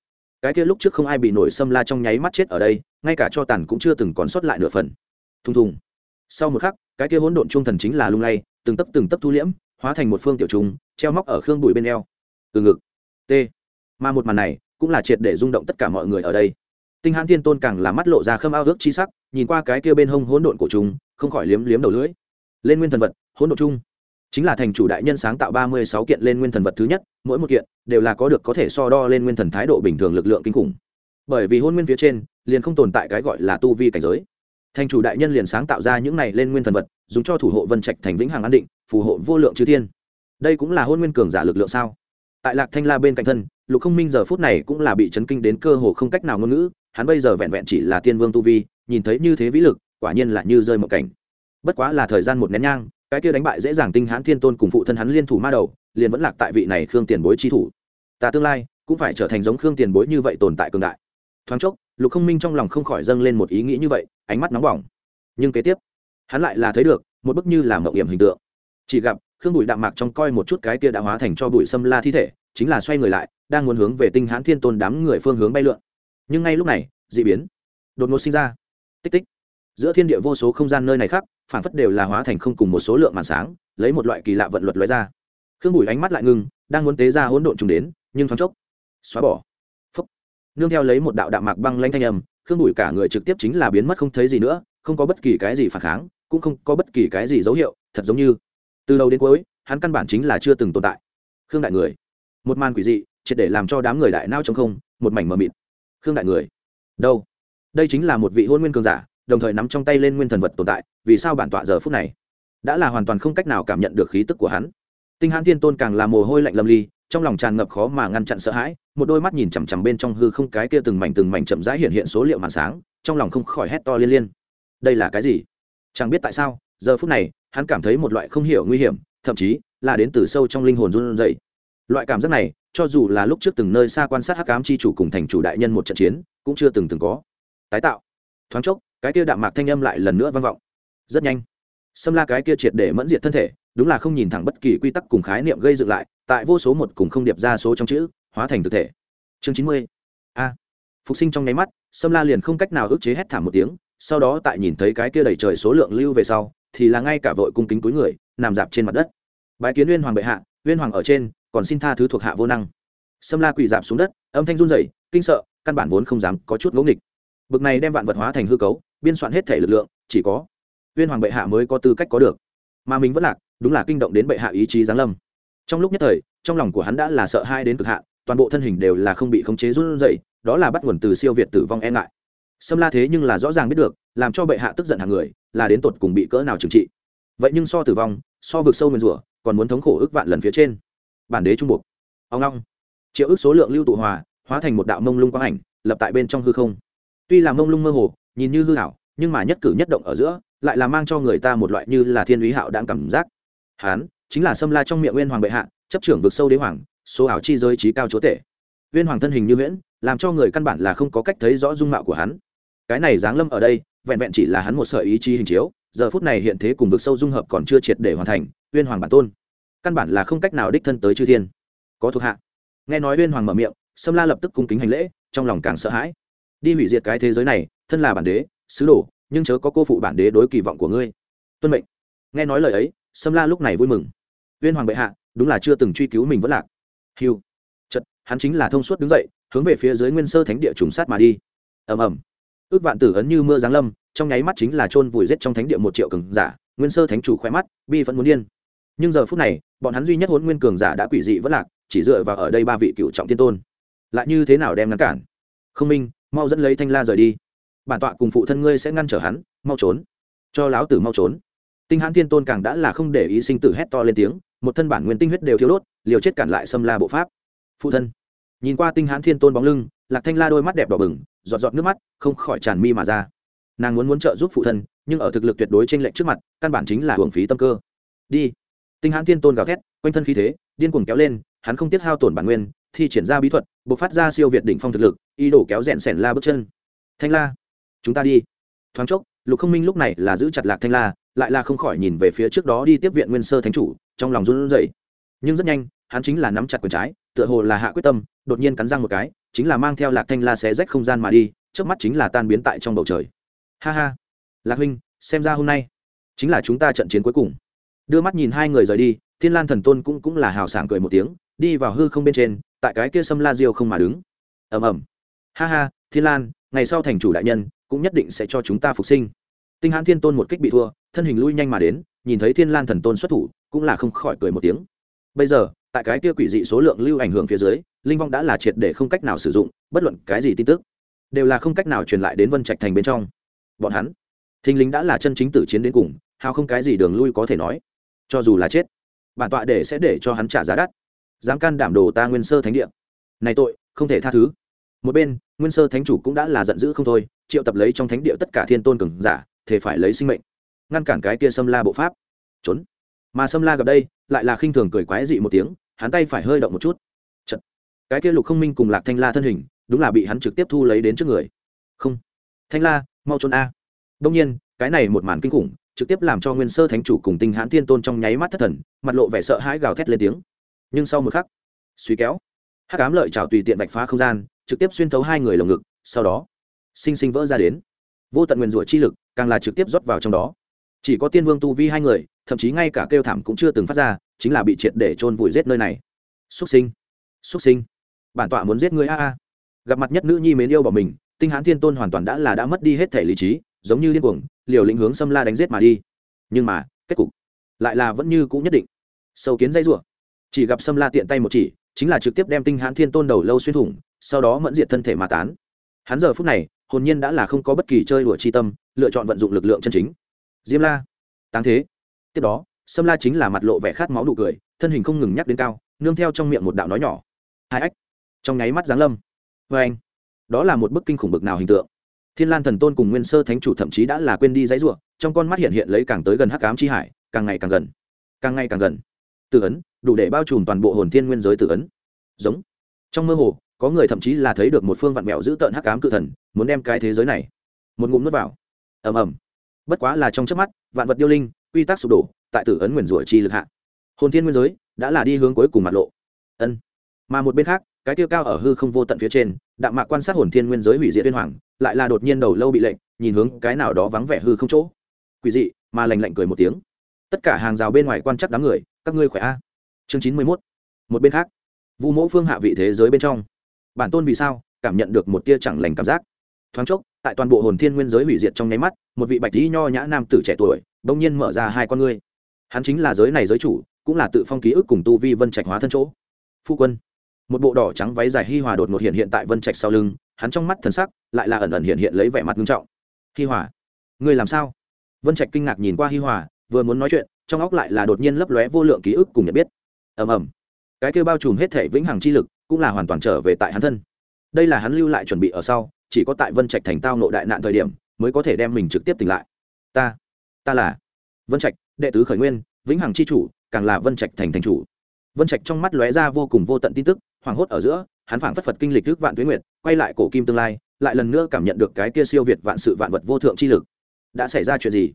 Cái kia lúc trước không ai bị nổi xâm la trong nháy mắt chết ở đây, ngay cả cho tàn cũng chưa từng còn sót lại nửa phần. Thùng thùng. Sau một khắc, cái kia hỗn độn trung thần chính là lung lay, từng tấc từng tấc thu liễm, hóa thành một phương tiểu trùng treo móc ở khương bụi bên eo. Từ ngực. T. Mà một màn này cũng là triệt để rung động tất cả mọi người ở đây tinh hãn thiên tôn càng là mắt lộ ra khâm ao ước chi sắc, nhìn qua cái kia bên hông hỗn độn của chúng không khỏi liếm liếm đầu lưỡi. Lên nguyên thần vật, hỗn độn chung chính là thành chủ đại nhân sáng tạo ba mươi sáu kiện lên nguyên thần vật thứ nhất, mỗi một kiện đều là có được có thể so đo lên nguyên thần thái độ bình thường lực lượng kinh khủng. Bởi vì hôn nguyên phía trên, liền không tồn tại cái gọi là tu vi cảnh giới. Thành chủ đại nhân liền sáng tạo ra những này lên nguyên thần vật, dùng cho thủ hộ vân trạch thành vĩnh hằng an định, phù hộ vô lượng chư thiên. Đây cũng là hôn nguyên cường giả lực lượng sao? Tại lạc thanh la bên cạnh thân, lục không minh giờ phút này cũng là bị chấn kinh đến cơ hồ không cách nào ngôn ngữ hắn bây giờ vẹn vẹn chỉ là tiên vương tu vi, nhìn thấy như thế vĩ lực, quả nhiên là như rơi một cảnh. Bất quá là thời gian một nén nhang, cái kia đánh bại dễ dàng tinh hãn thiên tôn cùng phụ thân hắn liên thủ ma đầu, liền vẫn lạc tại vị này khương tiền bối chi thủ. Ta tương lai cũng phải trở thành giống khương tiền bối như vậy tồn tại cường đại. Thoáng chốc, lục không minh trong lòng không khỏi dâng lên một ý nghĩ như vậy, ánh mắt nóng bỏng. Nhưng kế tiếp, hắn lại là thấy được một bức như là mậu hiểm hình tượng. Chỉ gặp khương bùi đạm mạc trong coi một chút cái kia đã hóa thành cho bụi xâm la thi thể, chính là xoay người lại, đang muốn hướng về tinh hãn thiên tôn đám người phương hướng bay lượn nhưng ngay lúc này d ị biến. Đột ngột sinh ra. Tích tích. Giữa thiên địa vô số không gian nơi này khác phản phất đều là hóa thành không cùng một số lượng màn sáng, lấy một loại kỳ lạ vận luật loại ra. Khương bùi ánh mắt lại ngưng đang muốn tế ra hỗn độn trùng đến, nhưng thoáng chốc, xóa bỏ. Phấp nương theo lấy một đạo đạo mạc băng lanh thanh âm, khương bùi cả người trực tiếp chính là biến mất không thấy gì nữa, không có bất kỳ cái gì phản kháng, cũng không có bất kỳ cái gì dấu hiệu, thật giống như, từ đầu đến cuối, hắn căn bản chính là chưa từng tồn tại. Khương đại người. Một màn quỷ dị, triệt để làm cho đám người đại nao trong không, một mảnh mờ mịt khương đại người. Đâu? Đây chính là một vị hôn nguyên cường giả, đồng thời nắm trong tay lên nguyên thần vật tồn tại, vì sao bản tọa giờ phút này đã là hoàn toàn không cách nào cảm nhận được khí tức của hắn? Tinh hãn thiên tôn càng là mồ hôi lạnh lâm ly, trong lòng tràn ngập khó mà ngăn chặn sợ hãi, một đôi mắt nhìn chằm chằm bên trong hư không cái kia từng mảnh từng mảnh chậm rãi hiện hiện số liệu màn sáng, trong lòng không khỏi hét to liên liên. Đây là cái gì? Chẳng biết tại sao, giờ phút này, hắn cảm thấy một loại không hiểu nguy hiểm, thậm chí là đến từ sâu trong linh hồn run rẩy. Loại cảm giác này cho dù là lúc trước từng nơi xa quan sát hắc ám chi chủ cùng thành chủ đại nhân một trận chiến, cũng chưa từng từng có. Tái tạo. Thoáng chốc, cái kia đạm mạc thanh âm lại lần nữa vang vọng. Rất nhanh. Xâm la cái kia triệt để mẫn diệt thân thể, đúng là không nhìn thẳng bất kỳ quy tắc cùng khái niệm gây dựng lại, tại vô số một cùng không điệp ra số trong chữ, hóa thành thực thể. Chương chín mươi. A. Phục sinh trong nháy mắt, xâm la liền không cách nào ức chế hét thảm một tiếng, sau đó tại nhìn thấy cái kia đầy trời số lượng lưu về sau, thì là ngay cả vội cung kính túi người, nằm dạp trên mặt đất. Bái kiến uyên hoàng bệ hạ, uyên hoàng ở trên còn xin tha thứ thuộc hạ vô năng. Sâm la quỳ dạp xuống đất, âm thanh run rẩy, kinh sợ, căn bản vốn không dám có chút ngỗ nghịch. Bực này đem vạn vật hóa thành hư cấu, biên soạn hết thể lực lượng, chỉ có uyên hoàng bệ hạ mới có tư cách có được. Mà mình vẫn lạc, đúng là kinh động đến bệ hạ ý chí giáng lâm. Trong lúc nhất thời, trong lòng của hắn đã là sợ hai đến cực hạn, toàn bộ thân hình đều là không bị khống chế run rẩy, đó là bắt nguồn từ siêu việt tử vong e ngại. Sâm la thế nhưng là rõ ràng biết được, làm cho bệ hạ tức giận hàng người, là đến tột cùng bị cỡ nào trừng trị. Vậy nhưng so tử vong, so vực sâu nguyên rủa, còn muốn thống khổ ước vạn lần phía trên bản đế trung buộc. Ông long. Triệu ước số lượng lưu tụ hòa, hóa thành một đạo mông lung quang ảnh, lập tại bên trong hư không. Tuy là mông lung mơ hồ, nhìn như hư hảo nhưng mà nhất cử nhất động ở giữa, lại là mang cho người ta một loại như là thiên lý hạo đang cảm giác. Hán, chính là xâm la trong miệng nguyên hoàng bệ hạ, chấp trưởng vực sâu đế hoàng, số ảo chi giới trí cao chúa tể. Nguyên hoàng thân hình như nguyễn làm cho người căn bản là không có cách thấy rõ dung mạo của hắn. Cái này giáng lâm ở đây, vẹn vẹn chỉ là hắn một sợi ý chí hình chiếu, giờ phút này hiện thế cùng vực sâu dung hợp còn chưa triệt để hoàn thành nguyên hoàng bản tôn căn bản là không cách nào đích thân tới chư thiên. Có thuộc hạ. Nghe nói uyên hoàng mở miệng, sâm la lập tức cung kính hành lễ, trong lòng càng sợ hãi. Đi hủy diệt cái thế giới này, thân là bản đế, sứ đồ, nhưng chớ có cô phụ bản đế đối kỳ vọng của ngươi. Tuân mệnh. Nghe nói lời ấy, sâm la lúc này vui mừng. Uyên hoàng bệ hạ, đúng là chưa từng truy cứu mình vẫn lạc. Hiu chật, hắn chính là thông suốt đứng dậy, hướng về phía dưới nguyên sơ thánh địa trùng sát mà đi. Ầm ầm. Ước vạn tử ấn như mưa giáng lâm, trong nháy mắt chính là chôn vùi giết trong thánh địa một triệu cường giả, nguyên sơ thánh chủ khoe mắt, bi vẫn muốn điên nhưng giờ phút này, bọn hắn duy nhất hôn nguyên cường giả đã quỷ dị vẫn lạc, chỉ dựa vào ở đây ba vị cựu trọng thiên tôn. Lại như thế nào đem ngăn cản? Không minh, mau dẫn lấy thanh la rời đi. Bản tọa cùng phụ thân ngươi sẽ ngăn trở hắn, mau trốn. Cho láo tử mau trốn. Tinh hãn thiên tôn càng đã là không để ý sinh tử hét to lên tiếng, một thân bản nguyên tinh huyết đều thiếu đốt, liều chết cản lại xâm la bộ pháp. Phụ thân, nhìn qua tinh hãn thiên tôn bóng lưng, lạc thanh la đôi mắt đẹp đỏ bừng, giọt giọt nước mắt, không khỏi tràn mi mà ra. Nàng muốn muốn trợ giúp phụ thân, nhưng ở thực lực tuyệt đối trên lệnh trước mặt, căn bản chính là hưởng phí tâm cơ. Đi tinh hãn thiên tôn gào thét, quanh thân khí thế, điên cuồng kéo lên, hắn không tiếc hao tổn bản nguyên, thi triển ra bí thuật buộc phát ra siêu việt đỉnh phong thực lực, ý đồ kéo rẽn sẻn la bước chân. Thanh la, chúng ta đi. Thoáng chốc, lục không minh lúc này là giữ chặt lạc thanh la, lại là không khỏi nhìn về phía trước đó đi tiếp viện nguyên sơ thánh chủ, trong lòng run rẩy. Nhưng rất nhanh, hắn chính là nắm chặt quyền trái, tựa hồ là hạ quyết tâm, đột nhiên cắn răng một cái, chính là mang theo lạc thanh la xé rách không gian mà đi, trước mắt chính là tan biến tại trong bầu trời. Ha ha. Lạc huynh, xem ra hôm nay chính là chúng ta trận chiến cuối cùng đưa mắt nhìn hai người rời đi, thiên lan thần tôn cũng cũng là hào sảng cười một tiếng, đi vào hư không bên trên, tại cái kia sâm la diêu không mà đứng. Ầm ầm. Ha ha, thiên lan, ngày sau thành chủ đại nhân, cũng nhất định sẽ cho chúng ta phục sinh. Tinh hãn thiên tôn một kích bị thua, thân hình lui nhanh mà đến, nhìn thấy thiên lan thần tôn xuất thủ, cũng là không khỏi cười một tiếng. Bây giờ, tại cái kia quỷ dị số lượng lưu ảnh hưởng phía dưới, linh vong đã là triệt để không cách nào sử dụng, bất luận cái gì tin tức, đều là không cách nào truyền lại đến vân trạch thành bên trong. Bọn hắn, thình lính đã là chân chính tử chiến đến cùng, hào không cái gì đường lui có thể nói cho dù là chết, bản tọa để sẽ để cho hắn trả giá đắt. Dám can đảm đồ ta nguyên sơ thánh địa. Này tội, không thể tha thứ. Một bên, nguyên sơ thánh chủ cũng đã là giận dữ không thôi, triệu tập lấy trong thánh địa tất cả thiên tôn cường giả thể phải lấy sinh mệnh, ngăn cản cái kia xâm la bộ pháp. Trốn. Mà xâm la gặp đây, lại là khinh thường cười quái dị một tiếng, hắn tay phải hơi động một chút. Chật. cái kia lục không minh cùng lạc thanh la thân hình, đúng là bị hắn trực tiếp thu lấy đến trước người. Không. Thanh la, mau trốn a. Đông nhiên, cái này một màn kinh khủng trực tiếp làm cho nguyên sơ thánh chủ cùng tinh hãn thiên tôn trong nháy mắt thất thần, mặt lộ vẻ sợ hãi gào thét lên tiếng. Nhưng sau một khắc, suy kéo, hắc ám lợi trào tùy tiện vạch phá không gian, trực tiếp xuyên thấu hai người lồng ngực, sau đó, sinh sinh vỡ ra đến. Vô tận nguyên rủa chi lực, càng là trực tiếp rót vào trong đó. Chỉ có tiên vương tu vi hai người, thậm chí ngay cả kêu thảm cũng chưa từng phát ra, chính là bị triệt để chôn vùi giết nơi này. Xuất sinh xuất sinh. Bản tọa muốn giết người a a. Gặp mặt nhất nữ nhi mến yêu bỏ mình, tinh hãn thiên tôn hoàn toàn đã là đã mất đi hết thể lý trí giống như điên cuồng, liều lĩnh hướng xâm la đánh giết mà đi. Nhưng mà, kết cục lại là vẫn như cũ nhất định. Sâu kiến dây rủa. Chỉ gặp xâm la tiện tay một chỉ, chính là trực tiếp đem tinh hãn thiên tôn đầu lâu xuyên thủng, sau đó mẫn diệt thân thể mà tán. Hắn giờ phút này, hồn nhiên đã là không có bất kỳ chơi đùa chi tâm, lựa chọn vận dụng lực lượng chân chính. Diêm la. Táng thế. Tiếp đó, sâm la chính là mặt lộ vẻ khát máu nụ cười, thân hình không ngừng nhắc đến cao, nương theo trong miệng một đạo nói nhỏ. Hai ách. Trong nháy mắt giáng lâm. Vê anh đó là một bức kinh khủng bực nào hình tượng thiên lan thần tôn cùng nguyên sơ thánh chủ thậm chí đã là quên đi giấy ruộng trong con mắt hiện hiện lấy càng tới gần hắc ám chi hải, càng ngày càng gần, càng ngày càng gần. Tử ấn, đủ để bao trùm toàn bộ hồn thiên nguyên giới tử ấn. Giống. Trong mơ hồ, có người thậm chí là thấy được một phương vạn mẹo giữ tợn hắc ám cự thần, muốn đem cái thế giới này, một ngụm nước vào. Ầm ầm. Bất quá là trong chớp mắt, vạn vật điêu linh, quy tắc sụp đổ, tại tử ấn nguyền rủa chi lực hạ, hồn thiên nguyên giới đã là đi hướng cuối cùng mặt lộ. Ân. Mà một bên khác cái tiêu cao ở hư không vô tận phía trên, đạm mạc quan sát hồn thiên nguyên giới hủy diệt tuyên hoàng, lại là đột nhiên đầu lâu bị lệnh, nhìn hướng cái nào đó vắng vẻ hư không chỗ. Quỷ dị, mà lành lạnh cười một tiếng. Tất cả hàng rào bên ngoài quan chắc đám người, các ngươi khỏe a? Chương chín mươi mốt. Một bên khác. Vu mẫu phương hạ vị thế giới bên trong. Bản tôn vì sao cảm nhận được một tia chẳng lành cảm giác? Thoáng chốc, tại toàn bộ hồn thiên nguyên giới hủy diệt trong nháy mắt, một vị bạch lý nho nhã nam tử trẻ tuổi, bỗng nhiên mở ra hai con ngươi. Hắn chính là giới này giới chủ, cũng là tự phong ký ức cùng tu vi vân trạch hóa thân chỗ. Phu quân một bộ đỏ trắng váy dài hi hòa đột ngột hiện hiện tại vân trạch sau lưng, hắn trong mắt thần sắc lại là ẩn ẩn hiện hiện lấy vẻ mặt nghiêm trọng. Hi hòa người làm sao? Vân trạch kinh ngạc nhìn qua hi hòa, vừa muốn nói chuyện, trong óc lại là đột nhiên lấp lóe vô lượng ký ức cùng nhận biết. Ầm ầm. Cái kêu bao trùm hết thể vĩnh hằng chi lực cũng là hoàn toàn trở về tại hắn thân. Đây là hắn lưu lại chuẩn bị ở sau, chỉ có tại vân trạch thành tao nộ đại nạn thời điểm mới có thể đem mình trực tiếp tỉnh lại. Ta ta là vân trạch, đệ tứ khởi nguyên, vĩnh hằng c h i chủ, càng là vân trạch thành thành chủ. Vân trạch trong mắt lóe ra vô cùng vô tận tin tức hoảng hốt ở giữa, hắn phảng phất phật kinh lịch thức vạn tuyến nguyệt, quay lại cổ kim tương lai, lại lần nữa cảm nhận được cái kia siêu việt vạn sự vạn vật vô thượng chi lực. Đã xảy ra chuyện gì?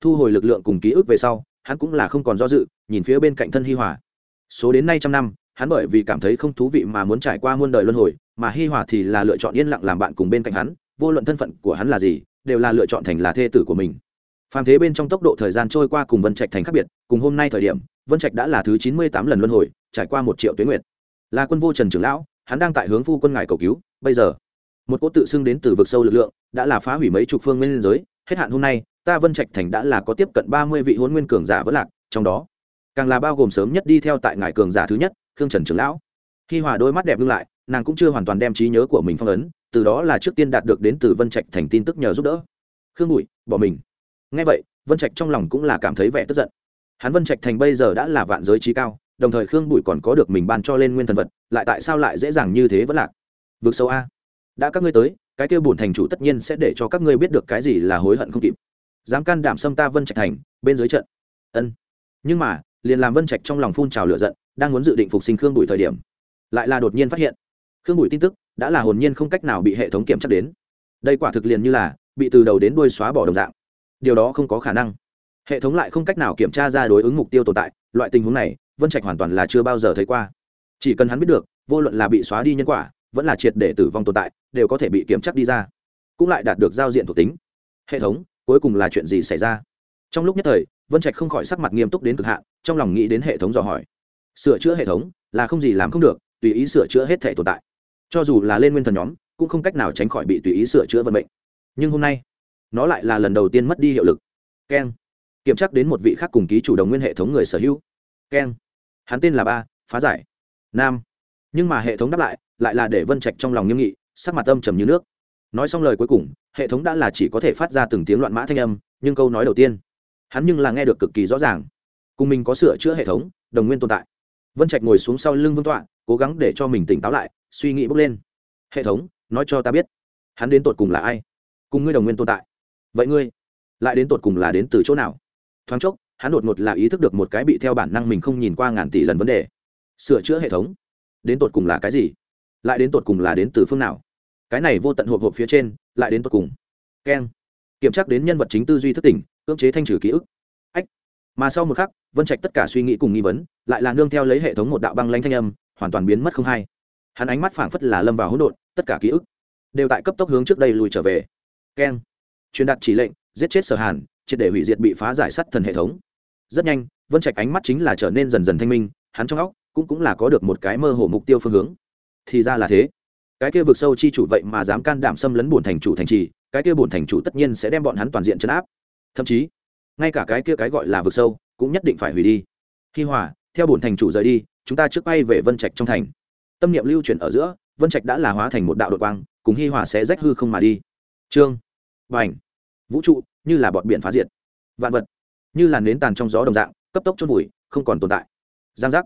Thu hồi lực lượng cùng ký ức về sau, hắn cũng là không còn do dự, nhìn phía bên cạnh thân hi hòa. Số đến nay trăm năm, hắn bởi vì cảm thấy không thú vị mà muốn trải qua muôn đời luân hồi, mà hi hòa thì là lựa chọn yên lặng làm bạn cùng bên cạnh hắn, vô luận thân phận của hắn là gì, đều là lựa chọn thành là thê tử của mình. Phàm thế bên trong tốc độ thời gian trôi qua cùng vân trạch thành khác biệt, cùng hôm nay thời điểm, vân trạch đã là thứ chín mươi tám lần luân hồi, trải qua một triệu tuyến nguyệt là quân vô trần trưởng lão, hắn đang tại hướng phu quân ngài cầu cứu, bây giờ, một cỗ tự xưng đến từ vực sâu lực lượng, đã là phá hủy mấy chục phương nguyên giới, hết hạn hôm nay, ta vân trạch thành đã là có tiếp cận ba mươi vị hôn nguyên cường giả vỡ lạc, trong đó, càng là bao gồm sớm nhất đi theo tại ngài cường giả thứ nhất, khương trần trưởng lão. Khi hòa đôi mắt đẹp ngưng lại, nàng cũng chưa hoàn toàn đem trí nhớ của mình phong ấn, từ đó là trước tiên đạt được đến từ vân trạch thành tin tức nhờ giúp đỡ. Khương bụi, bỏ mình. Ngay vậy, vân trạch trong lòng cũng là cảm thấy vẻ tức giận. Hắn vân trạch thành bây giờ đã là vạn giới trí cao đồng thời khương bụi còn có được mình ban cho lên nguyên thần vật, lại tại sao lại dễ dàng như thế vẫn lạc? Vượt sâu a. Đã các ngươi tới, cái kêu bổn thành chủ tất nhiên sẽ để cho các ngươi biết được cái gì là hối hận không kịp. Dám can đảm xâm ta vân trạch thành, bên dưới trận. Ân. Nhưng mà, liền làm vân trạch trong lòng phun trào lửa giận, đang muốn dự định phục sinh khương bụi thời điểm, lại là đột nhiên phát hiện. Khương bụi tin tức, đã là hồn nhiên không cách nào bị hệ thống kiểm tra đến. Đây quả thực liền như là, bị từ đầu đến đuôi xóa bỏ đồng dạng. Điều đó không có khả năng. Hệ thống lại không cách nào kiểm tra ra đối ứng mục tiêu tồn tại, loại tình huống này vân trạch hoàn toàn là chưa bao giờ thấy qua. Chỉ cần hắn biết được, vô luận là bị xóa đi nhân quả, vẫn là triệt để tử vong tồn tại, đều có thể bị kiểm chắc đi ra. Cũng lại đạt được giao diện thuộc tính. Hệ thống, cuối cùng là chuyện gì xảy ra? Trong lúc nhất thời, vân trạch không khỏi sắc mặt nghiêm túc đến cực hạn, trong lòng nghĩ đến hệ thống dò hỏi. Sửa chữa hệ thống, là không gì làm không được, tùy ý sửa chữa hết thể tồn tại. Cho dù là lên nguyên thần nhóm, cũng không cách nào tránh khỏi bị tùy ý sửa chữa vận mệnh. Nhưng hôm nay, nó lại là lần đầu tiên mất đi hiệu lực. Keng. Kiểm tra đến một vị khác cùng ký chủ đồng nguyên hệ thống người sở hữu. Keng hắn tên là ba, phá giải. Nam. Nhưng mà hệ thống đáp lại lại là để vân trạch trong lòng nghiêm nghị, sắc mặt âm trầm như nước. Nói xong lời cuối cùng, hệ thống đã là chỉ có thể phát ra từng tiếng loạn mã thanh âm, nhưng câu nói đầu tiên, hắn nhưng là nghe được cực kỳ rõ ràng. Cùng mình có sửa chữa hệ thống, đồng nguyên tồn tại. Vân trạch ngồi xuống sau lưng vương tọa, cố gắng để cho mình tỉnh táo lại, suy nghĩ bước lên. Hệ thống, nói cho ta biết, hắn đến tột cùng là ai? Cùng ngươi đồng nguyên tồn tại. Vậy ngươi, lại đến tột cùng là đến từ chỗ nào? Thoáng chốc hắn đột ngột là ý thức được một cái bị theo bản năng mình không nhìn qua ngàn tỷ lần vấn đề. Sửa chữa hệ thống. Đến tột cùng là cái gì? Lại đến tột cùng là đến từ phương nào? Cái này vô tận hộp hộp phía trên, lại đến tột cùng. Keng. Kiểm tra đến nhân vật chính tư duy thất tỉnh, cưỡng chế thanh trừ ký ức. Ách. Mà sau một khắc, vân trạch tất cả suy nghĩ cùng nghi vấn, lại là nương theo lấy hệ thống một đạo băng lanh thanh âm, hoàn toàn biến mất không hay. Hắn ánh mắt phảng phất là lâm vào hỗn độn, tất cả ký ức đều tại cấp tốc hướng trước đây lùi trở về. Keng. Truyền đạt chỉ lệnh, giết chết sở hàn, triệt để hủy diệt bị phá giải sắt thần hệ thống rất nhanh, vân trạch ánh mắt chính là trở nên dần dần thanh minh, hắn trong óc cũng cũng là có được một cái mơ hồ mục tiêu phương hướng. Thì ra là thế. Cái kia vực sâu chi chủ vậy mà dám can đảm xâm lấn bổn thành chủ thành trì, cái kia bổn thành chủ tất nhiên sẽ đem bọn hắn toàn diện chấn áp. Thậm chí, ngay cả cái kia cái gọi là vực sâu cũng nhất định phải hủy đi. Khi hòa, theo bổn thành chủ rời đi, chúng ta trước bay về vân trạch trong thành. Tâm niệm lưu chuyển ở giữa, vân trạch đã là hóa thành một đạo đội quang, cùng hi hòa sẽ rách hư không mà đi. Trương và ảnh vũ trụ, như là bọn biển phá diệt. Vạn vật như là nến tàn trong gió đồng dạng, cấp tốc chôn vùi, không còn tồn tại. Giang giác.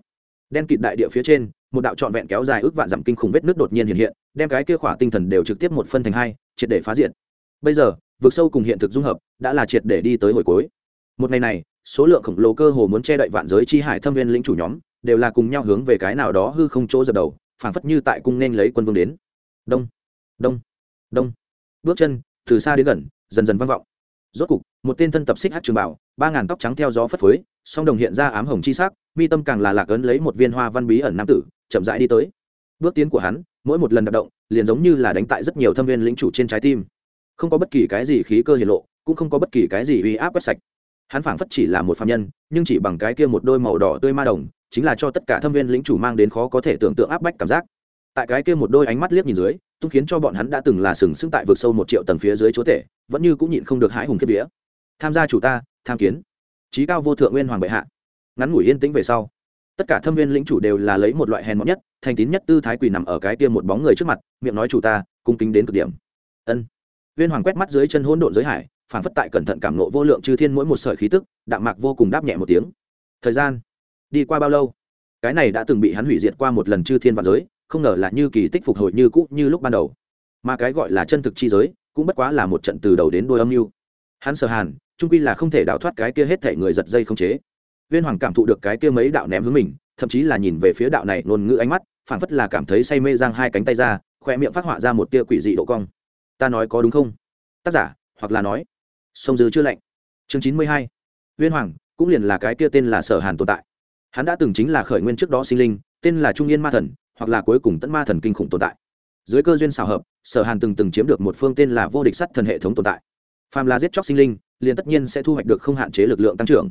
Đen kịt đại địa phía trên, một đạo trọn vẹn kéo dài ước vạn dặm kinh khủng vết nước đột nhiên hiện hiện, đem cái kia khỏa tinh thần đều trực tiếp một phân thành hai, triệt để phá diệt. Bây giờ vượt sâu cùng hiện thực dung hợp, đã là triệt để đi tới hồi cuối. Một ngày này, số lượng khổng lồ cơ hồ muốn che đậy vạn giới chi hải thâm viên lĩnh chủ nhóm, đều là cùng nhau hướng về cái nào đó hư không chỗ dập đầu, phảng phất như tại cung nên lấy quân vương đến. Đông. Đông. Đông. Bước chân, từ xa đến gần, dần dần vang vọng. Rốt cục một tên thân tập xích hát trường bảo, ba ngàn tóc trắng theo gió phất phới, song đồng hiện ra ám hồng chi sắc, mi tâm càng là lạc ấn lấy một viên hoa văn bí ẩn nam tử, chậm rãi đi tới. Bước tiến của hắn, mỗi một lần đạp động, liền giống như là đánh tại rất nhiều thâm viên lĩnh chủ trên trái tim. Không có bất kỳ cái gì khí cơ hiển lộ, cũng không có bất kỳ cái gì uy áp quét sạch. Hắn phảng phất chỉ là một phạm nhân, nhưng chỉ bằng cái kia một đôi màu đỏ tươi ma đồng, chính là cho tất cả thâm viên lĩnh chủ mang đến khó có thể tưởng tượng áp bách cảm giác. Tại cái kia một đôi ánh mắt liếc nhìn dưới, tung khiến cho bọn hắn đã từng là sừng sững tại vực sâu một triệu tầng phía dưới chúa tể, vẫn như cũng nhịn không được hãi hùng kiếp vía tham gia chủ ta, tham kiến. Trí cao vô thượng nguyên hoàng bệ hạ. Ngắn ngủi yên tĩnh về sau, tất cả thâm viên lĩnh chủ đều là lấy một loại hèn mọn nhất, thành tín nhất tư thái quỳ nằm ở cái tiêm một bóng người trước mặt, miệng nói chủ ta, cung kính đến cực điểm. Ân. Viên hoàng quét mắt dưới chân hỗn độn giới hải, phản phất tại cẩn thận cảm nộ vô lượng chư thiên mỗi một sợi khí tức, đạm mạc vô cùng đáp nhẹ một tiếng. Thời gian đi qua bao lâu? Cái này đã từng bị hắn hủy diệt qua một lần chư thiên và giới, không ngờ là như kỳ tích phục hồi như cũ như lúc ban đầu. Mà cái gọi là chân thực chi giới, cũng bất quá là một trận từ đầu đến đôi âm mưu hắn sở hàn, trung quy là không thể đào thoát cái kia hết thể người giật dây không chế. Viên hoàng cảm thụ được cái kia mấy đạo ném hướng mình, thậm chí là nhìn về phía đạo này ngôn ngữ ánh mắt, phảng phất là cảm thấy say mê giang hai cánh tay ra khoe miệng phát họa ra một tia quỷ dị độ cong. Ta nói có đúng không? Tác giả, hoặc là nói, sông dư chưa lạnh. Chương chín mươi hai. Viên hoàng, cũng liền là cái kia tên là sở hàn tồn tại. Hắn đã từng chính là khởi nguyên trước đó sinh linh, tên là trung yên ma thần, hoặc là cuối cùng tận ma thần kinh khủng tồn tại. Dưới cơ duyên xào hợp, sở hàn từng từng chiếm được một phương tên là vô địch sắt thần hệ thống tồn tại phàm là giết chóc sinh linh, liền tất nhiên sẽ thu hoạch được không hạn chế lực lượng tăng trưởng.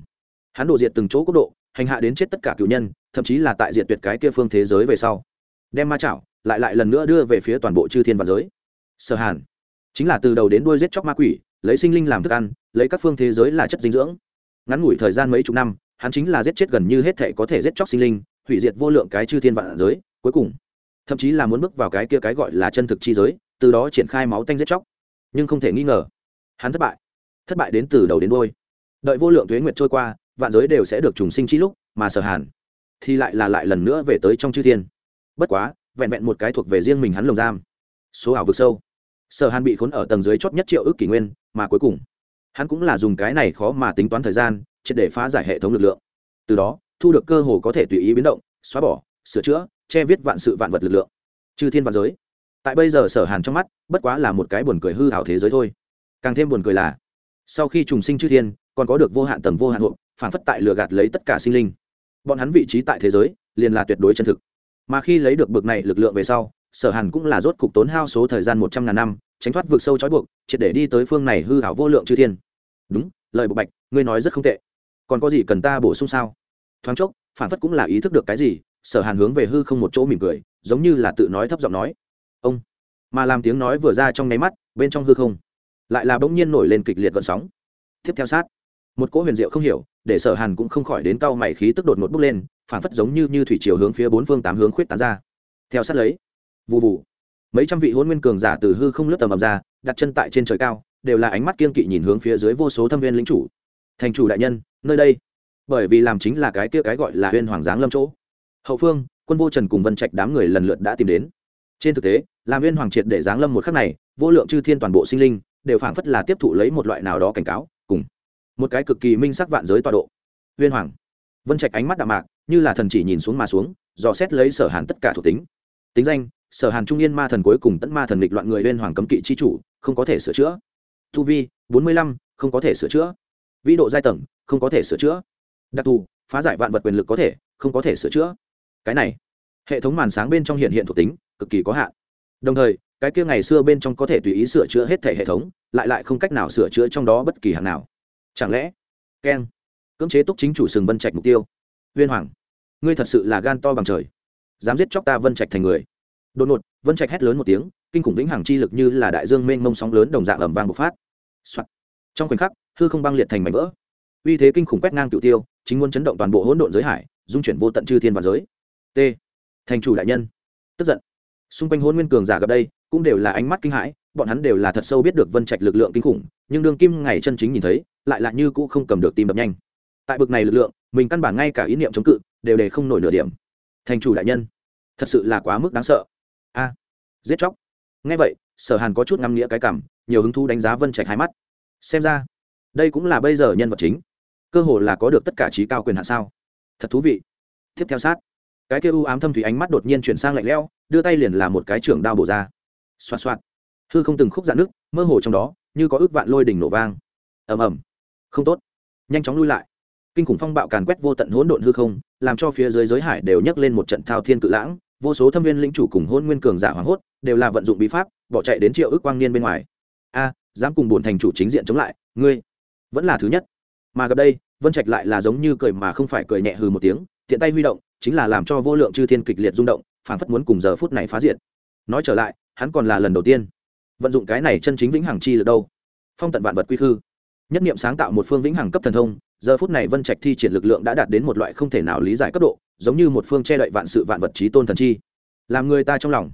Hắn đổ diệt từng chỗ quốc độ, hành hạ đến chết tất cả cựu nhân, thậm chí là tại diệt tuyệt cái kia phương thế giới về sau. Đem ma chảo, lại lại lần nữa đưa về phía toàn bộ chư thiên và giới. Sở hàn, chính là từ đầu đến đuôi giết chóc ma quỷ, lấy sinh linh làm thức ăn, lấy các phương thế giới là chất dinh dưỡng. Ngắn ngủi thời gian mấy chục năm, hắn chính là giết chết gần như hết thể có thể giết chóc sinh linh, hủy diệt vô lượng cái chư thiên vạn giới, cuối cùng, thậm chí là muốn bước vào cái kia cái gọi là chân thực chi giới, từ đó triển khai máu tanh giết chóc. Nhưng không thể nghi ngờ hắn thất bại. Thất bại đến từ đầu đến đôi đợi vô lượng tuế nguyệt trôi qua, vạn giới đều sẽ được trùng sinh trí lúc, mà sở hàn thì lại là lại lần nữa về tới trong chư thiên. Bất quá, vẹn vẹn một cái thuộc về riêng mình hắn lồng giam. Số ảo vực sâu. Sở hàn bị khốn ở tầng dưới chót nhất triệu ước kỷ nguyên, mà cuối cùng, hắn cũng là dùng cái này khó mà tính toán thời gian, triệt để phá giải hệ thống lực lượng. Từ đó, thu được cơ hồ có thể tùy ý biến động, xóa bỏ, sửa chữa, che viết vạn sự vạn vật lực lượng. Chư thiên vạn giới. Tại bây giờ sở hàn trong mắt, bất quá là một cái buồn cười hư hảo thế giới thôi càng thêm buồn cười là, sau khi trùng sinh chư thiên, còn có được vô hạn tầng vô hạn hộ, phản phất tại lừa gạt lấy tất cả sinh linh. Bọn hắn vị trí tại thế giới, liền là tuyệt đối chân thực. Mà khi lấy được bực này lực lượng về sau, sở hàn cũng là rốt cục tốn hao số thời gian một trăm ngàn năm, tránh thoát vượt sâu trói buộc, triệt để đi tới phương này hư hảo vô lượng chư thiên. Đúng, lời bộ bạch, ngươi nói rất không tệ. Còn có gì cần ta bổ sung sao? Thoáng chốc, phản phất cũng là ý thức được cái gì, sở hàn hướng về hư không một chỗ mỉm cười, giống như là tự nói thấp giọng nói. Ông, mà làm tiếng nói vừa ra trong nháy mắt, bên trong hư không lại là bỗng nhiên nổi lên kịch liệt gợn sóng. Tiếp theo sát, một cỗ huyền diệu không hiểu, để sở hàn cũng không khỏi đến cao mày khí tức đột ngột bốc lên, phản phất giống như như thủy chiều hướng phía bốn phương tám hướng khuyết tán ra. Theo sát lấy vụ vụ mấy trăm vị hôn nguyên cường giả từ hư không lướt tầm ầm ra, đặt chân tại trên trời cao, đều là ánh mắt kiên kỵ nhìn hướng phía dưới vô số thâm viên lính chủ. Thành chủ đại nhân, nơi đây. Bởi vì làm chính là cái kia cái gọi là huyên hoàng giáng lâm chỗ. Hậu phương, quân vô trần cùng vân trạch đám người lần lượt đã tìm đến. Trên thực tế, làm huyên hoàng triệt để giáng lâm một khắc này, vô lượng chư thiên toàn bộ sinh linh đều phảng phất là tiếp thụ lấy một loại nào đó cảnh cáo, cùng một cái cực kỳ minh sắc vạn giới tọa độ. Huyên hoàng. Vân trạch ánh mắt đạm mạc, như là thần chỉ nhìn xuống mà xuống, dò xét lấy sở hàn tất cả thuộc tính. Tính danh, sở hàn trung yên ma thần cuối cùng tẫn ma thần lịch loạn người huyên hoàng cấm kỵ chi chủ, không có thể sửa chữa. Thu vi, bốn mươi lăm, không có thể sửa chữa. Vĩ độ giai tầng, không có thể sửa chữa. Đặc thù, phá giải vạn vật quyền lực có thể, không có thể sửa chữa. Cái này, hệ thống màn sáng bên trong hiện hiện thuộc tính, cực kỳ có hạn. Đồng thời cái kia ngày xưa bên trong có thể tùy ý sửa chữa hết thể hệ thống, lại lại không cách nào sửa chữa trong đó bất kỳ hàng nào. Chẳng lẽ? Keng cưỡng chế túc chính chủ sừng vân trạch mục tiêu. Huyên hoàng. Ngươi thật sự là gan to bằng trời. Dám giết chóc ta vân trạch thành người. Đột ngột, vân trạch hét lớn một tiếng, kinh khủng vĩnh hằng chi lực như là đại dương mênh mông sóng lớn đồng dạng ẩm vàng bộc phát、Soạn. trong khoảnh khắc, hư không băng liệt thành mảnh vỡ. Uy thế kinh khủng quét ngang cựu tiêu, chính muốn chấn động toàn bộ hỗn độn giới hải, dung chuyển vô tận chư thiên và giới. T. Thành chủ đại nhân. Tức giận. Xung quanh hôn nguyên cường giả gặp đây cũng đều là ánh mắt kinh hãi, bọn hắn đều là thật sâu biết được vân trạch lực lượng kinh khủng, nhưng đương kim ngày chân chính nhìn thấy, lại là như cũ không cầm được tim đập nhanh. Tại bực này lực lượng, mình căn bản ngay cả ý niệm chống cự, đều để không nổi nửa điểm. Thành chủ đại nhân, thật sự là quá mức đáng sợ. A, giết chóc. Ngay vậy, sở hàn có chút ngâm nghĩa cái cảm, nhiều hứng thú đánh giá vân trạch hai mắt. Xem ra, đây cũng là bây giờ nhân vật chính. Cơ hồ là có được tất cả trí cao quyền hạ sao? Thật thú vị. Tiếp theo sát. Cái kia u ám thâm thủy ánh mắt đột nhiên chuyển sang lạnh lẽo, đưa tay liền là một cái trưởng đao bổ ra xoạt xoạt. Hư không từng khúc dạn nước, mơ hồ trong đó, như có ước vạn lôi đỉnh nổ vang. Ầm ầm. Không tốt. Nhanh chóng lui lại. Kinh khủng phong bạo càn quét vô tận hỗn độn hư không, làm cho phía dưới giới hải đều nhấc lên một trận thao thiên cự lãng, vô số thâm viên lĩnh chủ cùng hôn nguyên cường giả hoảng hốt, đều là vận dụng bí pháp, bỏ chạy đến triệu ước quang niên bên ngoài. A, dám cùng bổn thành chủ chính diện chống lại, ngươi. Vẫn là thứ nhất. Mà gặp đây, vân trạch lại là giống như cười mà không phải cười nhẹ hừ một tiếng, tiện tay huy động, chính là làm cho vô lượng chư thiên kịch liệt rung động, phảng phất muốn cùng giờ phút này phá diệt nói trở lại, hắn còn là lần đầu tiên vận dụng cái này chân chính vĩnh hằng chi được đâu. Phong tận vạn vật quy khư. Nhất niệm sáng tạo một phương vĩnh hằng cấp thần thông, giờ phút này vân trạch thi triển lực lượng đã đạt đến một loại không thể nào lý giải cấp độ, giống như một phương che đậy vạn sự vạn vật trí tôn thần chi. Làm người ta trong lòng,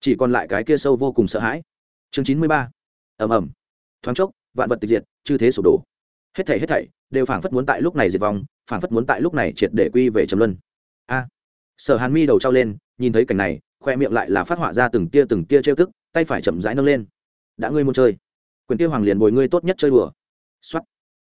chỉ còn lại cái kia sâu vô cùng sợ hãi. Chương chín mươi ba. Ầm ầm. Thoáng chốc, vạn vật tịch diệt, chư thế sụp đổ. Hết thảy hết thảy đều phảng phất muốn tại lúc này diệt vong, phảng phất muốn tại lúc này triệt để quy về trầm luân. A. Sở hàn mi đầu trao lên, nhìn thấy cảnh này khoe miệng lại là phát họa ra từng tia từng tia trêu tức, tay phải chậm rãi nâng lên. Đã ngươi muốn chơi, quyền kia hoàng liền bồi ngươi tốt nhất chơi đùa. Xuất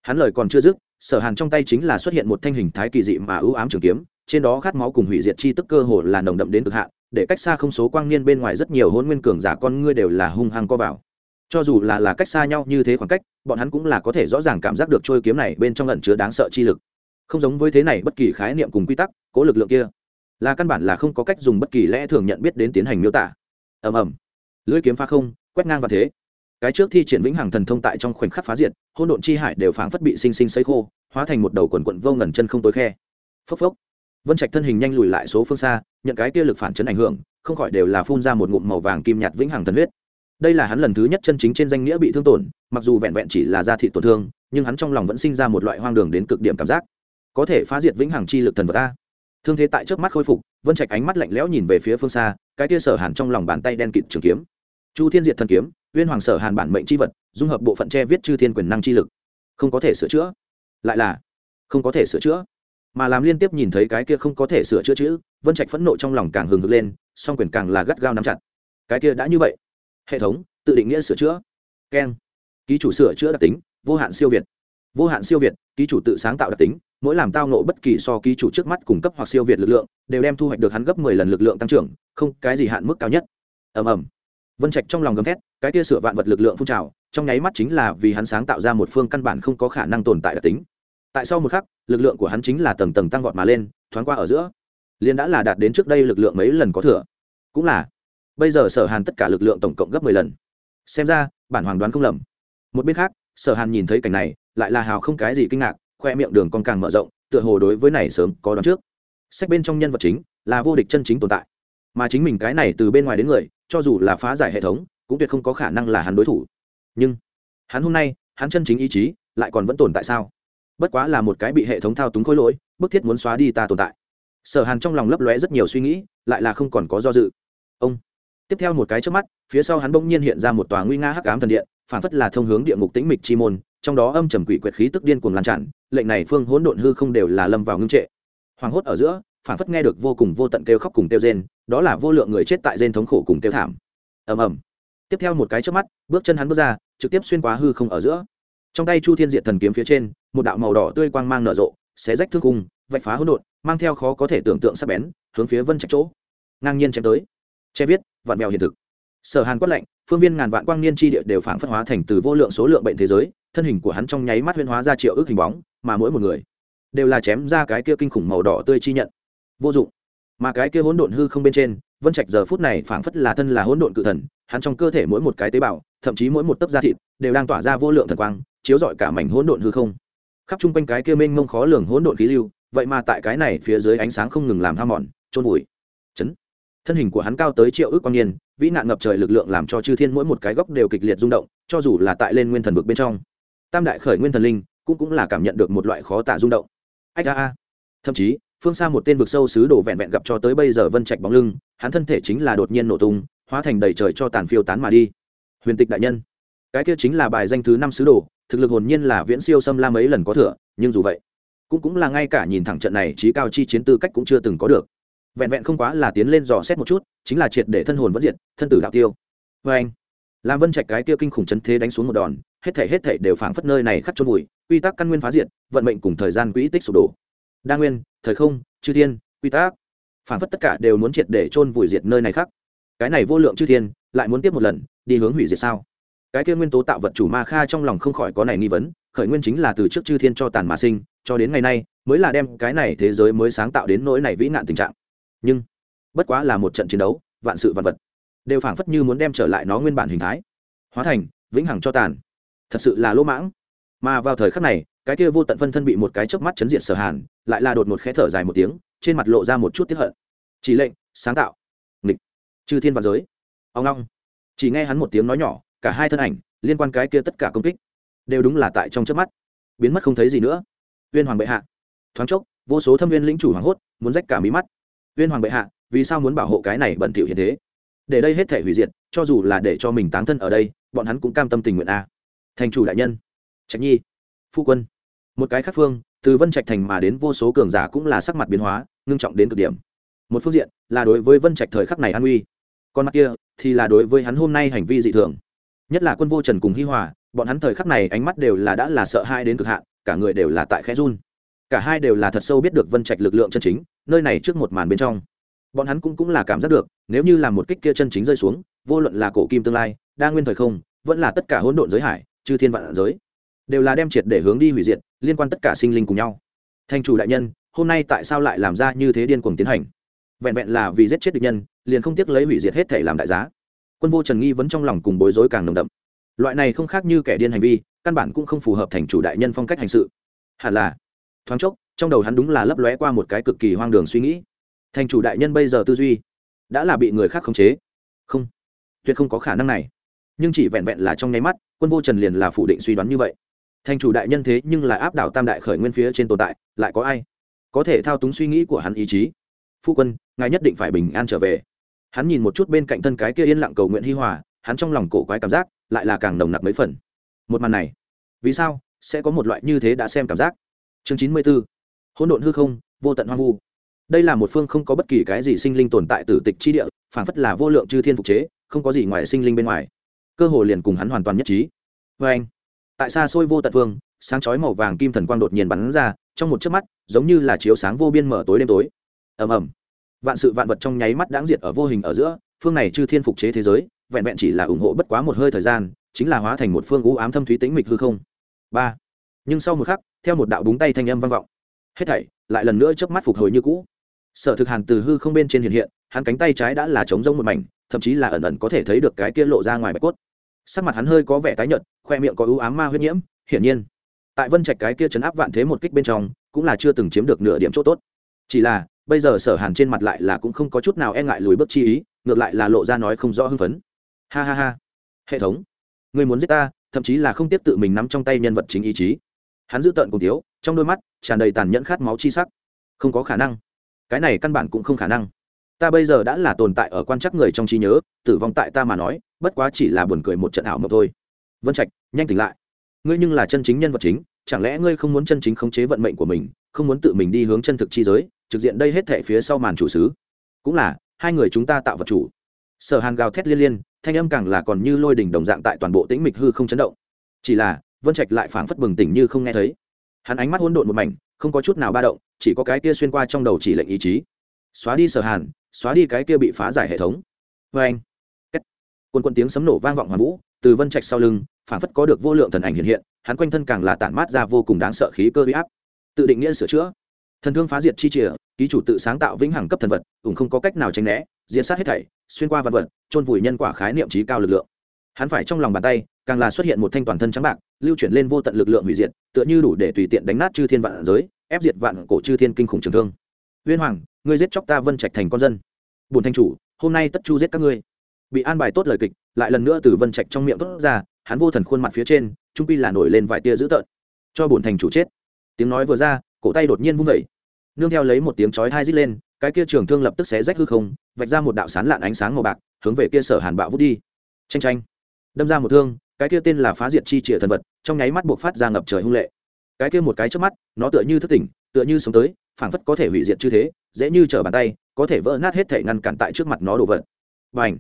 hắn lời còn chưa dứt, sở hàn trong tay chính là xuất hiện một thanh hình thái kỳ dị mà ưu ám trường kiếm, trên đó khát máu cùng hủy diệt chi tức cơ hồ là nồng đậm đến cực hạn, để cách xa không số quang niên bên ngoài rất nhiều hôn nguyên cường giả con ngươi đều là hung hăng co vào. Cho dù là là cách xa nhau như thế khoảng cách, bọn hắn cũng là có thể rõ ràng cảm giác được trôi kiếm này bên trong lẩn chứa đáng sợ chi lực. Không giống với thế này bất kỳ khái niệm cùng quy tắc, cố lực lượng kia là căn bản là không có cách dùng bất kỳ lẽ thường nhận biết đến tiến hành miêu tả. Ầm ầm. Lưỡi kiếm phá không, quét ngang và thế. Cái trước thi triển vĩnh hằng thần thông tại trong khoảnh khắc phá diệt hôn độn chi hải đều phảng phất bị sinh sinh sấy khô, hóa thành một đầu quần quận vô ngần chân không tối khe. Phốc phốc. Vân trạch thân hình nhanh lùi lại số phương xa, nhận cái kia lực phản chấn ảnh hưởng, không khỏi đều là phun ra một ngụm màu vàng kim nhạt vĩnh hằng thần huyết. Đây là hắn lần thứ nhất chân chính trên danh nghĩa bị thương tổn, mặc dù vẹn vẹn chỉ là da thị tổn thương, nhưng hắn trong lòng vẫn sinh ra một loại hoang đường đến cực điểm cảm giác. Có thể phá diệt vĩnh hằng chi lực thần vật ta thương thế tại trước mắt khôi phục, vân trạch ánh mắt lạnh lẽo nhìn về phía phương xa, cái tia sở hàn trong lòng bàn tay đen kịt trường kiếm. Chu thiên diệt thần kiếm, uyên hoàng sở hàn bản mệnh c h i vật, dung hợp bộ phận che viết chư thiên quyền năng chi lực. Không có thể sửa chữa. Lại là, không có thể sửa chữa. Mà làm liên tiếp nhìn thấy cái kia không có thể sửa chữa chữ, vân trạch phẫn nộ trong lòng càng hừng hực lên, song quyền càng là gắt gao nắm chặt. Cái kia đã như vậy. Hệ thống, tự định nghĩa sửa chữa. Keng. Ký chủ sửa chữa đặc tính, vô hạn siêu việt. Vô hạn siêu việt, ký chủ tự sáng tạo đặc tính mỗi làm tao nộ bất kỳ so ký chủ trước mắt cung cấp hoặc siêu việt lực lượng, đều đem thu hoạch được hắn gấp mười lần lực lượng tăng trưởng, không cái gì hạn mức cao nhất. Ầm ầm. Vân trạch trong lòng gầm thét, cái kia sửa vạn vật lực lượng phun trào, trong nháy mắt chính là vì hắn sáng tạo ra một phương căn bản không có khả năng tồn tại đặc tính. Tại sau một khắc, lực lượng của hắn chính là tầng tầng tăng vọt mà lên, thoáng qua ở giữa liên đã là đạt đến trước đây lực lượng mấy lần có thừa. Cũng là, bây giờ sở hàn tất cả lực lượng tổng cộng gấp mười lần. Xem ra, bản hoàng đoán không lầm. Một bên khác, sở hàn nhìn thấy cảnh này, lại là hào không cái gì kinh ngạc khoe miệng đường còn càng mở rộng, tựa hồ đối với này sớm có đoán trước. Sách bên trong nhân vật chính là vô địch chân chính tồn tại. Mà chính mình cái này từ bên ngoài đến người, cho dù là phá giải hệ thống, cũng tuyệt không có khả năng là hắn đối thủ. Nhưng hắn hôm nay, hắn chân chính ý chí lại còn vẫn tồn tại sao? Bất quá là một cái bị hệ thống thao túng khối lỗi, bức thiết muốn xóa đi ta tồn tại. Sở hàn trong lòng lấp lóe rất nhiều suy nghĩ, lại là không còn có do dự. Ông tiếp theo một cái trước mắt, phía sau hắn bỗng nhiên hiện ra một tòa nguy nga hắc ám thần điện, phản phất là thông hướng địa ngục tĩnh mịch chi môn trong đó âm trầm quỷ quyệt khí tức điên cuồng lan tràn, lệnh này phương hỗn độn hư không đều là lâm vào ngưng trệ. Hoàng hốt ở giữa phản phất nghe được vô cùng vô tận kêu khóc cùng kêu rên, đó là vô lượng người chết tại rên thống khổ cùng kêu thảm. Ầm ầm. Tiếp theo một cái trước mắt, bước chân hắn bước ra, trực tiếp xuyên qua hư không ở giữa. Trong tay chu thiên diện thần kiếm phía trên, một đạo màu đỏ tươi quang mang nở rộ, xé rách thương cung vạch phá hỗn độn, mang theo khó có thể tưởng tượng sắc bén, hướng phía vân trạch chỗ. Ngang nhiên chém tới. Che viết, vạn mèo hiện thực sở hàn quát lệnh phương viên ngàn vạn quang niên tri địa đều phản phất hóa thành từ vô lượng số lượng bệnh thế giới, thân hình của hắn trong nháy mắt huyên hóa ra triệu ước hình bóng, mà mỗi một người đều là chém ra cái kia kinh khủng màu đỏ tươi chi nhận. Vô dụng. Mà cái kia hỗn độn hư không bên trên, vân trạch giờ phút này phảng phất là thân là hỗn độn cự thần, hắn trong cơ thể mỗi một cái tế bào, thậm chí mỗi một tấc da thịt, đều đang tỏa ra vô lượng thần quang, chiếu rọi cả mảnh hỗn độn hư không. Khắp chung quanh cái kia mênh mông khó lường hỗn độn khí lưu, vậy mà tại cái này phía dưới ánh sáng không ngừng làm ham mòn trôn vùi. Chấn. Thân hình của hắn cao tới triệu ước quang niên vĩ nạn ngập trời lực lượng làm cho chư thiên mỗi một cái góc đều kịch liệt rung động, cho dù là tại lên nguyên thần vực bên trong. Tam đại khởi nguyên thần linh cũng cũng là cảm nhận được một loại khó tả rung động. Ách a a. Thậm chí, phương xa một tên vực sâu xứ đổ vẹn vẹn gặp cho tới bây giờ vân trạch bóng lưng, hắn thân thể chính là đột nhiên nổ tung, hóa thành đầy trời cho tàn phiêu tán mà đi. Huyền tịch đại nhân, cái kia chính là bài danh thứ năm sứ đồ, thực lực hồn nhiên là viễn siêu xâm la mấy lần có thừa, nhưng dù vậy, cũng cũng là ngay cả nhìn thẳng trận này trí cao chi chiến tư cách cũng chưa từng có được vẹn vẹn không quá là tiến lên dò xét một chút chính là triệt để thân hồn vẫn diệt thân tử đạo tiêu. Vê anh làm vân trạch cái kia kinh khủng chấn thế đánh xuống một đòn hết thể hết thể đều phảng phất nơi này khắc chôn vùi quy tắc căn nguyên phá diệt vận mệnh cùng thời gian quỹ tích sụp đổ. Đa nguyên thời không chư thiên quy tắc. Phảng phất tất cả đều muốn triệt để chôn vùi diệt nơi này khắc, cái này vô lượng chư thiên lại muốn tiếp một lần đi hướng hủy diệt sao? Cái kia nguyên tố tạo vật chủ ma kha trong lòng không khỏi có này nghi vấn khởi nguyên chính là từ trước chư thiên cho tàn mà sinh cho đến ngày nay mới là đem cái này thế giới mới sáng tạo đến nỗi này vĩ nạn tình trạng nhưng bất quá là một trận chiến đấu, vạn sự vạn vật đều phảng phất như muốn đem trở lại nó nguyên bản hình thái. Hóa thành, vĩnh hằng cho tàn. Thật sự là lỗ mãng. Mà vào thời khắc này, cái kia vô tận phân thân bị một cái chớp mắt chấn diện sở hàn, lại là đột một khẽ thở dài một tiếng, trên mặt lộ ra một chút tiếp hận. Chỉ lệnh, sáng tạo. Nghịch. Chư thiên và giới. Ông long. Chỉ nghe hắn một tiếng nói nhỏ, cả hai thân ảnh, liên quan cái kia tất cả công kích, đều đúng là tại trong chớp mắt. Biến mất không thấy gì nữa. Uyên hoàng bệ hạ. Thoáng chốc, vô số thâm viên lĩnh chủ hoàng hốt, muốn rách cả mí mắt uyên hoàng bệ hạ, vì sao muốn bảo hộ cái này bẩn thỉu hiện thế? Để đây hết thể hủy diệt, cho dù là để cho mình táng thân ở đây, bọn hắn cũng cam tâm tình nguyện a thành chủ đại nhân. Trạch nhi. Phu quân. Một cái khác phương, từ vân trạch thành mà đến vô số cường giả cũng là sắc mặt biến hóa, ngưng trọng đến cực điểm. Một phương diện là đối với vân trạch thời khắc này an uy còn mặt kia thì là đối với hắn hôm nay hành vi dị thường. Nhất là quân vô trần cùng hi hòa, bọn hắn thời khắc này ánh mắt đều là đã là sợ hai đến cực hạn, cả người đều là tại khẽ run. Cả hai đều là thật sâu biết được vân trạch lực lượng chân chính nơi này trước một màn bên trong. Bọn hắn cũng cũng là cảm giác được, nếu như là một kích kia chân chính rơi xuống, vô luận là cổ kim tương lai, đa nguyên thời không, vẫn là tất cả hỗn độn giới hải, chư thiên vạn giới, đều là đem triệt để hướng đi hủy diệt, liên quan tất cả sinh linh cùng nhau. Thành chủ đại nhân, hôm nay tại sao lại làm ra như thế điên cuồng tiến hành? Vẹn vẹn là vì giết chết địch nhân, liền không tiếc lấy hủy diệt hết thể làm đại giá. Quân vô trần nghi vẫn trong lòng cùng bối rối càng nồng đậm. Loại này không khác như kẻ điên hành vi, căn bản cũng không phù hợp thành chủ đại nhân phong cách hành sự. Hẳn là, thoáng chốc trong đầu hắn đúng là lấp lóe qua một cái cực kỳ hoang đường suy nghĩ. Thành chủ đại nhân bây giờ tư duy đã là bị người khác khống chế. Không, tuyệt không có khả năng này. Nhưng chỉ vẹn vẹn là trong nháy mắt, quân vô trần liền là phủ định suy đoán như vậy. Thành chủ đại nhân thế nhưng là áp đảo tam đại khởi nguyên phía trên tồn tại, lại có ai có thể thao túng suy nghĩ của hắn ý chí? Phu quân, ngài nhất định phải bình an trở về. Hắn nhìn một chút bên cạnh thân cái kia yên lặng cầu nguyện hi hòa, hắn trong lòng cổ quái cảm giác lại là càng nồng nặc mấy phần. Một màn này, vì sao sẽ có một loại như thế đã xem cảm giác? Chương chín mươi b ố hỗn độn hư không, vô tận hoang vu. Đây là một phương không có bất kỳ cái gì sinh linh tồn tại tử tịch chi địa, phản phất là vô lượng chư thiên phục chế, không có gì ngoài sinh linh bên ngoài. Cơ hồ liền cùng hắn hoàn toàn nhất trí. Vê anh, tại xa xôi vô tận phương sáng chói màu vàng kim thần quang đột nhiên bắn ra, trong một chớp mắt, giống như là chiếu sáng vô biên mở tối đêm tối. Ầm ầm. Vạn sự vạn vật trong nháy mắt đáng diệt ở vô hình ở giữa, phương này chư thiên phục chế thế giới, vẹn vẹn chỉ là ủng hộ bất quá một hơi thời gian, chính là hóa thành một phương u ám thâm thúy tĩnh mịch hư không. Ba. Nhưng sau một khắc, theo một đạo búng tay thanh âm vang vọng hết thảy, lại lần nữa chớp mắt phục hồi như cũ. Sở thực hàn từ hư không bên trên hiện hiện, hắn cánh tay trái đã là trống rông một mảnh, thậm chí là ẩn ẩn có thể thấy được cái kia lộ ra ngoài bạch cốt. Sắc mặt hắn hơi có vẻ tái nhợt, khoe miệng có ưu ám ma huyết nhiễm, hiển nhiên, tại vân trạch cái kia chấn áp vạn thế một kích bên trong, cũng là chưa từng chiếm được nửa điểm chỗ tốt. Chỉ là, bây giờ sở hàn trên mặt lại là cũng không có chút nào e ngại lùi bước chi ý, ngược lại là lộ ra nói không rõ hưng phấn. Ha ha ha. Hệ thống người muốn giết ta, thậm chí là không tiếp tự mình nắm trong tay nhân vật chính ý chí. Hắn giữ tợn cùng thiếu, trong đôi mắt tràn đầy tàn nhẫn khát máu chi sắc. Không có khả năng. Cái này căn bản cũng không khả năng. Ta bây giờ đã là tồn tại ở quan chắc người trong trí nhớ, tử vong tại ta mà nói, bất quá chỉ là buồn cười một trận ảo mộng thôi. Vân trạch, nhanh tỉnh lại. Ngươi nhưng là chân chính nhân vật chính, chẳng lẽ ngươi không muốn chân chính khống chế vận mệnh của mình, không muốn tự mình đi hướng chân thực chi giới, trực diện đây hết thệ phía sau màn chủ sứ? Cũng là, hai người chúng ta tạo vật chủ. Sở hàn gào thét liên liên, thanh âm càng là còn như lôi đỉnh đồng dạng tại toàn bộ tĩnh mịch hư không chấn động. Chỉ là, vân trạch lại phảng phất bừng tỉnh như không nghe thấy hắn ánh mắt hỗn độn một mảnh, không có chút nào ba động, chỉ có cái kia xuyên qua trong đầu chỉ lệnh ý chí. Xóa đi sở hàn, xóa đi cái kia bị phá giải hệ thống. Vê anh quân quân tiếng sấm nổ vang vọng hoàn vũ, từ vân trạch sau lưng phản phất có được vô lượng thần ảnh hiện hiện, hắn quanh thân càng là tản mát ra vô cùng đáng sợ khí cơ huy áp. Tự định nghĩa sửa chữa. Thần thương phá diệt chi chìa ký chủ tự sáng tạo vĩnh hằng cấp thần vật, ủng không có cách nào tránh né, diệt sát hết thảy, xuyên qua vật vật trôn vùi nhân quả khái niệm trí cao lực lượng. Hắn phải trong lòng bàn tay, càng là xuất hiện một thanh toàn thân trắng bạc lưu chuyển lên vô tận lực lượng hủy diệt, tựa như đủ để tùy tiện đánh nát chư thiên vạn giới, ép diệt vạn cổ chư thiên kinh khủng trường thương. Viên hoàng, ngươi giết chóc ta vân trạch thành con dân. Bùn thanh chủ, hôm nay tất chu giết các ngươi. Bị an bài tốt lời kịch, lại lần nữa từ vân trạch trong miệng thốt ra, hắn vô thần khuôn mặt phía trên, trung pi là nổi lên vài tia dữ tợn. Cho bùn thành chủ chết. Tiếng nói vừa ra, cổ tay đột nhiên vung vẩy nương theo lấy một tiếng chói hai rít lên, cái kia trường thương lập tức xé rách hư không, vạch ra một đạo sán lạn ánh sáng màu bạc, hướng về kia sở hàn bạo vút đi. Tranh tranh đâm ra một thương cái kia tên là phá diệt chi trịa thần vật, trong nháy mắt buộc phát ra ngập trời hung lệ. Cái kia một cái trước mắt, nó tựa như thức tỉnh, tựa như sống tới, phảng phất có thể hủy diệt như thế, dễ như trở bàn tay, có thể vỡ nát hết thể ngăn cản tại trước mặt nó đổ vật. Và ảnh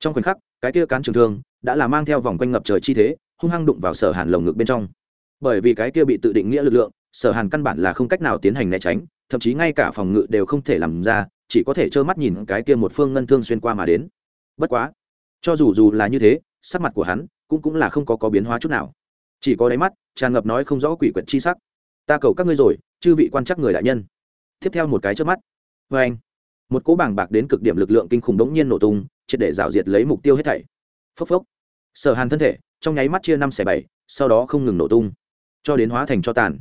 trong khoảnh khắc, cái kia cán trường thương đã là mang theo vòng quanh ngập trời chi thế, hung hăng đụng vào sở hàn lồng ngực bên trong. Bởi vì cái kia bị tự định nghĩa lực lượng, sở hàn căn bản là không cách nào tiến hành né tránh, thậm chí ngay cả phòng ngự đều không thể làm ra, chỉ có thể trơ mắt nhìn cái kia một phương ngân thương xuyên qua mà đến. Bất quá, cho dù dù là như thế, sắc mặt của hắn cũng cũng là không có có biến hóa chút nào. Chỉ có đáy mắt, tràn ngập nói không rõ quỷ quyệt chi sắc. Ta cầu các ngươi rồi, chư vị quan chắc người đại nhân. Tiếp theo một cái trước mắt. Vê anh, một cỗ bảng bạc đến cực điểm lực lượng kinh khủng đống nhiên nổ tung, triệt để rào diệt lấy mục tiêu hết thảy. Phốc phốc. Sở hàn thân thể, trong nháy mắt chia năm xẻ bảy, sau đó không ngừng nổ tung. Cho đến hóa thành cho tàn.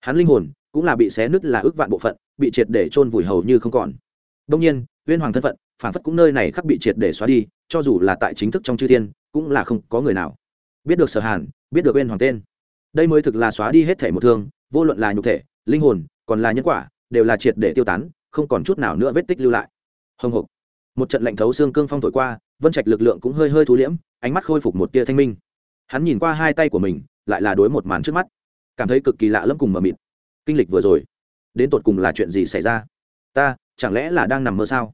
Hắn linh hồn cũng là bị xé nứt là ước vạn bộ phận, bị triệt để chôn vùi hầu như không còn. Đông nhiên, uyên hoàng thân phận phản phất cũng nơi này khắc bị triệt để xóa đi, cho dù là tại chính thức trong chư thiên, cũng là không có người nào. Biết được sở hàn, biết được bên hoàng tên. Đây mới thực là xóa đi hết thể một thương, vô luận là nhục thể, linh hồn, còn là nhân quả, đều là triệt để tiêu tán, không còn chút nào nữa vết tích lưu lại. Hồng hộc. Một trận lạnh thấu xương cương phong thổi qua, vân trạch lực lượng cũng hơi hơi thú liễm, ánh mắt khôi phục một tia thanh minh. Hắn nhìn qua hai tay của mình, lại là đối một màn trước mắt. Cảm thấy cực kỳ lạ lẫm cùng mờ mịt. Kinh lịch vừa rồi, đến tột cùng là chuyện gì xảy ra? Ta, chẳng lẽ là đang nằm mơ sao?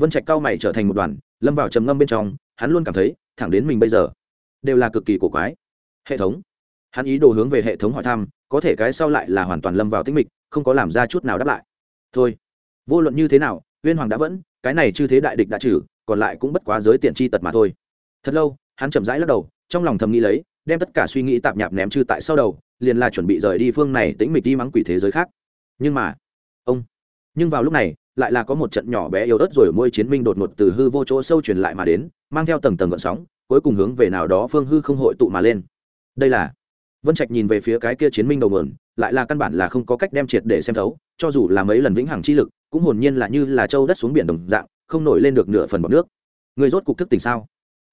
Vân trạch cao mày trở thành một đoàn, lâm vào trầm ngâm bên trong, hắn luôn cảm thấy, thẳng đến mình bây giờ, đều là cực kỳ cổ quái. Hệ thống. Hắn ý đồ hướng về hệ thống hỏi thăm, có thể cái sau lại là hoàn toàn lâm vào tĩnh mịch, không có làm ra chút nào đáp lại. Thôi, vô luận như thế nào huyên hoàng đã vẫn, cái này chư thế đại địch đã trừ, còn lại cũng bất quá giới tiện chi tật mà thôi. Thật lâu, hắn chậm rãi lắc đầu, trong lòng thầm nghĩ lấy, đem tất cả suy nghĩ tạp nhạp ném chư tại sau đầu, liền là chuẩn bị rời đi phương này tĩnh mịch đi mắng quỷ thế giới khác. Nhưng mà, ông, nhưng vào lúc này lại là có một trận nhỏ bé yếu ớt rồi môi chiến minh đột ngột từ hư vô chỗ sâu truyền lại mà đến, mang theo tầng tầng gợn sóng, cuối cùng hướng về nào đó phương hư không hội tụ mà lên. Đây là vân trạch nhìn về phía cái kia chiến minh đầu mườn lại là căn bản là không có cách đem triệt để xem thấu, cho dù là mấy lần vĩnh hằng chi lực, cũng hồn nhiên là như là châu đất xuống biển đồng dạng, không nổi lên được nửa phần bọc nước. Người rốt cục thức tỉnh sao?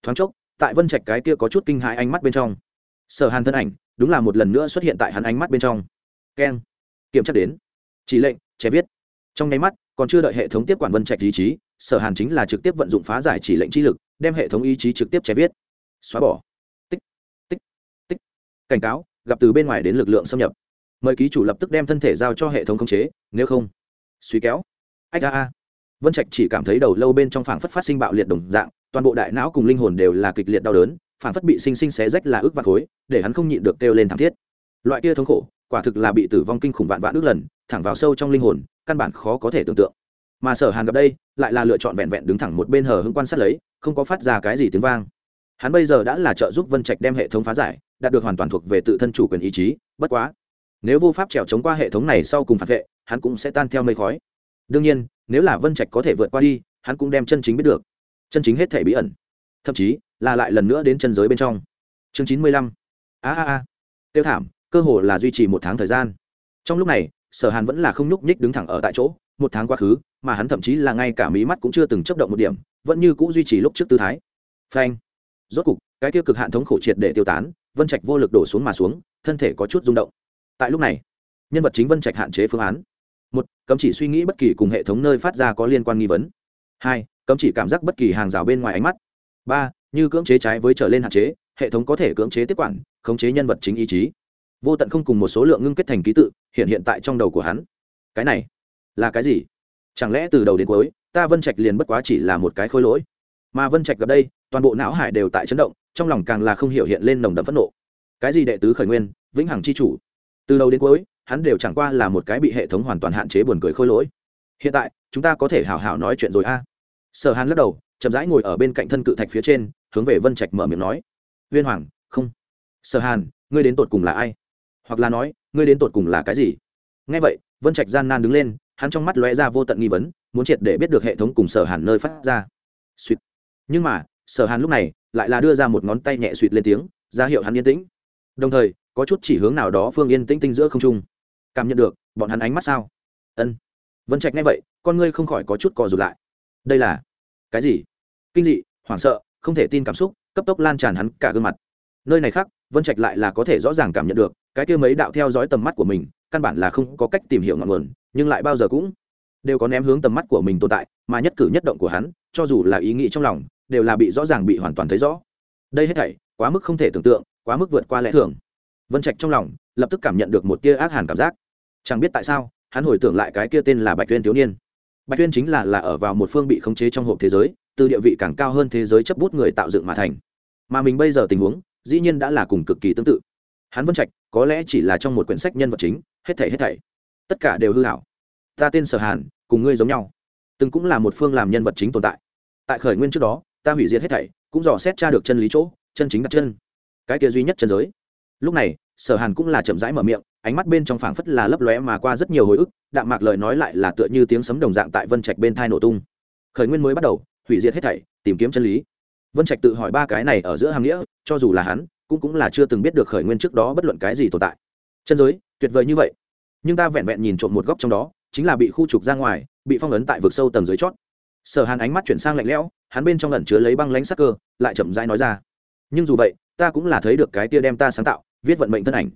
Thoáng chốc, tại vân trạch cái kia có chút kinh hãi ánh mắt bên trong, sở hàn thân ảnh, đúng là một lần nữa xuất hiện tại hắn ánh mắt bên trong. Keng, kiểm tra đến. Chỉ lệnh trẻ viết. Trong nháy mắt còn chưa đợi hệ thống tiếp quản vân trạch ý chí, sở hàn chính là trực tiếp vận dụng phá giải chỉ lệnh chi lực, đem hệ thống ý chí trực tiếp che viết. Xóa bỏ. Tích tích tích. Cảnh cáo, gặp từ bên ngoài đến lực lượng xâm nhập. Mời ký chủ lập tức đem thân thể giao cho hệ thống khống chế, nếu không. Suy kéo. Ách a a. Vân trạch chỉ cảm thấy đầu lâu bên trong phảng phất phát sinh bạo liệt đồng dạng, toàn bộ đại não cùng linh hồn đều là kịch liệt đau đớn, phảng phất bị sinh sinh xé rách là ước vạn khối, để hắn không nhịn được kêu lên thảm thiết. Loại kia thống khổ, quả thực là bị tử vong kinh khủng vạn vạn ước lần, thẳng vào sâu trong linh hồn căn bản khó có thể tưởng tượng. Mà sở hàn gặp đây, lại là lựa chọn vẹn vẹn đứng thẳng một bên hờ hững quan sát lấy, không có phát ra cái gì tiếng vang. Hắn bây giờ đã là trợ giúp vân trạch đem hệ thống phá giải, đạt được hoàn toàn thuộc về tự thân chủ quyền ý chí, bất quá, nếu vô pháp trèo chống qua hệ thống này sau cùng phản vệ, hắn cũng sẽ tan theo mây khói. Đương nhiên, nếu là vân trạch có thể vượt qua đi, hắn cũng đem chân chính biết được. Chân chính hết thể bí ẩn. Thậm chí, là lại lần nữa đến chân giới bên trong. Chương chín mươi lăm. A a a. Tiêu thảm, cơ hồ là duy trì một tháng thời gian. Trong lúc này sở hàn vẫn là không nhúc nhích đứng thẳng ở tại chỗ, một tháng quá khứ, mà hắn thậm chí là ngay cả mí mắt cũng chưa từng chấp động một điểm, vẫn như c ũ duy trì lúc trước tư thái. Phanh. Rốt cục, cái tiêu cực hạn thống khổ triệt để tiêu tán, vân trạch vô lực đổ xuống mà xuống, thân thể có chút rung động. Tại lúc này, nhân vật chính vân trạch hạn chế phương án. Một, cấm chỉ suy nghĩ bất kỳ cùng hệ thống nơi phát ra có liên quan nghi vấn. Hai, cấm chỉ cảm giác bất kỳ hàng rào bên ngoài ánh mắt. Ba, như cưỡng chế trái với trở lên hạn chế, hệ thống có thể cưỡng chế tiếp quản, khống chế nhân vật chính ý chí vô tận không cùng một số lượng ngưng kết thành ký tự, hiện hiện tại trong đầu của hắn. Cái này là cái gì? Chẳng lẽ từ đầu đến cuối, ta vân trạch liền bất quá chỉ là một cái khôi lỗi? Mà vân trạch gặp đây, toàn bộ não hải đều tại chấn động, trong lòng càng là không hiểu hiện lên nồng đậm phẫn nộ. Cái gì đệ tứ khởi nguyên, vĩnh hằng c h i chủ? Từ đầu đến cuối, hắn đều chẳng qua là một cái bị hệ thống hoàn toàn hạn chế buồn cười khôi lỗi. Hiện tại, chúng ta có thể hào hào nói chuyện rồi a. Sở hàn lắc đầu, chậm rãi ngồi ở bên cạnh thân cự thạch phía trên, hướng về vân trạch mở miệng nói. Huyên hoàng, không. Sở hàn, ngươi đến tột cùng là ai? Hoặc là nói, ngươi đến tột cùng là cái gì? Ngay vậy, vân trạch gian nan đứng lên, hắn trong mắt lóe ra vô tận nghi vấn, muốn triệt để biết được hệ thống cùng sở hàn nơi phát ra. Suýt nhưng mà, sở hàn lúc này lại là đưa ra một ngón tay nhẹ suýt lên tiếng, ra hiệu hắn yên tĩnh. Đồng thời, có chút chỉ hướng nào đó phương yên tĩnh tinh giữa không trung. Cảm nhận được, bọn hắn ánh mắt sao? Ân. Vân trạch nghe vậy, con ngươi không khỏi có chút cò rụt lại. Đây là cái gì? Kinh dị, hoảng sợ, không thể tin cảm xúc, cấp tốc lan tràn hắn cả gương mặt. Nơi này khác vân trạch lại là có thể rõ ràng cảm nhận được, cái kia mấy đạo theo dõi tầm mắt của mình, căn bản là không có cách tìm hiểu ngọn nguồn, nhưng lại bao giờ cũng đều có ném hướng tầm mắt của mình tồn tại, mà nhất cử nhất động của hắn, cho dù là ý nghĩ trong lòng, đều là bị rõ ràng bị hoàn toàn thấy rõ. Đây hết thảy, quá mức không thể tưởng tượng, quá mức vượt qua lẽ thường. Vân trạch trong lòng, lập tức cảm nhận được một tia ác hàn cảm giác. Chẳng biết tại sao, hắn hồi tưởng lại cái kia tên là bạch tuyên thiếu niên. Bạch tuyên chính là là ở vào một phương bị khống chế trong hộp thế giới, từ địa vị càng cao hơn thế giới chấp bút người tạo dựng mà thành. Mà mình bây giờ tình huống dĩ nhiên đã là cùng cực kỳ tương tự. Hắn vân trạch, có lẽ chỉ là trong một quyển sách nhân vật chính, hết thảy hết thảy. Tất cả đều hư hảo. Ta tên sở hàn, cùng ngươi giống nhau. Từng cũng là một phương làm nhân vật chính tồn tại. Tại khởi nguyên trước đó, ta hủy diệt hết thảy, cũng dò xét tra được chân lý chỗ, chân chính đặt chân. Cái kia duy nhất chân giới. Lúc này, sở hàn cũng là chậm rãi mở miệng, ánh mắt bên trong phảng phất là lấp lóe mà qua rất nhiều hồi ức, đạm mạc lời nói lại là tựa như tiếng sấm đồng dạng tại vân trạch bên thai nổ tung. Khởi nguyên mới bắt đầu, hủy diệt hết thảy, tìm kiếm chân lý vân trạch tự hỏi ba cái này ở giữa hàng nghĩa, cho dù là hắn, cũng cũng là chưa từng biết được khởi nguyên trước đó bất luận cái gì tồn tại. Chân giới, tuyệt vời như vậy. Nhưng ta vẹn vẹn nhìn trộm một góc trong đó, chính là bị khu trục ra ngoài, bị phong ấn tại vực sâu tầng dưới chót. Sở hàn ánh mắt chuyển sang lạnh lẽo, hắn bên trong lần chứa lấy băng lánh sắc cơ, lại chậm rãi nói ra. Nhưng dù vậy, ta cũng là thấy được cái tia đem ta sáng tạo, viết vận mệnh thân ảnh.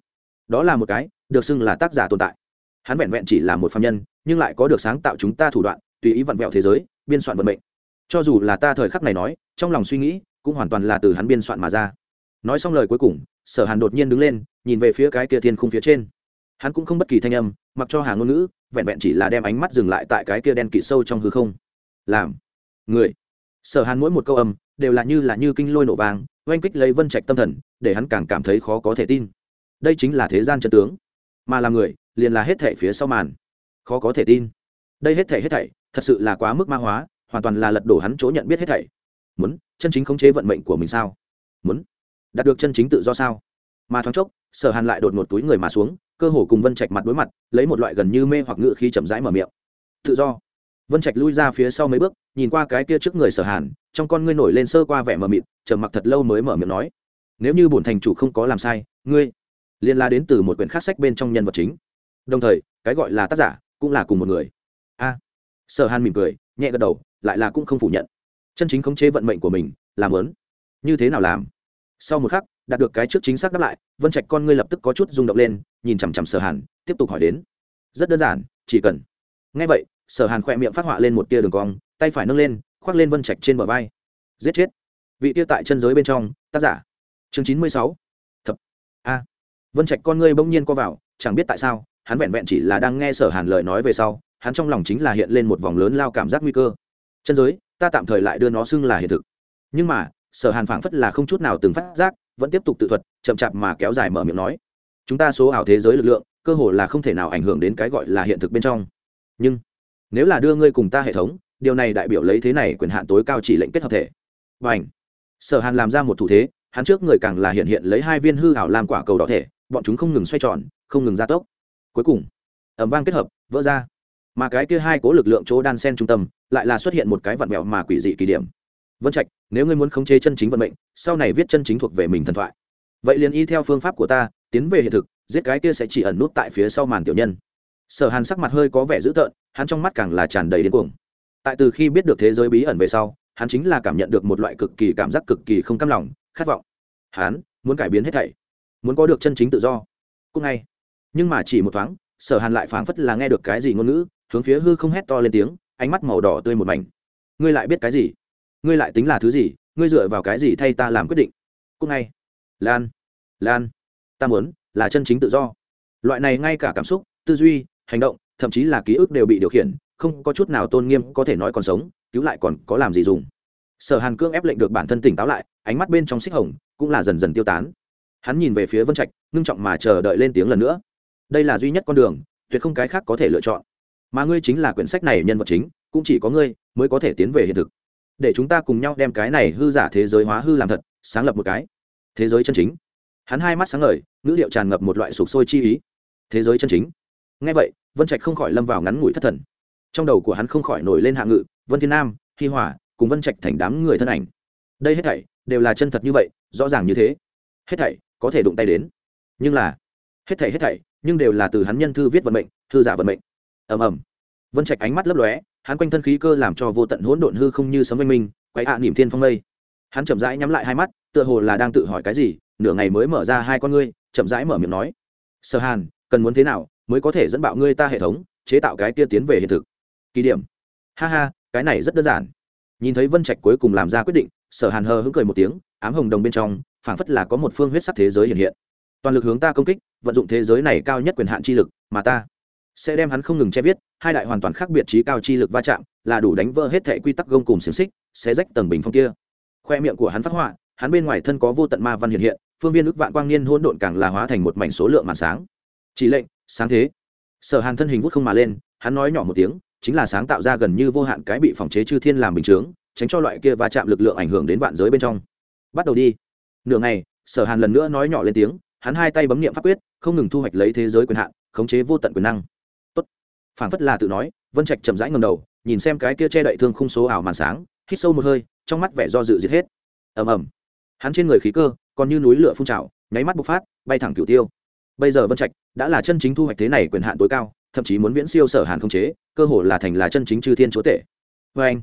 Đó là một cái, được xưng là tác giả tồn tại. Hắn vẹn vẹn chỉ là một phạm nhân, nhưng lại có được sáng tạo chúng ta thủ đoạn, tùy ý vặn vẹo thế giới, biên soạn vận mệnh cho dù là ta thời khắc này nói, trong lòng suy nghĩ cũng hoàn toàn là từ hắn biên soạn mà ra. Nói xong lời cuối cùng, sở hàn đột nhiên đứng lên, nhìn về phía cái kia thiên khung phía trên. Hắn cũng không bất kỳ thanh âm, mặc cho hàng ngôn ngữ, vẹn vẹn chỉ là đem ánh mắt dừng lại tại cái kia đen kỵ sâu trong hư không. Làm người. Sở hàn mỗi một câu âm đều là như là như kinh lôi nổ vàng oanh kích lấy vân trạch tâm thần, để hắn càng cảm thấy khó có thể tin. Đây chính là thế gian chân tướng. Mà làm người, liền là hết thể phía sau màn. Khó có thể tin. Đây hết thể hết thảy, thật sự là quá mức ma hóa hoàn toàn là lật đổ hắn chỗ nhận biết hết thảy. Muốn, chân chính khống chế vận mệnh của mình sao? Muốn, đạt được chân chính tự do sao? Mà thoáng chốc, sở hàn lại đột ngột túi người mà xuống, cơ hồ cùng vân trạch mặt đối mặt, lấy một loại gần như mê hoặc ngự khi chậm rãi mở miệng. Tự do. Vân trạch lui ra phía sau mấy bước, nhìn qua cái kia trước người sở hàn, trong con ngươi nổi lên sơ qua vẻ mờ mịt, trầm mặc thật lâu mới mở miệng nói, nếu như bổn thành chủ không có làm sai, ngươi liên la đến từ một quyển khác sách bên trong nhân vật chính. Đồng thời, cái gọi là tác giả cũng là cùng một người. A. Sở hàn mỉm cười, nhẹ gật đầu lại là cũng không phủ nhận. Chân chính khống chế vận mệnh của mình, làm lớn. Như thế nào làm? Sau một khắc, đạt được cái trước chính xác đáp lại, vân trạch con ngươi lập tức có chút rung động lên, nhìn chằm chằm sở hàn, tiếp tục hỏi đến. Rất đơn giản, chỉ cần. Ngay vậy, sở hàn khỏe miệng phát họa lên một tia đường cong, tay phải nâng lên, khoác lên vân trạch trên bờ vai. Giết chết. Vị tia tại chân giới bên trong, tác giả. Chương chín mươi sáu. Thập. A. Vân trạch con ngươi bỗng nhiên co vào, chẳng biết tại sao, hắn vẹn vẹn chỉ là đang nghe sở hàn lời nói về sau, hắn trong lòng chính là hiện lên một vòng lớn lao cảm giác nguy cơ chân giới, ta tạm thời lại đưa nó xưng là hiện thực. Nhưng mà, sở hàn phảng phất là không chút nào từng phát giác, vẫn tiếp tục tự thuật, chậm chạp mà kéo dài mở miệng nói. Chúng ta số ảo thế giới lực lượng, cơ hồ là không thể nào ảnh hưởng đến cái gọi là hiện thực bên trong. Nhưng, nếu là đưa ngươi cùng ta hệ thống, điều này đại biểu lấy thế này quyền hạn tối cao chỉ lệnh kết hợp thể. Và ảnh sở hàn làm ra một thủ thế, hắn trước người càng là hiện hiện lấy hai viên hư ảo làm quả cầu đỏ thể, bọn chúng không ngừng xoay tròn, không ngừng gia tốc. Cuối cùng ẩm vang kết hợp, vỡ ra mà cái kia hai cố lực lượng chỗ đan sen trung tâm lại là xuất hiện một cái vặn vẹo mà quỷ dị kỳ điểm. Vân trạch, nếu ngươi muốn khống chế chân chính vận mệnh, sau này viết chân chính thuộc về mình thần thoại. Vậy liền y theo phương pháp của ta, tiến về hiện thực, giết cái kia sẽ chỉ ẩn nút tại phía sau màn tiểu nhân. Sở hàn sắc mặt hơi có vẻ dữ tợn, hắn trong mắt càng là tràn đầy điên cuồng. Tại từ khi biết được thế giới bí ẩn về sau, hắn chính là cảm nhận được một loại cực kỳ cảm giác cực kỳ không cam lòng, khát vọng. Hắn muốn cải biến hết thảy, muốn có được chân chính tự do. Cũng ngay. Nhưng mà chỉ một thoáng, sở hàn lại phảng phất là nghe được cái gì ngôn ngữ hướng phía hư không hét to lên tiếng, ánh mắt màu đỏ tươi một mảnh. Ngươi lại biết cái gì? Ngươi lại tính là thứ gì? Ngươi dựa vào cái gì thay ta làm quyết định? Cúc ngay. Lan. Lan. Ta muốn là chân chính tự do. Loại này ngay cả cảm xúc, tư duy, hành động, thậm chí là ký ức đều bị điều khiển, không có chút nào tôn nghiêm có thể nói còn sống, cứu lại còn có làm gì dùng. Sở hàn cương ép lệnh được bản thân tỉnh táo lại, ánh mắt bên trong xích hồng cũng là dần dần tiêu tán. Hắn nhìn về phía vân trạch, ngưng trọng mà chờ đợi lên tiếng lần nữa. Đây là duy nhất con đường, tuyệt không cái khác có thể lựa chọn mà ngươi chính là quyển sách này nhân vật chính, cũng chỉ có ngươi mới có thể tiến về hiện thực. Để chúng ta cùng nhau đem cái này hư giả thế giới hóa hư làm thật, sáng lập một cái thế giới chân chính. Hắn hai mắt sáng ngời, ngữ liệu tràn ngập một loại sụp sôi chi ý. Thế giới chân chính. Ngay vậy, vân trạch không khỏi lâm vào ngắn ngủi thất thần. Trong đầu của hắn không khỏi nổi lên hạ ngự, vân thiên nam, hi hòa cùng vân trạch thành đám người thân ảnh. Đây hết thảy đều là chân thật như vậy, rõ ràng như thế. Hết thảy có thể đụng tay đến. Nhưng là, hết thảy hết thảy, nhưng đều là từ hắn nhân thư viết vận mệnh, thư giả vận mệnh ầm ầm. Vân trạch ánh mắt lấp lóe, hắn quanh thân khí cơ làm cho vô tận hỗn độn hư không như sấm oanh minh quay ạ à niềm thiên phong mây. Hắn chậm rãi nhắm lại hai mắt, tựa hồ là đang tự hỏi cái gì, nửa ngày mới mở ra hai con ngươi, chậm rãi mở miệng nói. Sở hàn, cần muốn thế nào mới có thể dẫn bạo ngươi ta hệ thống, chế tạo cái kia tiến về hiện thực? Kỳ điểm. Ha ha, cái này rất đơn giản. Nhìn thấy vân trạch cuối cùng làm ra quyết định, sở hàn hờ hững cười một tiếng, ám hồng đồng bên trong, phảng phất là có một phương huyết sắc thế giới hiện hiện. Toàn lực hướng ta công kích, vận dụng thế giới này cao nhất quyền hạn chi lực, mà ta sẽ đem hắn không ngừng che viết, hai đại hoàn toàn khác biệt trí cao chi lực va chạm, là đủ đánh vỡ hết thệ quy tắc gông cùng xiềng xích, sẽ rách tầng bình phong kia. Khoe miệng của hắn phát họa, hắn bên ngoài thân có vô tận ma văn hiện hiện, phương viên ức vạn quang niên hỗn độn càng là hóa thành một mảnh số lượng màn sáng. Chỉ lệnh, sáng thế. Sở hàn thân hình vút không mà lên, hắn nói nhỏ một tiếng, chính là sáng tạo ra gần như vô hạn cái bị phòng chế chư thiên làm bình chướng, tránh cho loại kia va chạm lực lượng ảnh hưởng đến vạn giới bên trong. Bắt đầu đi. Nửa ngày, sở hàn lần nữa nói nhỏ lên tiếng, hắn hai tay bấm n i ệ m pháp quyết, không ngừng thu hoạch lấy thế giới quyền hạn, khống chế vô tận quyền năng phản phất là tự nói, vân trạch chậm rãi ngầm đầu, nhìn xem cái kia che đậy thương khung số ảo màn sáng, hít sâu một hơi, trong mắt vẻ do dự diệt hết. Ầm ầm. Hắn trên người khí cơ, còn như núi lửa phun trào, nháy mắt bộc phát, bay thẳng cửu tiêu. Bây giờ vân trạch đã là chân chính thu hoạch thế này quyền hạn tối cao, thậm chí muốn viễn siêu sở hàn không chế, cơ hồ là thành là chân chính chư thiên chúa tể. Vê anh,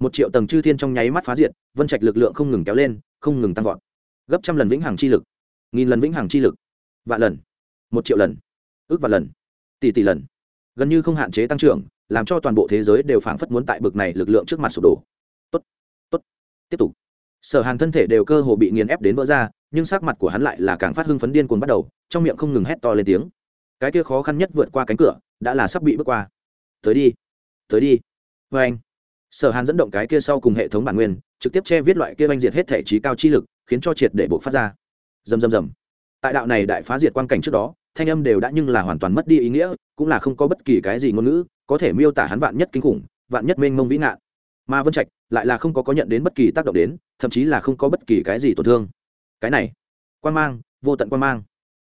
một triệu tầng chư thiên trong nháy mắt phá diệt, vân trạch lực lượng không ngừng kéo lên, không ngừng tăng vọt. Gấp trăm lần vĩnh hằng chi lực. Nghìn lần vĩnh hằng chi lực. Vạn lần. Một triệu lần. Ước vạn lần. Tỷ tỷ lần gần như không hạn chế tăng trưởng, làm cho toàn bộ thế giới đều phảng phất muốn tại bực này lực lượng trước mặt sụp đổ. Tốt tốt, tiếp tục. Sở hàn thân thể đều cơ hồ bị nghiền ép đến vỡ ra, nhưng sắc mặt của hắn lại là càng phát hưng phấn điên cuồng bắt đầu, trong miệng không ngừng hét to lên tiếng. Cái kia khó khăn nhất vượt qua cánh cửa, đã là sắp bị bước qua. Tới đi tới đi. Vê anh, sở hàn dẫn động cái kia sau cùng hệ thống bản nguyên, trực tiếp che viết loại kia oanh diệt hết thể trí cao chi lực, khiến cho triệt để buộc phát ra. Dầm dầm dầm tại đạo này đại phá diệt quan cảnh trước đó thanh âm đều đã nhưng là hoàn toàn mất đi ý nghĩa, cũng là không có bất kỳ cái gì ngôn ngữ, có thể miêu tả hắn vạn nhất kinh khủng, vạn nhất mênh mông vĩ ngạn. Mà vân trạch lại là không có có nhận đến bất kỳ tác động đến, thậm chí là không có bất kỳ cái gì tổn thương. Cái này, quan mang, vô tận quan mang.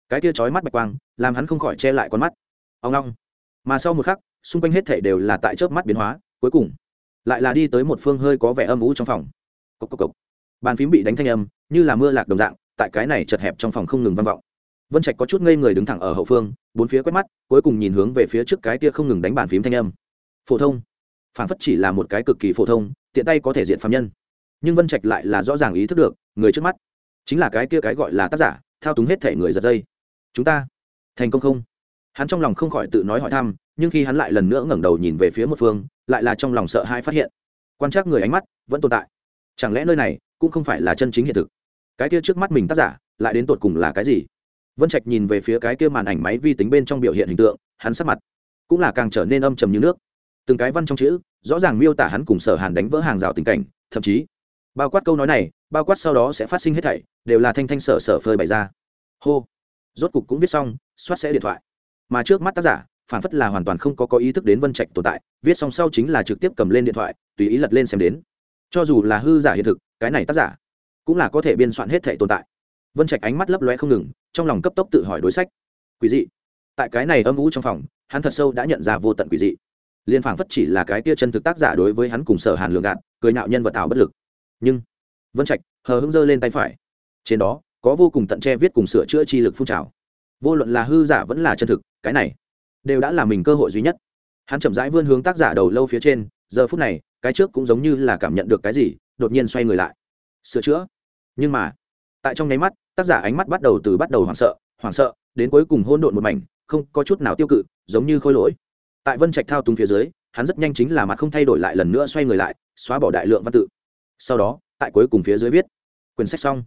Cái kia chói mắt bạch quang, làm hắn không khỏi che lại con mắt. Ông long. Mà sau một khắc, xung quanh hết thể đều là tại chớp mắt biến hóa, cuối cùng lại là đi tới một phương hơi có vẻ âm ú trong phòng. Cốc cốc cốc. bàn phím bị đánh thanh âm, như là mưa lạc đồng dạng, tại cái này chật hẹp trong phòng không ngừng vang vọng vân trạch có chút ngây người đứng thẳng ở hậu phương, bốn phía quét mắt, cuối cùng nhìn hướng về phía trước cái kia không ngừng đánh bàn phím thanh âm. Phổ thông. Phản phất chỉ là một cái cực kỳ phổ thông, tiện tay có thể diện phạm nhân. Nhưng vân trạch lại là rõ ràng ý thức được, người trước mắt chính là cái kia cái gọi là tác giả, thao túng hết thể người giật dây. Chúng ta thành công không? Hắn trong lòng không khỏi tự nói hỏi thăm, nhưng khi hắn lại lần nữa ngẩng đầu nhìn về phía một phương, lại là trong lòng sợ hãi phát hiện. Quan trắc người ánh mắt vẫn tồn tại. Chẳng lẽ nơi này cũng không phải là chân chính hiện thực? Cái kia trước mắt mình tác giả, lại đến tột cùng là cái gì? Vân trạch nhìn về phía cái kia màn ảnh máy vi tính bên trong biểu hiện hình tượng, hắn sắc mặt cũng là càng trở nên âm trầm như nước. Từng cái văn trong chữ, rõ ràng miêu tả hắn cùng sở hàn đánh vỡ hàng rào tình cảnh, thậm chí, bao quát câu nói này, bao quát sau đó sẽ phát sinh hết thảy, đều là thanh thanh sở sở phơi bày ra. Hô. Rốt cục cũng viết xong, soát sẽ điện thoại. Mà trước mắt tác giả, phản phất là hoàn toàn không có có ý thức đến vân trạch tồn tại, viết xong sau chính là trực tiếp cầm lên điện thoại, tùy ý lật lên xem đến. Cho dù là hư giả hiện thực, cái này tác giả cũng là có thể biên soạn hết thể tồn tại. Vân trạch ánh mắt lấp loe không ngừng trong lòng cấp tốc tự hỏi đối sách. Quỷ dị. Tại cái này âm ú trong phòng, hắn thật sâu đã nhận ra vô tận quỷ dị. Liên phảng phất chỉ là cái tia chân thực tác giả đối với hắn cùng sở hàn lường gạt, cười nạo nhân vật ảo bất lực. Nhưng, vân trạch hờ hững giơ lên tay phải. Trên đó, có vô cùng tận che viết cùng sửa chữa chi lực phun trào. Vô luận là hư giả vẫn là chân thực, cái này đều đã là mình cơ hội duy nhất. Hắn chậm rãi vươn hướng tác giả đầu lâu phía trên, giờ phút này, cái trước cũng giống như là cảm nhận được cái gì, đột nhiên xoay người lại. Sửa chữa. Nhưng mà tại trong nháy mắt, tác giả ánh mắt bắt đầu từ bắt đầu hoảng sợ hoảng sợ, đến cuối cùng hôn độn một mảnh, không có chút nào tiêu cự, giống như khôi lỗi. Tại vân trạch thao túng phía dưới, hắn rất nhanh chính là mặt không thay đổi lại lần nữa xoay người lại, xóa bỏ đại lượng văn tự. Sau đó, tại cuối cùng phía dưới viết. Quyển sách xong.